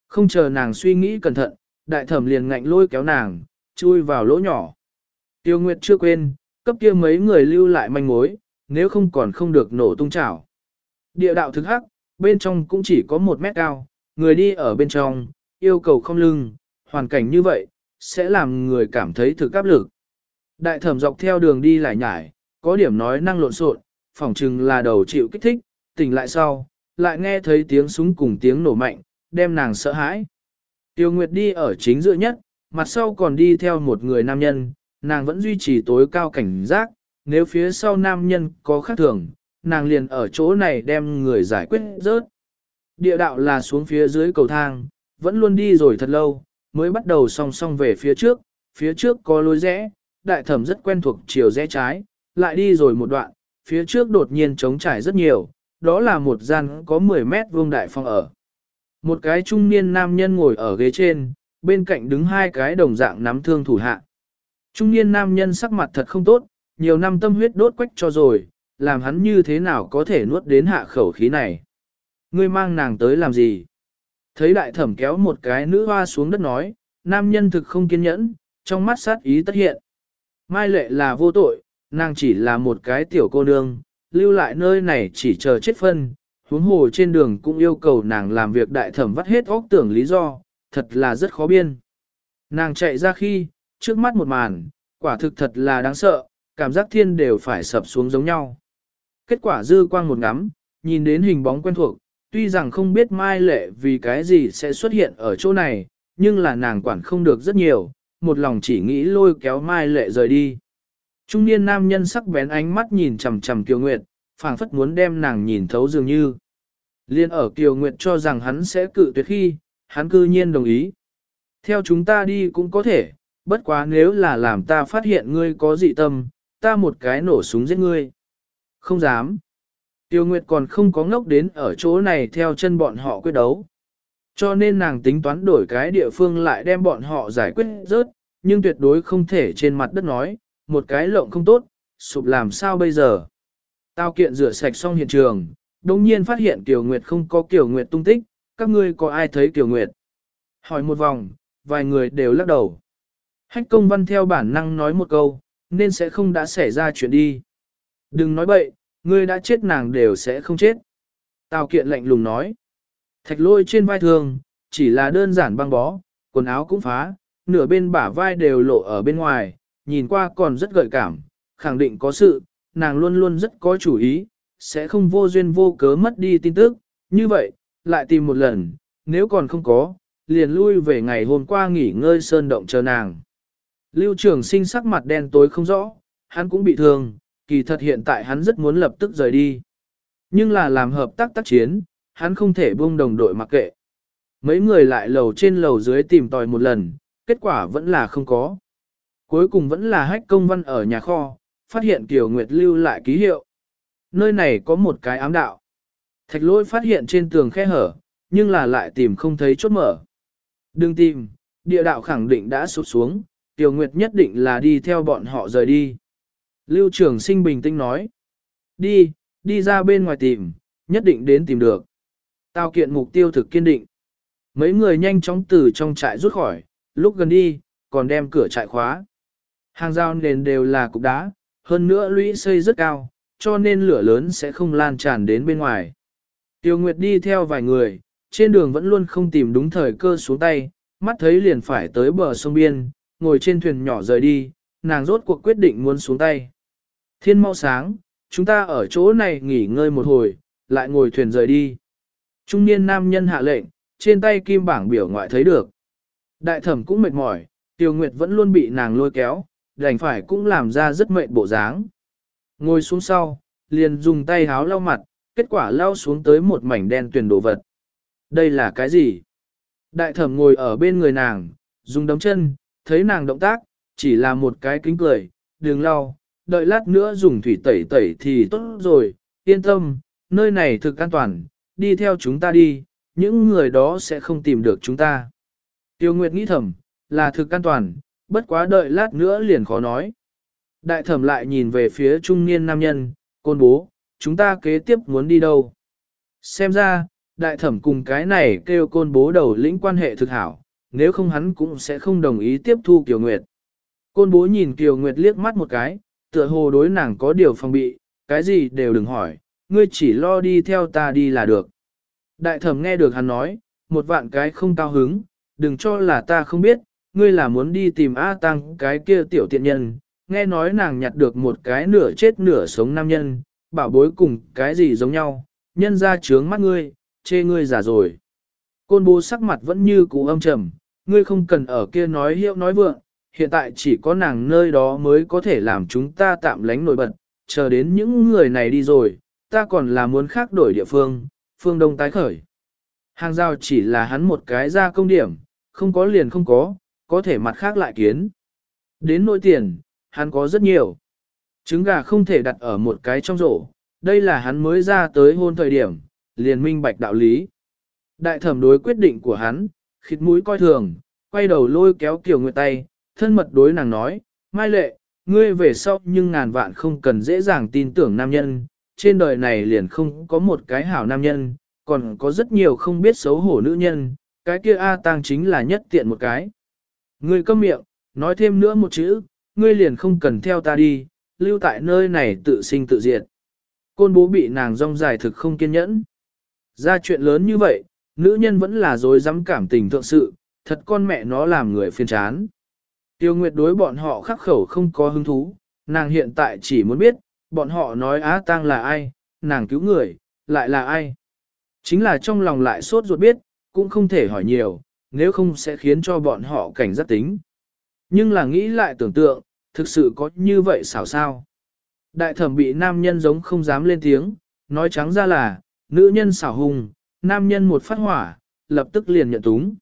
Không chờ nàng suy nghĩ cẩn thận, đại thẩm liền ngạnh lôi kéo nàng, chui vào lỗ nhỏ. Tiêu Nguyệt chưa quên, cấp kia mấy người lưu lại manh mối, nếu không còn không được nổ tung chảo. Địa đạo thực hắc, bên trong cũng chỉ có một mét cao, người đi ở bên trong, yêu cầu không lưng, hoàn cảnh như vậy, sẽ làm người cảm thấy thực áp lực. Đại thẩm dọc theo đường đi lại nhải, có điểm nói năng lộn xộn, phỏng chừng là đầu chịu kích thích, tỉnh lại sau, lại nghe thấy tiếng súng cùng tiếng nổ mạnh, đem nàng sợ hãi. Tiêu Nguyệt đi ở chính giữa nhất, mặt sau còn đi theo một người nam nhân, nàng vẫn duy trì tối cao cảnh giác, nếu phía sau nam nhân có khác thường, nàng liền ở chỗ này đem người giải quyết rớt. Địa đạo là xuống phía dưới cầu thang, vẫn luôn đi rồi thật lâu, mới bắt đầu song song về phía trước, phía trước có lối rẽ, đại thẩm rất quen thuộc chiều rẽ trái, lại đi rồi một đoạn, phía trước đột nhiên trống trải rất nhiều, đó là một gian có 10 mét vuông đại phòng ở. Một cái trung niên nam nhân ngồi ở ghế trên, bên cạnh đứng hai cái đồng dạng nắm thương thủ hạ. Trung niên nam nhân sắc mặt thật không tốt, nhiều năm tâm huyết đốt quách cho rồi, làm hắn như thế nào có thể nuốt đến hạ khẩu khí này. Ngươi mang nàng tới làm gì? Thấy đại thẩm kéo một cái nữ hoa xuống đất nói, nam nhân thực không kiên nhẫn, trong mắt sát ý tất hiện. Mai lệ là vô tội, nàng chỉ là một cái tiểu cô nương, lưu lại nơi này chỉ chờ chết phân, huống hồ trên đường cũng yêu cầu nàng làm việc đại thẩm vắt hết óc tưởng lý do, thật là rất khó biên. Nàng chạy ra khi, trước mắt một màn, quả thực thật là đáng sợ, cảm giác thiên đều phải sập xuống giống nhau. Kết quả dư quang một ngắm, nhìn đến hình bóng quen thuộc, tuy rằng không biết Mai Lệ vì cái gì sẽ xuất hiện ở chỗ này, nhưng là nàng quản không được rất nhiều, một lòng chỉ nghĩ lôi kéo Mai Lệ rời đi. Trung niên nam nhân sắc bén ánh mắt nhìn chằm chằm Kiều Nguyệt, phảng phất muốn đem nàng nhìn thấu dường như. Liên ở Kiều Nguyệt cho rằng hắn sẽ cự tuyệt khi, hắn cư nhiên đồng ý. Theo chúng ta đi cũng có thể, bất quá nếu là làm ta phát hiện ngươi có dị tâm, ta một cái nổ súng giết ngươi. Không dám. Tiêu Nguyệt còn không có ngốc đến ở chỗ này theo chân bọn họ quyết đấu. Cho nên nàng tính toán đổi cái địa phương lại đem bọn họ giải quyết rớt, nhưng tuyệt đối không thể trên mặt đất nói, một cái lộng không tốt, sụp làm sao bây giờ. Tao kiện rửa sạch xong hiện trường, đồng nhiên phát hiện Kiều Nguyệt không có Kiều Nguyệt tung tích, các ngươi có ai thấy Kiều Nguyệt? Hỏi một vòng, vài người đều lắc đầu. Hách công văn theo bản năng nói một câu, nên sẽ không đã xảy ra chuyện đi. Đừng nói bậy, ngươi đã chết nàng đều sẽ không chết. Tào kiện lạnh lùng nói. Thạch lôi trên vai thường, chỉ là đơn giản băng bó, quần áo cũng phá, nửa bên bả vai đều lộ ở bên ngoài, nhìn qua còn rất gợi cảm, khẳng định có sự, nàng luôn luôn rất có chủ ý, sẽ không vô duyên vô cớ mất đi tin tức, như vậy, lại tìm một lần, nếu còn không có, liền lui về ngày hôm qua nghỉ ngơi sơn động chờ nàng. Lưu trường sinh sắc mặt đen tối không rõ, hắn cũng bị thương, kỳ thật hiện tại hắn rất muốn lập tức rời đi. Nhưng là làm hợp tác tác chiến, hắn không thể buông đồng đội mặc kệ. Mấy người lại lầu trên lầu dưới tìm tòi một lần, kết quả vẫn là không có. Cuối cùng vẫn là hách công văn ở nhà kho, phát hiện Kiều Nguyệt lưu lại ký hiệu. Nơi này có một cái ám đạo. Thạch lôi phát hiện trên tường khe hở, nhưng là lại tìm không thấy chốt mở. Đừng tìm, địa đạo khẳng định đã sụp xuống, Tiểu Nguyệt nhất định là đi theo bọn họ rời đi. Lưu trường sinh bình tĩnh nói. Đi, đi ra bên ngoài tìm, nhất định đến tìm được. Tao kiện mục tiêu thực kiên định. Mấy người nhanh chóng từ trong trại rút khỏi, lúc gần đi, còn đem cửa trại khóa. Hàng rào nền đều là cục đá, hơn nữa lũy xây rất cao, cho nên lửa lớn sẽ không lan tràn đến bên ngoài. Tiêu Nguyệt đi theo vài người, trên đường vẫn luôn không tìm đúng thời cơ xuống tay, mắt thấy liền phải tới bờ sông biên, ngồi trên thuyền nhỏ rời đi, nàng rốt cuộc quyết định muốn xuống tay. Thiên mau sáng, chúng ta ở chỗ này nghỉ ngơi một hồi, lại ngồi thuyền rời đi. Trung niên nam nhân hạ lệnh, trên tay kim bảng biểu ngoại thấy được. Đại thẩm cũng mệt mỏi, Tiêu Nguyệt vẫn luôn bị nàng lôi kéo, đành phải cũng làm ra rất mệt bộ dáng. Ngồi xuống sau, liền dùng tay háo lau mặt, kết quả lau xuống tới một mảnh đen tuyển đồ vật. Đây là cái gì? Đại thẩm ngồi ở bên người nàng, dùng đấm chân, thấy nàng động tác, chỉ là một cái kính cười, đừng lau, đợi lát nữa dùng thủy tẩy tẩy thì tốt rồi, yên tâm, nơi này thực an toàn, đi theo chúng ta đi, những người đó sẽ không tìm được chúng ta. Tiêu Nguyệt nghĩ thầm, là thực an toàn, bất quá đợi lát nữa liền khó nói. Đại thẩm lại nhìn về phía trung niên nam nhân, côn bố, chúng ta kế tiếp muốn đi đâu. Xem ra, đại thẩm cùng cái này kêu côn bố đầu lĩnh quan hệ thực hảo, nếu không hắn cũng sẽ không đồng ý tiếp thu Kiều Nguyệt. Côn bố nhìn Kiều Nguyệt liếc mắt một cái, tựa hồ đối nàng có điều phòng bị, cái gì đều đừng hỏi, ngươi chỉ lo đi theo ta đi là được. Đại thẩm nghe được hắn nói, một vạn cái không cao hứng, đừng cho là ta không biết, ngươi là muốn đi tìm A Tăng cái kia tiểu tiện nhân, nghe nói nàng nhặt được một cái nửa chết nửa sống nam nhân, bảo bối cùng cái gì giống nhau, nhân ra trướng mắt ngươi, chê ngươi giả rồi. Côn bố sắc mặt vẫn như cũ âm trầm, ngươi không cần ở kia nói hiệu nói vượng, hiện tại chỉ có nàng nơi đó mới có thể làm chúng ta tạm lánh nổi bật, chờ đến những người này đi rồi, ta còn là muốn khác đổi địa phương, phương đông tái khởi. Hàng giao chỉ là hắn một cái ra công điểm, không có liền không có, có thể mặt khác lại kiến. Đến nỗi tiền, hắn có rất nhiều. Trứng gà không thể đặt ở một cái trong rổ, đây là hắn mới ra tới hôn thời điểm, liền minh bạch đạo lý. Đại thẩm đối quyết định của hắn, khịt mũi coi thường, quay đầu lôi kéo Kiều Nguyệt tay, thân mật đối nàng nói, Mai Lệ, ngươi về sau nhưng ngàn vạn không cần dễ dàng tin tưởng nam nhân, trên đời này liền không có một cái hảo nam nhân, còn có rất nhiều không biết xấu hổ nữ nhân, cái kia A tang chính là nhất tiện một cái. Ngươi câm miệng, nói thêm nữa một chữ, ngươi liền không cần theo ta đi, lưu tại nơi này tự sinh tự diệt. Côn bố bị nàng rong dài thực không kiên nhẫn. Ra chuyện lớn như vậy, nữ nhân vẫn là dối dám cảm tình thượng sự, thật con mẹ nó làm người phiền chán. Tiêu Nguyệt đối bọn họ khắc khẩu không có hứng thú, nàng hiện tại chỉ muốn biết, bọn họ nói Á Tăng là ai, nàng cứu người, lại là ai. Chính là trong lòng lại sốt ruột biết, cũng không thể hỏi nhiều, nếu không sẽ khiến cho bọn họ cảnh giác tính. Nhưng là nghĩ lại tưởng tượng, thực sự có như vậy xảo sao. Đại thẩm bị nam nhân giống không dám lên tiếng, nói trắng ra là, nữ nhân xảo hùng, nam nhân một phát hỏa, lập tức liền nhận túng.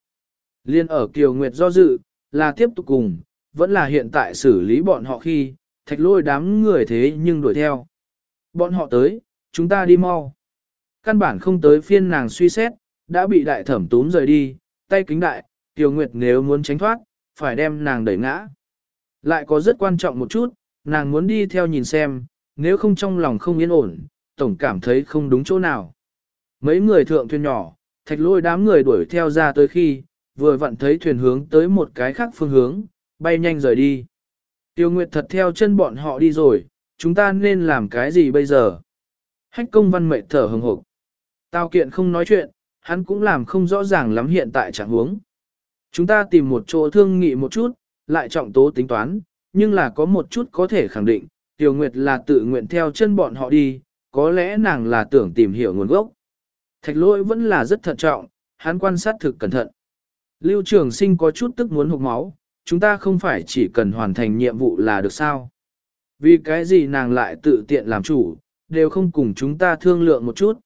Liên ở Kiều Nguyệt do dự, là tiếp tục cùng, vẫn là hiện tại xử lý bọn họ khi, thạch lôi đám người thế nhưng đuổi theo. Bọn họ tới, chúng ta đi mau. Căn bản không tới phiên nàng suy xét, đã bị đại thẩm túm rời đi, tay kính đại, tiêu Nguyệt nếu muốn tránh thoát, phải đem nàng đẩy ngã. Lại có rất quan trọng một chút, nàng muốn đi theo nhìn xem, nếu không trong lòng không yên ổn, tổng cảm thấy không đúng chỗ nào. Mấy người thượng thuyền nhỏ, thạch lôi đám người đuổi theo ra tới khi, vừa vặn thấy thuyền hướng tới một cái khác phương hướng, bay nhanh rời đi. Tiêu Nguyệt thật theo chân bọn họ đi rồi, chúng ta nên làm cái gì bây giờ? Hách công văn mệt thở hừng hộp. tao kiện không nói chuyện, hắn cũng làm không rõ ràng lắm hiện tại trạng huống. Chúng ta tìm một chỗ thương nghị một chút, lại trọng tố tính toán, nhưng là có một chút có thể khẳng định, tiểu Nguyệt là tự nguyện theo chân bọn họ đi, có lẽ nàng là tưởng tìm hiểu nguồn gốc. Thạch lỗi vẫn là rất thận trọng, hắn quan sát thực cẩn thận. Lưu trường sinh có chút tức muốn hụt máu, chúng ta không phải chỉ cần hoàn thành nhiệm vụ là được sao. Vì cái gì nàng lại tự tiện làm chủ, đều không cùng chúng ta thương lượng một chút.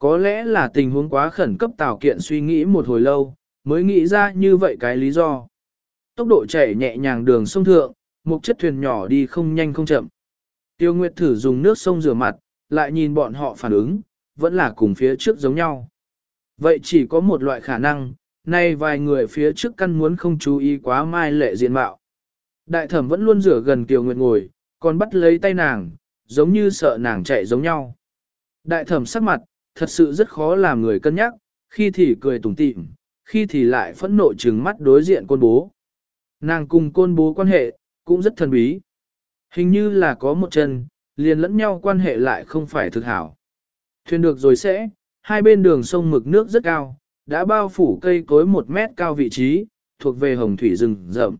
Có lẽ là tình huống quá khẩn cấp Tào Kiện suy nghĩ một hồi lâu, mới nghĩ ra như vậy cái lý do. Tốc độ chạy nhẹ nhàng đường sông thượng, một chất thuyền nhỏ đi không nhanh không chậm. Tiêu Nguyệt thử dùng nước sông rửa mặt, lại nhìn bọn họ phản ứng, vẫn là cùng phía trước giống nhau. Vậy chỉ có một loại khả năng, nay vài người phía trước căn muốn không chú ý quá mai lệ diện mạo. Đại thẩm vẫn luôn rửa gần tiêu Nguyệt ngồi, còn bắt lấy tay nàng, giống như sợ nàng chạy giống nhau. Đại thẩm sắc mặt, thật sự rất khó làm người cân nhắc, khi thì cười tủm tỉm, khi thì lại phẫn nộ trừng mắt đối diện côn bố. Nàng cùng côn bố quan hệ, cũng rất thần bí. Hình như là có một chân, liền lẫn nhau quan hệ lại không phải thực hảo. Thuyền được rồi sẽ, hai bên đường sông mực nước rất cao, đã bao phủ cây cối một mét cao vị trí, thuộc về hồng thủy rừng rậm.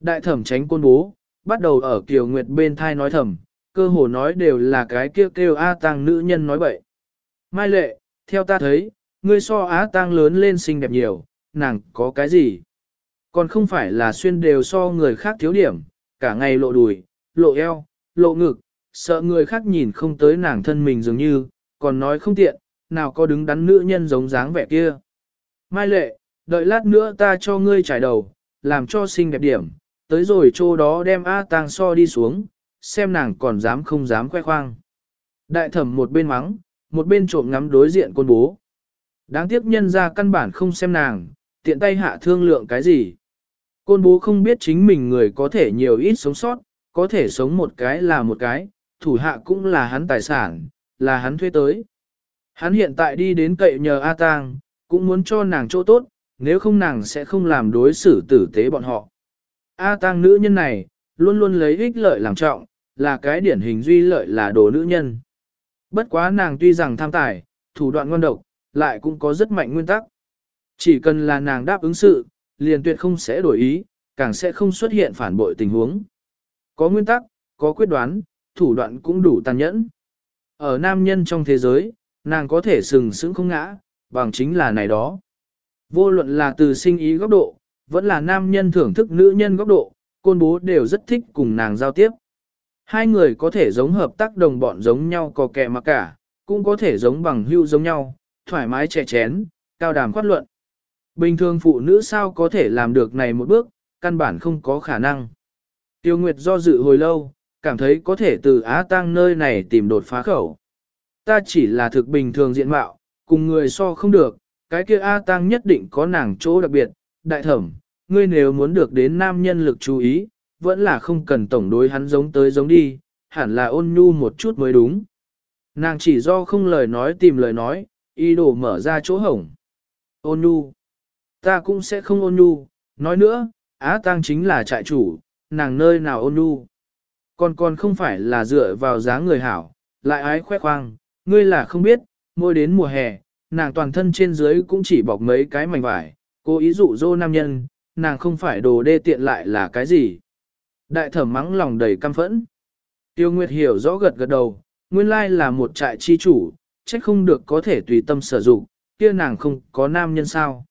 Đại thẩm tránh côn bố, bắt đầu ở Kiều Nguyệt bên thai nói thầm, cơ hồ nói đều là cái kêu kêu A Tăng nữ nhân nói bậy. Mai lệ, theo ta thấy, ngươi so Á tang lớn lên xinh đẹp nhiều, nàng có cái gì? Còn không phải là xuyên đều so người khác thiếu điểm, cả ngày lộ đùi, lộ eo, lộ ngực, sợ người khác nhìn không tới nàng thân mình dường như, còn nói không tiện, nào có đứng đắn nữ nhân giống dáng vẻ kia. Mai lệ, đợi lát nữa ta cho ngươi trải đầu, làm cho xinh đẹp điểm, tới rồi chỗ đó đem A tang so đi xuống, xem nàng còn dám không dám khoe khoang. Đại thẩm một bên mắng, một bên trộm ngắm đối diện côn bố. Đáng tiếc nhân ra căn bản không xem nàng, tiện tay hạ thương lượng cái gì. Côn bố không biết chính mình người có thể nhiều ít sống sót, có thể sống một cái là một cái, thủ hạ cũng là hắn tài sản, là hắn thuê tới. Hắn hiện tại đi đến cậy nhờ A Tang, cũng muốn cho nàng chỗ tốt, nếu không nàng sẽ không làm đối xử tử tế bọn họ. A Tang nữ nhân này, luôn luôn lấy ích lợi làm trọng, là cái điển hình duy lợi là đồ nữ nhân. Bất quá nàng tuy rằng tham tài, thủ đoạn ngon độc, lại cũng có rất mạnh nguyên tắc. Chỉ cần là nàng đáp ứng sự, liền tuyệt không sẽ đổi ý, càng sẽ không xuất hiện phản bội tình huống. Có nguyên tắc, có quyết đoán, thủ đoạn cũng đủ tàn nhẫn. Ở nam nhân trong thế giới, nàng có thể sừng sững không ngã, bằng chính là này đó. Vô luận là từ sinh ý góc độ, vẫn là nam nhân thưởng thức nữ nhân góc độ, côn bố đều rất thích cùng nàng giao tiếp. Hai người có thể giống hợp tác đồng bọn giống nhau có kẻ mà cả, cũng có thể giống bằng hưu giống nhau, thoải mái trẻ chén, cao đàm khoát luận. Bình thường phụ nữ sao có thể làm được này một bước, căn bản không có khả năng. Tiêu Nguyệt do dự hồi lâu, cảm thấy có thể từ Á Tăng nơi này tìm đột phá khẩu. Ta chỉ là thực bình thường diện mạo, cùng người so không được, cái kia A Tăng nhất định có nàng chỗ đặc biệt. Đại thẩm, ngươi nếu muốn được đến nam nhân lực chú ý, vẫn là không cần tổng đối hắn giống tới giống đi, hẳn là ôn nhu một chút mới đúng. Nàng chỉ do không lời nói tìm lời nói, y đồ mở ra chỗ hổng. Ôn nhu. Ta cũng sẽ không ôn nhu, nói nữa, Á Tăng chính là trại chủ, nàng nơi nào ôn nhu. Còn còn không phải là dựa vào dáng người hảo, lại ái khoe khoang, ngươi là không biết, môi đến mùa hè, nàng toàn thân trên dưới cũng chỉ bọc mấy cái mảnh vải, cố ý dụ dỗ nam nhân, nàng không phải đồ đê tiện lại là cái gì. Đại thẩm mắng lòng đầy căm phẫn. Tiêu Nguyệt hiểu rõ gật gật đầu, nguyên lai là một trại chi chủ, trách không được có thể tùy tâm sử dụng, kia nàng không có nam nhân sao.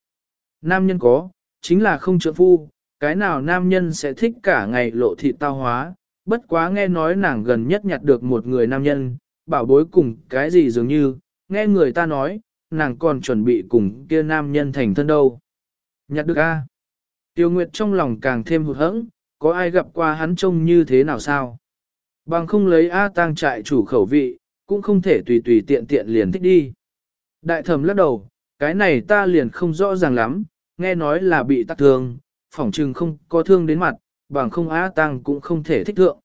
Nam nhân có, chính là không trợ phu, cái nào nam nhân sẽ thích cả ngày lộ thị tao hóa, bất quá nghe nói nàng gần nhất nhặt được một người nam nhân, bảo bối cùng cái gì dường như, nghe người ta nói, nàng còn chuẩn bị cùng kia nam nhân thành thân đâu. Nhặt được a Tiêu Nguyệt trong lòng càng thêm hụt hẫng, có ai gặp qua hắn trông như thế nào sao? Bằng không lấy A tang trại chủ khẩu vị, cũng không thể tùy tùy tiện tiện liền thích đi. Đại thẩm lắc đầu, cái này ta liền không rõ ràng lắm, nghe nói là bị tắc thương, phỏng chừng không có thương đến mặt, bằng không A tang cũng không thể thích thượng.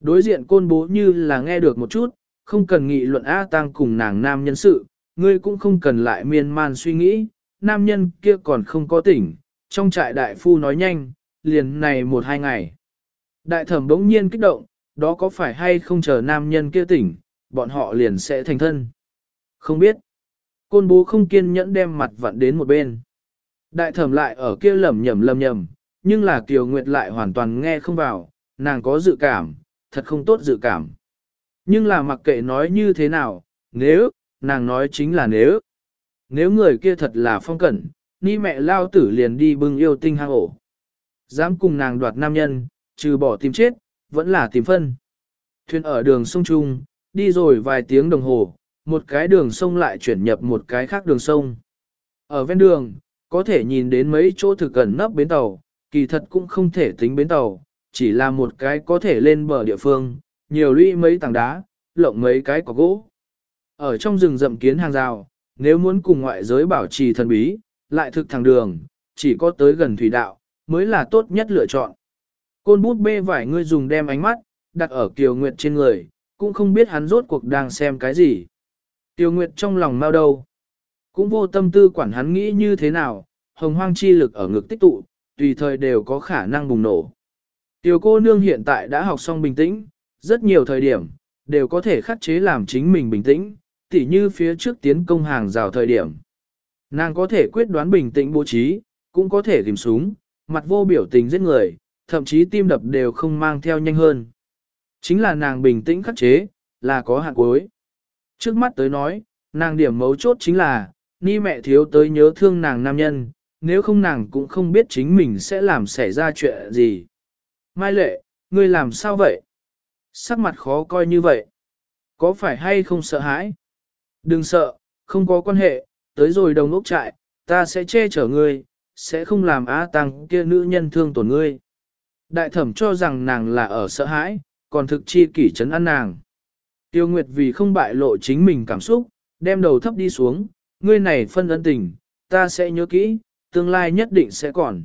Đối diện côn bố như là nghe được một chút, không cần nghị luận A tang cùng nàng nam nhân sự, ngươi cũng không cần lại miên man suy nghĩ, nam nhân kia còn không có tỉnh, trong trại đại phu nói nhanh, liền này một hai ngày. Đại thẩm bỗng nhiên kích động, đó có phải hay không chờ nam nhân kia tỉnh, bọn họ liền sẽ thành thân. Không biết. Côn bố không kiên nhẫn đem mặt vặn đến một bên. Đại thẩm lại ở kia lầm nhầm lầm nhầm, nhưng là Kiều Nguyệt lại hoàn toàn nghe không vào, nàng có dự cảm, thật không tốt dự cảm. Nhưng là mặc kệ nói như thế nào, nếu, nàng nói chính là nếu. Nếu người kia thật là phong cẩn, ni mẹ lao tử liền đi bưng yêu tinh hang ổ. Dám cùng nàng đoạt nam nhân, trừ bỏ tìm chết, vẫn là tìm phân. Thuyền ở đường sông Trung, đi rồi vài tiếng đồng hồ, một cái đường sông lại chuyển nhập một cái khác đường sông. Ở ven đường, có thể nhìn đến mấy chỗ thực gần nấp bến tàu, kỳ thật cũng không thể tính bến tàu, chỉ là một cái có thể lên bờ địa phương, nhiều lũy mấy tảng đá, lộng mấy cái có gỗ. Ở trong rừng rậm kiến hàng rào, nếu muốn cùng ngoại giới bảo trì thần bí, lại thực thẳng đường, chỉ có tới gần thủy đạo, mới là tốt nhất lựa chọn. Côn bút bê vải ngươi dùng đem ánh mắt, đặt ở Kiều Nguyệt trên người, cũng không biết hắn rốt cuộc đang xem cái gì. Kiều Nguyệt trong lòng mau đầu, cũng vô tâm tư quản hắn nghĩ như thế nào, hồng hoang chi lực ở ngực tích tụ, tùy thời đều có khả năng bùng nổ. Tiểu cô nương hiện tại đã học xong bình tĩnh, rất nhiều thời điểm, đều có thể khắc chế làm chính mình bình tĩnh, tỉ như phía trước tiến công hàng rào thời điểm. Nàng có thể quyết đoán bình tĩnh bố trí, cũng có thể tìm súng, mặt vô biểu tình giết người, thậm chí tim đập đều không mang theo nhanh hơn. Chính là nàng bình tĩnh khắc chế, là có hạn cuối. Trước mắt tới nói, nàng điểm mấu chốt chính là, ni mẹ thiếu tới nhớ thương nàng nam nhân, nếu không nàng cũng không biết chính mình sẽ làm xảy ra chuyện gì. Mai lệ, ngươi làm sao vậy? Sắc mặt khó coi như vậy. Có phải hay không sợ hãi? Đừng sợ, không có quan hệ, tới rồi đồng ốc trại, ta sẽ che chở ngươi, sẽ không làm á tăng kia nữ nhân thương tổn ngươi. Đại thẩm cho rằng nàng là ở sợ hãi, còn thực chi kỷ chấn ăn nàng. Tiêu Nguyệt vì không bại lộ chính mình cảm xúc, đem đầu thấp đi xuống, ngươi này phân ân tình, ta sẽ nhớ kỹ, tương lai nhất định sẽ còn.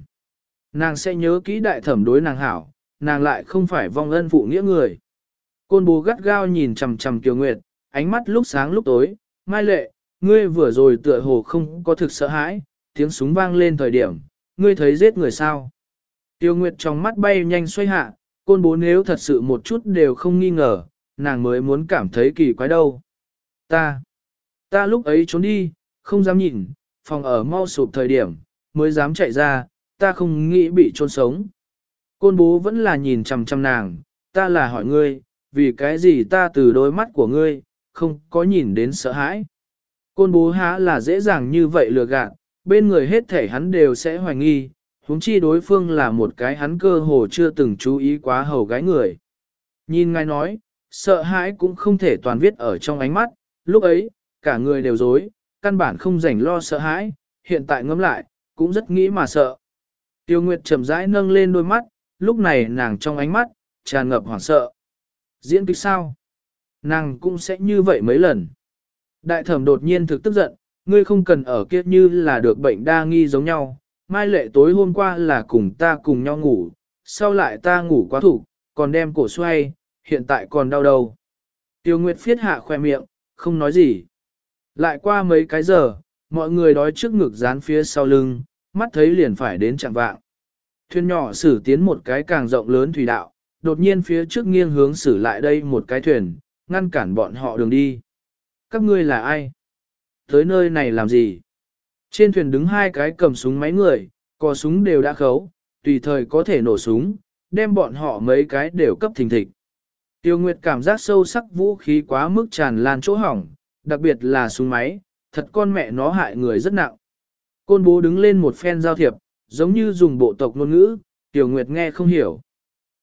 Nàng sẽ nhớ kỹ đại thẩm đối nàng hảo, nàng lại không phải vong ân phụ nghĩa người. Côn bố gắt gao nhìn chằm chằm Tiêu Nguyệt, ánh mắt lúc sáng lúc tối, mai lệ, ngươi vừa rồi tựa hồ không có thực sợ hãi, tiếng súng vang lên thời điểm, ngươi thấy giết người sao. Tiêu Nguyệt trong mắt bay nhanh xoay hạ, côn bố nếu thật sự một chút đều không nghi ngờ, nàng mới muốn cảm thấy kỳ quái đâu. Ta, ta lúc ấy trốn đi, không dám nhìn, phòng ở mau sụp thời điểm, mới dám chạy ra, ta không nghĩ bị trôn sống. Côn bố vẫn là nhìn chằm chằm nàng, ta là hỏi ngươi, vì cái gì ta từ đôi mắt của ngươi, không có nhìn đến sợ hãi. Côn bố há là dễ dàng như vậy lừa gạt, bên người hết thể hắn đều sẽ hoài nghi, huống chi đối phương là một cái hắn cơ hồ chưa từng chú ý quá hầu gái người. Nhìn ngài nói, sợ hãi cũng không thể toàn viết ở trong ánh mắt, lúc ấy, cả người đều dối, căn bản không rảnh lo sợ hãi, hiện tại ngẫm lại, cũng rất nghĩ mà sợ. Tiêu Nguyệt chậm rãi nâng lên đôi mắt, lúc này nàng trong ánh mắt, tràn ngập hoảng sợ. Diễn kịch sao? Nàng cũng sẽ như vậy mấy lần. Đại thẩm đột nhiên thực tức giận, ngươi không cần ở kia như là được bệnh đa nghi giống nhau. Mai lệ tối hôm qua là cùng ta cùng nhau ngủ, sau lại ta ngủ quá thủ, còn đem cổ xoay, hiện tại còn đau đầu. Tiêu Nguyệt phiết hạ khoe miệng, không nói gì. Lại qua mấy cái giờ, mọi người đói trước ngực dán phía sau lưng, mắt thấy liền phải đến chạm vạng. Thuyền nhỏ xử tiến một cái càng rộng lớn thủy đạo, đột nhiên phía trước nghiêng hướng xử lại đây một cái thuyền, ngăn cản bọn họ đường đi. Các ngươi là ai? Tới nơi này làm gì? Trên thuyền đứng hai cái cầm súng máy người, có súng đều đã khấu, tùy thời có thể nổ súng, đem bọn họ mấy cái đều cấp thình thịch. Tiêu Nguyệt cảm giác sâu sắc vũ khí quá mức tràn lan chỗ hỏng, đặc biệt là súng máy, thật con mẹ nó hại người rất nặng. Côn bố đứng lên một phen giao thiệp, giống như dùng bộ tộc ngôn ngữ, Tiêu Nguyệt nghe không hiểu.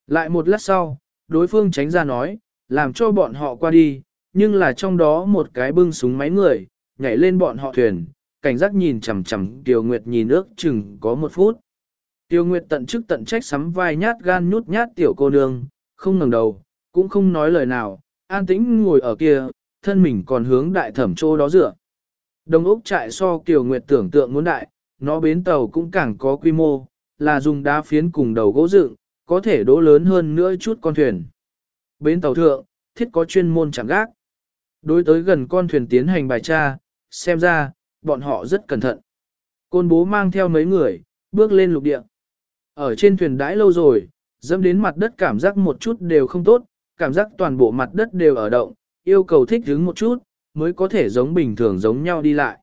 Lại một lát sau, đối phương tránh ra nói, làm cho bọn họ qua đi, nhưng là trong đó một cái bưng súng máy người, nhảy lên bọn họ thuyền, cảnh giác nhìn chằm chằm Tiêu Nguyệt nhìn ước chừng có một phút. Tiêu Nguyệt tận chức tận trách sắm vai nhát gan nhút nhát tiểu cô nương, không ngẩng đầu, cũng không nói lời nào, an tĩnh ngồi ở kia, thân mình còn hướng đại thẩm chỗ đó dựa. Đồng ốc trại so Tiêu Nguyệt tưởng tượng muốn đại, nó bến tàu cũng càng có quy mô, là dùng đá phiến cùng đầu gỗ dựng, có thể đỗ lớn hơn nữa chút con thuyền. Bến tàu thượng, thiết có chuyên môn chẳng gác. Đối tới gần con thuyền tiến hành bài tra, xem ra, bọn họ rất cẩn thận. Côn bố mang theo mấy người, bước lên lục địa. Ở trên thuyền đãi lâu rồi, dẫm đến mặt đất cảm giác một chút đều không tốt, cảm giác toàn bộ mặt đất đều ở động, yêu cầu thích đứng một chút, mới có thể giống bình thường giống nhau đi lại.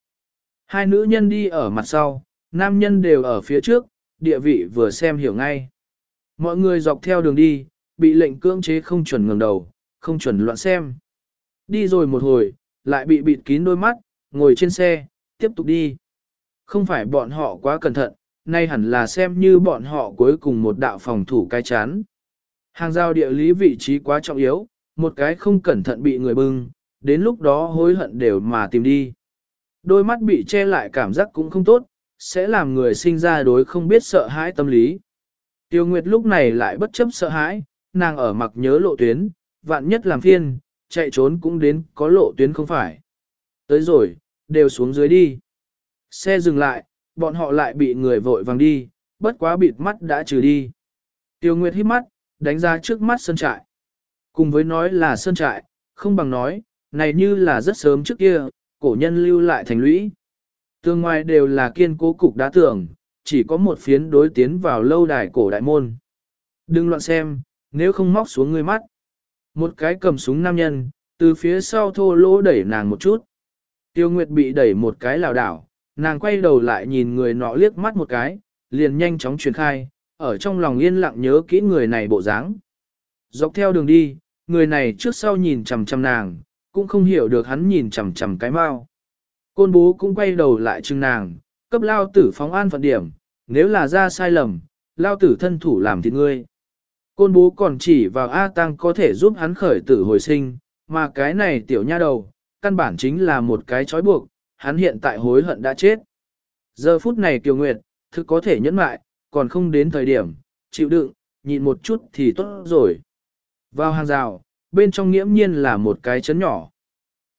Hai nữ nhân đi ở mặt sau, nam nhân đều ở phía trước, địa vị vừa xem hiểu ngay. Mọi người dọc theo đường đi, bị lệnh cưỡng chế không chuẩn ngẩng đầu, không chuẩn loạn xem. Đi rồi một hồi, lại bị bịt kín đôi mắt, ngồi trên xe, tiếp tục đi. Không phải bọn họ quá cẩn thận, nay hẳn là xem như bọn họ cuối cùng một đạo phòng thủ cái chán. Hàng giao địa lý vị trí quá trọng yếu, một cái không cẩn thận bị người bưng, đến lúc đó hối hận đều mà tìm đi. Đôi mắt bị che lại cảm giác cũng không tốt, sẽ làm người sinh ra đối không biết sợ hãi tâm lý. Tiêu Nguyệt lúc này lại bất chấp sợ hãi, nàng ở mặc nhớ lộ tuyến, vạn nhất làm phiên, chạy trốn cũng đến có lộ tuyến không phải. Tới rồi, đều xuống dưới đi. Xe dừng lại, bọn họ lại bị người vội vàng đi, bất quá bịt mắt đã trừ đi. Tiêu Nguyệt hít mắt, đánh ra trước mắt sân trại. Cùng với nói là sân trại, không bằng nói, này như là rất sớm trước kia, cổ nhân lưu lại thành lũy. Tương ngoài đều là kiên cố cục đá tưởng, chỉ có một phiến đối tiến vào lâu đài cổ đại môn. Đừng loạn xem, nếu không móc xuống người mắt. Một cái cầm súng nam nhân, từ phía sau thô lỗ đẩy nàng một chút. Tiêu Nguyệt bị đẩy một cái lảo đảo, nàng quay đầu lại nhìn người nọ liếc mắt một cái, liền nhanh chóng truyền khai, ở trong lòng yên lặng nhớ kỹ người này bộ dáng. Dọc theo đường đi, người này trước sau nhìn chằm chằm nàng, cũng không hiểu được hắn nhìn chằm chằm cái mau. Côn bố cũng quay đầu lại chừng nàng, cấp lao tử phóng an phận điểm, nếu là ra sai lầm, lao tử thân thủ làm thịt ngươi. Côn bố còn chỉ vào A Tăng có thể giúp hắn khởi tử hồi sinh, mà cái này tiểu nha đầu, căn bản chính là một cái trói buộc, hắn hiện tại hối hận đã chết. Giờ phút này Kiều Nguyệt, thực có thể nhẫn mại, còn không đến thời điểm, chịu đựng, nhịn một chút thì tốt rồi. Vào hàng rào, bên trong nghiễm nhiên là một cái chấn nhỏ.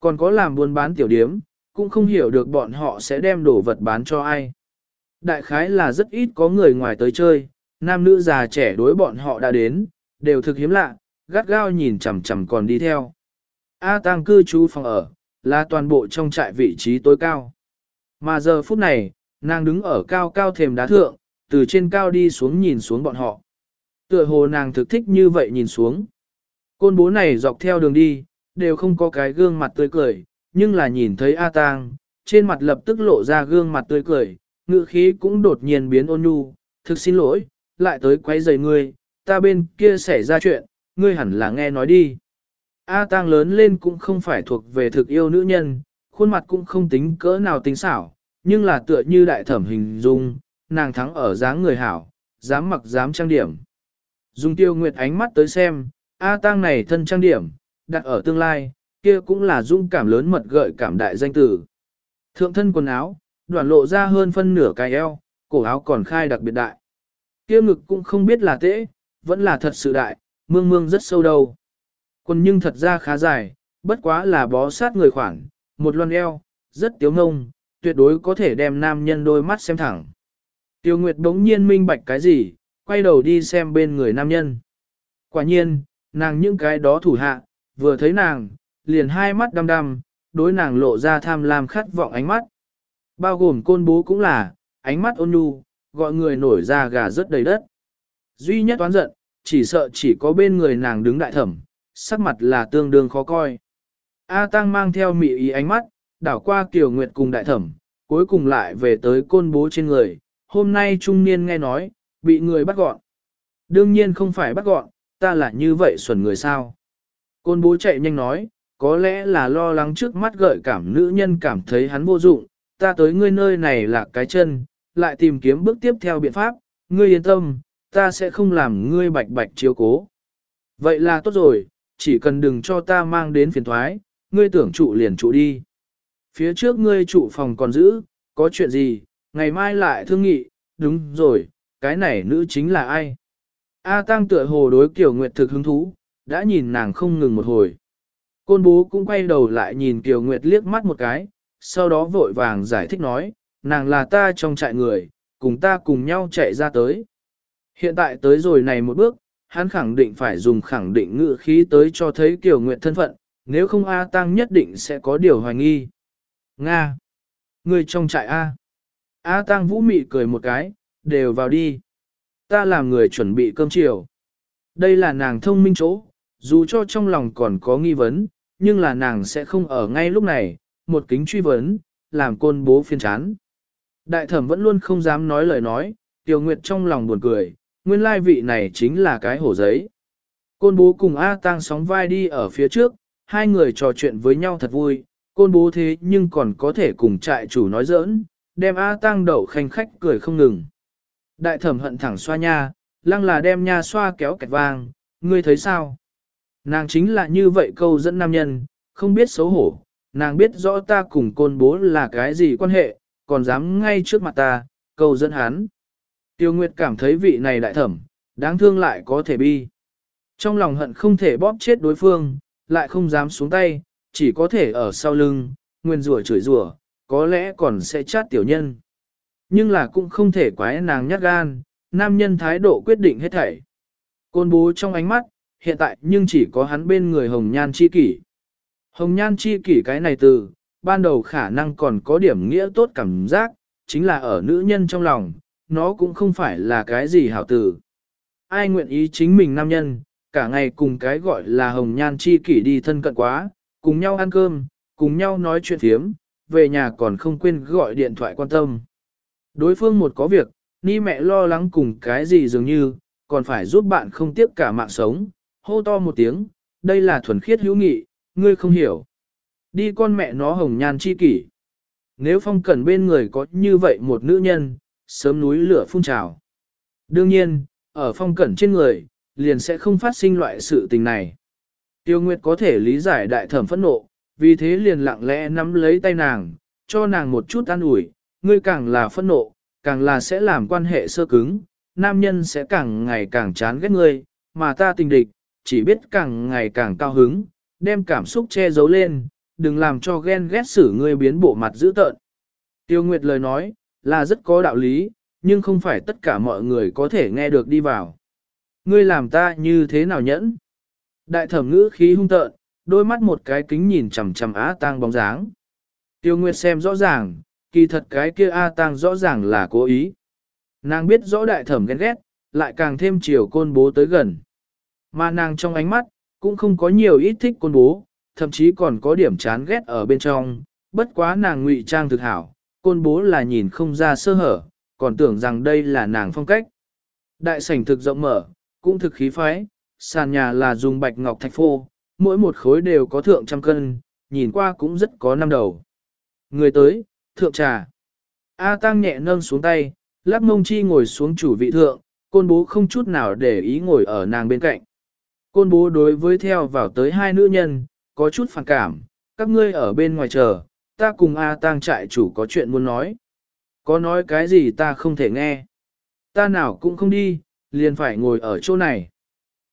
Còn có làm buôn bán tiểu điếm, cũng không hiểu được bọn họ sẽ đem đồ vật bán cho ai. Đại khái là rất ít có người ngoài tới chơi, nam nữ già trẻ đối bọn họ đã đến, đều thực hiếm lạ, gắt gao nhìn chằm chằm còn đi theo. A tăng cư trú phòng ở, là toàn bộ trong trại vị trí tối cao. Mà giờ phút này, nàng đứng ở cao cao thềm đá thượng, từ trên cao đi xuống nhìn xuống bọn họ. Tựa hồ nàng thực thích như vậy nhìn xuống. Côn bố này dọc theo đường đi, đều không có cái gương mặt tươi cười, nhưng là nhìn thấy A Tang, trên mặt lập tức lộ ra gương mặt tươi cười, ngữ khí cũng đột nhiên biến ôn nhu, thực xin lỗi, lại tới quấy rầy ngươi, ta bên kia xảy ra chuyện, ngươi hẳn là nghe nói đi. A Tang lớn lên cũng không phải thuộc về thực yêu nữ nhân, khuôn mặt cũng không tính cỡ nào tính xảo, nhưng là tựa như đại thẩm hình dung, nàng thắng ở dáng người hảo, dám mặc dám trang điểm. Dung tiêu nguyệt ánh mắt tới xem, A Tang này thân trang điểm, đặt ở tương lai, kia cũng là dung cảm lớn mật gợi cảm đại danh tử. Thượng thân quần áo, đoạn lộ ra hơn phân nửa cái eo, cổ áo còn khai đặc biệt đại. Kia ngực cũng không biết là tễ, vẫn là thật sự đại, mương mương rất sâu đầu. Quần nhưng thật ra khá dài, bất quá là bó sát người khoảng, một loan eo, rất tiếu ngông, tuyệt đối có thể đem nam nhân đôi mắt xem thẳng. Tiêu Nguyệt đống nhiên minh bạch cái gì, quay đầu đi xem bên người nam nhân. Quả nhiên, nàng những cái đó thủ hạ, vừa thấy nàng, liền hai mắt đăm đăm, đối nàng lộ ra tham lam khát vọng ánh mắt. Bao gồm côn bố cũng là, ánh mắt ôn nhu, gọi người nổi ra gà rất đầy đất. Duy nhất toán giận, chỉ sợ chỉ có bên người nàng đứng đại thẩm, sắc mặt là tương đương khó coi. A Tăng mang theo mị ý ánh mắt, đảo qua Kiều Nguyệt cùng đại thẩm, cuối cùng lại về tới côn bố trên người, hôm nay trung niên nghe nói, bị người bắt gọn. Đương nhiên không phải bắt gọn, ta là như vậy xuẩn người sao. Côn bố chạy nhanh nói, có lẽ là lo lắng trước mắt gợi cảm nữ nhân cảm thấy hắn vô dụng, ta tới ngươi nơi này là cái chân, lại tìm kiếm bước tiếp theo biện pháp, ngươi yên tâm, ta sẽ không làm ngươi bạch bạch chiếu cố. Vậy là tốt rồi, chỉ cần đừng cho ta mang đến phiền thoái, ngươi tưởng trụ liền trụ đi. Phía trước ngươi trụ phòng còn giữ, có chuyện gì, ngày mai lại thương nghị, đúng rồi, cái này nữ chính là ai? A Tăng tựa hồ đối Kiều Nguyệt thực hứng thú, đã nhìn nàng không ngừng một hồi. Côn bố cũng quay đầu lại nhìn Kiều Nguyệt liếc mắt một cái, sau đó vội vàng giải thích nói, nàng là ta trong trại người, cùng ta cùng nhau chạy ra tới. Hiện tại tới rồi này một bước, hắn khẳng định phải dùng khẳng định ngữ khí tới cho thấy Kiều Nguyệt thân phận, nếu không A Tăng nhất định sẽ có điều hoài nghi. Nga! Người trong trại A. A Tăng vũ mị cười một cái, đều vào đi. Ta làm người chuẩn bị cơm chiều. Đây là nàng thông minh chỗ, dù cho trong lòng còn có nghi vấn, nhưng là nàng sẽ không ở ngay lúc này, một kính truy vấn, làm côn bố phiên chán. Đại thẩm vẫn luôn không dám nói lời nói, Tiêu Nguyệt trong lòng buồn cười, nguyên lai vị này chính là cái hổ giấy. Côn bố cùng A Tăng sóng vai đi ở phía trước, hai người trò chuyện với nhau thật vui, côn bố thế nhưng còn có thể cùng trại chủ nói giỡn, đem A Tăng đậu khanh khách cười không ngừng. Đại thẩm hận thẳng xoa nha, lăng là đem nha xoa kéo kẹt vang, ngươi thấy sao? Nàng chính là như vậy câu dẫn nam nhân, không biết xấu hổ, nàng biết rõ ta cùng côn bố là cái gì quan hệ, còn dám ngay trước mặt ta, câu dẫn hắn. Tiêu Nguyệt cảm thấy vị này đại thẩm, đáng thương lại có thể bi. Trong lòng hận không thể bóp chết đối phương, lại không dám xuống tay, chỉ có thể ở sau lưng, nguyên rủa chửi rủa, có lẽ còn sẽ chát tiểu nhân. Nhưng là cũng không thể quái nàng nhát gan, nam nhân thái độ quyết định hết thảy. Côn bố trong ánh mắt, hiện tại nhưng chỉ có hắn bên người hồng nhan chi kỷ. Hồng nhan chi kỷ cái này từ, ban đầu khả năng còn có điểm nghĩa tốt cảm giác, chính là ở nữ nhân trong lòng, nó cũng không phải là cái gì hảo tử. Ai nguyện ý chính mình nam nhân, cả ngày cùng cái gọi là hồng nhan chi kỷ đi thân cận quá, cùng nhau ăn cơm, cùng nhau nói chuyện thiếm, về nhà còn không quên gọi điện thoại quan tâm. Đối phương một có việc, ni mẹ lo lắng cùng cái gì dường như, còn phải giúp bạn không tiếc cả mạng sống, hô to một tiếng, đây là thuần khiết hữu nghị, ngươi không hiểu. Đi con mẹ nó hồng nhan chi kỷ. Nếu phong cần bên người có như vậy một nữ nhân, sớm núi lửa phun trào. Đương nhiên, ở phong cẩn trên người, liền sẽ không phát sinh loại sự tình này. Tiêu Nguyệt có thể lý giải đại thẩm phẫn nộ, vì thế liền lặng lẽ nắm lấy tay nàng, cho nàng một chút an ủi, ngươi càng là phẫn nộ, càng là sẽ làm quan hệ sơ cứng, nam nhân sẽ càng ngày càng chán ghét ngươi, mà ta tình địch, chỉ biết càng ngày càng cao hứng, đem cảm xúc che giấu lên, đừng làm cho ghen ghét xử ngươi biến bộ mặt dữ tợn. Tiêu Nguyệt lời nói, là rất có đạo lý, nhưng không phải tất cả mọi người có thể nghe được đi vào. Ngươi làm ta như thế nào nhẫn? Đại thẩm ngữ khí hung tợn, đôi mắt một cái kính nhìn chằm chằm á tang bóng dáng. Tiêu Nguyệt xem rõ ràng, kỳ thật cái kia A tang rõ ràng là cố ý. Nàng biết rõ đại thẩm ghen ghét, lại càng thêm chiều côn bố tới gần. Mà nàng trong ánh mắt, cũng không có nhiều ít thích côn bố, thậm chí còn có điểm chán ghét ở bên trong, bất quá nàng ngụy trang thực hảo, côn bố là nhìn không ra sơ hở, còn tưởng rằng đây là nàng phong cách. Đại sảnh thực rộng mở, cũng thực khí phái, sàn nhà là dùng bạch ngọc thạch phô, mỗi một khối đều có thượng trăm cân, nhìn qua cũng rất có năm đầu. Người tới, thượng trà. A Tăng nhẹ nâng xuống tay, lắc mông chi ngồi xuống chủ vị thượng, côn bố không chút nào để ý ngồi ở nàng bên cạnh. Côn bố đối với theo vào tới hai nữ nhân, có chút phản cảm, các ngươi ở bên ngoài chờ, ta cùng A tang trại chủ có chuyện muốn nói. Có nói cái gì ta không thể nghe. Ta nào cũng không đi, liền phải ngồi ở chỗ này.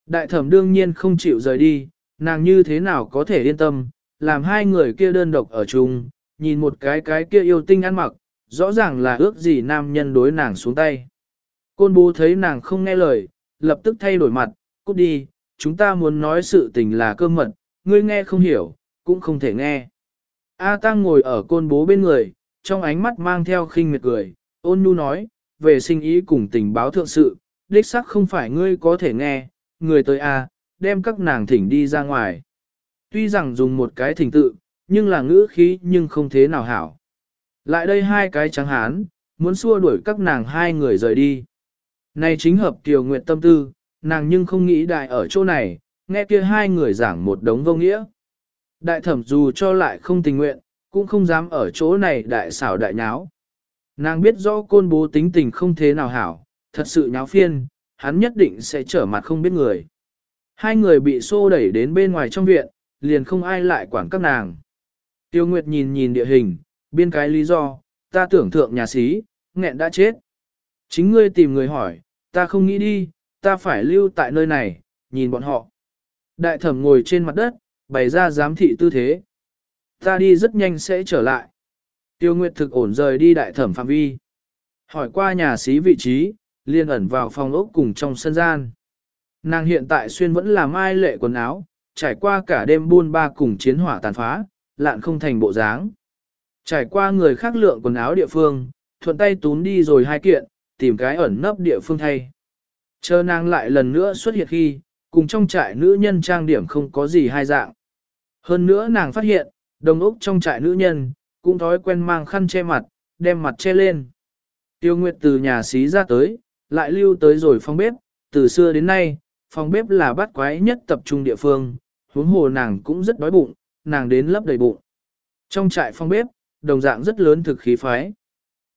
Đại thẩm đương nhiên không chịu rời đi, nàng như thế nào có thể yên tâm, làm hai người kia đơn độc ở chung, nhìn một cái cái kia yêu tinh ăn mặc, rõ ràng là ước gì nam nhân đối nàng xuống tay. Côn bố thấy nàng không nghe lời, lập tức thay đổi mặt, cút đi, chúng ta muốn nói sự tình là cơ mật, ngươi nghe không hiểu, cũng không thể nghe. A Tăng ngồi ở côn bố bên người, trong ánh mắt mang theo khinh miệt cười, ôn nhu nói, về sinh ý cùng tình báo thượng sự, đích sắc không phải ngươi có thể nghe, người tới A, đem các nàng thỉnh đi ra ngoài. Tuy rằng dùng một cái thỉnh tự, nhưng là ngữ khí nhưng không thế nào hảo. Lại đây hai cái trắng hán, muốn xua đuổi các nàng hai người rời đi. Này chính hợp kiều nguyện tâm tư, nàng nhưng không nghĩ đại ở chỗ này, nghe kia hai người giảng một đống vô nghĩa. Đại thẩm dù cho lại không tình nguyện, cũng không dám ở chỗ này đại xảo đại nháo. Nàng biết rõ côn bố tính tình không thế nào hảo, thật sự nháo phiên, hắn nhất định sẽ trở mặt không biết người. Hai người bị xô đẩy đến bên ngoài trong viện, liền không ai lại quản các nàng. Tiêu Nguyệt nhìn nhìn địa hình, biên cái lý do, ta tưởng thượng nhà sĩ, nghẹn đã chết. Chính ngươi tìm người hỏi, ta không nghĩ đi, ta phải lưu tại nơi này, nhìn bọn họ. Đại thẩm ngồi trên mặt đất, bày ra giám thị tư thế. Ta đi rất nhanh sẽ trở lại. Tiêu Nguyệt thực ổn rời đi đại thẩm phạm vi. Hỏi qua nhà xí vị trí, liên ẩn vào phòng ốc cùng trong sân gian. Nàng hiện tại xuyên vẫn là mai lệ quần áo, trải qua cả đêm buôn ba cùng chiến hỏa tàn phá, lạn không thành bộ dáng. Trải qua người khác lượng quần áo địa phương, thuận tay tún đi rồi hai kiện, tìm cái ẩn nấp địa phương thay. Chờ nàng lại lần nữa xuất hiện khi, cùng trong trại nữ nhân trang điểm không có gì hai dạng. Hơn nữa nàng phát hiện, đồng ốc trong trại nữ nhân, cũng thói quen mang khăn che mặt, đem mặt che lên. Tiêu Nguyệt từ nhà xí ra tới, lại lưu tới rồi phòng bếp, từ xưa đến nay, phòng bếp là bát quái nhất tập trung địa phương, huống hồ nàng cũng rất đói bụng, nàng đến lấp đầy bụng. Trong trại phòng bếp, đồng dạng rất lớn thực khí phái.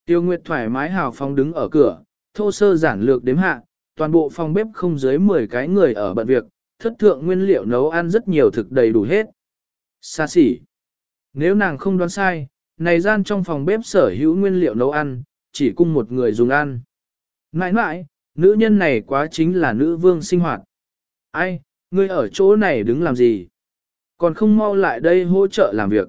Tiêu Nguyệt thoải mái hào phóng đứng ở cửa, thô sơ giản lược đếm hạ, toàn bộ phòng bếp không dưới 10 cái người ở bận việc, thất thượng nguyên liệu nấu ăn rất nhiều thực đầy đủ hết. Xa xỉ. Nếu nàng không đoán sai, này gian trong phòng bếp sở hữu nguyên liệu nấu ăn, chỉ cung một người dùng ăn. Mãi mãi, nữ nhân này quá chính là nữ vương sinh hoạt. Ai, ngươi ở chỗ này đứng làm gì? Còn không mau lại đây hỗ trợ làm việc.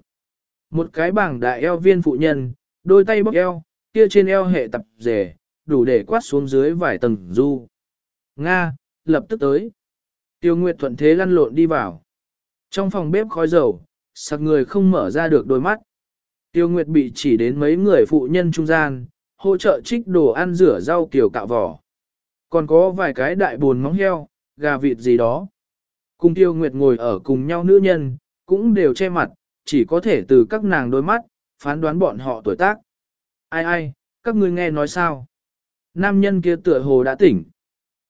Một cái bảng đại eo viên phụ nhân, đôi tay bóc eo, kia trên eo hệ tập rể, đủ để quát xuống dưới vài tầng du. Nga, lập tức tới. Tiêu Nguyệt thuận thế lăn lộn đi vào. Trong phòng bếp khói dầu, sặc người không mở ra được đôi mắt. Tiêu Nguyệt bị chỉ đến mấy người phụ nhân trung gian, hỗ trợ trích đồ ăn rửa rau kiểu cạo vỏ. Còn có vài cái đại bồn móng heo, gà vịt gì đó. Cùng Tiêu Nguyệt ngồi ở cùng nhau nữ nhân, cũng đều che mặt, chỉ có thể từ các nàng đôi mắt, phán đoán bọn họ tuổi tác. Ai ai, các ngươi nghe nói sao? Nam nhân kia tựa hồ đã tỉnh.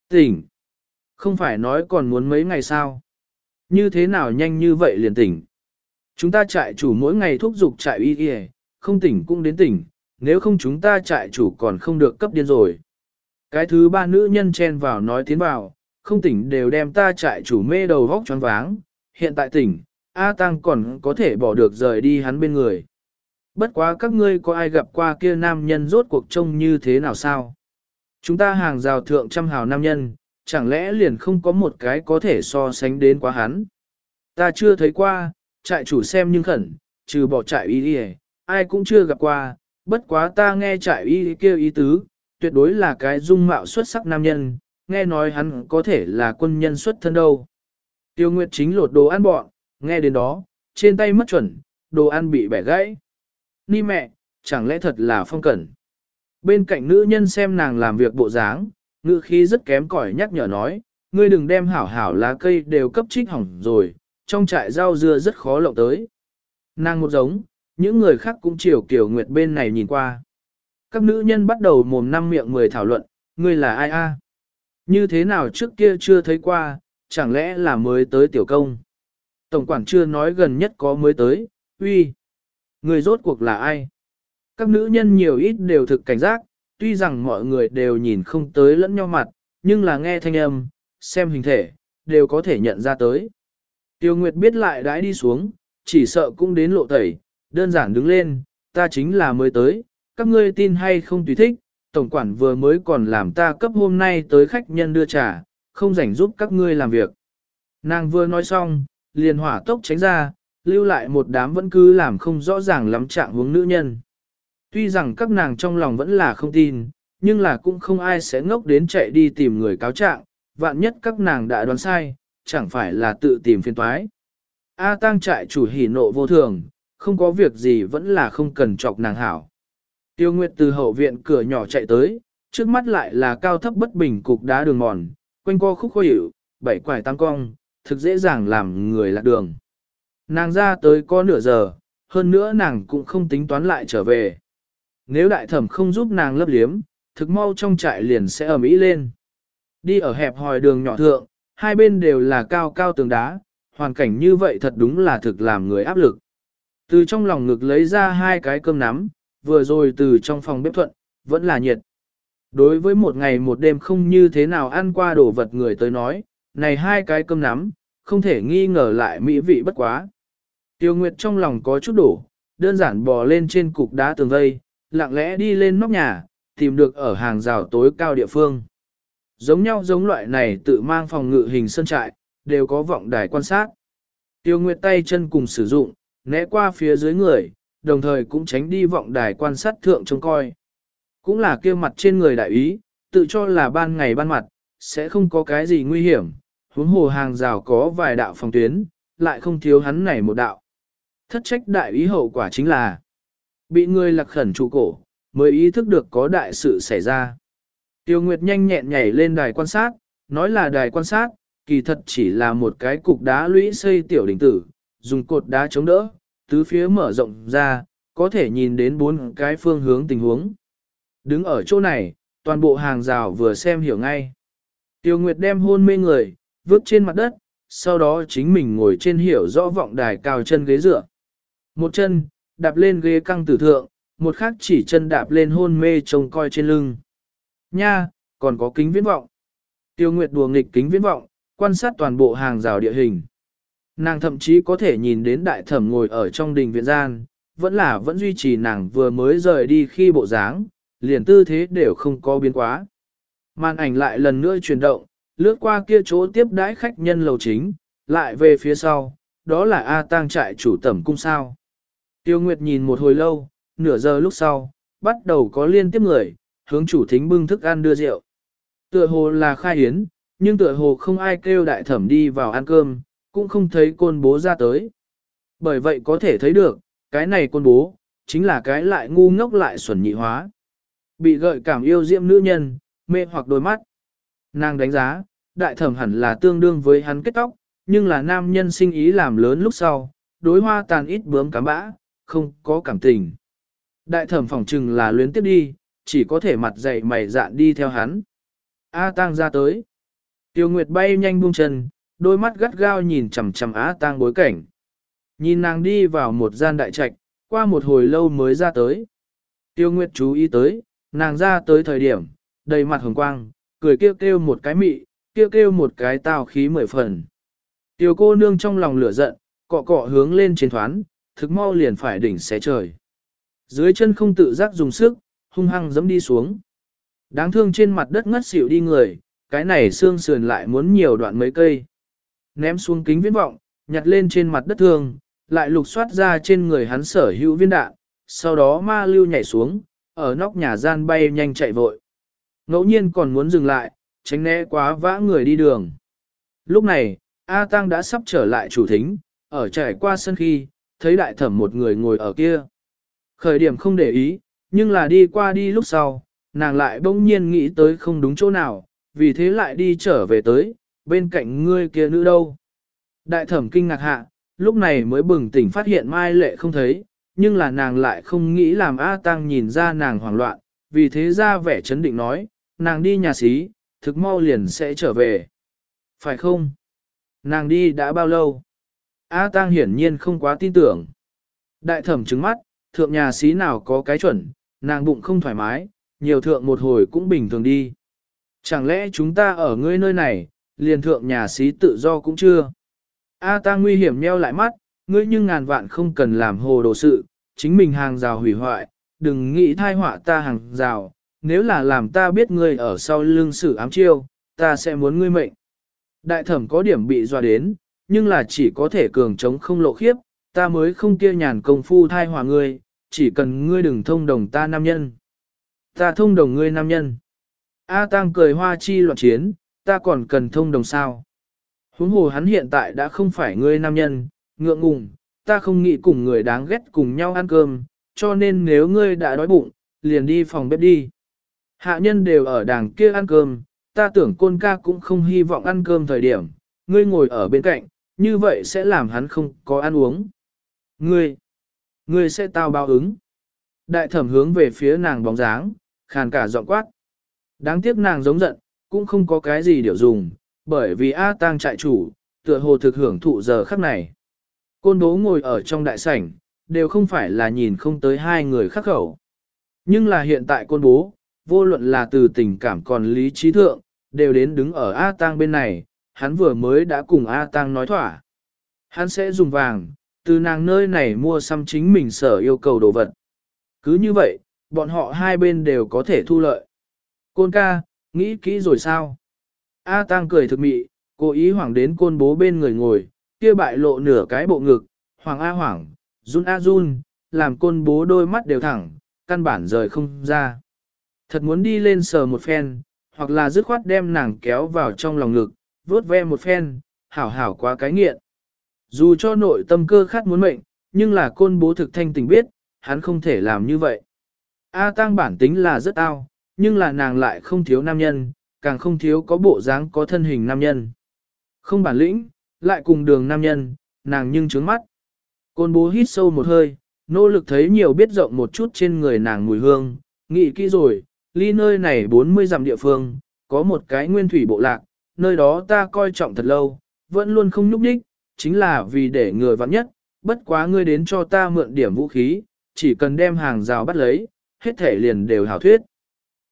Tỉnh. Không phải nói còn muốn mấy ngày sao? Như thế nào nhanh như vậy liền tỉnh? Chúng ta trại chủ mỗi ngày thúc giục trại y y, không tỉnh cũng đến tỉnh, nếu không chúng ta trại chủ còn không được cấp điên rồi. Cái thứ ba nữ nhân chen vào nói tiến vào, không tỉnh đều đem ta trại chủ mê đầu vóc choáng váng, hiện tại tỉnh, A Tăng còn có thể bỏ được rời đi hắn bên người. Bất quá các ngươi có ai gặp qua kia nam nhân rốt cuộc trông như thế nào sao? Chúng ta hàng rào thượng trăm hào nam nhân, chẳng lẽ liền không có một cái có thể so sánh đến quá hắn? Ta chưa thấy qua, trại chủ xem nhưng khẩn, trừ bỏ trại y đi ai cũng chưa gặp qua, bất quá ta nghe trại y kêu ý tứ, tuyệt đối là cái dung mạo xuất sắc nam nhân, nghe nói hắn có thể là quân nhân xuất thân đâu. Tiêu Nguyệt chính lột đồ ăn bọn, nghe đến đó, trên tay mất chuẩn, đồ ăn bị bẻ gãy. Ni mẹ, chẳng lẽ thật là phong cẩn. Bên cạnh nữ nhân xem nàng làm việc bộ dáng, ngữ khí rất kém cỏi nhắc nhở nói, ngươi đừng đem hảo hảo lá cây đều cấp trích hỏng rồi, trong trại rau dưa rất khó lộng tới. Nàng một giống, những người khác cũng chiều kiểu nguyệt bên này nhìn qua. Các nữ nhân bắt đầu mồm năm miệng mười thảo luận, ngươi là ai a? Như thế nào trước kia chưa thấy qua, chẳng lẽ là mới tới tiểu công? Tổng quản chưa nói gần nhất có mới tới, uy. Người rốt cuộc là ai? Các nữ nhân nhiều ít đều thực cảnh giác, tuy rằng mọi người đều nhìn không tới lẫn nhau mặt, nhưng là nghe thanh âm, xem hình thể, đều có thể nhận ra tới. Tiêu Nguyệt biết lại đãi đi xuống, chỉ sợ cũng đến lộ tẩy, đơn giản đứng lên, ta chính là mới tới, các ngươi tin hay không tùy thích, tổng quản vừa mới còn làm ta cấp hôm nay tới khách nhân đưa trà, không rảnh giúp các ngươi làm việc. Nàng vừa nói xong, liền hỏa tốc tránh ra, lưu lại một đám vẫn cứ làm không rõ ràng lắm trạng hướng nữ nhân. Tuy rằng các nàng trong lòng vẫn là không tin, nhưng là cũng không ai sẽ ngốc đến chạy đi tìm người cáo trạng, vạn nhất các nàng đã đoán sai, chẳng phải là tự tìm phiền toái. A tang trại chủ hỉ nộ vô thường, không có việc gì vẫn là không cần chọc nàng hảo. Tiêu Nguyệt từ hậu viện cửa nhỏ chạy tới, trước mắt lại là cao thấp bất bình cục đá đường mòn, quanh co khúc khó bảy quải tăng cong, thực dễ dàng làm người lạc đường. Nàng ra tới có nửa giờ, hơn nữa nàng cũng không tính toán lại trở về. Nếu đại thẩm không giúp nàng lấp liếm, thực mau trong trại liền sẽ ở mỹ lên. Đi ở hẹp hòi đường nhỏ thượng, hai bên đều là cao cao tường đá, hoàn cảnh như vậy thật đúng là thực làm người áp lực. Từ trong lòng ngực lấy ra hai cái cơm nắm, vừa rồi từ trong phòng bếp thuận, vẫn là nhiệt. Đối với một ngày một đêm không như thế nào ăn qua đồ vật người tới nói, này hai cái cơm nắm, không thể nghi ngờ lại mỹ vị bất quá. Tiêu Nguyệt trong lòng có chút đổ, đơn giản bò lên trên cục đá tường vây, lặng lẽ đi lên nóc nhà, tìm được ở hàng rào tối cao địa phương. Giống nhau giống loại này tự mang phòng ngự hình sân trại, đều có vọng đài quan sát. Tiêu Nguyệt tay chân cùng sử dụng, né qua phía dưới người, đồng thời cũng tránh đi vọng đài quan sát thượng trông coi. Cũng là kia mặt trên người đại ý, tự cho là ban ngày ban mặt, sẽ không có cái gì nguy hiểm, huống hồ hàng rào có vài đạo phòng tuyến, lại không thiếu hắn này một đạo. Thất trách đại ý hậu quả chính là bị người lạc khẩn trụ cổ, mới ý thức được có đại sự xảy ra. Tiêu Nguyệt nhanh nhẹn nhảy lên đài quan sát, nói là đài quan sát, kỳ thật chỉ là một cái cục đá lũy xây tiểu đỉnh tử, dùng cột đá chống đỡ, tứ phía mở rộng ra, có thể nhìn đến bốn cái phương hướng tình huống. Đứng ở chỗ này, toàn bộ hàng rào vừa xem hiểu ngay. Tiêu Nguyệt đem hôn mê người, vứt trên mặt đất, sau đó chính mình ngồi trên hiểu rõ vọng đài cao chân ghế dựa. Một chân, đạp lên ghế căng tử thượng, một khác chỉ chân đạp lên hôn mê trông coi trên lưng. Nha, còn có kính viễn vọng. Tiêu Nguyệt đùa nghịch kính viễn vọng, quan sát toàn bộ hàng rào địa hình. Nàng thậm chí có thể nhìn đến đại thẩm ngồi ở trong đình viện gian, vẫn là vẫn duy trì nàng vừa mới rời đi khi bộ dáng, liền tư thế đều không có biến quá. Màn ảnh lại lần nữa chuyển động, lướt qua kia chỗ tiếp đãi khách nhân lầu chính, lại về phía sau, đó là A tang trại chủ tẩm cung sao. Tiêu Nguyệt nhìn một hồi lâu, nửa giờ lúc sau, bắt đầu có liên tiếp người, hướng chủ thính bưng thức ăn đưa rượu. Tựa hồ là khai hiến, nhưng tựa hồ không ai kêu đại thẩm đi vào ăn cơm, cũng không thấy côn bố ra tới. Bởi vậy có thể thấy được, cái này côn bố, chính là cái lại ngu ngốc lại xuẩn nhị hóa. Bị gợi cảm yêu diệm nữ nhân, mê hoặc đôi mắt. Nàng đánh giá, đại thẩm hẳn là tương đương với hắn kết tóc, nhưng là nam nhân sinh ý làm lớn lúc sau, đối hoa tàn ít bướm cám bã, không có cảm tình. Đại thẩm phỏng trừng là luyến tiếp đi, chỉ có thể mặt dày mày dạn đi theo hắn. A tang ra tới. Tiêu Nguyệt bay nhanh buông chân, đôi mắt gắt gao nhìn chằm chằm A tang bối cảnh. Nhìn nàng đi vào một gian đại trạch, qua một hồi lâu mới ra tới. Tiêu Nguyệt chú ý tới, nàng ra tới thời điểm, đầy mặt hồng quang, cười kêu kêu một cái mị, kêu kêu một cái tào khí mười phần. Tiêu cô nương trong lòng lửa giận, cọ cọ hướng lên trên thoán, thực mau liền phải đỉnh xé trời. Dưới chân không tự giác dùng sức, hung hăng giẫm đi xuống. Đáng thương trên mặt đất ngất xỉu đi người, cái này xương sườn lại muốn nhiều đoạn mấy cây. Ném xuống kính viễn vọng, nhặt lên trên mặt đất thương, lại lục soát ra trên người hắn sở hữu viên đạn, sau đó ma lưu nhảy xuống, ở nóc nhà gian bay nhanh chạy vội. Ngẫu nhiên còn muốn dừng lại, tránh né quá vã người đi đường. Lúc này, A Tăng đã sắp trở lại chủ thính, ở trải qua sân khi, thấy đại thẩm một người ngồi ở kia. Khởi điểm không để ý, nhưng là đi qua đi lúc sau, nàng lại bỗng nhiên nghĩ tới không đúng chỗ nào, vì thế lại đi trở về tới, bên cạnh ngươi kia nữ đâu. Đại thẩm kinh ngạc hạ, lúc này mới bừng tỉnh phát hiện Mai Lệ không thấy, nhưng là nàng lại không nghĩ làm A Tăng nhìn ra nàng hoảng loạn, vì thế ra vẻ chấn định nói, nàng đi nhà xí, thực mau liền sẽ trở về. Phải không? Nàng đi đã bao lâu? A Tang hiển nhiên không quá tin tưởng. Đại thẩm trứng mắt, thượng nhà xí nào có cái chuẩn, nàng bụng không thoải mái, nhiều thượng một hồi cũng bình thường đi. Chẳng lẽ chúng ta ở ngươi nơi này, liền thượng nhà xí tự do cũng chưa? A Tang nguy hiểm nheo lại mắt, ngươi nhưng ngàn vạn không cần làm hồ đồ sự, chính mình hàng rào hủy hoại, đừng nghĩ thai họa ta hàng rào, nếu là làm ta biết ngươi ở sau lưng sự ám chiêu, ta sẽ muốn ngươi mệnh. Đại thẩm có điểm bị dọa đến, nhưng là chỉ có thể cường chống không lộ khiếp, ta mới không kia nhàn công phu thai hòa ngươi, chỉ cần ngươi đừng thông đồng ta nam nhân. Ta thông đồng ngươi nam nhân. A Tăng cười hoa chi loạn chiến, ta còn cần thông đồng sao. Huống hồ hắn hiện tại đã không phải ngươi nam nhân, ngượng ngùng, ta không nghĩ cùng người đáng ghét cùng nhau ăn cơm, cho nên nếu ngươi đã đói bụng, liền đi phòng bếp đi. Hạ nhân đều ở đàng kia ăn cơm, ta tưởng côn ca cũng không hy vọng ăn cơm thời điểm, ngươi ngồi ở bên cạnh, như vậy sẽ làm hắn không có ăn uống. Ngươi, ngươi sẽ tao báo ứng. Đại thẩm hướng về phía nàng bóng dáng, khàn cả giọng quát. Đáng tiếc nàng giống giận, cũng không có cái gì điều dùng, bởi vì A tang trại chủ, tựa hồ thực hưởng thụ giờ khắc này. Côn đố ngồi ở trong đại sảnh, đều không phải là nhìn không tới hai người khắc khẩu. Nhưng là hiện tại côn bố, vô luận là từ tình cảm còn lý trí thượng, đều đến đứng ở A tang bên này, hắn vừa mới đã cùng A tang nói thỏa. Hắn sẽ dùng vàng, từ nàng nơi này mua xăm chính mình sở yêu cầu đồ vật. Cứ như vậy, bọn họ hai bên đều có thể thu lợi. Côn ca, nghĩ kỹ rồi sao? A Tăng cười thực mị, cố ý hoảng đến côn bố bên người ngồi, kia bại lộ nửa cái bộ ngực, hoàng A hoảng, run A run, làm côn bố đôi mắt đều thẳng, căn bản rời không ra. Thật muốn đi lên sờ một phen, hoặc là dứt khoát đem nàng kéo vào trong lòng ngực, vuốt ve một phen, hảo hảo quá cái nghiện. Dù cho nội tâm cơ khát muốn mệnh, nhưng là côn bố thực thanh tình biết, hắn không thể làm như vậy. A tăng bản tính là rất ao, nhưng là nàng lại không thiếu nam nhân, càng không thiếu có bộ dáng có thân hình nam nhân. Không bản lĩnh, lại cùng đường nam nhân, nàng nhưng trướng mắt. Côn bố hít sâu một hơi, nỗ lực thấy nhiều biết rộng một chút trên người nàng mùi hương, nghĩ kỹ rồi, ly nơi này 40 dặm địa phương, có một cái nguyên thủy bộ lạc, nơi đó ta coi trọng thật lâu, vẫn luôn không nhúc đích, chính là vì để người vắng nhất, bất quá ngươi đến cho ta mượn điểm vũ khí, chỉ cần đem hàng rào bắt lấy, hết thể liền đều hảo thuyết.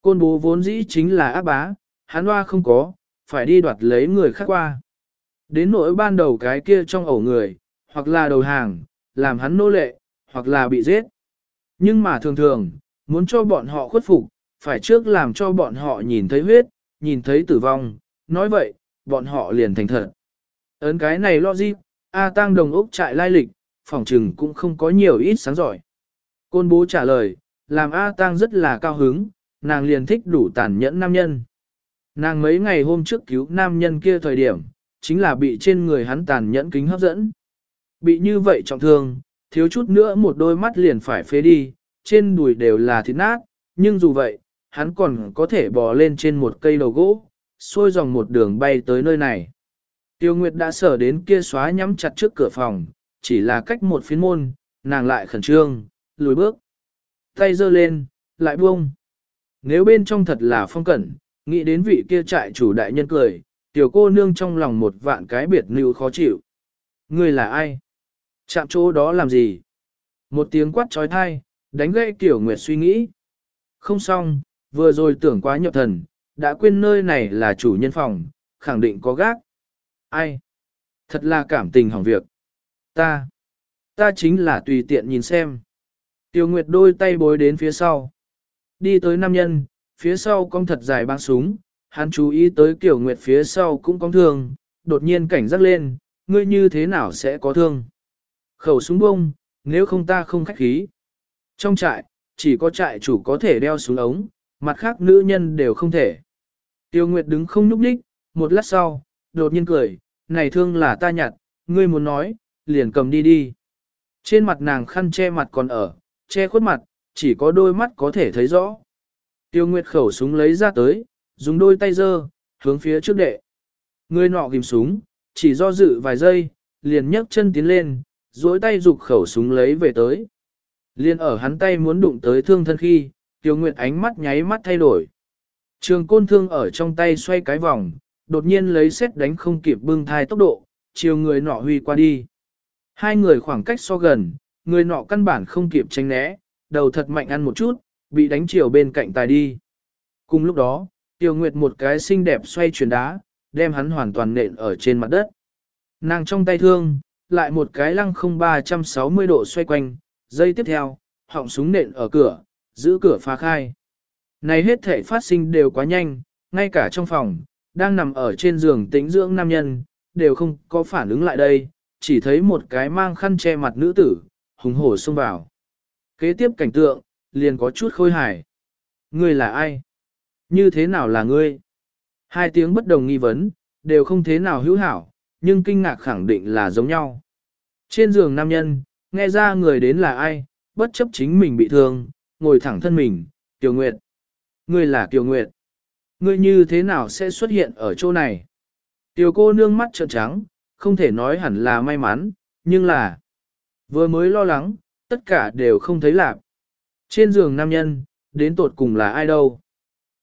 Côn bố vốn dĩ chính là áp bá, hắn hoa không có, phải đi đoạt lấy người khác qua. Đến nỗi ban đầu cái kia trong ổ người, hoặc là đầu hàng, làm hắn nô lệ, hoặc là bị giết. Nhưng mà thường thường, muốn cho bọn họ khuất phục, phải trước làm cho bọn họ nhìn thấy huyết, nhìn thấy tử vong, nói vậy, bọn họ liền thành thật. Ấn cái này lo gì, A Tăng đồng ốc trại lai lịch, phòng trừng cũng không có nhiều ít sáng giỏi. Côn bố trả lời, làm A Tăng rất là cao hứng, nàng liền thích đủ tàn nhẫn nam nhân. Nàng mấy ngày hôm trước cứu nam nhân kia thời điểm, chính là bị trên người hắn tàn nhẫn kính hấp dẫn. Bị như vậy trọng thương, thiếu chút nữa một đôi mắt liền phải phế đi, trên đùi đều là thịt nát, nhưng dù vậy, hắn còn có thể bò lên trên một cây đầu gỗ, xuôi dòng một đường bay tới nơi này. Tiêu Nguyệt đã sở đến kia xóa nhắm chặt trước cửa phòng, chỉ là cách một phiến môn, nàng lại khẩn trương, lùi bước. Tay giơ lên, lại buông. Nếu bên trong thật là phong cẩn, nghĩ đến vị kia trại chủ đại nhân cười, tiểu cô nương trong lòng một vạn cái biệt lưu khó chịu. Ngươi là ai? Chạm chỗ đó làm gì? Một tiếng quát trói thai, đánh gây tiểu nguyệt suy nghĩ. Không xong, vừa rồi tưởng quá nhập thần, đã quên nơi này là chủ nhân phòng, khẳng định có gác. Ai? Thật là cảm tình hỏng việc. Ta. Ta chính là tùy tiện nhìn xem. Tiêu Nguyệt đôi tay bối đến phía sau. Đi tới nam nhân, phía sau cong thật dài băng súng, hắn chú ý tới Kiều Nguyệt phía sau cũng cong thương, đột nhiên cảnh giác lên, ngươi như thế nào sẽ có thương. Khẩu súng bông, nếu không ta không khách khí. Trong trại, chỉ có trại chủ có thể đeo súng ống, mặt khác nữ nhân đều không thể. Tiêu Nguyệt đứng không nhúc đích, một lát sau, đột nhiên cười, này thương là ta nhặt, ngươi muốn nói, liền cầm đi đi. Trên mặt nàng khăn che mặt còn ở, che khuất mặt, chỉ có đôi mắt có thể thấy rõ. Tiêu Nguyệt khẩu súng lấy ra tới, dùng đôi tay giơ, hướng phía trước đệ. Người nọ ghim súng, chỉ do dự vài giây, liền nhấc chân tiến lên, duỗi tay giục khẩu súng lấy về tới. Liên ở hắn tay muốn đụng tới thương thân khi, Tiêu Nguyệt ánh mắt nháy mắt thay đổi. Trường côn thương ở trong tay xoay cái vòng, đột nhiên lấy xét đánh không kịp bưng thai tốc độ, chiều người nọ huy qua đi. Hai người khoảng cách so gần, người nọ căn bản không kịp tránh né, đầu thật mạnh ăn một chút, bị đánh chiều bên cạnh tài đi. Cùng lúc đó, Tiêu Nguyệt một cái xinh đẹp xoay chuyển đá, đem hắn hoàn toàn nện ở trên mặt đất. Nàng trong tay thương, lại một cái lăng không 360 độ xoay quanh, dây tiếp theo, họng súng nện ở cửa, giữ cửa phá khai. Này hết thể phát sinh đều quá nhanh, ngay cả trong phòng, đang nằm ở trên giường tĩnh dưỡng nam nhân, đều không có phản ứng lại đây, chỉ thấy một cái mang khăn che mặt nữ tử, hùng hổ xông vào. Kế tiếp cảnh tượng, liền có chút khôi hài. Ngươi là ai? Như thế nào là ngươi? Hai tiếng bất đồng nghi vấn, đều không thế nào hữu hảo, nhưng kinh ngạc khẳng định là giống nhau. Trên giường nam nhân, nghe ra người đến là ai, bất chấp chính mình bị thương, ngồi thẳng thân mình, Kiều Nguyệt. Ngươi là Kiều Nguyệt. Ngươi như thế nào sẽ xuất hiện ở chỗ này? Tiểu cô nương mắt trợn trắng, không thể nói hẳn là may mắn, nhưng là vừa mới lo lắng, tất cả đều không thấy lạc. Trên giường nam nhân, đến tột cùng là ai đâu?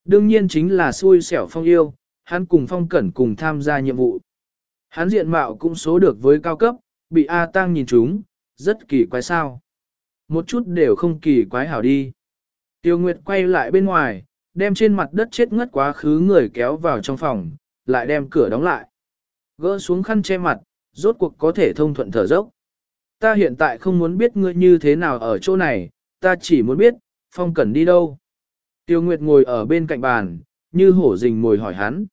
Đương nhiên chính là xui xẻo phong yêu, hắn cùng phong cẩn cùng tham gia nhiệm vụ. Hắn diện mạo cũng số được với cao cấp, bị A Tăng nhìn chúng, rất kỳ quái sao. Một chút đều không kỳ quái hảo đi. Tiêu Nguyệt quay lại bên ngoài, đem trên mặt đất chết ngất quá khứ người kéo vào trong phòng, lại đem cửa đóng lại. Gỡ xuống khăn che mặt, rốt cuộc có thể thông thuận thở dốc. Ta hiện tại không muốn biết ngươi như thế nào ở chỗ này, ta chỉ muốn biết, Phong Cẩn đi đâu. Tiêu Nguyệt ngồi ở bên cạnh bàn, như hổ rình ngồi hỏi hắn.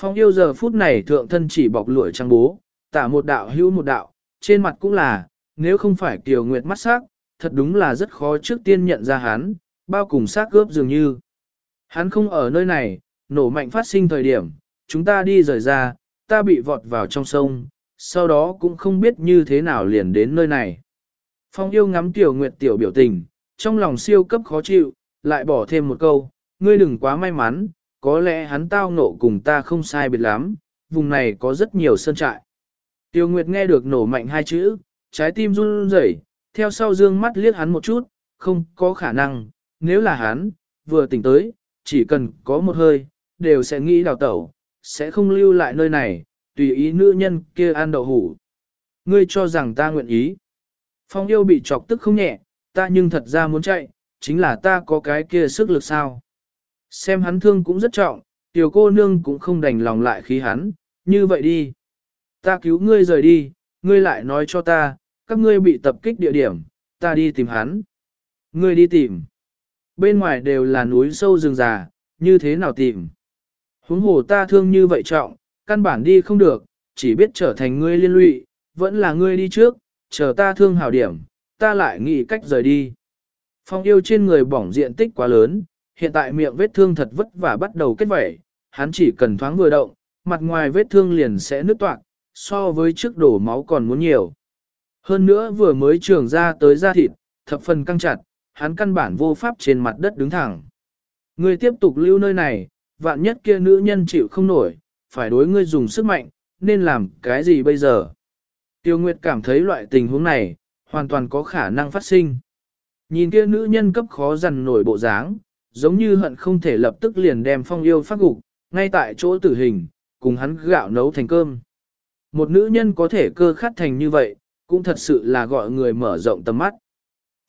Phong yêu giờ phút này thượng thân chỉ bọc lụa trang bố, tả một đạo hữu một đạo, trên mặt cũng là, nếu không phải Tiêu Nguyệt mắt sắc, thật đúng là rất khó trước tiên nhận ra hắn, bao cùng xác gớp dường như. Hắn không ở nơi này, nổ mạnh phát sinh thời điểm, chúng ta đi rời ra, ta bị vọt vào trong sông, sau đó cũng không biết như thế nào liền đến nơi này. Phong yêu ngắm tiểu nguyệt tiểu biểu tình, trong lòng siêu cấp khó chịu, lại bỏ thêm một câu, ngươi đừng quá may mắn, có lẽ hắn tao nộ cùng ta không sai biệt lắm, vùng này có rất nhiều sơn trại. Tiêu Nguyệt nghe được nổ mạnh hai chữ, trái tim run rẩy, theo sau dương mắt liếc hắn một chút, không có khả năng, nếu là hắn, vừa tỉnh tới, chỉ cần có một hơi, đều sẽ nghĩ đào tẩu, sẽ không lưu lại nơi này, tùy ý nữ nhân kia ăn đậu hủ. Ngươi cho rằng ta nguyện ý. Phong yêu bị chọc tức không nhẹ, ta nhưng thật ra muốn chạy, chính là ta có cái kia sức lực sao. Xem hắn thương cũng rất trọng, tiểu cô nương cũng không đành lòng lại khí hắn, như vậy đi. Ta cứu ngươi rời đi, ngươi lại nói cho ta, các ngươi bị tập kích địa điểm, ta đi tìm hắn. Ngươi đi tìm. Bên ngoài đều là núi sâu rừng già, như thế nào tìm. Huống hồ ta thương như vậy trọng, căn bản đi không được, chỉ biết trở thành ngươi liên lụy, vẫn là ngươi đi trước, chờ ta thương hảo điểm, ta lại nghĩ cách rời đi. Phong yêu trên người bỏng diện tích quá lớn, hiện tại miệng vết thương thật vất vả bắt đầu kết vẩy, hắn chỉ cần thoáng vừa động, mặt ngoài vết thương liền sẽ nứt toạc, so với trước đổ máu còn muốn nhiều. Hơn nữa vừa mới trường ra tới da thịt, thập phần căng chặt, hắn căn bản vô pháp trên mặt đất đứng thẳng. Ngươi tiếp tục lưu nơi này, vạn nhất kia nữ nhân chịu không nổi, phải đối ngươi dùng sức mạnh, nên làm cái gì bây giờ? Tiêu Nguyệt cảm thấy loại tình huống này, hoàn toàn có khả năng phát sinh. Nhìn kia nữ nhân cấp khó dằn nổi bộ dáng, giống như hận không thể lập tức liền đem phong yêu phát gục, ngay tại chỗ tử hình, cùng hắn gạo nấu thành cơm. Một nữ nhân có thể cơ khát thành như vậy, cũng thật sự là gọi người mở rộng tầm mắt.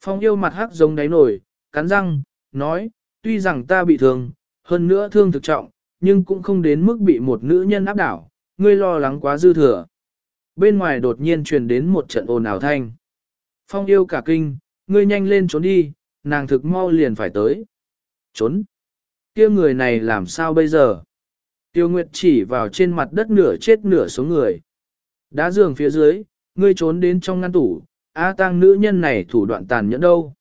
Phong yêu mặt hắc giống đáy nổi, cắn răng, nói, tuy rằng ta bị thương, hơn nữa thương thực trọng, nhưng cũng không đến mức bị một nữ nhân áp đảo, ngươi lo lắng quá dư thừa. Bên ngoài đột nhiên truyền đến một trận ồn ào thanh. Phong yêu cả kinh, ngươi nhanh lên trốn đi, nàng thực mau liền phải tới. Trốn. kia người này làm sao bây giờ? Tiêu Nguyệt chỉ vào trên mặt đất nửa chết nửa số người. Đá giường phía dưới, ngươi trốn đến trong ngăn tủ, A tang nữ nhân này thủ đoạn tàn nhẫn đâu.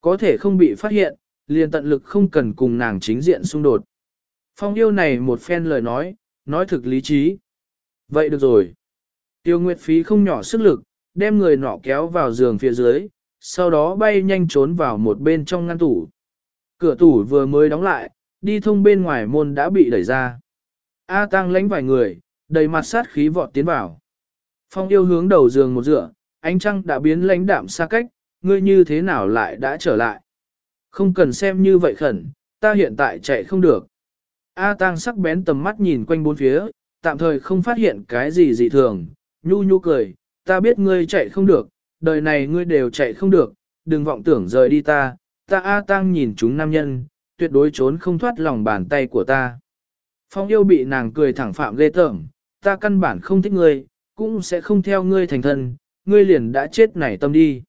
Có thể không bị phát hiện, liền tận lực không cần cùng nàng chính diện xung đột. Phong yêu này một phen lời nói, nói thực lý trí. Vậy được rồi. Tiêu Nguyệt phí không nhỏ sức lực, đem người nọ kéo vào giường phía dưới, sau đó bay nhanh trốn vào một bên trong ngăn tủ. Cửa tủ vừa mới đóng lại, đi thông bên ngoài môn đã bị đẩy ra. A Tăng lánh vài người, đầy mặt sát khí vọt tiến vào. Phong yêu hướng đầu giường một dựa, ánh trăng đã biến lãnh đạm xa cách, ngươi như thế nào lại đã trở lại. Không cần xem như vậy khẩn, ta hiện tại chạy không được. A tang sắc bén tầm mắt nhìn quanh bốn phía, tạm thời không phát hiện cái gì dị thường, nhu nhu cười, ta biết ngươi chạy không được, đời này ngươi đều chạy không được, đừng vọng tưởng rời đi ta, ta A tang nhìn chúng nam nhân, tuyệt đối trốn không thoát lòng bàn tay của ta. Phong yêu bị nàng cười thẳng phạm ghê tởm, ta căn bản không thích ngươi, cũng sẽ không theo ngươi thành thân, ngươi liền đã chết nảy tâm đi.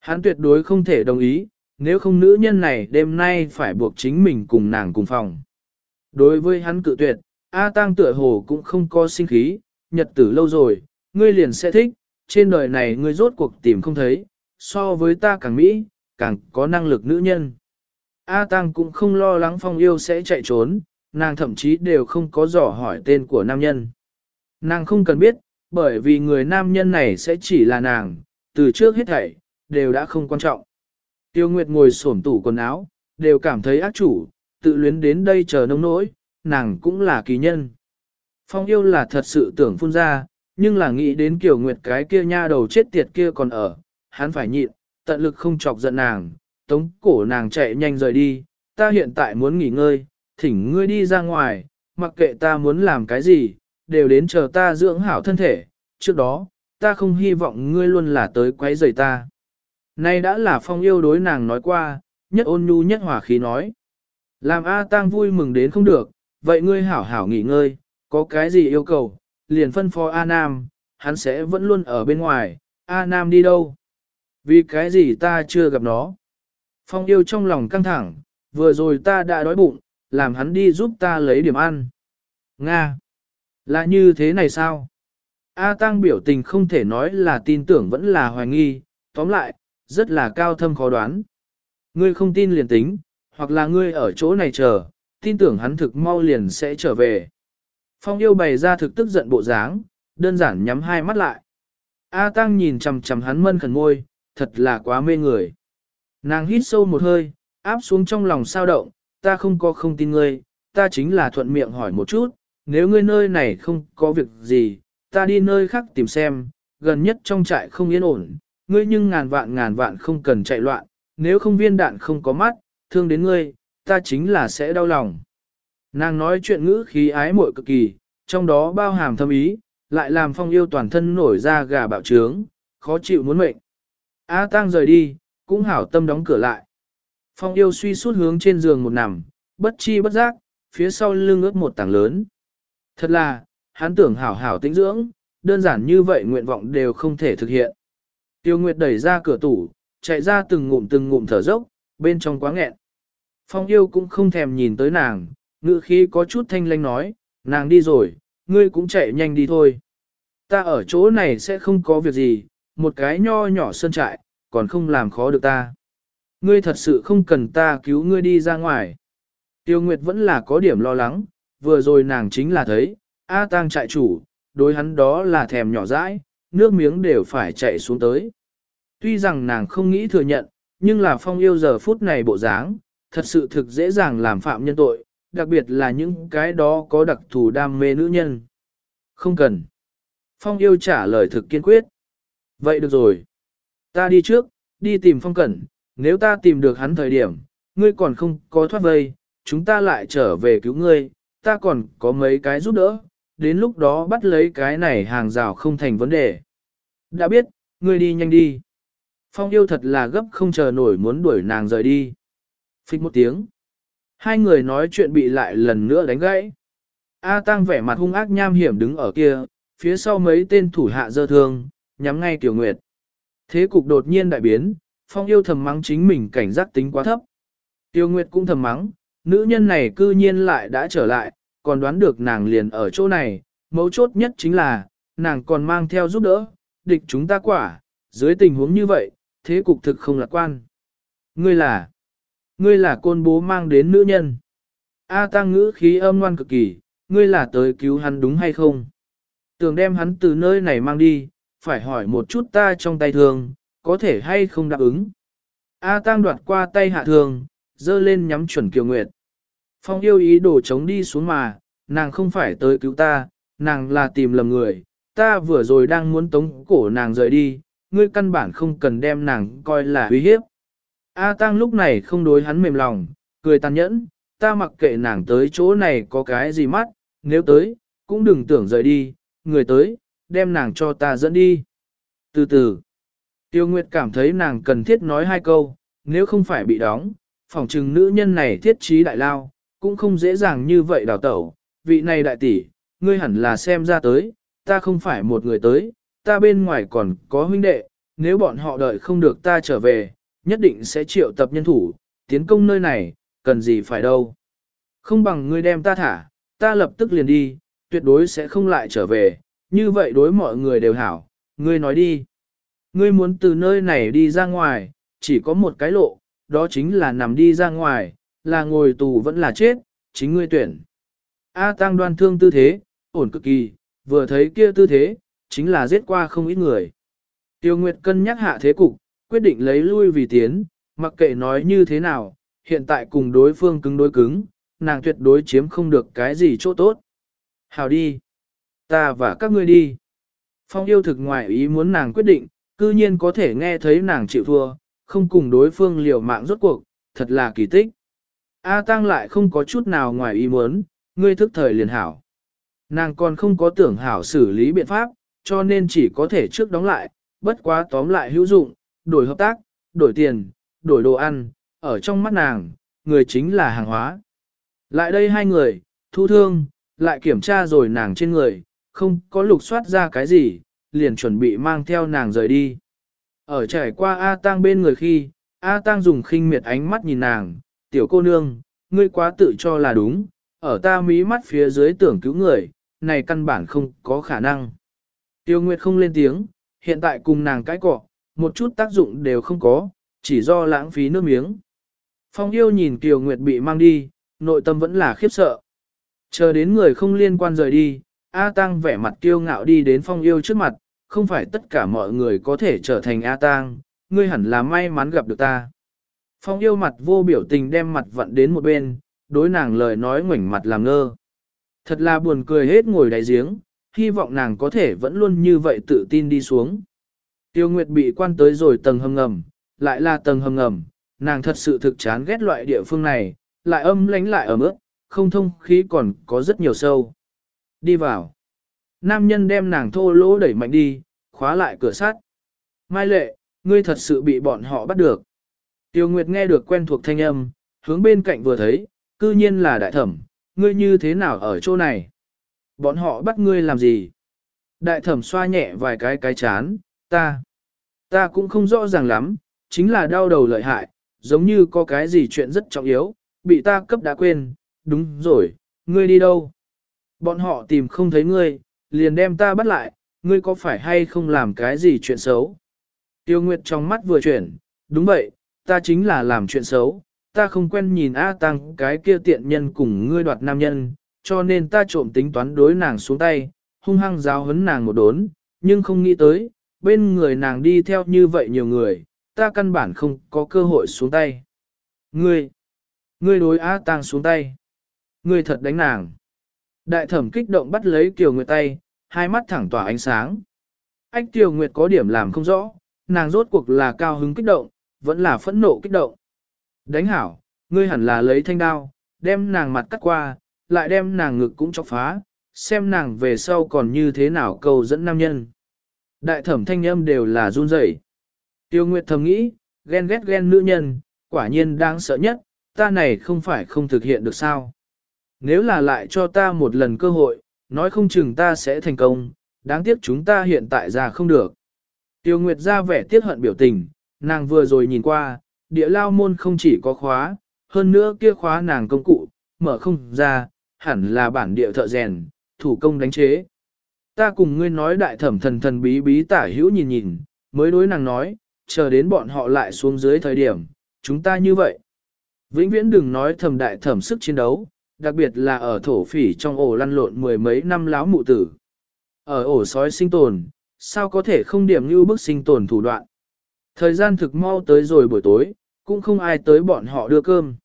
Hắn tuyệt đối không thể đồng ý, nếu không nữ nhân này đêm nay phải buộc chính mình cùng nàng cùng phòng. Đối với hắn cự tuyệt, A Tăng tựa hồ cũng không có sinh khí, nhật tử lâu rồi, ngươi liền sẽ thích, trên đời này ngươi rốt cuộc tìm không thấy, so với ta càng mỹ, càng có năng lực nữ nhân. A Tăng cũng không lo lắng phong yêu sẽ chạy trốn, nàng thậm chí đều không có dò hỏi tên của nam nhân. Nàng không cần biết, bởi vì người nam nhân này sẽ chỉ là nàng, từ trước hết thảy, đều đã không quan trọng. Tiêu Nguyệt ngồi xổm tủ quần áo, đều cảm thấy ác chủ, tự luyến đến đây chờ nông nỗi, nàng cũng là kỳ nhân. Phong yêu là thật sự tưởng phun ra, nhưng là nghĩ đến Kiều Nguyệt cái kia nha đầu chết tiệt kia còn ở, hắn phải nhịn, tận lực không chọc giận nàng, tống cổ nàng chạy nhanh rời đi, ta hiện tại muốn nghỉ ngơi, thỉnh ngươi đi ra ngoài, mặc kệ ta muốn làm cái gì, đều đến chờ ta dưỡng hảo thân thể, trước đó, ta không hy vọng ngươi luôn là tới quấy rầy ta. Nay đã là phong yêu đối nàng nói qua, nhất ôn nhu nhất hòa khí nói. Làm A tang vui mừng đến không được, vậy ngươi hảo hảo nghỉ ngơi, có cái gì yêu cầu, liền phân phó A Nam, hắn sẽ vẫn luôn ở bên ngoài, A Nam đi đâu? Vì cái gì ta chưa gặp nó? Phong yêu trong lòng căng thẳng, vừa rồi ta đã đói bụng, làm hắn đi giúp ta lấy điểm ăn. Nga! Là như thế này sao? A Tăng biểu tình không thể nói là tin tưởng vẫn là hoài nghi, tóm lại, rất là cao thâm khó đoán. Ngươi không tin liền tính, hoặc là ngươi ở chỗ này chờ, tin tưởng hắn thực mau liền sẽ trở về. Phong yêu bày ra thực tức giận bộ dáng, đơn giản nhắm hai mắt lại. A Tăng nhìn chằm chằm hắn mân khẩn ngôi, thật là quá mê người. Nàng hít sâu một hơi, áp xuống trong lòng sao động, ta không có không tin ngươi, ta chính là thuận miệng hỏi một chút, nếu ngươi nơi này không có việc gì, ta đi nơi khác tìm xem, gần nhất trong trại không yên ổn, ngươi nhưng ngàn vạn ngàn vạn không cần chạy loạn, nếu không viên đạn không có mắt, thương đến ngươi, ta chính là sẽ đau lòng. Nàng nói chuyện ngữ khí ái muội cực kỳ, trong đó bao hàm thâm ý, lại làm phong yêu toàn thân nổi ra gà bạo trướng, khó chịu muốn mệnh. A tang rời đi, cũng hảo tâm đóng cửa lại. Phong yêu suy suốt hướng trên giường một nằm, bất chi bất giác, phía sau lưng ướt một tảng lớn. Thật là, hắn tưởng hảo hảo tĩnh dưỡng, đơn giản như vậy nguyện vọng đều không thể thực hiện. Tiêu Nguyệt đẩy ra cửa tủ, chạy ra từng ngụm từng ngụm thở dốc, bên trong quá nghẹn. Phong yêu cũng không thèm nhìn tới nàng, ngữ khí có chút thanh lanh nói, nàng đi rồi, ngươi cũng chạy nhanh đi thôi. Ta ở chỗ này sẽ không có việc gì, một cái nho nhỏ sơn trại, còn không làm khó được ta. Ngươi thật sự không cần ta cứu ngươi đi ra ngoài. Tiêu Nguyệt vẫn là có điểm lo lắng, vừa rồi nàng chính là thấy, A tang trại chủ, đối hắn đó là thèm nhỏ dãi, nước miếng đều phải chạy xuống tới. Tuy rằng nàng không nghĩ thừa nhận, nhưng là phong yêu giờ phút này bộ dáng, thật sự thực dễ dàng làm phạm nhân tội, đặc biệt là những cái đó có đặc thù đam mê nữ nhân. Không cần. Phong yêu trả lời thực kiên quyết. Vậy được rồi. Ta đi trước, đi tìm phong cẩn, nếu ta tìm được hắn thời điểm, ngươi còn không có thoát vây, chúng ta lại trở về cứu ngươi, ta còn có mấy cái giúp đỡ, đến lúc đó bắt lấy cái này hàng rào không thành vấn đề. Đã biết, ngươi đi nhanh đi. Phong yêu thật là gấp không chờ nổi muốn đuổi nàng rời đi. Phích một tiếng. Hai người nói chuyện bị lại lần nữa đánh gãy. A Tăng vẻ mặt hung ác nham hiểm đứng ở kia, phía sau mấy tên thủ hạ dơ thương, nhắm ngay Tiểu Nguyệt. Thế cục đột nhiên đại biến, Phong yêu thầm mắng chính mình cảnh giác tính quá thấp. Tiêu Nguyệt cũng thầm mắng, nữ nhân này cư nhiên lại đã trở lại, còn đoán được nàng liền ở chỗ này, mấu chốt nhất chính là, nàng còn mang theo giúp đỡ, địch chúng ta quả, dưới tình huống như vậy, thế cục thực không lạc quan. Ngươi là, ngươi là côn bố mang đến nữ nhân. A tăng ngữ khí âm ngoan cực kỳ, ngươi là tới cứu hắn đúng hay không? Tưởng đem hắn từ nơi này mang đi, phải hỏi một chút ta trong tay thường, có thể hay không đáp ứng. A tăng đoạt qua tay hạ thường, dơ lên nhắm chuẩn kiều nguyệt. Phong yêu ý đồ chống đi xuống mà, nàng không phải tới cứu ta, nàng là tìm lầm người, ta vừa rồi đang muốn tống cổ nàng rời đi, ngươi căn bản không cần đem nàng coi là uy hiếp. A Tăng lúc này không đối hắn mềm lòng, cười tàn nhẫn, ta mặc kệ nàng tới chỗ này có cái gì mắt, nếu tới, cũng đừng tưởng rời đi, người tới, đem nàng cho ta dẫn đi. Từ từ, Tiêu Nguyệt cảm thấy nàng cần thiết nói hai câu, nếu không phải bị đóng, phỏng chừng nữ nhân này thiết trí đại lao, cũng không dễ dàng như vậy đào tẩu, vị này đại tỷ, ngươi hẳn là xem ra tới, ta không phải một người tới, ta bên ngoài còn có huynh đệ, nếu bọn họ đợi không được ta trở về, nhất định sẽ triệu tập nhân thủ, tiến công nơi này, cần gì phải đâu. Không bằng ngươi đem ta thả, ta lập tức liền đi, tuyệt đối sẽ không lại trở về, như vậy đối mọi người đều hảo, ngươi nói đi. Ngươi muốn từ nơi này đi ra ngoài, chỉ có một cái lộ, đó chính là nằm đi ra ngoài, là ngồi tù vẫn là chết, chính ngươi tuyển. A Tăng đoan thương tư thế, ổn cực kỳ, vừa thấy kia tư thế, chính là giết qua không ít người. Tiêu Nguyệt cân nhắc hạ thế cục, quyết định lấy lui vì tiến, mặc kệ nói như thế nào, hiện tại cùng đối phương cứng đối cứng, nàng tuyệt đối chiếm không được cái gì chỗ tốt. Hào đi. Ta và các ngươi đi. Phong yêu thực ngoại ý muốn nàng quyết định, cư nhiên có thể nghe thấy nàng chịu thua, không cùng đối phương liều mạng rốt cuộc, thật là kỳ tích. A Tăng lại không có chút nào ngoài ý muốn, ngươi thức thời liền hảo. Nàng còn không có tưởng hảo xử lý biện pháp, cho nên chỉ có thể trước đóng lại, bất quá tóm lại hữu dụng, đổi hợp tác, đổi tiền, đổi đồ ăn, ở trong mắt nàng, người chính là hàng hóa. Lại đây hai người, thu thương, lại kiểm tra rồi nàng trên người, không có lục soát ra cái gì, liền chuẩn bị mang theo nàng rời đi. Ở trải qua A tang bên người khi, A tang dùng khinh miệt ánh mắt nhìn nàng, tiểu cô nương, ngươi quá tự cho là đúng, ở ta mí mắt phía dưới tưởng cứu người, này căn bản không có khả năng. Tiêu Nguyệt không lên tiếng, hiện tại cùng nàng cãi cọ, một chút tác dụng đều không có, chỉ do lãng phí nước miếng. Phong yêu nhìn Tiêu Nguyệt bị mang đi, nội tâm vẫn là khiếp sợ. Chờ đến người không liên quan rời đi, A Tăng vẻ mặt kiêu ngạo đi đến phong yêu trước mặt, không phải tất cả mọi người có thể trở thành A tang. ngươi hẳn là may mắn gặp được ta. Phong yêu mặt vô biểu tình đem mặt vặn đến một bên, đối nàng lời nói ngoảnh mặt làm ngơ. Thật là buồn cười hết ngồi đáy giếng, hy vọng nàng có thể vẫn luôn như vậy tự tin đi xuống. Tiêu Nguyệt bị quan tới rồi tầng hầm ngầm, lại là tầng hầm ngầm, nàng thật sự thực chán ghét loại địa phương này, lại âm lánh lại ở mức, không thông khí còn có rất nhiều sâu. Đi vào. Nam nhân đem nàng thô lỗ đẩy mạnh đi, khóa lại cửa sắt. Mai lệ, ngươi thật sự bị bọn họ bắt được. Tiêu Nguyệt nghe được quen thuộc thanh âm, hướng bên cạnh vừa thấy, cư nhiên là đại thẩm, ngươi như thế nào ở chỗ này? Bọn họ bắt ngươi làm gì? Đại thẩm xoa nhẹ vài cái cái chán, ta, ta cũng không rõ ràng lắm, chính là đau đầu lợi hại, giống như có cái gì chuyện rất trọng yếu, bị ta cấp đã quên, đúng rồi, ngươi đi đâu? Bọn họ tìm không thấy ngươi, liền đem ta bắt lại, ngươi có phải hay không làm cái gì chuyện xấu? Tiêu Nguyệt trong mắt vừa chuyển, đúng vậy, ta chính là làm chuyện xấu, ta không quen nhìn A Tăng cái kia tiện nhân cùng ngươi đoạt nam nhân, cho nên ta trộm tính toán đối nàng xuống tay, hung hăng giáo hấn nàng một đốn, nhưng không nghĩ tới, bên người nàng đi theo như vậy nhiều người, ta căn bản không có cơ hội xuống tay. Ngươi, ngươi đối A Tăng xuống tay, ngươi thật đánh nàng. Đại thẩm kích động bắt lấy Kiều Nguyệt tay, hai mắt thẳng tỏa ánh sáng. Ách Tiêu Nguyệt có điểm làm không rõ, nàng rốt cuộc là cao hứng kích động, vẫn là phẫn nộ kích động. Đánh hảo, ngươi hẳn là lấy thanh đao, đem nàng mặt cắt qua, lại đem nàng ngực cũng chọc phá, xem nàng về sau còn như thế nào cầu dẫn nam nhân. Đại thẩm thanh âm đều là run rẩy. Tiêu Nguyệt thầm nghĩ, ghen ghét ghen nữ nhân, quả nhiên đáng sợ nhất, ta này không phải không thực hiện được sao. Nếu là lại cho ta một lần cơ hội, nói không chừng ta sẽ thành công, đáng tiếc chúng ta hiện tại ra không được. Tiêu Nguyệt ra vẻ tiếc hận biểu tình, nàng vừa rồi nhìn qua, địa lao môn không chỉ có khóa, hơn nữa kia khóa nàng công cụ, mở không ra, hẳn là bản địa thợ rèn, thủ công đánh chế. Ta cùng ngươi nói đại thẩm thần thần bí bí tả hữu nhìn nhìn, mới đối nàng nói, chờ đến bọn họ lại xuống dưới thời điểm, chúng ta như vậy. Vĩnh viễn đừng nói thầm đại thẩm sức chiến đấu, đặc biệt là ở thổ phỉ trong ổ lăn lộn mười mấy năm láo mụ tử. Ở ổ sói sinh tồn, sao có thể không điểm như bức sinh tồn thủ đoạn. Thời gian thực mau tới rồi buổi tối, cũng không ai tới bọn họ đưa cơm.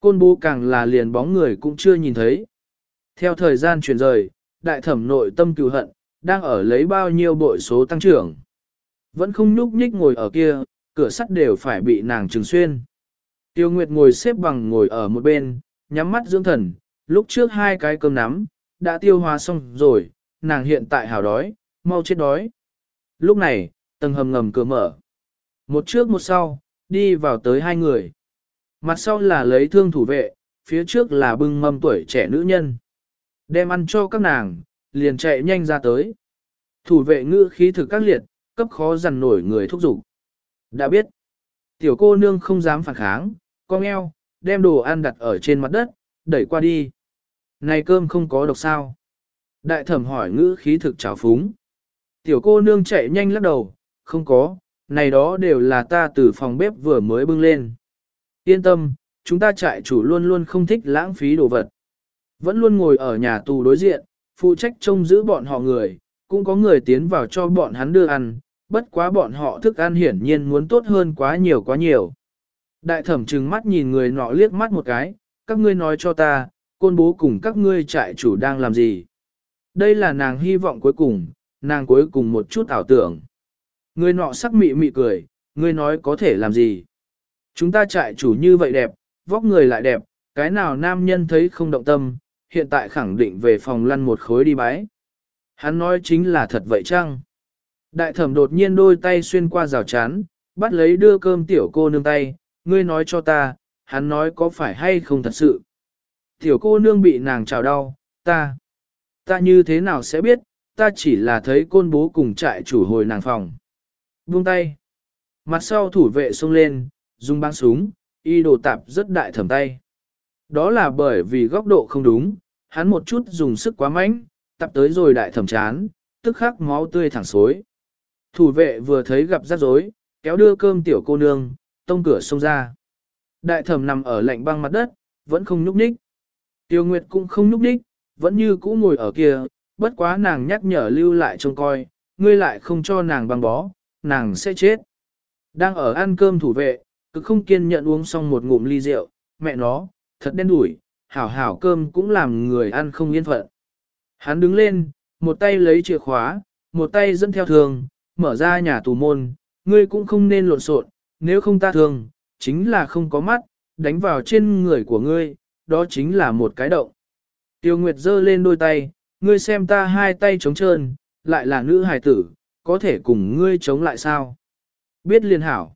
Côn bố càng là liền bóng người cũng chưa nhìn thấy. Theo thời gian chuyển rời, đại thẩm nội tâm cừu hận, đang ở lấy bao nhiêu bội số tăng trưởng. Vẫn không nhúc nhích ngồi ở kia, cửa sắt đều phải bị nàng trừng xuyên. Tiêu Nguyệt ngồi xếp bằng ngồi ở một bên, nhắm mắt dưỡng thần, lúc trước hai cái cơm nắm, đã tiêu hóa xong rồi, nàng hiện tại hào đói, mau chết đói. Lúc này, tầng hầm ngầm cửa mở. Một trước một sau, đi vào tới hai người. Mặt sau là lấy thương thủ vệ, phía trước là bưng mâm tuổi trẻ nữ nhân. Đem ăn cho các nàng, liền chạy nhanh ra tới. Thủ vệ ngữ khí thực các liệt, cấp khó dằn nổi người thúc giục. Đã biết, tiểu cô nương không dám phản kháng, con eo, đem đồ ăn đặt ở trên mặt đất, đẩy qua đi. Này cơm không có độc sao? Đại thẩm hỏi ngữ khí thực trào phúng. Tiểu cô nương chạy nhanh lắc đầu, không có, này đó đều là ta từ phòng bếp vừa mới bưng lên. Yên tâm, chúng ta trại chủ luôn luôn không thích lãng phí đồ vật. Vẫn luôn ngồi ở nhà tù đối diện, phụ trách trông giữ bọn họ người, cũng có người tiến vào cho bọn hắn đưa ăn, bất quá bọn họ thức ăn hiển nhiên muốn tốt hơn quá nhiều quá nhiều. Đại thẩm trừng mắt nhìn người nọ liếc mắt một cái, các ngươi nói cho ta, côn bố cùng các ngươi trại chủ đang làm gì. Đây là nàng hy vọng cuối cùng, nàng cuối cùng một chút ảo tưởng. Người nọ sắc mị mị cười, ngươi nói có thể làm gì. Chúng ta trại chủ như vậy đẹp, vóc người lại đẹp, cái nào nam nhân thấy không động tâm, hiện tại khẳng định về phòng lăn một khối đi bái. Hắn nói chính là thật vậy chăng? Đại thẩm đột nhiên đôi tay xuyên qua rào chắn, bắt lấy đưa cơm tiểu cô nương tay, ngươi nói cho ta, hắn nói có phải hay không thật sự. Tiểu cô nương bị nàng chào đau, ta, ta như thế nào sẽ biết, ta chỉ là thấy côn bố cùng trại chủ hồi nàng phòng. Buông tay. Mặt sau thủ vệ xông lên, dùng băng súng, y đồ tạp rất đại thẩm tay. Đó là bởi vì góc độ không đúng, hắn một chút dùng sức quá mạnh, tập tới rồi đại thẩm chán, tức khắc máu tươi thẳng xối. Thủ vệ vừa thấy gặp rắc rối, kéo đưa cơm tiểu cô nương, tông cửa xông ra. Đại thẩm nằm ở lạnh băng mặt đất, vẫn không nhúc nhích. Tiêu Nguyệt cũng không nhúc nhích, vẫn như cũ ngồi ở kia, bất quá nàng nhắc nhở lưu lại trông coi, ngươi lại không cho nàng băng bó, nàng sẽ chết. Đang ở ăn cơm thủ vệ, cứ không kiên nhận uống xong một ngụm ly rượu, mẹ nó, thật đen đủi, hảo hảo cơm cũng làm người ăn không yên phận. Hắn đứng lên, một tay lấy chìa khóa, một tay dẫn theo thường, mở ra nhà tù môn, ngươi cũng không nên lộn xộn, nếu không ta thường, chính là không có mắt, đánh vào trên người của ngươi, đó chính là một cái động. Tiêu Nguyệt giơ lên đôi tay, ngươi xem ta hai tay trống trơn, lại là nữ hài tử, có thể cùng ngươi chống lại sao? Biết liên hảo.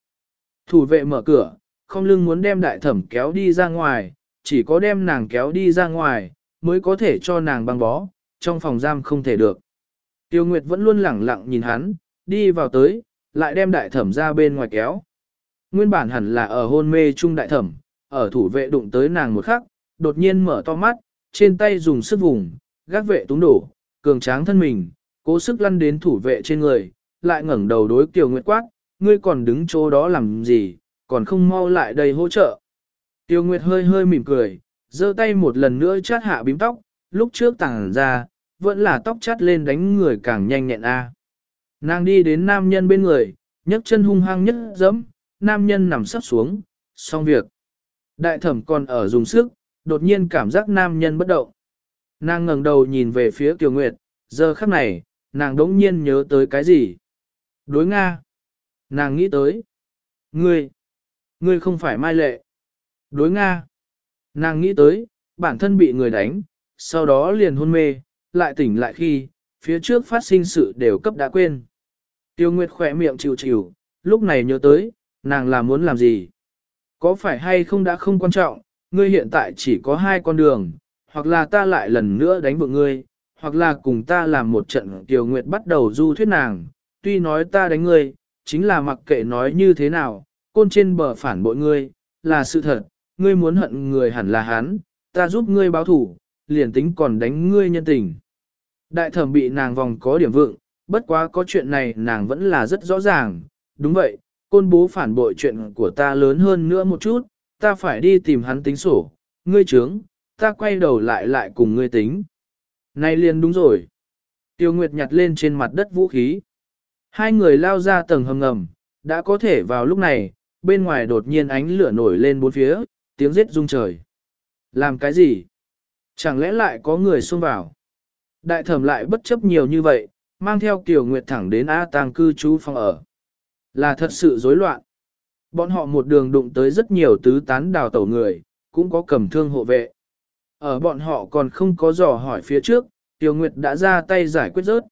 Thủ vệ mở cửa, không lưng muốn đem đại thẩm kéo đi ra ngoài, chỉ có đem nàng kéo đi ra ngoài, mới có thể cho nàng băng bó, trong phòng giam không thể được. Tiêu Nguyệt vẫn luôn lẳng lặng nhìn hắn, đi vào tới, lại đem đại thẩm ra bên ngoài kéo. Nguyên bản hẳn là ở hôn mê trung đại thẩm, ở thủ vệ đụng tới nàng một khắc, đột nhiên mở to mắt, trên tay dùng sức vùng, gác vệ túng đổ, cường tráng thân mình, cố sức lăn đến thủ vệ trên người, lại ngẩng đầu đối Kiều Nguyệt quát, ngươi còn đứng chỗ đó làm gì, còn không mau lại đây hỗ trợ. Tiêu Nguyệt hơi hơi mỉm cười, giơ tay một lần nữa chát hạ bím tóc, lúc trước tàng ra, vẫn là tóc chát lên đánh người càng nhanh nhẹn a. Nàng đi đến nam nhân bên người, nhấc chân hung hăng nhất dẫm, nam nhân nằm sắp xuống, xong việc. Đại thẩm còn ở dùng sức, đột nhiên cảm giác nam nhân bất động. Nàng ngẩng đầu nhìn về phía Kiều Nguyệt, giờ khắc này, nàng đống nhiên nhớ tới cái gì? Đối Nga. Nàng nghĩ tới. Ngươi. Ngươi không phải mai lệ. Đối Nga. Nàng nghĩ tới, bản thân bị người đánh, sau đó liền hôn mê, lại tỉnh lại khi, phía trước phát sinh sự đều cấp đã quên. Tiêu Nguyệt khỏe miệng chịu chịu, lúc này nhớ tới, nàng là muốn làm gì? Có phải hay không đã không quan trọng, ngươi hiện tại chỉ có hai con đường, hoặc là ta lại lần nữa đánh vượng ngươi, hoặc là cùng ta làm một trận tiểu Nguyệt bắt đầu du thuyết nàng, tuy nói ta đánh ngươi, chính là mặc kệ nói như thế nào, côn trên bờ phản bội ngươi, là sự thật, ngươi muốn hận người hẳn là hắn, ta giúp ngươi báo thủ, liền tính còn đánh ngươi nhân tình. Đại thẩm bị nàng vòng có điểm vượng, bất quá có chuyện này nàng vẫn là rất rõ ràng, đúng vậy, côn bố phản bội chuyện của ta lớn hơn nữa một chút, ta phải đi tìm hắn tính sổ, ngươi trướng, ta quay đầu lại lại cùng ngươi tính. Này liền đúng rồi. Tiêu Nguyệt nhặt lên trên mặt đất vũ khí. Hai người lao ra tầng hầm ngầm, đã có thể vào lúc này, bên ngoài đột nhiên ánh lửa nổi lên bốn phía, tiếng giết rung trời. Làm cái gì? Chẳng lẽ lại có người xông vào? Đại thẩm lại bất chấp nhiều như vậy, mang theo Kiều Nguyệt thẳng đến A Tàng cư trú phòng ở. Là thật sự rối loạn. Bọn họ một đường đụng tới rất nhiều tứ tán đào tẩu người, cũng có cầm thương hộ vệ. Ở bọn họ còn không có dò hỏi phía trước, Tiêu Nguyệt đã ra tay giải quyết rớt.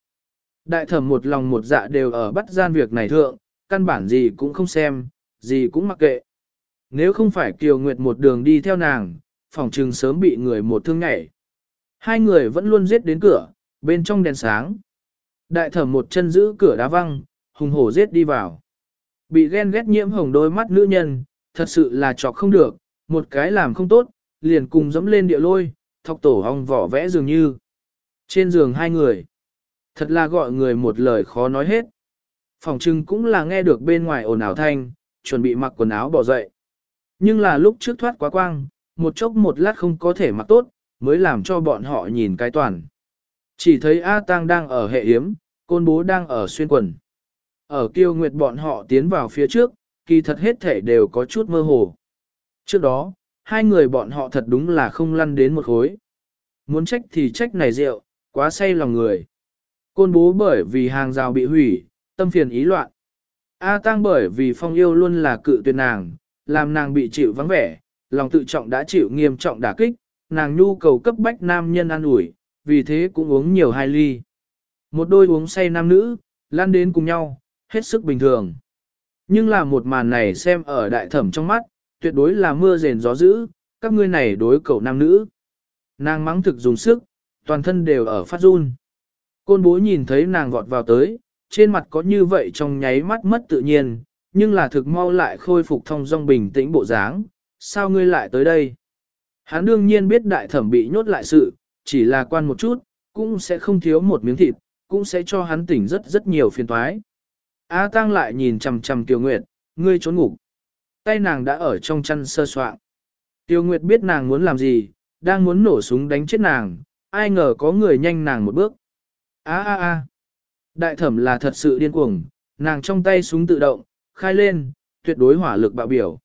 Đại thẩm một lòng một dạ đều ở bắt gian việc này thượng, căn bản gì cũng không xem, gì cũng mặc kệ. Nếu không phải Kiều Nguyệt một đường đi theo nàng, phòng trừng sớm bị người một thương nhảy. Hai người vẫn luôn giết đến cửa, bên trong đèn sáng. Đại thẩm một chân giữ cửa đá văng, hùng hổ giết đi vào. Bị ghen ghét nhiễm hồng đôi mắt nữ nhân, thật sự là chọc không được, một cái làm không tốt, liền cùng dẫm lên địa lôi, thọc tổ hong vỏ vẽ dường như. Trên giường hai người, thật là gọi người một lời khó nói hết. Phòng trưng cũng là nghe được bên ngoài ồn ào thanh, chuẩn bị mặc quần áo bỏ dậy. Nhưng là lúc trước thoát quá quang, một chốc một lát không có thể mặc tốt, mới làm cho bọn họ nhìn cái toàn. Chỉ thấy A Tang đang ở hệ hiếm, côn bố đang ở xuyên quần. Ở kiêu nguyệt bọn họ tiến vào phía trước, kỳ thật hết thể đều có chút mơ hồ. Trước đó, hai người bọn họ thật đúng là không lăn đến một khối. Muốn trách thì trách này rượu, quá say lòng người. Côn bố bởi vì hàng rào bị hủy, tâm phiền ý loạn. A Tang bởi vì phong yêu luôn là cự tuyệt nàng, làm nàng bị chịu vắng vẻ, lòng tự trọng đã chịu nghiêm trọng đả kích, nàng nhu cầu cấp bách nam nhân ăn ủi, vì thế cũng uống nhiều hai ly. Một đôi uống say nam nữ, lan đến cùng nhau, hết sức bình thường. Nhưng là một màn này xem ở đại thẩm trong mắt, tuyệt đối là mưa rền gió dữ, các ngươi này đối cầu nam nữ. Nàng mắng thực dùng sức, toàn thân đều ở phát run. Côn bố nhìn thấy nàng vọt vào tới, trên mặt có như vậy trong nháy mắt mất tự nhiên, nhưng là thực mau lại khôi phục thông dong bình tĩnh bộ dáng. Sao ngươi lại tới đây? Hắn đương nhiên biết đại thẩm bị nhốt lại sự, chỉ là quan một chút, cũng sẽ không thiếu một miếng thịt, cũng sẽ cho hắn tỉnh rất rất nhiều phiền toái. A Tăng lại nhìn chằm chằm Tiêu Nguyệt, ngươi trốn ngủ. Tay nàng đã ở trong chăn sơ soạn. Tiêu Nguyệt biết nàng muốn làm gì, đang muốn nổ súng đánh chết nàng, ai ngờ có người nhanh nàng một bước. A a a. Đại thẩm là thật sự điên cuồng, nàng trong tay súng tự động, khai lên, tuyệt đối hỏa lực bạo biểu.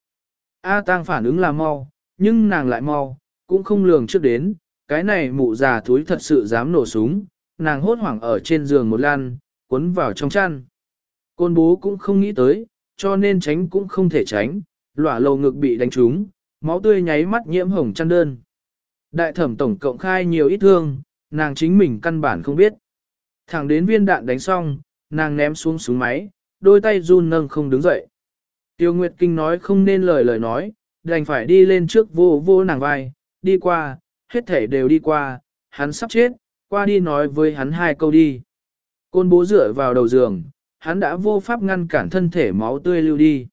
A tăng phản ứng là mau, nhưng nàng lại mau, cũng không lường trước đến, cái này mụ già thúi thật sự dám nổ súng, nàng hốt hoảng ở trên giường một lan, cuốn vào trong chăn. Côn bố cũng không nghĩ tới, cho nên tránh cũng không thể tránh, lỏa lầu ngực bị đánh trúng, máu tươi nháy mắt nhiễm hồng chăn đơn. Đại thẩm tổng cộng khai nhiều ít thương, nàng chính mình căn bản không biết. Thẳng đến viên đạn đánh xong, nàng ném xuống súng máy, đôi tay run nâng không đứng dậy. Tiêu Nguyệt Kinh nói không nên lời lời nói, đành phải đi lên trước vô vô nàng vai, đi qua, hết thể đều đi qua, hắn sắp chết, qua đi nói với hắn hai câu đi. Côn bố dựa vào đầu giường, hắn đã vô pháp ngăn cản thân thể máu tươi lưu đi.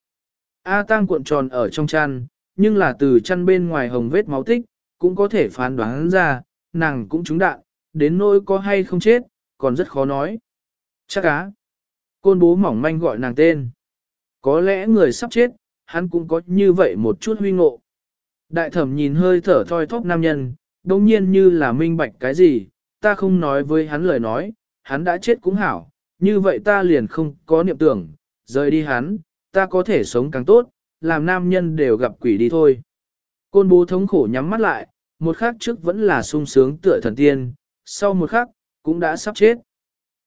A tang cuộn tròn ở trong chăn, nhưng là từ chăn bên ngoài hồng vết máu tích, cũng có thể phán đoán ra, nàng cũng trúng đạn, đến nỗi có hay không chết, còn rất khó nói. Chắc á. Côn bố mỏng manh gọi nàng tên. Có lẽ người sắp chết, hắn cũng có như vậy một chút huy ngộ. Đại thẩm nhìn hơi thở thoi thóp nam nhân, đồng nhiên như là minh bạch cái gì, ta không nói với hắn lời nói, hắn đã chết cũng hảo, như vậy ta liền không có niệm tưởng, rời đi hắn, ta có thể sống càng tốt, làm nam nhân đều gặp quỷ đi thôi. Côn bố thống khổ nhắm mắt lại, một khắc trước vẫn là sung sướng tựa thần tiên, sau một khắc, cũng đã sắp chết.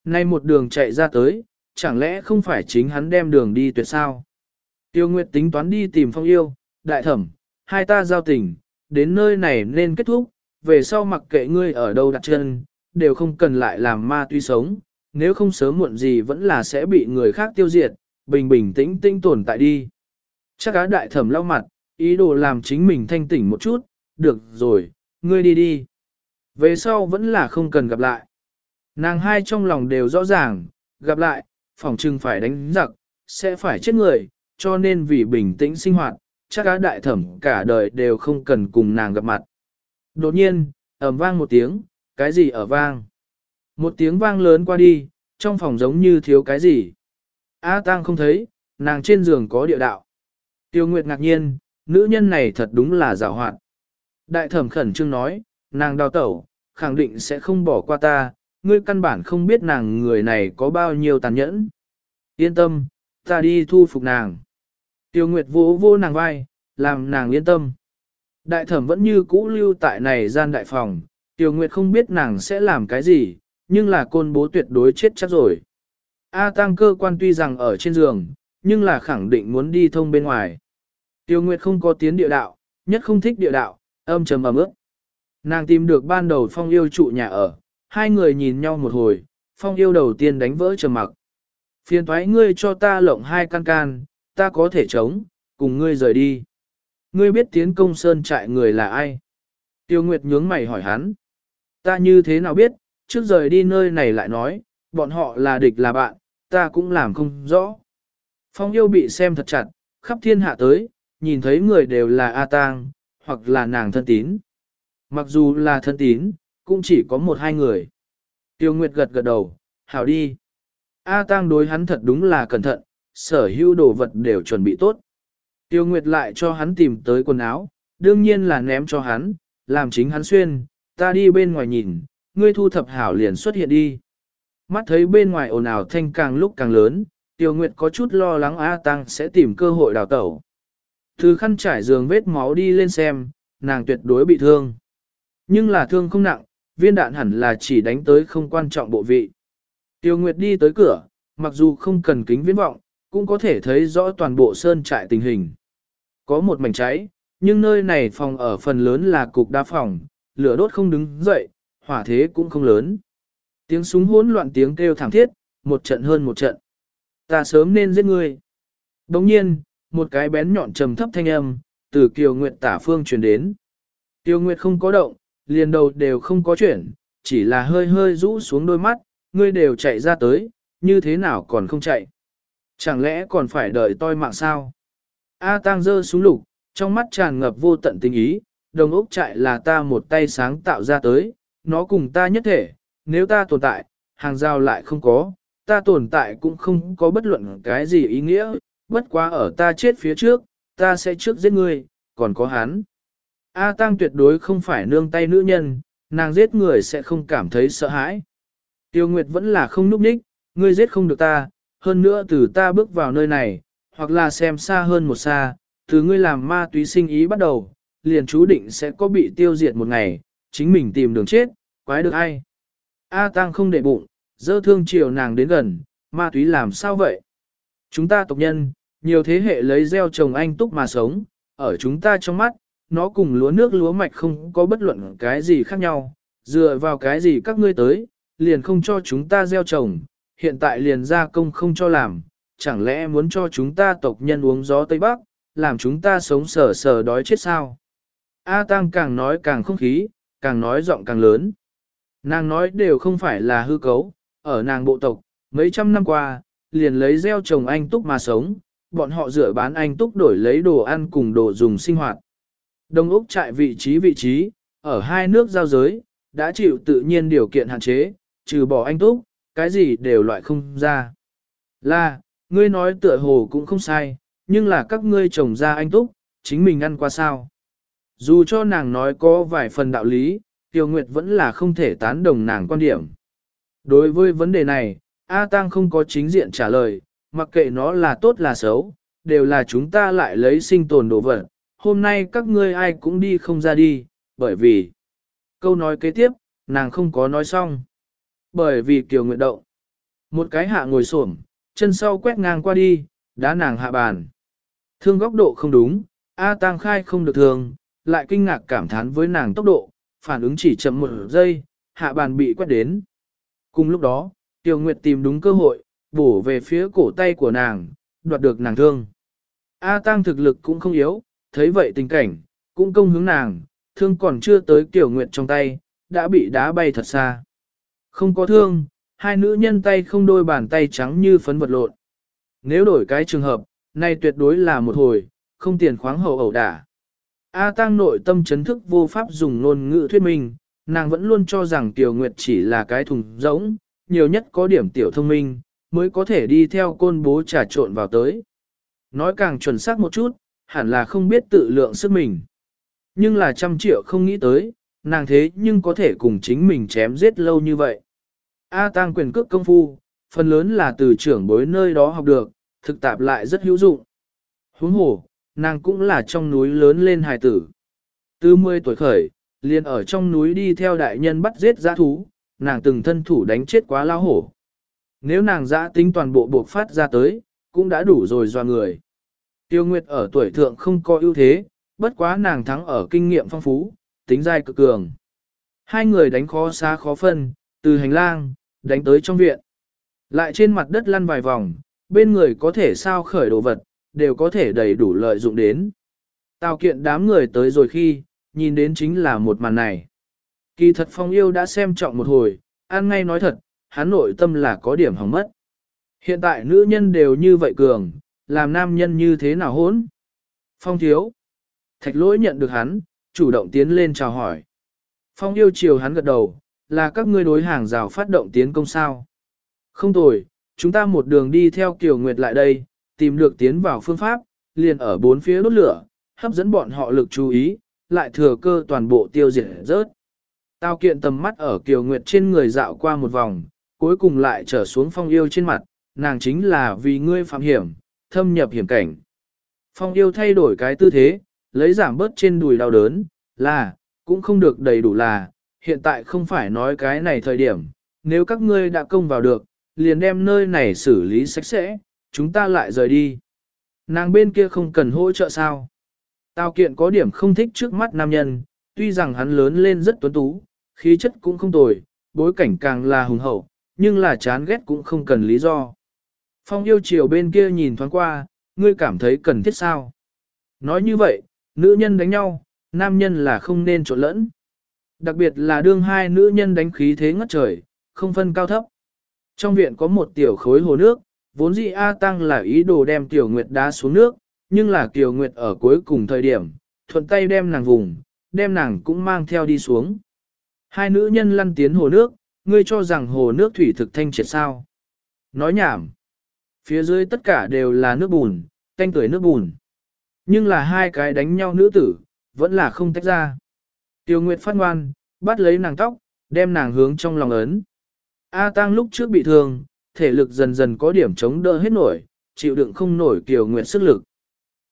Nay một đường chạy ra tới, chẳng lẽ không phải chính hắn đem đường đi tuyệt sao? Tiêu Nguyệt tính toán đi tìm phong yêu, đại thẩm, hai ta giao tình, đến nơi này nên kết thúc, về sau mặc kệ ngươi ở đâu đặt chân, đều không cần lại làm ma tuy sống, nếu không sớm muộn gì vẫn là sẽ bị người khác tiêu diệt, bình bình tĩnh tĩnh tồn tại đi. Chắc cá đại thẩm lau mặt, ý đồ làm chính mình thanh tỉnh một chút, được rồi, ngươi đi đi. Về sau vẫn là không cần gặp lại. Nàng hai trong lòng đều rõ ràng, gặp lại, phòng trưng phải đánh giặc, sẽ phải chết người, cho nên vì bình tĩnh sinh hoạt, chắc cá đại thẩm cả đời đều không cần cùng nàng gặp mặt. Đột nhiên, ầm vang một tiếng, cái gì ở vang? Một tiếng vang lớn qua đi, trong phòng giống như thiếu cái gì. A Tăng không thấy, nàng trên giường có địa đạo. Tiêu Nguyệt ngạc nhiên, nữ nhân này thật đúng là giảo hoạt. Đại thẩm khẩn trương nói, nàng đào tẩu, khẳng định sẽ không bỏ qua ta, ngươi căn bản không biết nàng người này có bao nhiêu tàn nhẫn. Yên tâm, ta đi thu phục nàng. Tiêu Nguyệt vỗ vô nàng vai, làm nàng yên tâm. Đại thẩm vẫn như cũ lưu tại này gian đại phòng, Tiêu Nguyệt không biết nàng sẽ làm cái gì, nhưng là côn bố tuyệt đối chết chắc rồi. A tăng cơ quan tuy rằng ở trên giường, nhưng là khẳng định muốn đi thông bên ngoài. Tiêu Nguyệt không có tiến địa đạo, nhất không thích địa đạo, âm trầm ấm ướt. Nàng tìm được ban đầu phong yêu trụ nhà ở, hai người nhìn nhau một hồi, phong yêu đầu tiên đánh vỡ trầm mặc. Phiền thoái ngươi cho ta lộng hai can can, ta có thể chống, cùng ngươi rời đi. Ngươi biết tiến công sơn trại người là ai? Tiêu Nguyệt nhướng mày hỏi hắn. Ta như thế nào biết, trước rời đi nơi này lại nói, bọn họ là địch là bạn, ta cũng làm không rõ. Phong yêu bị xem thật chặt, khắp thiên hạ tới, nhìn thấy người đều là A Tang, hoặc là nàng thân tín. Mặc dù là thân tín, cũng chỉ có một hai người. Tiêu Nguyệt gật gật đầu, hảo đi. A Tang đối hắn thật đúng là cẩn thận, sở hữu đồ vật đều chuẩn bị tốt. Tiêu Nguyệt lại cho hắn tìm tới quần áo, đương nhiên là ném cho hắn, làm chính hắn xuyên, ta đi bên ngoài nhìn, ngươi thu thập hảo liền xuất hiện đi. Mắt thấy bên ngoài ồn ào thanh càng lúc càng lớn, Tiêu Nguyệt có chút lo lắng A Tăng sẽ tìm cơ hội đào tẩu. Từ khăn trải giường vết máu đi lên xem, nàng tuyệt đối bị thương. Nhưng là thương không nặng, viên đạn hẳn là chỉ đánh tới không quan trọng bộ vị. Tiêu Nguyệt đi tới cửa, mặc dù không cần kính viễn vọng, cũng có thể thấy rõ toàn bộ sơn trại tình hình. Có một mảnh cháy, nhưng nơi này phòng ở phần lớn là cục đa phòng, lửa đốt không đứng dậy, hỏa thế cũng không lớn. Tiếng súng hỗn loạn tiếng kêu thảm thiết, một trận hơn một trận. Ta sớm nên giết ngươi. Đồng nhiên, một cái bén nhọn trầm thấp thanh âm, từ Kiều Nguyệt tả phương truyền đến. Kiều Nguyệt không có động, liền đầu đều không có chuyển, chỉ là hơi hơi rũ xuống đôi mắt, ngươi đều chạy ra tới, như thế nào còn không chạy. Chẳng lẽ còn phải đợi toi mạng sao? A tang dơ xuống lục, trong mắt tràn ngập vô tận tình ý, đồng ốc chạy là ta một tay sáng tạo ra tới, nó cùng ta nhất thể, nếu ta tồn tại, hàng rào lại không có, ta tồn tại cũng không có bất luận cái gì ý nghĩa, bất quá ở ta chết phía trước, ta sẽ trước giết ngươi, còn có hắn. A Tăng tuyệt đối không phải nương tay nữ nhân, nàng giết người sẽ không cảm thấy sợ hãi. Tiêu Nguyệt vẫn là không núp đích, ngươi giết không được ta, hơn nữa từ ta bước vào nơi này, hoặc là xem xa hơn một xa, từ ngươi làm ma túy sinh ý bắt đầu, liền chú định sẽ có bị tiêu diệt một ngày, chính mình tìm đường chết, quái được ai. A Tăng không để bụng, dơ thương chiều nàng đến gần, ma túy làm sao vậy? Chúng ta tộc nhân, nhiều thế hệ lấy gieo trồng anh túc mà sống, ở chúng ta trong mắt, nó cùng lúa nước lúa mạch không có bất luận cái gì khác nhau, dựa vào cái gì các ngươi tới, liền không cho chúng ta gieo trồng, hiện tại liền ra công không cho làm, chẳng lẽ muốn cho chúng ta tộc nhân uống gió Tây Bắc, làm chúng ta sống sờ sờ đói chết sao? A Tăng càng nói càng không khí, càng nói giọng càng lớn. Nàng nói đều không phải là hư cấu, ở nàng bộ tộc, mấy trăm năm qua, liền lấy gieo trồng anh túc mà sống, bọn họ rửa bán anh túc đổi lấy đồ ăn cùng đồ dùng sinh hoạt. Đông Úc trại vị trí vị trí, ở hai nước giao giới, đã chịu tự nhiên điều kiện hạn chế, trừ bỏ anh túc, cái gì đều loại không ra. Là, ngươi nói tựa hồ cũng không sai, nhưng là các ngươi trồng ra anh túc, chính mình ăn qua sao. Dù cho nàng nói có vài phần đạo lý, Tiêu Nguyệt vẫn là không thể tán đồng nàng quan điểm. Đối với vấn đề này, A Tăng không có chính diện trả lời, mặc kệ nó là tốt là xấu, đều là chúng ta lại lấy sinh tồn đồ vật. Hôm nay các ngươi ai cũng đi không ra đi, bởi vì... Câu nói kế tiếp, nàng không có nói xong. Bởi vì Kiều Nguyệt động. Một cái hạ ngồi xổm, chân sau quét ngang qua đi, đá nàng hạ bàn. Thương góc độ không đúng, A Tăng khai không được thường, lại kinh ngạc cảm thán với nàng tốc độ, phản ứng chỉ chậm một giây, hạ bàn bị quét đến. Cùng lúc đó, Tiêu Nguyệt tìm đúng cơ hội, bổ về phía cổ tay của nàng, đoạt được nàng thương. A Tăng thực lực cũng không yếu, thấy vậy tình cảnh, cũng công hướng nàng, thương còn chưa tới Tiểu Nguyệt trong tay, đã bị đá bay thật xa. Không có thương, hai nữ nhân tay không đôi bàn tay trắng như phấn vật lộn. Nếu đổi cái trường hợp, nay tuyệt đối là một hồi, không tiền khoáng hậu ẩu đả. A Tăng nội tâm chấn thức vô pháp dùng ngôn ngữ thuyết minh, nàng vẫn luôn cho rằng Tiểu Nguyệt chỉ là cái thùng rỗng, nhiều nhất có điểm tiểu thông minh, mới có thể đi theo côn bố trà trộn vào tới. Nói càng chuẩn xác một chút, hẳn là không biết tự lượng sức mình. Nhưng là trăm triệu không nghĩ tới, nàng thế nhưng có thể cùng chính mình chém giết lâu như vậy. A tăng quyền cước công phu, phần lớn là từ trưởng bối nơi đó học được, thực tạp lại rất hữu dụng. Huống hồ, nàng cũng là trong núi lớn lên hài tử. Từ 10 tuổi khởi, liền ở trong núi đi theo đại nhân bắt giết giã thú, nàng từng thân thủ đánh chết quá lao hổ. Nếu nàng giã tính toàn bộ buộc phát ra tới, cũng đã đủ rồi doa người. Tiêu Nguyệt ở tuổi thượng không có ưu thế, bất quá nàng thắng ở kinh nghiệm phong phú, tính dai cực cường. Hai người đánh khó xa khó phân, từ hành lang, đánh tới trong viện. Lại trên mặt đất lăn vài vòng, bên người có thể sao khởi đồ vật, đều có thể đầy đủ lợi dụng đến. Tào kiện đám người tới rồi khi, nhìn đến chính là một màn này. Kỳ thật phong yêu đã xem trọng một hồi, an ngay nói thật, hắn nội tâm là có điểm hỏng mất. Hiện tại nữ nhân đều như vậy cường, làm nam nhân như thế nào hốn? Phong thiếu. Thạch lỗi nhận được hắn, chủ động tiến lên chào hỏi. Phong yêu chiều hắn gật đầu, là các ngươi đối hàng rào phát động tiến công sao. Không tồi, chúng ta một đường đi theo Kiều Nguyệt lại đây, tìm được tiến vào phương pháp, liền ở bốn phía đốt lửa, hấp dẫn bọn họ lực chú ý, lại thừa cơ toàn bộ tiêu diệt rớt. Tao kiện tầm mắt ở Kiều Nguyệt trên người dạo qua một vòng, cuối cùng lại trở xuống phong yêu trên mặt, nàng chính là vì ngươi phạm hiểm, thâm nhập hiểm cảnh. Phong yêu thay đổi cái tư thế, lấy giảm bớt trên đùi đau đớn, là, cũng không được đầy đủ là, hiện tại không phải nói cái này thời điểm, nếu các ngươi đã công vào được, liền đem nơi này xử lý sạch sẽ, chúng ta lại rời đi. Nàng bên kia không cần hỗ trợ sao. Tào kiện có điểm không thích trước mắt nam nhân, tuy rằng hắn lớn lên rất tuấn tú, khí chất cũng không tồi, bối cảnh càng là hùng hậu, nhưng là chán ghét cũng không cần lý do. Phong yêu chiều bên kia nhìn thoáng qua, ngươi cảm thấy cần thiết sao? Nói như vậy, nữ nhân đánh nhau, nam nhân là không nên trộn lẫn. Đặc biệt là đương hai nữ nhân đánh khí thế ngất trời, không phân cao thấp. Trong viện có một tiểu khối hồ nước, vốn dĩ A Tăng là ý đồ đem Tiểu Nguyệt đá xuống nước, nhưng là Tiểu Nguyệt ở cuối cùng thời điểm, thuận tay đem nàng vùng, đem nàng cũng mang theo đi xuống. Hai nữ nhân lăn tiến hồ nước, ngươi cho rằng hồ nước thủy thực thanh triệt sao. Nói nhảm. Phía dưới tất cả đều là nước bùn, canh tưới nước bùn. Nhưng là hai cái đánh nhau nữ tử, vẫn là không tách ra. Tiêu Nguyệt phát ngoan, bắt lấy nàng tóc, đem nàng hướng trong lòng ấn. A Tăng lúc trước bị thương, thể lực dần dần có điểm chống đỡ hết nổi, chịu đựng không nổi Kiều Nguyệt sức lực.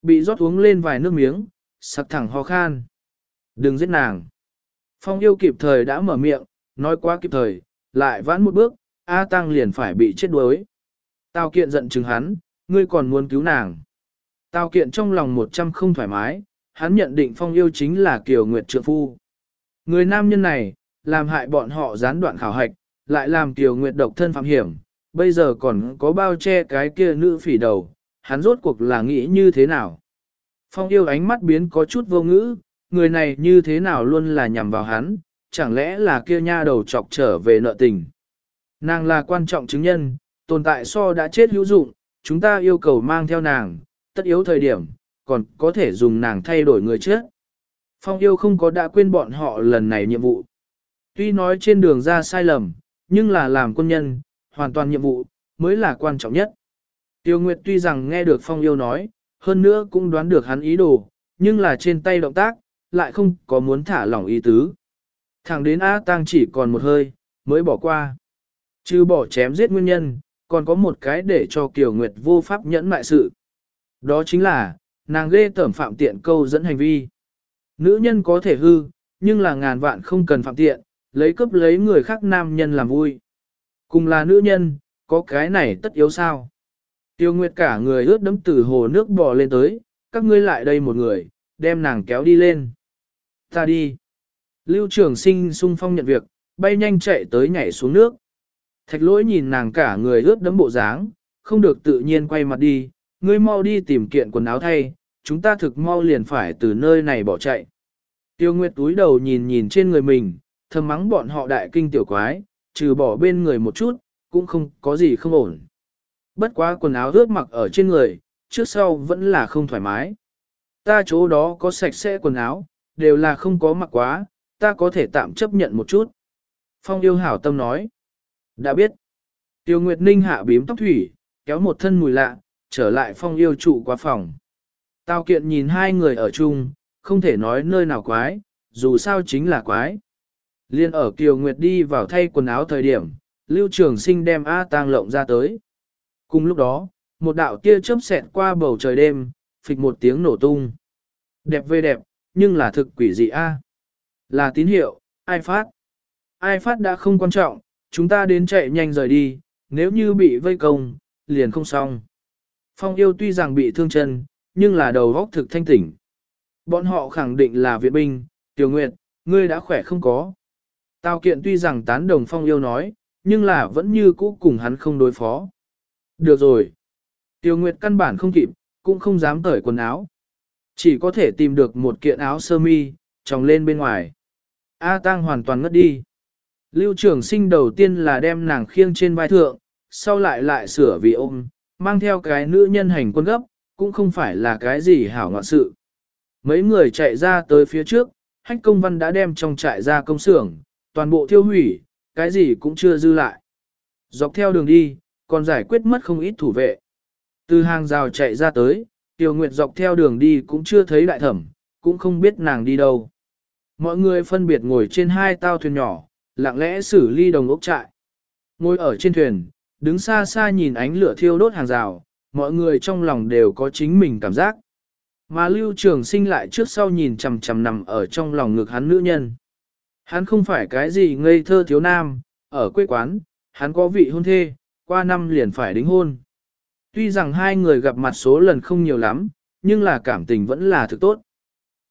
Bị rót uống lên vài nước miếng, sặc thẳng ho khan. Đừng giết nàng. Phong yêu kịp thời đã mở miệng, nói quá kịp thời, lại vãn một bước, A Tăng liền phải bị chết đuối. Tào kiện giận chừng hắn, ngươi còn muốn cứu nàng. Tào kiện trong lòng một trăm không thoải mái, hắn nhận định phong yêu chính là Kiều Nguyệt trượng phu. Người nam nhân này, làm hại bọn họ gián đoạn khảo hạch, lại làm Kiều Nguyệt độc thân phạm hiểm, bây giờ còn có bao che cái kia nữ phỉ đầu, hắn rốt cuộc là nghĩ như thế nào. Phong yêu ánh mắt biến có chút vô ngữ, người này như thế nào luôn là nhằm vào hắn, chẳng lẽ là kia nha đầu chọc trở về nợ tình. Nàng là quan trọng chứng nhân, tồn tại so đã chết hữu dụng, chúng ta yêu cầu mang theo nàng, tất yếu thời điểm, còn có thể dùng nàng thay đổi người chết. Phong yêu không có đã quên bọn họ lần này nhiệm vụ. Tuy nói trên đường ra sai lầm, nhưng là làm quân nhân, hoàn toàn nhiệm vụ, mới là quan trọng nhất. Tiêu Nguyệt tuy rằng nghe được Phong yêu nói, hơn nữa cũng đoán được hắn ý đồ, nhưng là trên tay động tác, lại không có muốn thả lỏng ý tứ. Thẳng đến A Tăng chỉ còn một hơi, mới bỏ qua. Chứ bỏ chém giết nguyên nhân, còn có một cái để cho Kiều Nguyệt vô pháp nhẫn mại sự. Đó chính là, nàng ghê tẩm phạm tiện câu dẫn hành vi. Nữ nhân có thể hư, nhưng là ngàn vạn không cần phạm tiện, lấy cấp lấy người khác nam nhân làm vui. Cùng là nữ nhân, có cái này tất yếu sao. Tiêu Nguyệt cả người ướt đẫm từ hồ nước bò lên tới, các ngươi lại đây một người, đem nàng kéo đi lên. Ta đi. Lưu trường sinh sung phong nhận việc, bay nhanh chạy tới nhảy xuống nước. Thạch lỗi nhìn nàng cả người ướt đẫm bộ dáng, không được tự nhiên quay mặt đi, ngươi mau đi tìm kiện quần áo thay, chúng ta thực mau liền phải từ nơi này bỏ chạy. Tiêu Nguyệt túi đầu nhìn nhìn trên người mình, thầm mắng bọn họ đại kinh tiểu quái, trừ bỏ bên người một chút, cũng không có gì không ổn. Bất quá quần áo ướt mặc ở trên người, trước sau vẫn là không thoải mái. Ta chỗ đó có sạch sẽ quần áo, đều là không có mặc quá, ta có thể tạm chấp nhận một chút. Phong yêu hảo tâm nói. Đã biết. Tiêu Nguyệt Ninh hạ bím tóc thủy, kéo một thân mùi lạ, trở lại phong yêu trụ qua phòng. Tào kiện nhìn hai người ở chung, không thể nói nơi nào quái, dù sao chính là quái. Liên ở Kiều Nguyệt đi vào thay quần áo thời điểm, Lưu Trường Sinh đem A Tang lộng ra tới. Cùng lúc đó, một đạo tia chớp xẹt qua bầu trời đêm, phịch một tiếng nổ tung. Đẹp về đẹp, nhưng là thực quỷ dị A. Là tín hiệu, ai phát? Ai phát đã không quan trọng, chúng ta đến chạy nhanh rời đi, nếu như bị vây công, liền không xong. Phong yêu tuy rằng bị thương chân, nhưng là đầu góc thực thanh tỉnh. Bọn họ khẳng định là viện binh, tiểu nguyệt, ngươi đã khỏe không có. Tào kiện tuy rằng tán đồng phong yêu nói, nhưng là vẫn như cũ cùng hắn không đối phó. Được rồi. Tiêu Nguyệt căn bản không kịp, cũng không dám cởi quần áo. Chỉ có thể tìm được một kiện áo sơ mi, tròng lên bên ngoài. A Tăng hoàn toàn ngất đi. Lưu trưởng sinh đầu tiên là đem nàng khiêng trên vai thượng, sau lại lại sửa vì ôm, mang theo cái nữ nhân hành quân gấp, cũng không phải là cái gì hảo ngoạn sự. Mấy người chạy ra tới phía trước, hách công văn đã đem trong trại ra công xưởng, toàn bộ thiêu hủy, cái gì cũng chưa dư lại. Dọc theo đường đi, còn giải quyết mất không ít thủ vệ. Từ hàng rào chạy ra tới, Tiêu Nguyệt dọc theo đường đi cũng chưa thấy đại thẩm, cũng không biết nàng đi đâu. Mọi người phân biệt ngồi trên hai tao thuyền nhỏ, lặng lẽ xử ly đồng ốc trại. Ngồi ở trên thuyền, đứng xa xa nhìn ánh lửa thiêu đốt hàng rào, mọi người trong lòng đều có chính mình cảm giác. Mà lưu trường sinh lại trước sau nhìn chằm chằm nằm ở trong lòng ngực hắn nữ nhân. Hắn không phải cái gì ngây thơ thiếu nam, ở quê quán, hắn có vị hôn thê, qua năm liền phải đính hôn. Tuy rằng hai người gặp mặt số lần không nhiều lắm, nhưng là cảm tình vẫn là thực tốt.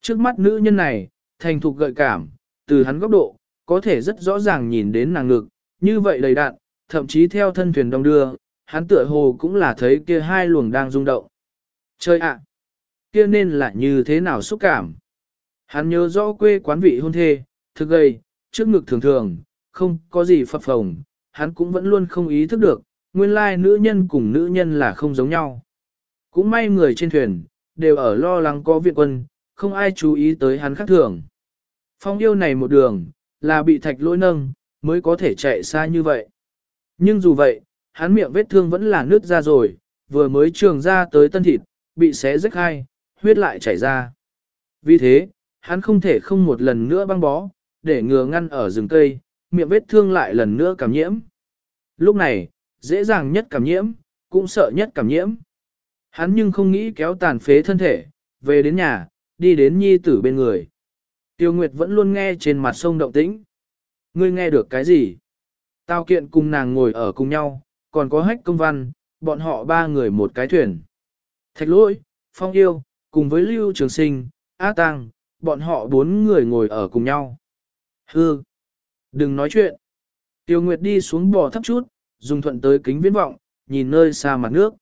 Trước mắt nữ nhân này, thành thục gợi cảm, từ hắn góc độ, có thể rất rõ ràng nhìn đến nàng ngực, như vậy đầy đạn, thậm chí theo thân thuyền đông đưa, hắn tựa hồ cũng là thấy kia hai luồng đang rung động. Chơi ạ! kia nên là như thế nào xúc cảm? Hắn nhớ rõ quê quán vị hôn thê, thực gây, trước ngực thường thường, không có gì phập phồng, hắn cũng vẫn luôn không ý thức được, nguyên lai nữ nhân cùng nữ nhân là không giống nhau. Cũng may người trên thuyền, đều ở lo lắng có viện quân, không ai chú ý tới hắn khác thường. Phong yêu này một đường, là bị thạch lỗi nâng, mới có thể chạy xa như vậy. Nhưng dù vậy, hắn miệng vết thương vẫn là nứt ra rồi, vừa mới trường ra tới tân thịt, bị xé rách hai, huyết lại chảy ra. Vì thế, hắn không thể không một lần nữa băng bó, để ngừa ngăn ở rừng cây, miệng vết thương lại lần nữa cảm nhiễm. Lúc này, dễ dàng nhất cảm nhiễm, cũng sợ nhất cảm nhiễm. Hắn nhưng không nghĩ kéo tàn phế thân thể, về đến nhà, đi đến nhi tử bên người. Tiêu Nguyệt vẫn luôn nghe trên mặt sông động tĩnh. Ngươi nghe được cái gì? Tao kiện cùng nàng ngồi ở cùng nhau, còn có hách công văn, bọn họ ba người một cái thuyền. Thạch lỗi, phong yêu, cùng với lưu trường sinh, á tăng, bọn họ bốn người ngồi ở cùng nhau. Hư! Đừng nói chuyện. Tiêu Nguyệt đi xuống bò thấp chút, dùng thuận tới kính viễn vọng, nhìn nơi xa mặt nước.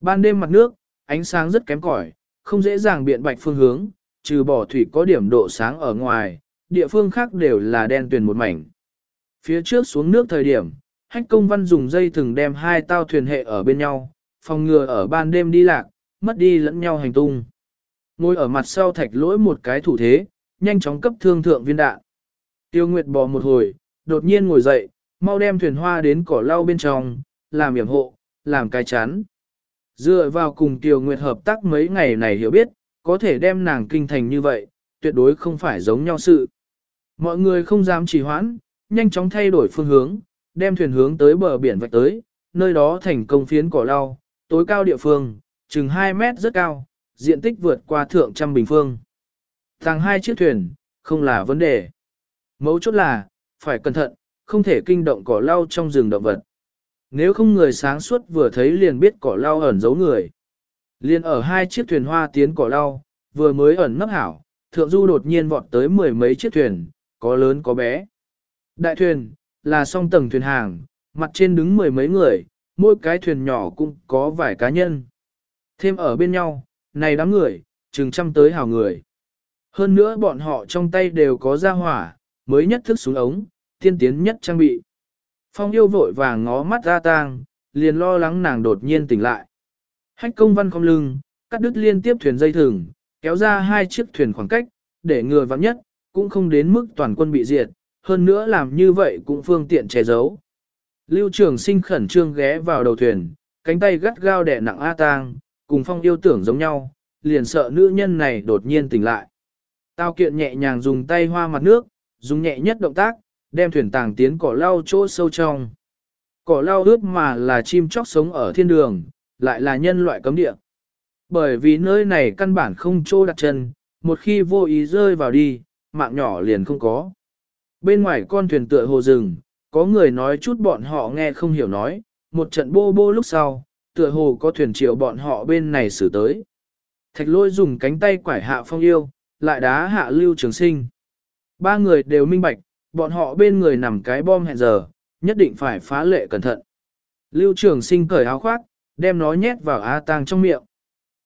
Ban đêm mặt nước, ánh sáng rất kém cỏi, không dễ dàng biện bạch phương hướng, trừ bỏ thủy có điểm độ sáng ở ngoài, địa phương khác đều là đen tuyền một mảnh. Phía trước xuống nước thời điểm, hách công văn dùng dây thừng đem hai tao thuyền hệ ở bên nhau, phòng ngừa ở ban đêm đi lạc, mất đi lẫn nhau hành tung. Ngồi ở mặt sau thạch lỗi một cái thủ thế, nhanh chóng cấp thương thượng viên đạn. Tiêu Nguyệt bò một hồi, đột nhiên ngồi dậy, mau đem thuyền hoa đến cỏ lau bên trong, làm yểm hộ, làm cái chắn. Dựa vào cùng Tiêu Nguyệt hợp tác mấy ngày này hiểu biết, có thể đem nàng kinh thành như vậy, tuyệt đối không phải giống nhau sự. Mọi người không dám trì hoãn, nhanh chóng thay đổi phương hướng, đem thuyền hướng tới bờ biển vạch tới, nơi đó thành công phiến cỏ lau, tối cao địa phương, chừng 2 mét rất cao, diện tích vượt qua thượng trăm bình phương. Tàng hai chiếc thuyền, không là vấn đề. Mấu chốt là, phải cẩn thận, không thể kinh động cỏ lau trong rừng động vật. Nếu không người sáng suốt vừa thấy liền biết cỏ lau ẩn giấu người. Liên ở hai chiếc thuyền hoa tiến cỏ lau, vừa mới ẩn nấp hảo, thượng du đột nhiên vọt tới mười mấy chiếc thuyền, có lớn có bé. Đại thuyền, là song tầng thuyền hàng, mặt trên đứng mười mấy người, mỗi cái thuyền nhỏ cũng có vài cá nhân. Thêm ở bên nhau, này đám người, chừng trăm tới hào người. Hơn nữa bọn họ trong tay đều có ra hỏa, mới nhất thức xuống ống, tiên tiến nhất trang bị. Phong yêu vội vàng ngó mắt ra tang, liền lo lắng nàng đột nhiên tỉnh lại. Hách công văn không lưng, cắt đứt liên tiếp thuyền dây thừng, kéo ra hai chiếc thuyền khoảng cách, để ngừa vắng nhất, cũng không đến mức toàn quân bị diệt, hơn nữa làm như vậy cũng phương tiện che giấu. Lưu trường sinh khẩn trương ghé vào đầu thuyền, cánh tay gắt gao đè nặng A tang, cùng phong yêu tưởng giống nhau, liền sợ nữ nhân này đột nhiên tỉnh lại. Tao kiện nhẹ nhàng dùng tay hoa mặt nước, dùng nhẹ nhất động tác, đem thuyền tàng tiến cỏ lau chỗ sâu trong. Cỏ lau ướt mà là chim chóc sống ở thiên đường, lại là nhân loại cấm địa. Bởi vì nơi này căn bản không chỗ đặt chân, một khi vô ý rơi vào đi, mạng nhỏ liền không có. Bên ngoài con thuyền tựa hồ rừng, có người nói chút bọn họ nghe không hiểu nói, một trận bô bô lúc sau, tựa hồ có thuyền triệu bọn họ bên này xử tới. Thạch lôi dùng cánh tay quải hạ phong yêu, lại đá hạ lưu trường sinh. Ba người đều minh bạch, bọn họ bên người nằm cái bom hẹn giờ, nhất định phải phá lệ cẩn thận. Lưu trường sinh cởi áo khoác, đem nó nhét vào A tang trong miệng.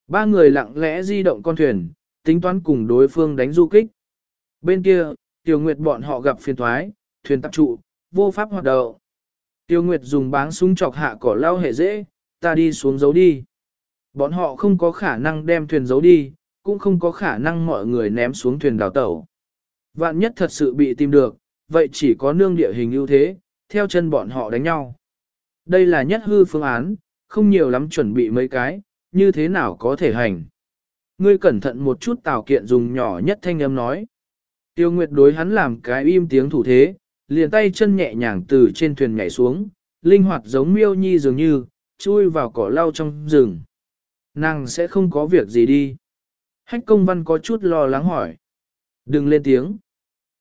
Ba người lặng lẽ di động con thuyền, tính toán cùng đối phương đánh du kích. Bên kia, Tiêu Nguyệt bọn họ gặp phiền thoái, thuyền tập trụ, vô pháp hoạt động. Tiêu Nguyệt dùng báng súng chọc hạ cỏ lao hệ dễ, ta đi xuống giấu đi. Bọn họ không có khả năng đem thuyền giấu đi, cũng không có khả năng mọi người ném xuống thuyền đào tẩu. Vạn nhất thật sự bị tìm được, vậy chỉ có nương địa hình ưu thế, theo chân bọn họ đánh nhau. Đây là nhất hư phương án, không nhiều lắm chuẩn bị mấy cái, như thế nào có thể hành. Ngươi cẩn thận một chút tào kiện dùng nhỏ nhất thanh âm nói. Tiêu Nguyệt đối hắn làm cái im tiếng thủ thế, liền tay chân nhẹ nhàng từ trên thuyền nhảy xuống, linh hoạt giống miêu nhi dường như, chui vào cỏ lau trong rừng. Nàng sẽ không có việc gì đi. Hách công văn có chút lo lắng hỏi. Đừng lên tiếng.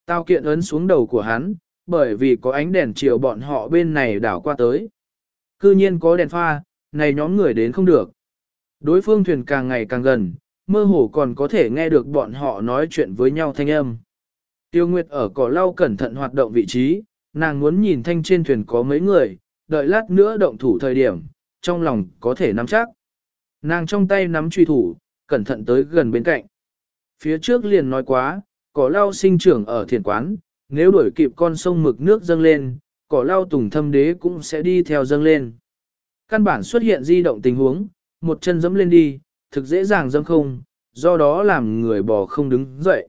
Tao kiện ấn xuống đầu của hắn, bởi vì có ánh đèn chiều bọn họ bên này đảo qua tới. Cư nhiên có đèn pha, này nhóm người đến không được. Đối phương thuyền càng ngày càng gần, mơ hồ còn có thể nghe được bọn họ nói chuyện với nhau thanh âm. Tiêu Nguyệt ở cỏ lau cẩn thận hoạt động vị trí, nàng muốn nhìn thanh trên thuyền có mấy người, đợi lát nữa động thủ thời điểm, trong lòng có thể nắm chắc. Nàng trong tay nắm truy thủ, cẩn thận tới gần bên cạnh. Phía trước liền nói quá, cỏ lau sinh trưởng ở thiền quán, nếu đuổi kịp con sông mực nước dâng lên, cỏ lau tùng thâm đế cũng sẽ đi theo dâng lên. Căn bản xuất hiện di động tình huống, một chân dẫm lên đi, thực dễ dàng dâng không, do đó làm người bò không đứng dậy.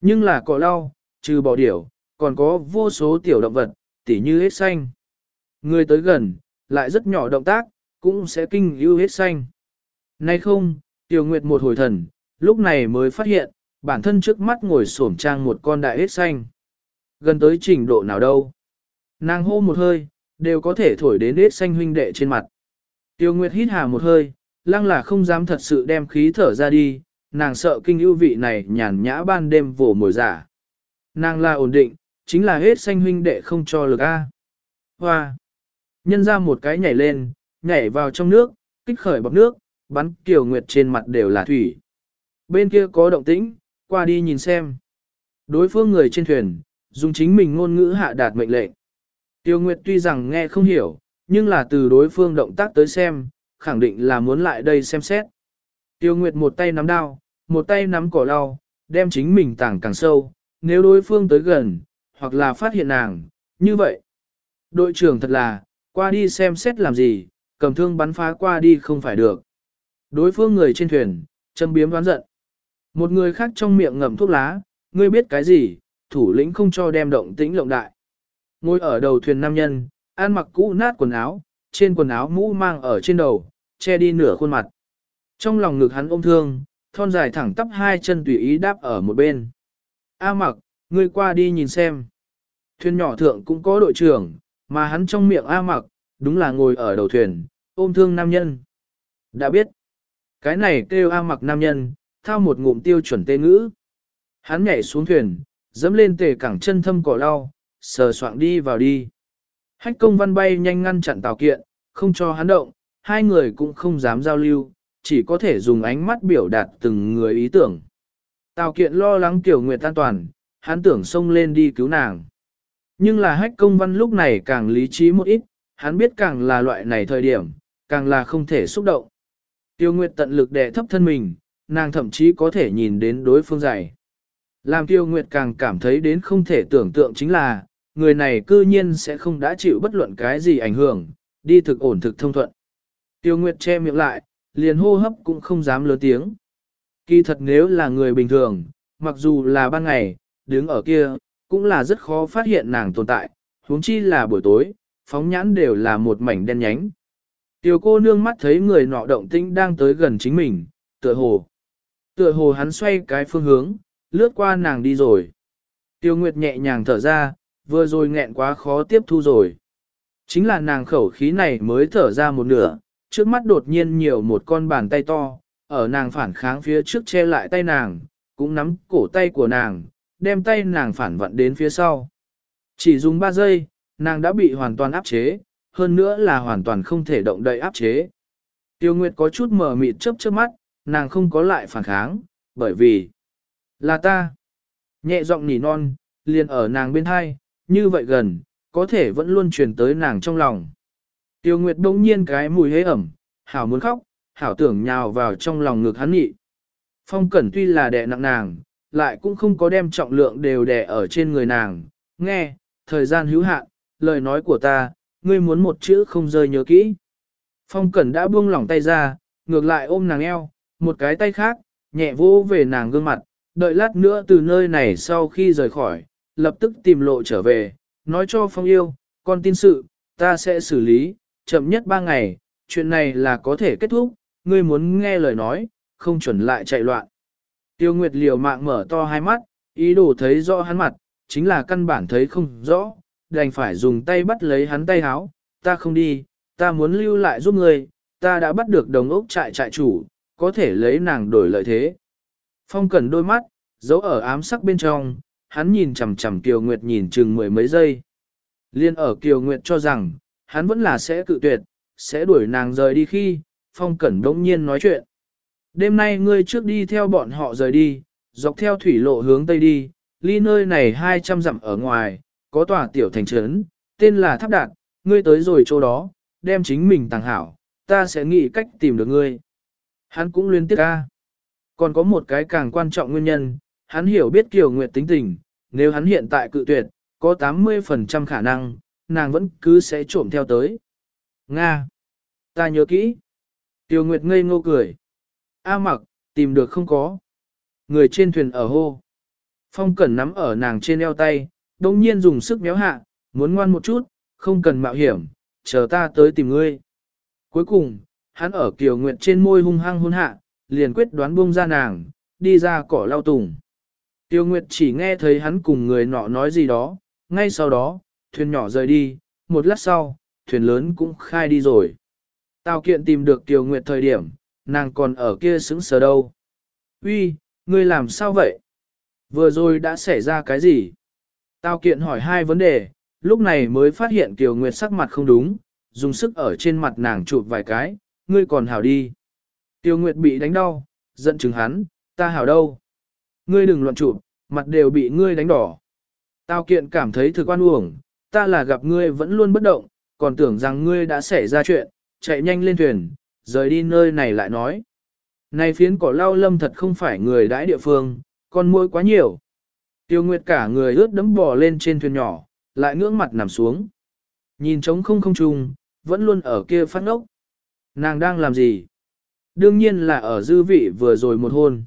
Nhưng là cỏ lau, trừ bò điểu, còn có vô số tiểu động vật, tỉ như hết xanh. Người tới gần, lại rất nhỏ động tác, cũng sẽ kinh ưu hết xanh. Nay không, tiểu nguyệt một hồi thần, lúc này mới phát hiện, bản thân trước mắt ngồi xổm trang một con đại hết xanh. Gần tới trình độ nào đâu. Nàng hô một hơi, đều có thể thổi đến hết xanh huynh đệ trên mặt. Tiêu Nguyệt hít hà một hơi, lăng là không dám thật sự đem khí thở ra đi, nàng sợ kinh ưu vị này nhàn nhã ban đêm vổ mồi giả. Nàng là ổn định, chính là hết xanh huynh đệ không cho lực A. Hoa! Nhân ra một cái nhảy lên, nhảy vào trong nước, kích khởi bọc nước, bắn Kiều Nguyệt trên mặt đều là thủy. Bên kia có động tĩnh, qua đi nhìn xem. Đối phương người trên thuyền, dùng chính mình ngôn ngữ hạ đạt mệnh lệnh. Tiêu Nguyệt tuy rằng nghe không hiểu, nhưng là từ đối phương động tác tới xem, khẳng định là muốn lại đây xem xét. Tiêu Nguyệt một tay nắm đao, một tay nắm cỏ lau, đem chính mình tảng càng sâu, nếu đối phương tới gần, hoặc là phát hiện nàng, như vậy. Đội trưởng thật là, qua đi xem xét làm gì, cầm thương bắn phá qua đi không phải được. Đối phương người trên thuyền, châm biếm đoán giận. Một người khác trong miệng ngậm thuốc lá, ngươi biết cái gì, thủ lĩnh không cho đem động tĩnh lộng đại. Ngồi ở đầu thuyền nam nhân, ăn mặc cũ nát quần áo, trên quần áo mũ mang ở trên đầu, che đi nửa khuôn mặt. Trong lòng ngực hắn ôm thương, thon dài thẳng tắp hai chân tùy ý đáp ở một bên. A mặc, ngươi qua đi nhìn xem. Thuyền nhỏ thượng cũng có đội trưởng, mà hắn trong miệng A mặc, đúng là ngồi ở đầu thuyền, ôm thương nam nhân. Đã biết, cái này kêu A mặc nam nhân, thao một ngụm tiêu chuẩn tê ngữ. Hắn nhảy xuống thuyền, dẫm lên tề cẳng chân thâm cỏ lau, sờ soạng đi vào đi. Hách công văn bay nhanh ngăn chặn Tào kiện, không cho hắn động, hai người cũng không dám giao lưu, chỉ có thể dùng ánh mắt biểu đạt từng người ý tưởng. Tào kiện lo lắng tiểu nguyệt an toàn, hắn tưởng xông lên đi cứu nàng. Nhưng là hách công văn lúc này càng lý trí một ít, hắn biết càng là loại này thời điểm, càng là không thể xúc động. Tiêu Nguyệt tận lực đè thấp thân mình, nàng thậm chí có thể nhìn đến đối phương dày. Làm Tiêu Nguyệt càng cảm thấy đến không thể tưởng tượng chính là, người này cư nhiên sẽ không đã chịu bất luận cái gì ảnh hưởng, đi thực ổn thực thông thuận. Tiêu Nguyệt che miệng lại, liền hô hấp cũng không dám lớn tiếng. Kỳ thật nếu là người bình thường, mặc dù là ban ngày, đứng ở kia, cũng là rất khó phát hiện nàng tồn tại, huống chi là buổi tối, phóng nhãn đều là một mảnh đen nhánh. Tiểu cô nương mắt thấy người nọ động tĩnh đang tới gần chính mình, tựa hồ. Tựa hồ hắn xoay cái phương hướng, lướt qua nàng đi rồi. Tiêu Nguyệt nhẹ nhàng thở ra, vừa rồi nghẹn quá khó tiếp thu rồi. Chính là nàng khẩu khí này mới thở ra một nửa, trước mắt đột nhiên nhiều một con bàn tay to, ở nàng phản kháng phía trước che lại tay nàng, cũng nắm cổ tay của nàng, đem tay nàng phản vặn đến phía sau. Chỉ dùng 3 giây, nàng đã bị hoàn toàn áp chế, hơn nữa là hoàn toàn không thể động đậy áp chế. Tiêu Nguyệt có chút mở mịt chớp chớp mắt, nàng không có lại phản kháng, bởi vì là ta. Nhẹ giọng nỉ non, liền ở nàng bên hai, như vậy gần, có thể vẫn luôn truyền tới nàng trong lòng. Tiêu Nguyệt đông nhiên cái mùi hế ẩm, hảo muốn khóc, hảo tưởng nhào vào trong lòng ngực hắn nhị. Phong Cẩn tuy là đè nặng nàng, lại cũng không có đem trọng lượng đều đè ở trên người nàng. Nghe, thời gian hữu hạn, lời nói của ta, ngươi muốn một chữ không rơi nhớ kỹ. Phong Cẩn đã buông lỏng tay ra, ngược lại ôm nàng eo, một cái tay khác, nhẹ vô về nàng gương mặt, đợi lát nữa từ nơi này sau khi rời khỏi, lập tức tìm lộ trở về, nói cho Phong yêu, con tin sự, ta sẽ xử lý, chậm nhất ba ngày, chuyện này là có thể kết thúc, ngươi muốn nghe lời nói, không chuẩn lại chạy loạn. Tiêu Nguyệt liều mạng mở to hai mắt, ý đồ thấy rõ hắn mặt, chính là căn bản thấy không rõ, đành phải dùng tay bắt lấy hắn tay háo, ta không đi, ta muốn lưu lại giúp ngươi, ta đã bắt được đồng ốc trại trại chủ, có thể lấy nàng đổi lợi thế. Phong cần đôi mắt, giấu ở ám sắc bên trong, hắn nhìn chằm chằm Kiều Nguyệt nhìn chừng mười mấy giây. Liên ở Kiều Nguyệt cho rằng, hắn vẫn là sẽ cự tuyệt, sẽ đuổi nàng rời đi khi, Phong Cẩn đống nhiên nói chuyện. Đêm nay ngươi trước đi theo bọn họ rời đi, dọc theo thủy lộ hướng tây đi, ly nơi này 200 dặm ở ngoài, có tòa tiểu thành trấn, tên là Tháp Đạt, ngươi tới rồi chỗ đó, đem chính mình tàng hảo, ta sẽ nghĩ cách tìm được ngươi. Hắn cũng liên tiếp ca. Còn có một cái càng quan trọng nguyên nhân, hắn hiểu biết Kiều Nguyệt tính tình, nếu hắn hiện tại cự tuyệt, có 80% khả năng, nàng vẫn cứ sẽ trộm theo tới. Nga! Ta nhớ kỹ. Tiêu Nguyệt ngây ngô cười. A mặc, tìm được không có. Người trên thuyền ở hô. Phong Cẩn nắm ở nàng trên eo tay, đồng nhiên dùng sức méo hạ, muốn ngoan một chút, không cần mạo hiểm, chờ ta tới tìm ngươi. Cuối cùng, hắn ở Kiều Nguyệt trên môi hung hăng hôn hạ, liền quyết đoán buông ra nàng, đi ra cỏ lao tùng. Tiêu Nguyệt chỉ nghe thấy hắn cùng người nọ nói gì đó, ngay sau đó, thuyền nhỏ rời đi, một lát sau, thuyền lớn cũng khai đi rồi. Tào kiện tìm được Tiêu Nguyệt thời điểm, nàng còn ở kia sững sờ đâu. Uy, ngươi làm sao vậy? Vừa rồi đã xảy ra cái gì? Tào kiện hỏi hai vấn đề, lúc này mới phát hiện Tiêu Nguyệt sắc mặt không đúng, dùng sức ở trên mặt nàng chụp vài cái, ngươi còn hảo đi. Tiêu Nguyệt bị đánh đau, giận chừng hắn, ta hảo đâu. Ngươi đừng loạn chụp, mặt đều bị ngươi đánh đỏ. Tao kiện cảm thấy thực oan uổng, ta là gặp ngươi vẫn luôn bất động, còn tưởng rằng ngươi đã xảy ra chuyện, chạy nhanh lên thuyền, rời đi nơi này lại nói. Này phiến cỏ lao lâm thật không phải người đãi địa phương, con muỗi quá nhiều. Tiêu Nguyệt cả người ướt đẫm bò lên trên thuyền nhỏ, lại ngưỡng mặt nằm xuống. Nhìn trống không không trùng, vẫn luôn ở kia phát ngốc. Nàng đang làm gì? Đương nhiên là ở dư vị vừa rồi một hôn.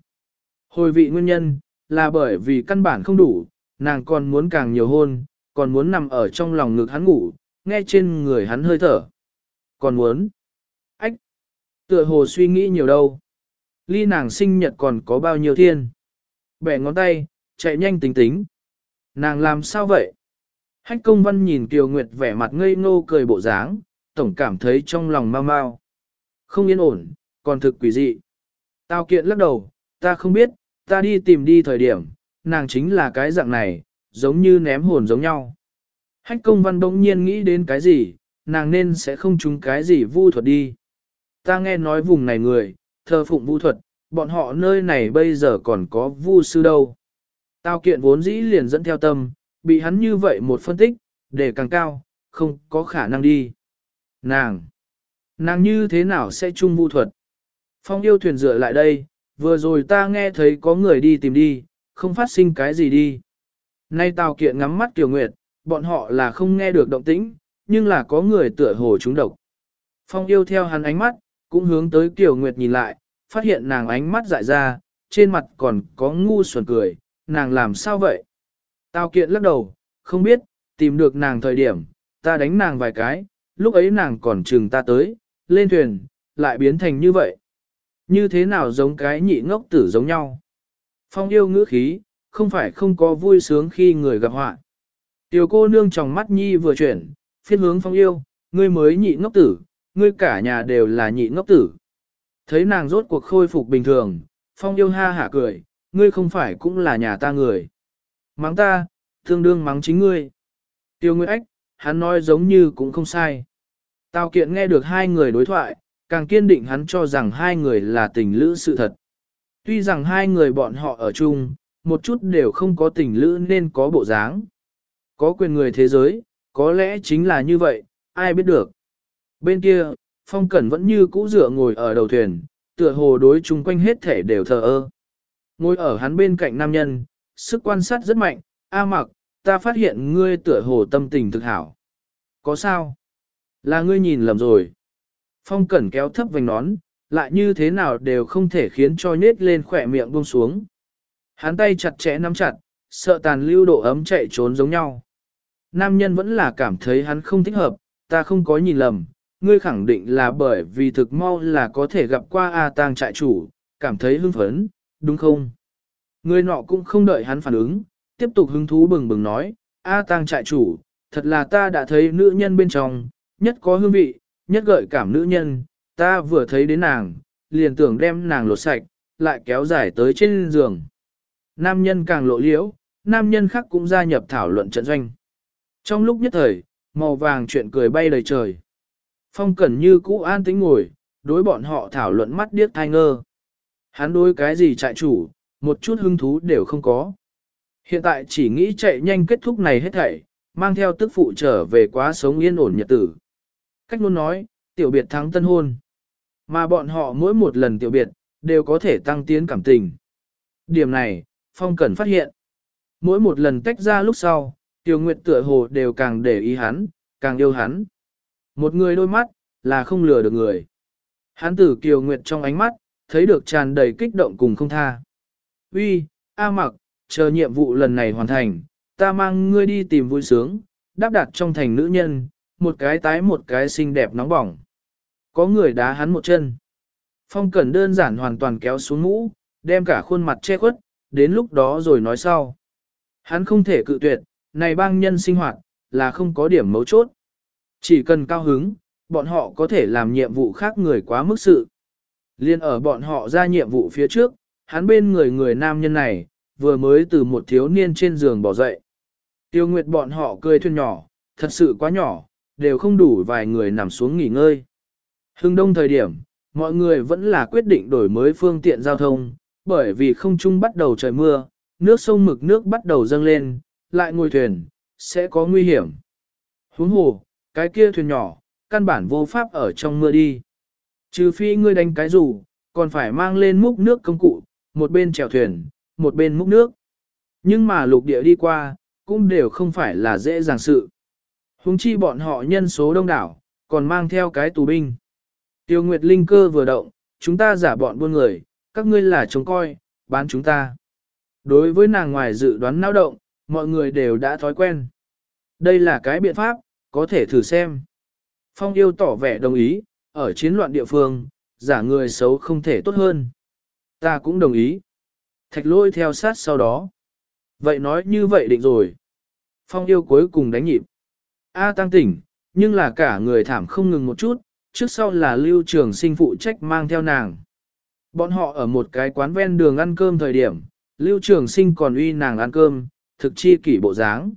Hồi vị nguyên nhân, là bởi vì căn bản không đủ, nàng còn muốn càng nhiều hôn, còn muốn nằm ở trong lòng ngực hắn ngủ, nghe trên người hắn hơi thở. Còn muốn. Ách. Tựa hồ suy nghĩ nhiều đâu. Ly nàng sinh nhật còn có bao nhiêu thiên. Bẻ ngón tay, chạy nhanh tính tính. Nàng làm sao vậy? Hách công văn nhìn Kiều Nguyệt vẻ mặt ngây ngô cười bộ dáng, tổng cảm thấy trong lòng mau mau. Không yên ổn, còn thực quỷ dị. Tao kiện lắc đầu, ta không biết, ta đi tìm đi thời điểm, nàng chính là cái dạng này, giống như ném hồn giống nhau. Hách công văn bỗng nhiên nghĩ đến cái gì, nàng nên sẽ không trúng cái gì vu thuật đi. Ta nghe nói vùng này người, thờ phụng vu thuật, bọn họ nơi này bây giờ còn có vu sư đâu. Tao kiện vốn dĩ liền dẫn theo tâm, bị hắn như vậy một phân tích, để càng cao, không có khả năng đi. Nàng! Nàng như thế nào sẽ chung vu thuật? Phong yêu thuyền dựa lại đây, vừa rồi ta nghe thấy có người đi tìm đi, không phát sinh cái gì đi. Nay Tào Kiện ngắm mắt Kiều Nguyệt, bọn họ là không nghe được động tĩnh, nhưng là có người tựa hồ chúng độc. Phong yêu theo hắn ánh mắt, cũng hướng tới Kiều Nguyệt nhìn lại, phát hiện nàng ánh mắt dại ra, trên mặt còn có ngu xuẩn cười, nàng làm sao vậy? Tào Kiện lắc đầu, không biết, tìm được nàng thời điểm, ta đánh nàng vài cái, lúc ấy nàng còn chừng ta tới, lên thuyền, lại biến thành như vậy. Như thế nào giống cái nhị ngốc tử giống nhau? Phong yêu ngữ khí, không phải không có vui sướng khi người gặp họa. Tiểu cô nương trong mắt nhi vừa chuyển, phiên hướng phong yêu, ngươi mới nhị ngốc tử, ngươi cả nhà đều là nhị ngốc tử. Thấy nàng rốt cuộc khôi phục bình thường, phong yêu ha hả cười, ngươi không phải cũng là nhà ta người. Mắng ta, tương đương mắng chính ngươi. Tiêu Nguyệt Ách, hắn nói giống như cũng không sai. Tào kiện nghe được hai người đối thoại, càng kiên định hắn cho rằng hai người là tình lữ sự thật. Tuy rằng hai người bọn họ ở chung, một chút đều không có tình lữ nên có bộ dáng. Có quyền người thế giới, có lẽ chính là như vậy, ai biết được. Bên kia, Phong Cẩn vẫn như cũ dựa ngồi ở đầu thuyền, tựa hồ đối chung quanh hết thể đều thờ ơ. Ngồi ở hắn bên cạnh nam nhân, sức quan sát rất mạnh, A mặc, ta phát hiện ngươi tựa hồ tâm tình thực hảo. Có sao? Là ngươi nhìn lầm rồi. Phong cẩn kéo thấp vành nón, lại như thế nào đều không thể khiến cho nhết lên khỏe miệng buông xuống. Hắn tay chặt chẽ nắm chặt, sợ tàn lưu độ ấm chạy trốn giống nhau. Nam nhân vẫn là cảm thấy hắn không thích hợp, ta không có nhìn lầm, ngươi khẳng định là bởi vì thực mau là có thể gặp qua A tang trại chủ, cảm thấy hưng phấn, đúng không? Người nọ cũng không đợi hắn phản ứng, tiếp tục hứng thú bừng bừng nói, A tang trại chủ, thật là ta đã thấy nữ nhân bên trong, nhất có hương vị, nhất gợi cảm nữ nhân, ta vừa thấy đến nàng, liền tưởng đem nàng lột sạch, lại kéo dài tới trên giường. Nam nhân càng lộ liễu, nam nhân khác cũng gia nhập thảo luận trận doanh. Trong lúc nhất thời, màu vàng chuyện cười bay đầy trời. Phong cẩn như cũ an tĩnh ngồi, đối bọn họ thảo luận mắt điếc thai ngơ. Hắn đối cái gì trại chủ, một chút hứng thú đều không có. Hiện tại chỉ nghĩ chạy nhanh kết thúc này hết thảy, mang theo tức phụ trở về quá sống yên ổn nhật tử. Cách luôn nói, tiểu biệt thắng tân hôn. Mà bọn họ mỗi một lần tiểu biệt, đều có thể tăng tiến cảm tình. Điểm này, Phong Cẩn phát hiện. Mỗi một lần tách ra lúc sau, Tiểu Nguyệt tựa hồ đều càng để ý hắn, càng yêu hắn. Một người đôi mắt, là không lừa được người. Hắn tử Kiều Nguyệt trong ánh mắt, thấy được tràn đầy kích động cùng không tha. Uy, A mặc, chờ nhiệm vụ lần này hoàn thành, ta mang ngươi đi tìm vui sướng, đáp đặt trong thành nữ nhân, một cái tái một cái xinh đẹp nóng bỏng. Có người đá hắn một chân. Phong Cẩn đơn giản hoàn toàn kéo xuống mũ, đem cả khuôn mặt che khuất, đến lúc đó rồi nói sau. Hắn không thể cự tuyệt, này bang nhân sinh hoạt, là không có điểm mấu chốt. Chỉ cần cao hứng, bọn họ có thể làm nhiệm vụ khác người quá mức sự. Liên ở bọn họ ra nhiệm vụ phía trước, hắn bên người người nam nhân này, vừa mới từ một thiếu niên trên giường bỏ dậy. Tiêu Nguyệt bọn họ cười thuyền nhỏ, thật sự quá nhỏ, đều không đủ vài người nằm xuống nghỉ ngơi. Hưng đông thời điểm, mọi người vẫn là quyết định đổi mới phương tiện giao thông, bởi vì không trung bắt đầu trời mưa, nước sông mực nước bắt đầu dâng lên, lại ngồi thuyền, sẽ có nguy hiểm. Huống hồ, cái kia thuyền nhỏ, căn bản vô pháp ở trong mưa đi. Trừ phi ngươi đánh cái rủ, còn phải mang lên múc nước công cụ, một bên chèo thuyền, một bên múc nước. Nhưng mà lục địa đi qua, cũng đều không phải là dễ dàng sự. Hùng chi bọn họ nhân số đông đảo, còn mang theo cái tù binh. Tiêu Nguyệt Linh cơ vừa động, chúng ta giả bọn buôn người, các ngươi là chống coi, bán chúng ta. Đối với nàng ngoài dự đoán náo động, mọi người đều đã thói quen. Đây là cái biện pháp, có thể thử xem. Phong yêu tỏ vẻ đồng ý, ở chiến loạn địa phương, giả người xấu không thể tốt hơn. Ta cũng đồng ý. Thạch lôi theo sát sau đó. Vậy nói như vậy định rồi. Phong yêu cuối cùng đánh nhịp. A tăng tỉnh, nhưng là cả người thảm không ngừng một chút, trước sau là lưu trường sinh phụ trách mang theo nàng. Bọn họ ở một cái quán ven đường ăn cơm thời điểm, lưu trường sinh còn uy nàng ăn cơm, thực chi kỷ bộ dáng.